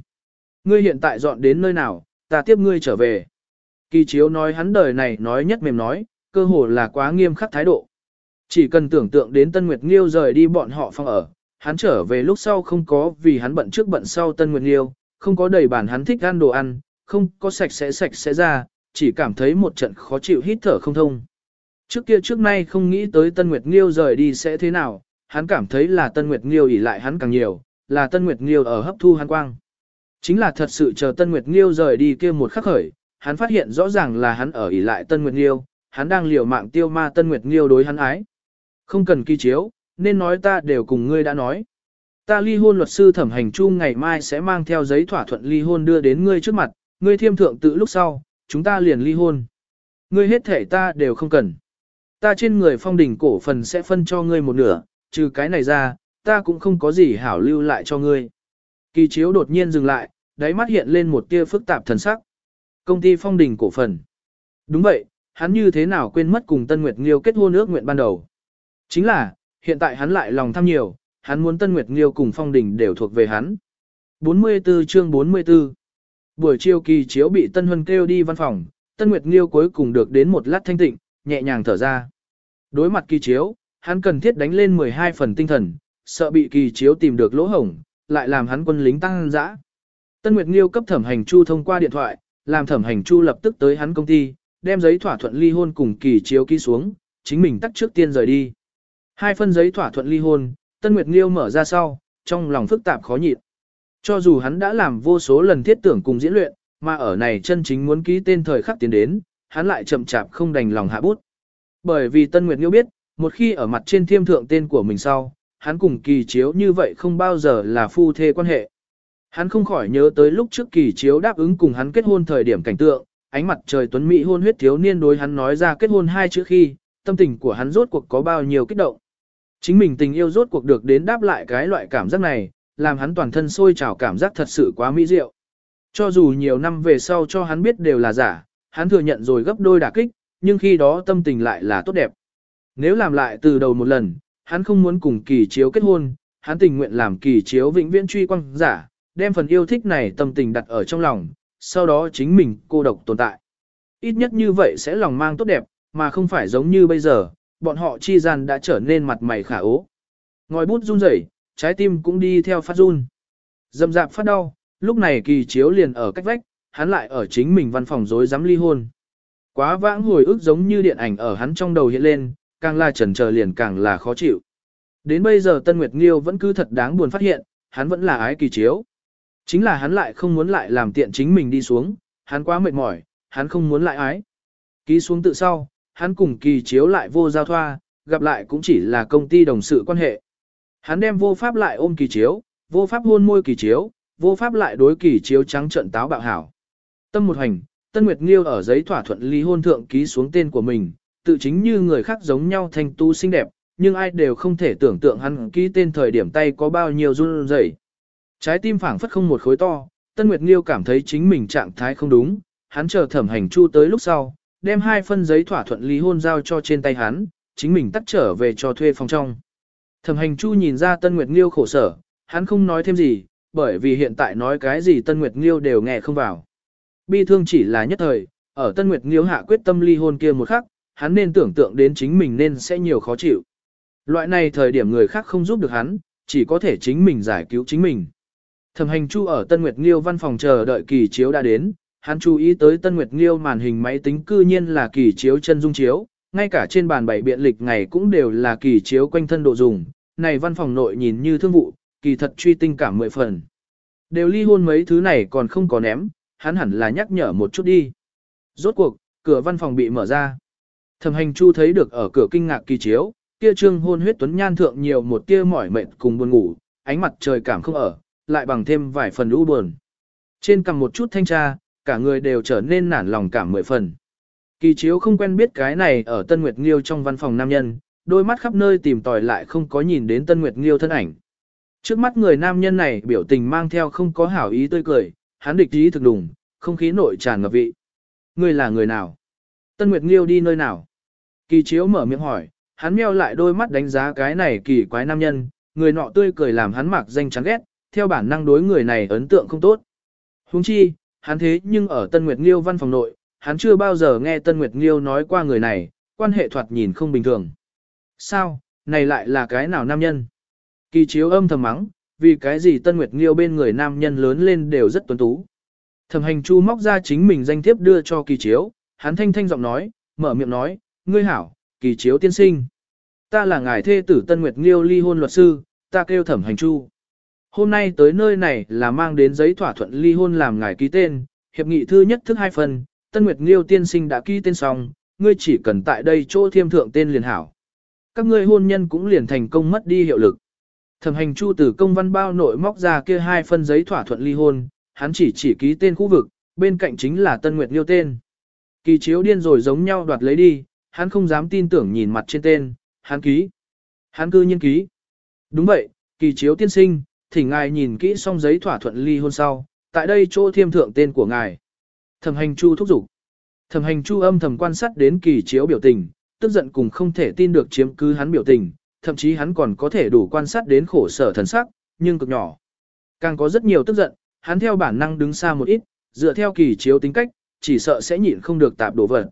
Ngươi hiện tại dọn đến nơi nào, ta tiếp ngươi trở về. Kỳ chiếu nói hắn đời này nói nhất mềm nói, cơ hồ là quá nghiêm khắc thái độ. Chỉ cần tưởng tượng đến Tân Nguyệt Nghiêu rời đi bọn họ phòng ở, hắn trở về lúc sau không có vì hắn bận trước bận sau Tân Nguyệt Nghiêu, không có đầy bản hắn thích ăn đồ ăn, không có sạch sẽ sạch sẽ ra, chỉ cảm thấy một trận khó chịu hít thở không thông. Trước kia trước nay không nghĩ tới Tân Nguyệt Nghiêu rời đi sẽ thế nào, hắn cảm thấy là Tân Nguyệt Nghiêu ỉ lại hắn càng nhiều, là Tân Nguyệt Nghiêu ở hấp thu hắn quang. Chính là thật sự chờ Tân Nguyệt Nghiêu rời đi kia một khắc khởi, hắn phát hiện rõ ràng là hắn ở ỉ lại Tân Nguyệt Nghiêu, hắn đang liều mạng tiêu ma Tân Nguyệt Nghiêu đối hắn ái. Không cần kỳ chiếu, nên nói ta đều cùng ngươi đã nói. Ta ly hôn luật sư thẩm hành chu ngày mai sẽ mang theo giấy thỏa thuận ly hôn đưa đến ngươi trước mặt, ngươi thiêm thượng tự lúc sau, chúng ta liền ly hôn. Ngươi hết thể ta đều không cần. Ta trên người phong đỉnh cổ phần sẽ phân cho ngươi một nửa, trừ cái này ra, ta cũng không có gì hảo lưu lại cho ngươi. Kỳ chiếu đột nhiên dừng lại, đáy mắt hiện lên một tia phức tạp thần sắc. Công ty phong Đình cổ phần. Đúng vậy, hắn như thế nào quên mất cùng Tân Nguyệt Nghiêu kết hôn ước nguyện ban đầu. Chính là, hiện tại hắn lại lòng tham nhiều, hắn muốn Tân Nguyệt Nghiêu cùng phong Đình đều thuộc về hắn. 44 chương 44 Buổi chiều kỳ chiếu bị Tân Huân kêu đi văn phòng, Tân Nguyệt Nghiêu cuối cùng được đến một lát thanh tịnh, nhẹ nhàng thở ra. Đối mặt kỳ chiếu, hắn cần thiết đánh lên 12 phần tinh thần, sợ bị kỳ chiếu tìm được lỗ hổng, lại làm hắn quân lính tăng dã. Tân Nguyệt Nghiêu cấp thẩm hành chu thông qua điện thoại, làm thẩm hành chu lập tức tới hắn công ty, đem giấy thỏa thuận ly hôn cùng kỳ chiếu ký xuống, chính mình tắt trước tiên rời đi. Hai phân giấy thỏa thuận ly hôn, Tân Nguyệt Nghiêu mở ra sau, trong lòng phức tạp khó nhịn. Cho dù hắn đã làm vô số lần thiết tưởng cùng diễn luyện, mà ở này chân chính muốn ký tên thời khắc tiến đến, hắn lại chậm chạp không đành lòng hạ bút. Bởi vì Tân Nguyệt Nghiêu biết, một khi ở mặt trên thiêm thượng tên của mình sau, hắn cùng kỳ chiếu như vậy không bao giờ là phu thê quan hệ. Hắn không khỏi nhớ tới lúc trước kỳ chiếu đáp ứng cùng hắn kết hôn thời điểm cảnh tượng, ánh mặt trời tuấn mỹ hôn huyết thiếu niên đối hắn nói ra kết hôn hai chữ khi, tâm tình của hắn rốt cuộc có bao nhiêu kích động. Chính mình tình yêu rốt cuộc được đến đáp lại cái loại cảm giác này, làm hắn toàn thân sôi trào cảm giác thật sự quá mỹ diệu. Cho dù nhiều năm về sau cho hắn biết đều là giả, hắn thừa nhận rồi gấp đôi đả kích, nhưng khi đó tâm tình lại là tốt đẹp. Nếu làm lại từ đầu một lần, hắn không muốn cùng kỳ chiếu kết hôn, hắn tình nguyện làm kỳ chiếu vĩnh viễn truy quăng giả, đem phần yêu thích này tâm tình đặt ở trong lòng, sau đó chính mình cô độc tồn tại. Ít nhất như vậy sẽ lòng mang tốt đẹp, mà không phải giống như bây giờ, bọn họ chi gian đã trở nên mặt mày khả ố. Ngòi bút run rẩy, trái tim cũng đi theo phát run. Dầm dạp phát đau, lúc này kỳ chiếu liền ở cách vách, hắn lại ở chính mình văn phòng dối dám ly hôn. Quá vãng hồi ức giống như điện ảnh ở hắn trong đầu hiện lên, càng là trần chờ liền càng là khó chịu. Đến bây giờ Tân Nguyệt Nghiêu vẫn cứ thật đáng buồn phát hiện, hắn vẫn là ái kỳ chiếu. Chính là hắn lại không muốn lại làm tiện chính mình đi xuống, hắn quá mệt mỏi, hắn không muốn lại ái. Ký xuống tự sau, hắn cùng kỳ chiếu lại vô giao thoa, gặp lại cũng chỉ là công ty đồng sự quan hệ. Hắn đem vô pháp lại ôm kỳ chiếu, vô pháp hôn môi kỳ chiếu, vô pháp lại đối kỳ chiếu trắng trận táo bạo hảo. Tâm một hành, Tân Nguyệt Nghiêu ở giấy thỏa thuận ly hôn thượng ký xuống tên của mình, tự chính như người khác giống nhau thanh tu xinh đẹp, nhưng ai đều không thể tưởng tượng hắn ký tên thời điểm tay có bao nhiêu run rẩy. Trái tim phảng phất không một khối to, Tân Nguyệt Nghiêu cảm thấy chính mình trạng thái không đúng, hắn chờ thẩm hành chu tới lúc sau, đem hai phân giấy thỏa thuận ly hôn giao cho trên tay hắn, chính mình tắt trở về cho thuê phòng trong. Thẩm hành chu nhìn ra Tân Nguyệt Nghiêu khổ sở, hắn không nói thêm gì, bởi vì hiện tại nói cái gì Tân Nguyệt Nghiêu đều nghe không vào. Bi thương chỉ là nhất thời, ở Tân Nguyệt Nghiêu hạ quyết tâm ly hôn kia một khắc, hắn nên tưởng tượng đến chính mình nên sẽ nhiều khó chịu. Loại này thời điểm người khác không giúp được hắn, chỉ có thể chính mình giải cứu chính mình. Thẩm hành chu ở Tân Nguyệt Nghiêu văn phòng chờ đợi kỳ chiếu đã đến, hắn chú ý tới Tân Nguyệt Nghiêu màn hình máy tính cư nhiên là kỳ chiếu chân dung chiếu, ngay cả trên bàn bảy biện lịch ngày cũng đều là kỳ chiếu quanh thân độ dùng, này văn phòng nội nhìn như thương vụ, kỳ thật truy tinh cảm mười phần. Đều ly hôn mấy thứ này còn không có ném, hắn hẳn là nhắc nhở một chút đi. Rốt cuộc, cửa văn phòng bị mở ra. Thẩm hành chu thấy được ở cửa kinh ngạc kỳ chiếu, kia trương hôn huyết tuấn nhan thượng nhiều một tia mỏi mệt cùng buồn ngủ, ánh mặt trời cảm không ở, lại bằng thêm vài phần u buồn. Trên cầm một chút thanh tra, cả người đều trở nên nản lòng cảm mười phần. Kỳ chiếu không quen biết cái này ở Tân Nguyệt Nghiêu trong văn phòng nam nhân, đôi mắt khắp nơi tìm tòi lại không có nhìn đến Tân Nguyệt Nghiêu thân ảnh. Trước mắt người nam nhân này biểu tình mang theo không có hảo ý tươi cười, hắn địch ý thực đùng, không khí nội tràn ngập vị. Người là người nào? Tân Nguyệt Nghiêu đi nơi nào? Kỳ chiếu mở miệng hỏi, hắn meo lại đôi mắt đánh giá cái này kỳ quái nam nhân, người nọ tươi cười làm hắn mặc danh chán ghét, theo bản năng đối người này ấn tượng không tốt. Huống chi, hắn thế nhưng ở Tân Nguyệt Nghiêu văn phòng nội, hắn chưa bao giờ nghe Tân Nguyệt Nghiêu nói qua người này, quan hệ thoạt nhìn không bình thường. Sao, này lại là cái nào nam nhân? Kỳ chiếu âm thầm mắng, vì cái gì Tân Nguyệt Nghiêu bên người nam nhân lớn lên đều rất tuấn tú. Thẩm hành chu móc ra chính mình danh thiếp đưa cho kỳ chiếu, hắn thanh thanh giọng nói, mở miệng nói, ngươi hảo, kỳ chiếu tiên sinh. Ta là ngài thê tử Tân Nguyệt Nghiêu ly hôn luật sư, ta kêu thẩm hành chu. Hôm nay tới nơi này là mang đến giấy thỏa thuận ly hôn làm ngài ký tên, hiệp nghị thư nhất thức hai phần, Tân Nguyệt Nghiêu tiên sinh đã ký tên xong, ngươi chỉ cần tại đây chỗ thiêm thượng tên liền hảo. Các ngươi hôn nhân cũng liền thành công mất đi hiệu lực. Thẩm hành chu từ công văn bao nội móc ra kia hai phân giấy thỏa thuận ly hôn, hắn chỉ chỉ ký tên khu vực, bên cạnh chính là Tân Nguyệt Nghiêu tên. Kỳ chiếu điên rồi giống nhau đoạt lấy đi, hắn không dám tin tưởng nhìn mặt trên tên, hắn ký. Hắn cư nhiên ký. Đúng vậy, kỳ chiếu tiên sinh, thỉnh ngài nhìn kỹ xong giấy thỏa thuận ly hôn sau, tại đây chỗ thiêm thượng tên của ngài. Thẩm hành chu thúc giục. Thẩm hành chu âm thầm quan sát đến kỳ chiếu biểu tình, tức giận cùng không thể tin được chiếm cứ hắn biểu tình, thậm chí hắn còn có thể đủ quan sát đến khổ sở thần sắc, nhưng cực nhỏ. Càng có rất nhiều tức giận, hắn theo bản năng đứng xa một ít, dựa theo kỳ chiếu tính cách, chỉ sợ sẽ nhịn không được tạp đổ vật.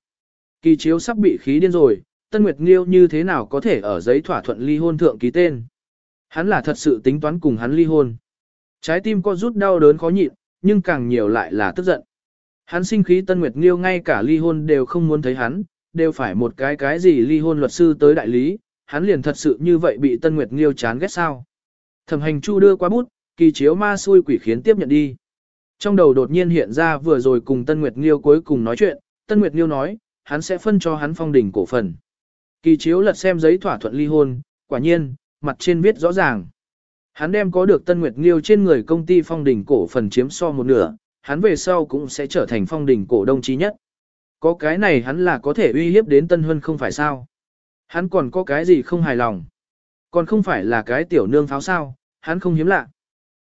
Kỳ chiếu sắp bị khí điên rồi, Tân Nguyệt Nghiêu như thế nào có thể ở giấy thỏa thuận ly hôn thượng ký tên. Hắn là thật sự tính toán cùng hắn ly hôn. Trái tim có rút đau đớn khó nhịn, nhưng càng nhiều lại là tức giận. Hắn sinh khí Tân Nguyệt Nghiêu ngay cả ly hôn đều không muốn thấy hắn, đều phải một cái cái gì ly hôn luật sư tới đại lý, hắn liền thật sự như vậy bị Tân Nguyệt Nghiêu chán ghét sao. Thẩm hành chu đưa qua bút, kỳ chiếu ma xui quỷ khiến tiếp nhận đi. Trong đầu đột nhiên hiện ra vừa rồi cùng Tân Nguyệt Nghiêu cuối cùng nói chuyện, Tân Nguyệt Nghiêu nói, hắn sẽ phân cho hắn phong đỉnh cổ phần. Kỳ chiếu lật xem giấy thỏa thuận ly hôn, quả nhiên, mặt trên viết rõ ràng. Hắn đem có được Tân Nguyệt Nghiêu trên người công ty phong đỉnh cổ phần chiếm so một nửa, hắn về sau cũng sẽ trở thành phong đỉnh cổ đông chí nhất. Có cái này hắn là có thể uy hiếp đến Tân Huân không phải sao. Hắn còn có cái gì không hài lòng. Còn không phải là cái tiểu nương pháo sao, hắn không hiếm lạ.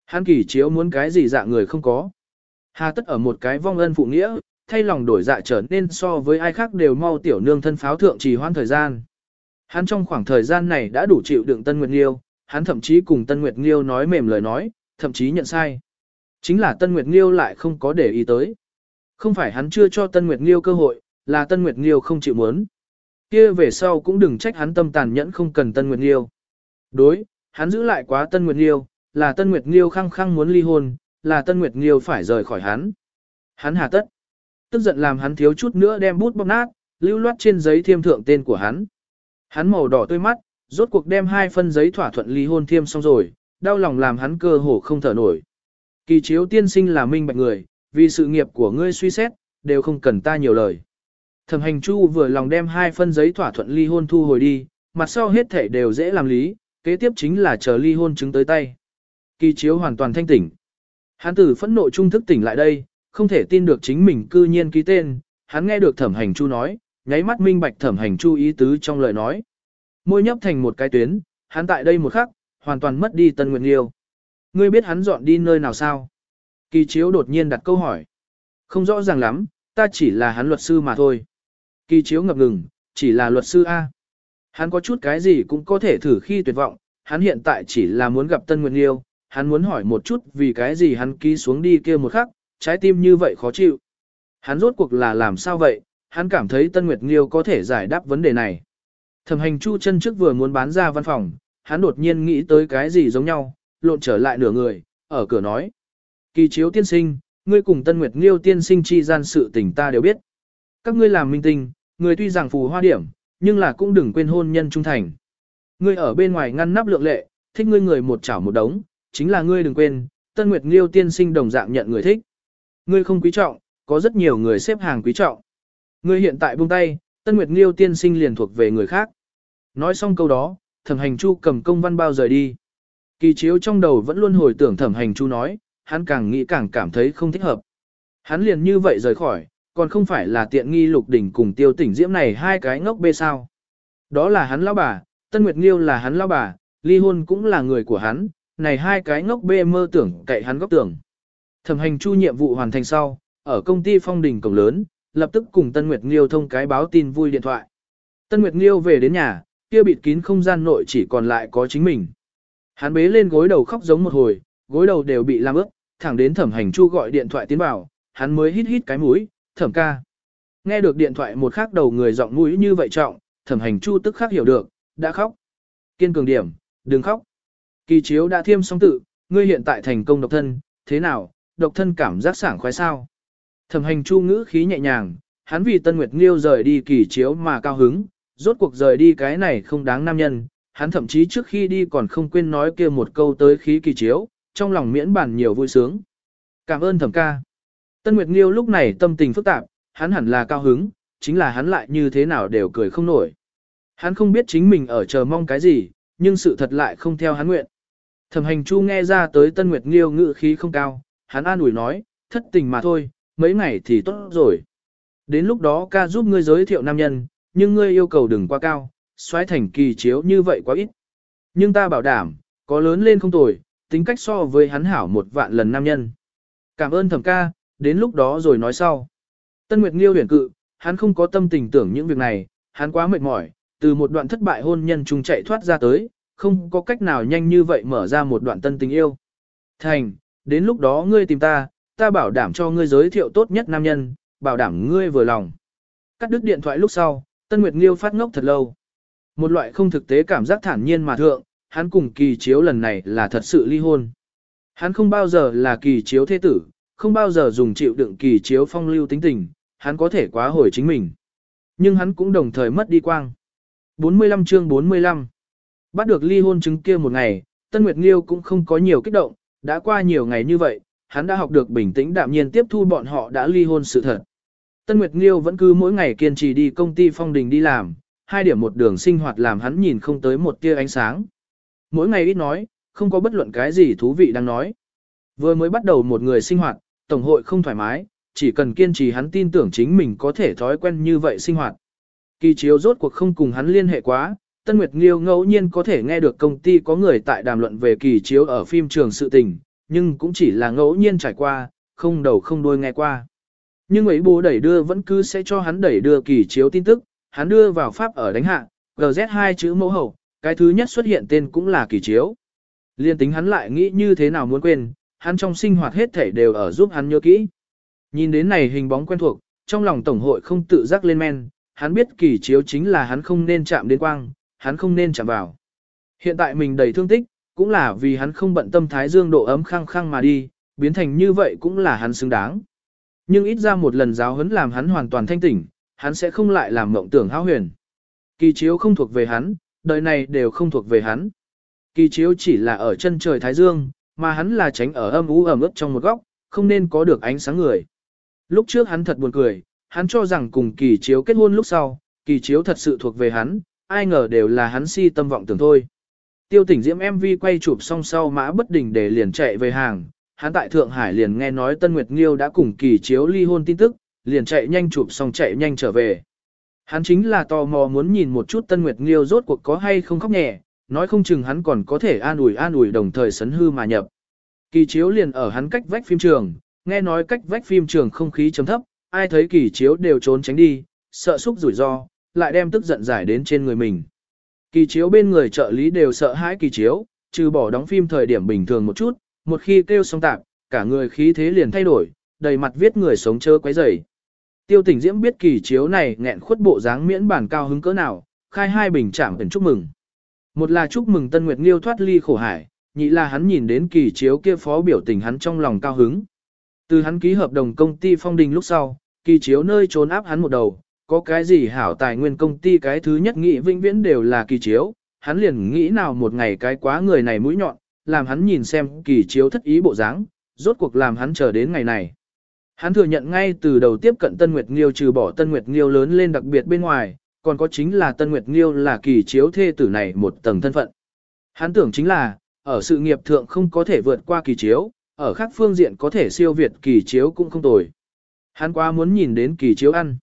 Hắn kỳ chiếu muốn cái gì dạ người không có. Hà tất ở một cái vong ân phụ nghĩa, thay lòng đổi dạ trở nên so với ai khác đều mau tiểu nương thân pháo thượng trì hoãn thời gian. Hắn trong khoảng thời gian này đã đủ chịu đựng Tân Nguyệt Nghiêu, hắn thậm chí cùng Tân Nguyệt Nghiêu nói mềm lời nói, thậm chí nhận sai. Chính là Tân Nguyệt Nghiêu lại không có để ý tới. Không phải hắn chưa cho Tân Nguyệt Nghiêu cơ hội, là Tân Nguyệt Nghiêu không chịu muốn. kia về sau cũng đừng trách hắn tâm tàn nhẫn không cần Tân Nguyệt Nghiêu. Đối, hắn giữ lại quá Tân Nguyệt Nghiêu, là Tân Nguyệt Nghiêu khăng khăng muốn ly hôn, là Tân Nguyệt Nghiêu phải rời khỏi hắn. Hắn hà tất. Tức giận làm hắn thiếu chút nữa đem bút bóp nát, lưu loát trên giấy thiêm thượng tên của hắn. Hắn màu đỏ tươi mắt, rốt cuộc đem hai phân giấy thỏa thuận ly hôn thiêm xong rồi, đau lòng làm hắn cơ hồ không thở nổi. Kỳ chiếu tiên sinh là minh bạch người, vì sự nghiệp của ngươi suy xét, đều không cần ta nhiều lời. Thẩm hành chu vừa lòng đem hai phân giấy thỏa thuận ly hôn thu hồi đi, mặt sau hết thể đều dễ làm lý, kế tiếp chính là chờ ly hôn chứng tới tay. Kỳ chiếu hoàn toàn thanh tỉnh. Hắn tử phẫn nộ trung thức tỉnh lại đây, không thể tin được chính mình cư nhiên ký tên, hắn nghe được thẩm hành chu nói, nháy mắt minh bạch thẩm hành chu ý tứ trong lời nói. Môi nhấp thành một cái tuyến, hắn tại đây một khắc, hoàn toàn mất đi tân nguyện liêu. Ngươi biết hắn dọn đi nơi nào sao? Kỳ chiếu đột nhiên đặt câu hỏi. Không rõ ràng lắm, ta chỉ là hắn luật sư mà thôi. Kỳ chiếu ngập ngừng, chỉ là luật sư A. Hắn có chút cái gì cũng có thể thử khi tuyệt vọng, hắn hiện tại chỉ là muốn gặp Tân Nguyệt Liêu, hắn muốn hỏi một chút vì cái gì hắn ký xuống đi kia một khắc, trái tim như vậy khó chịu. Hắn rốt cuộc là làm sao vậy, hắn cảm thấy Tân Nguyệt Nghiêu có thể giải đáp vấn đề này. Thẩm hành chu chân trước vừa muốn bán ra văn phòng, hắn đột nhiên nghĩ tới cái gì giống nhau, lộn trở lại nửa người, ở cửa nói. Kỳ chiếu tiên sinh, ngươi cùng Tân Nguyệt Nghiêu tiên sinh chi gian sự tình ta đều biết. Các ngươi làm minh tinh, người tuy rằng phù hoa điểm, nhưng là cũng đừng quên hôn nhân trung thành. Ngươi ở bên ngoài ngăn nắp lượng lệ, thích ngươi người một chảo một đống, chính là ngươi đừng quên, Tân Nguyệt Nghiêu tiên sinh đồng dạng nhận người thích. Ngươi không quý trọng, có rất nhiều người xếp hàng quý trọng. Ngươi hiện tại buông tay, Tân Nguyệt Nghiêu tiên sinh liền thuộc về người khác. Nói xong câu đó, thẩm hành chu cầm công văn bao rời đi. Kỳ chiếu trong đầu vẫn luôn hồi tưởng thẩm hành chu nói, hắn càng nghĩ càng cảm thấy không thích hợp. Hắn liền như vậy rời khỏi, còn không phải là tiện nghi lục đỉnh cùng tiêu tỉnh diễm này hai cái ngốc bê sao. Đó là hắn lão bà, Tân Nguyệt Nghiêu là hắn lão bà, ly hôn cũng là người của hắn, này hai cái ngốc bê mơ tưởng cậy hắn góc tưởng. Thẩm hành chu nhiệm vụ hoàn thành sau, ở công ty phong đình cổng lớn, lập tức cùng Tân Nguyệt Nghiêu thông cái báo tin vui điện thoại. Tân Nguyệt Nghiêu về đến nhà, kia bịt kín không gian nội chỉ còn lại có chính mình. Hắn bế lên gối đầu khóc giống một hồi, gối đầu đều bị làm ướt, thẳng đến thẩm hành chu gọi điện thoại tiến vào, hắn mới hít hít cái mũi, thẩm ca. Nghe được điện thoại một khắc đầu người giọng mũi như vậy trọng, thẩm hành chu tức khắc hiểu được, đã khóc. Kiên cường điểm, đừng khóc. Kỳ chiếu đã thiêm xong tự, ngươi hiện tại thành công độc thân, thế nào, độc thân cảm giác sảng khoái sao. Thẩm hành chu ngữ khí nhẹ nhàng, hắn vì Tân Nguyệt Nghiêu rời đi kỳ chiếu mà cao hứng, rốt cuộc rời đi cái này không đáng nam nhân, hắn thậm chí trước khi đi còn không quên nói kia một câu tới khí kỳ chiếu, trong lòng miễn bản nhiều vui sướng. Cảm ơn thẩm ca. Tân Nguyệt Nghiêu lúc này tâm tình phức tạp, hắn hẳn là cao hứng, chính là hắn lại như thế nào đều cười không nổi. Hắn không biết chính mình ở chờ mong cái gì, nhưng sự thật lại không theo hắn nguyện. Thẩm hành chu nghe ra tới Tân Nguyệt Nghiêu ngự khí không cao, hắn an ủi nói, thất tình mà thôi, mấy ngày thì tốt rồi. Đến lúc đó ca giúp ngươi giới thiệu nam nhân, nhưng ngươi yêu cầu đừng quá cao, xoáy thành kỳ chiếu như vậy quá ít. Nhưng ta bảo đảm, có lớn lên không tồi, tính cách so với hắn hảo một vạn lần nam nhân. Cảm ơn thẩm ca, đến lúc đó rồi nói sau. Tân Nguyệt Nghiêu huyền cự, hắn không có tâm tình tưởng những việc này, hắn quá mệt mỏi, từ một đoạn thất bại hôn nhân chung chạy thoát ra tới, không có cách nào nhanh như vậy mở ra một đoạn tân tình yêu. Thành, đến lúc đó ngươi tìm ta, ta bảo đảm cho ngươi giới thiệu tốt nhất nam nhân, bảo đảm ngươi vừa lòng. Cắt đứt điện thoại lúc sau, Tân Nguyệt Nghiêu phát ngốc thật lâu. Một loại không thực tế cảm giác thản nhiên mà thượng, hắn cùng kỳ chiếu lần này là thật sự ly hôn. Hắn không bao giờ là kỳ chiếu thế tử, không bao giờ dùng chịu đựng kỳ chiếu phong lưu tính tình, hắn có thể quá hồi chính mình. Nhưng hắn cũng đồng thời mất đi quang. 45 chương 45 Bắt được ly hôn chứng kia một ngày, Tân Nguyệt Nghiêu cũng không có nhiều kích động, đã qua nhiều ngày như vậy, hắn đã học được bình tĩnh đạm nhiên tiếp thu bọn họ đã ly hôn sự thật. Tân Nguyệt Nghiêu vẫn cứ mỗi ngày kiên trì đi công ty phong đình đi làm, hai điểm một đường sinh hoạt làm hắn nhìn không tới một tia ánh sáng. Mỗi ngày ít nói, không có bất luận cái gì thú vị đang nói. Vừa mới bắt đầu một người sinh hoạt, tổng hội không thoải mái, chỉ cần kiên trì hắn tin tưởng chính mình có thể thói quen như vậy sinh hoạt. Kỳ chiếu rốt cuộc không cùng hắn liên hệ quá, Tân Nguyệt Nghiêu ngẫu nhiên có thể nghe được công ty có người tại đàm luận về kỳ chiếu ở phim trường sự tình, nhưng cũng chỉ là ngẫu nhiên trải qua, không đầu không đuôi nghe qua. Nhưng ấy bố đẩy đưa vẫn cứ sẽ cho hắn đẩy đưa kỳ chiếu tin tức, hắn đưa vào pháp ở đánh hạ, GZ2 chữ mẫu hậu, cái thứ nhất xuất hiện tên cũng là kỳ chiếu. Liên tính hắn lại nghĩ như thế nào muốn quên, hắn trong sinh hoạt hết thể đều ở giúp hắn nhớ kỹ. Nhìn đến này hình bóng quen thuộc, trong lòng tổng hội không tự giác lên men, hắn biết kỳ chiếu chính là hắn không nên chạm đến quang, hắn không nên chạm vào. Hiện tại mình đầy thương tích, cũng là vì hắn không bận tâm thái dương độ ấm khăng khăng mà đi, biến thành như vậy cũng là hắn xứng đáng. Nhưng ít ra một lần giáo huấn làm hắn hoàn toàn thanh tỉnh, hắn sẽ không lại làm mộng tưởng hao huyền. Kỳ chiếu không thuộc về hắn, đời này đều không thuộc về hắn. Kỳ chiếu chỉ là ở chân trời thái dương, mà hắn là tránh ở âm u ẩm ướt trong một góc, không nên có được ánh sáng người. Lúc trước hắn thật buồn cười, hắn cho rằng cùng kỳ chiếu kết hôn lúc sau, kỳ chiếu thật sự thuộc về hắn, ai ngờ đều là hắn si tâm vọng tưởng thôi. Tiêu tỉnh diễm MV quay chụp xong sau mã bất đình để liền chạy về hàng, hắn tại Thượng Hải liền nghe nói Tân Nguyệt Nghiêu đã cùng kỳ chiếu ly hôn tin tức, liền chạy nhanh chụp xong chạy nhanh trở về. Hắn chính là tò mò muốn nhìn một chút Tân Nguyệt Nghiêu rốt cuộc có hay không khóc nhẹ, nói không chừng hắn còn có thể an ủi an ủi đồng thời sấn hư mà nhập. Kỳ chiếu liền ở hắn cách vách phim trường, nghe nói cách vách phim trường không khí chấm thấp, ai thấy kỳ chiếu đều trốn tránh đi, sợ xúc rủi ro, lại đem tức giận giải đến trên người mình. Kỳ chiếu bên người trợ lý đều sợ hãi kỳ chiếu, trừ bỏ đóng phim thời điểm bình thường một chút, một khi kêu xong tạp, cả người khí thế liền thay đổi, đầy mặt viết người sống chớ quấy rầy. Tiêu tỉnh diễm biết kỳ chiếu này nghẹn khuất bộ dáng miễn bản cao hứng cỡ nào, khai hai bình chạm ẩn chúc mừng. Một là chúc mừng Tân Nguyệt Nghiêu thoát ly khổ hải, nhị là hắn nhìn đến kỳ chiếu kia phó biểu tình hắn trong lòng cao hứng. Từ hắn ký hợp đồng công ty phong đình lúc sau, kỳ chiếu nơi trốn áp hắn một đầu, có cái gì hảo tài nguyên công ty cái thứ nhất nghĩ vĩnh viễn đều là kỳ chiếu, hắn liền nghĩ nào một ngày cái quá người này mũi nhọn, làm hắn nhìn xem kỳ chiếu thất ý bộ dáng, rốt cuộc làm hắn chờ đến ngày này. Hắn thừa nhận ngay từ đầu tiếp cận Tân Nguyệt Nghiêu trừ bỏ Tân Nguyệt Nghiêu lớn lên đặc biệt bên ngoài, còn có chính là Tân Nguyệt Nghiêu là kỳ chiếu thê tử này một tầng thân phận. Hắn tưởng chính là, ở sự nghiệp thượng không có thể vượt qua kỳ chiếu, ở khác phương diện có thể siêu việt kỳ chiếu cũng không tồi. Hắn quá muốn nhìn đến kỳ chiếu ăn.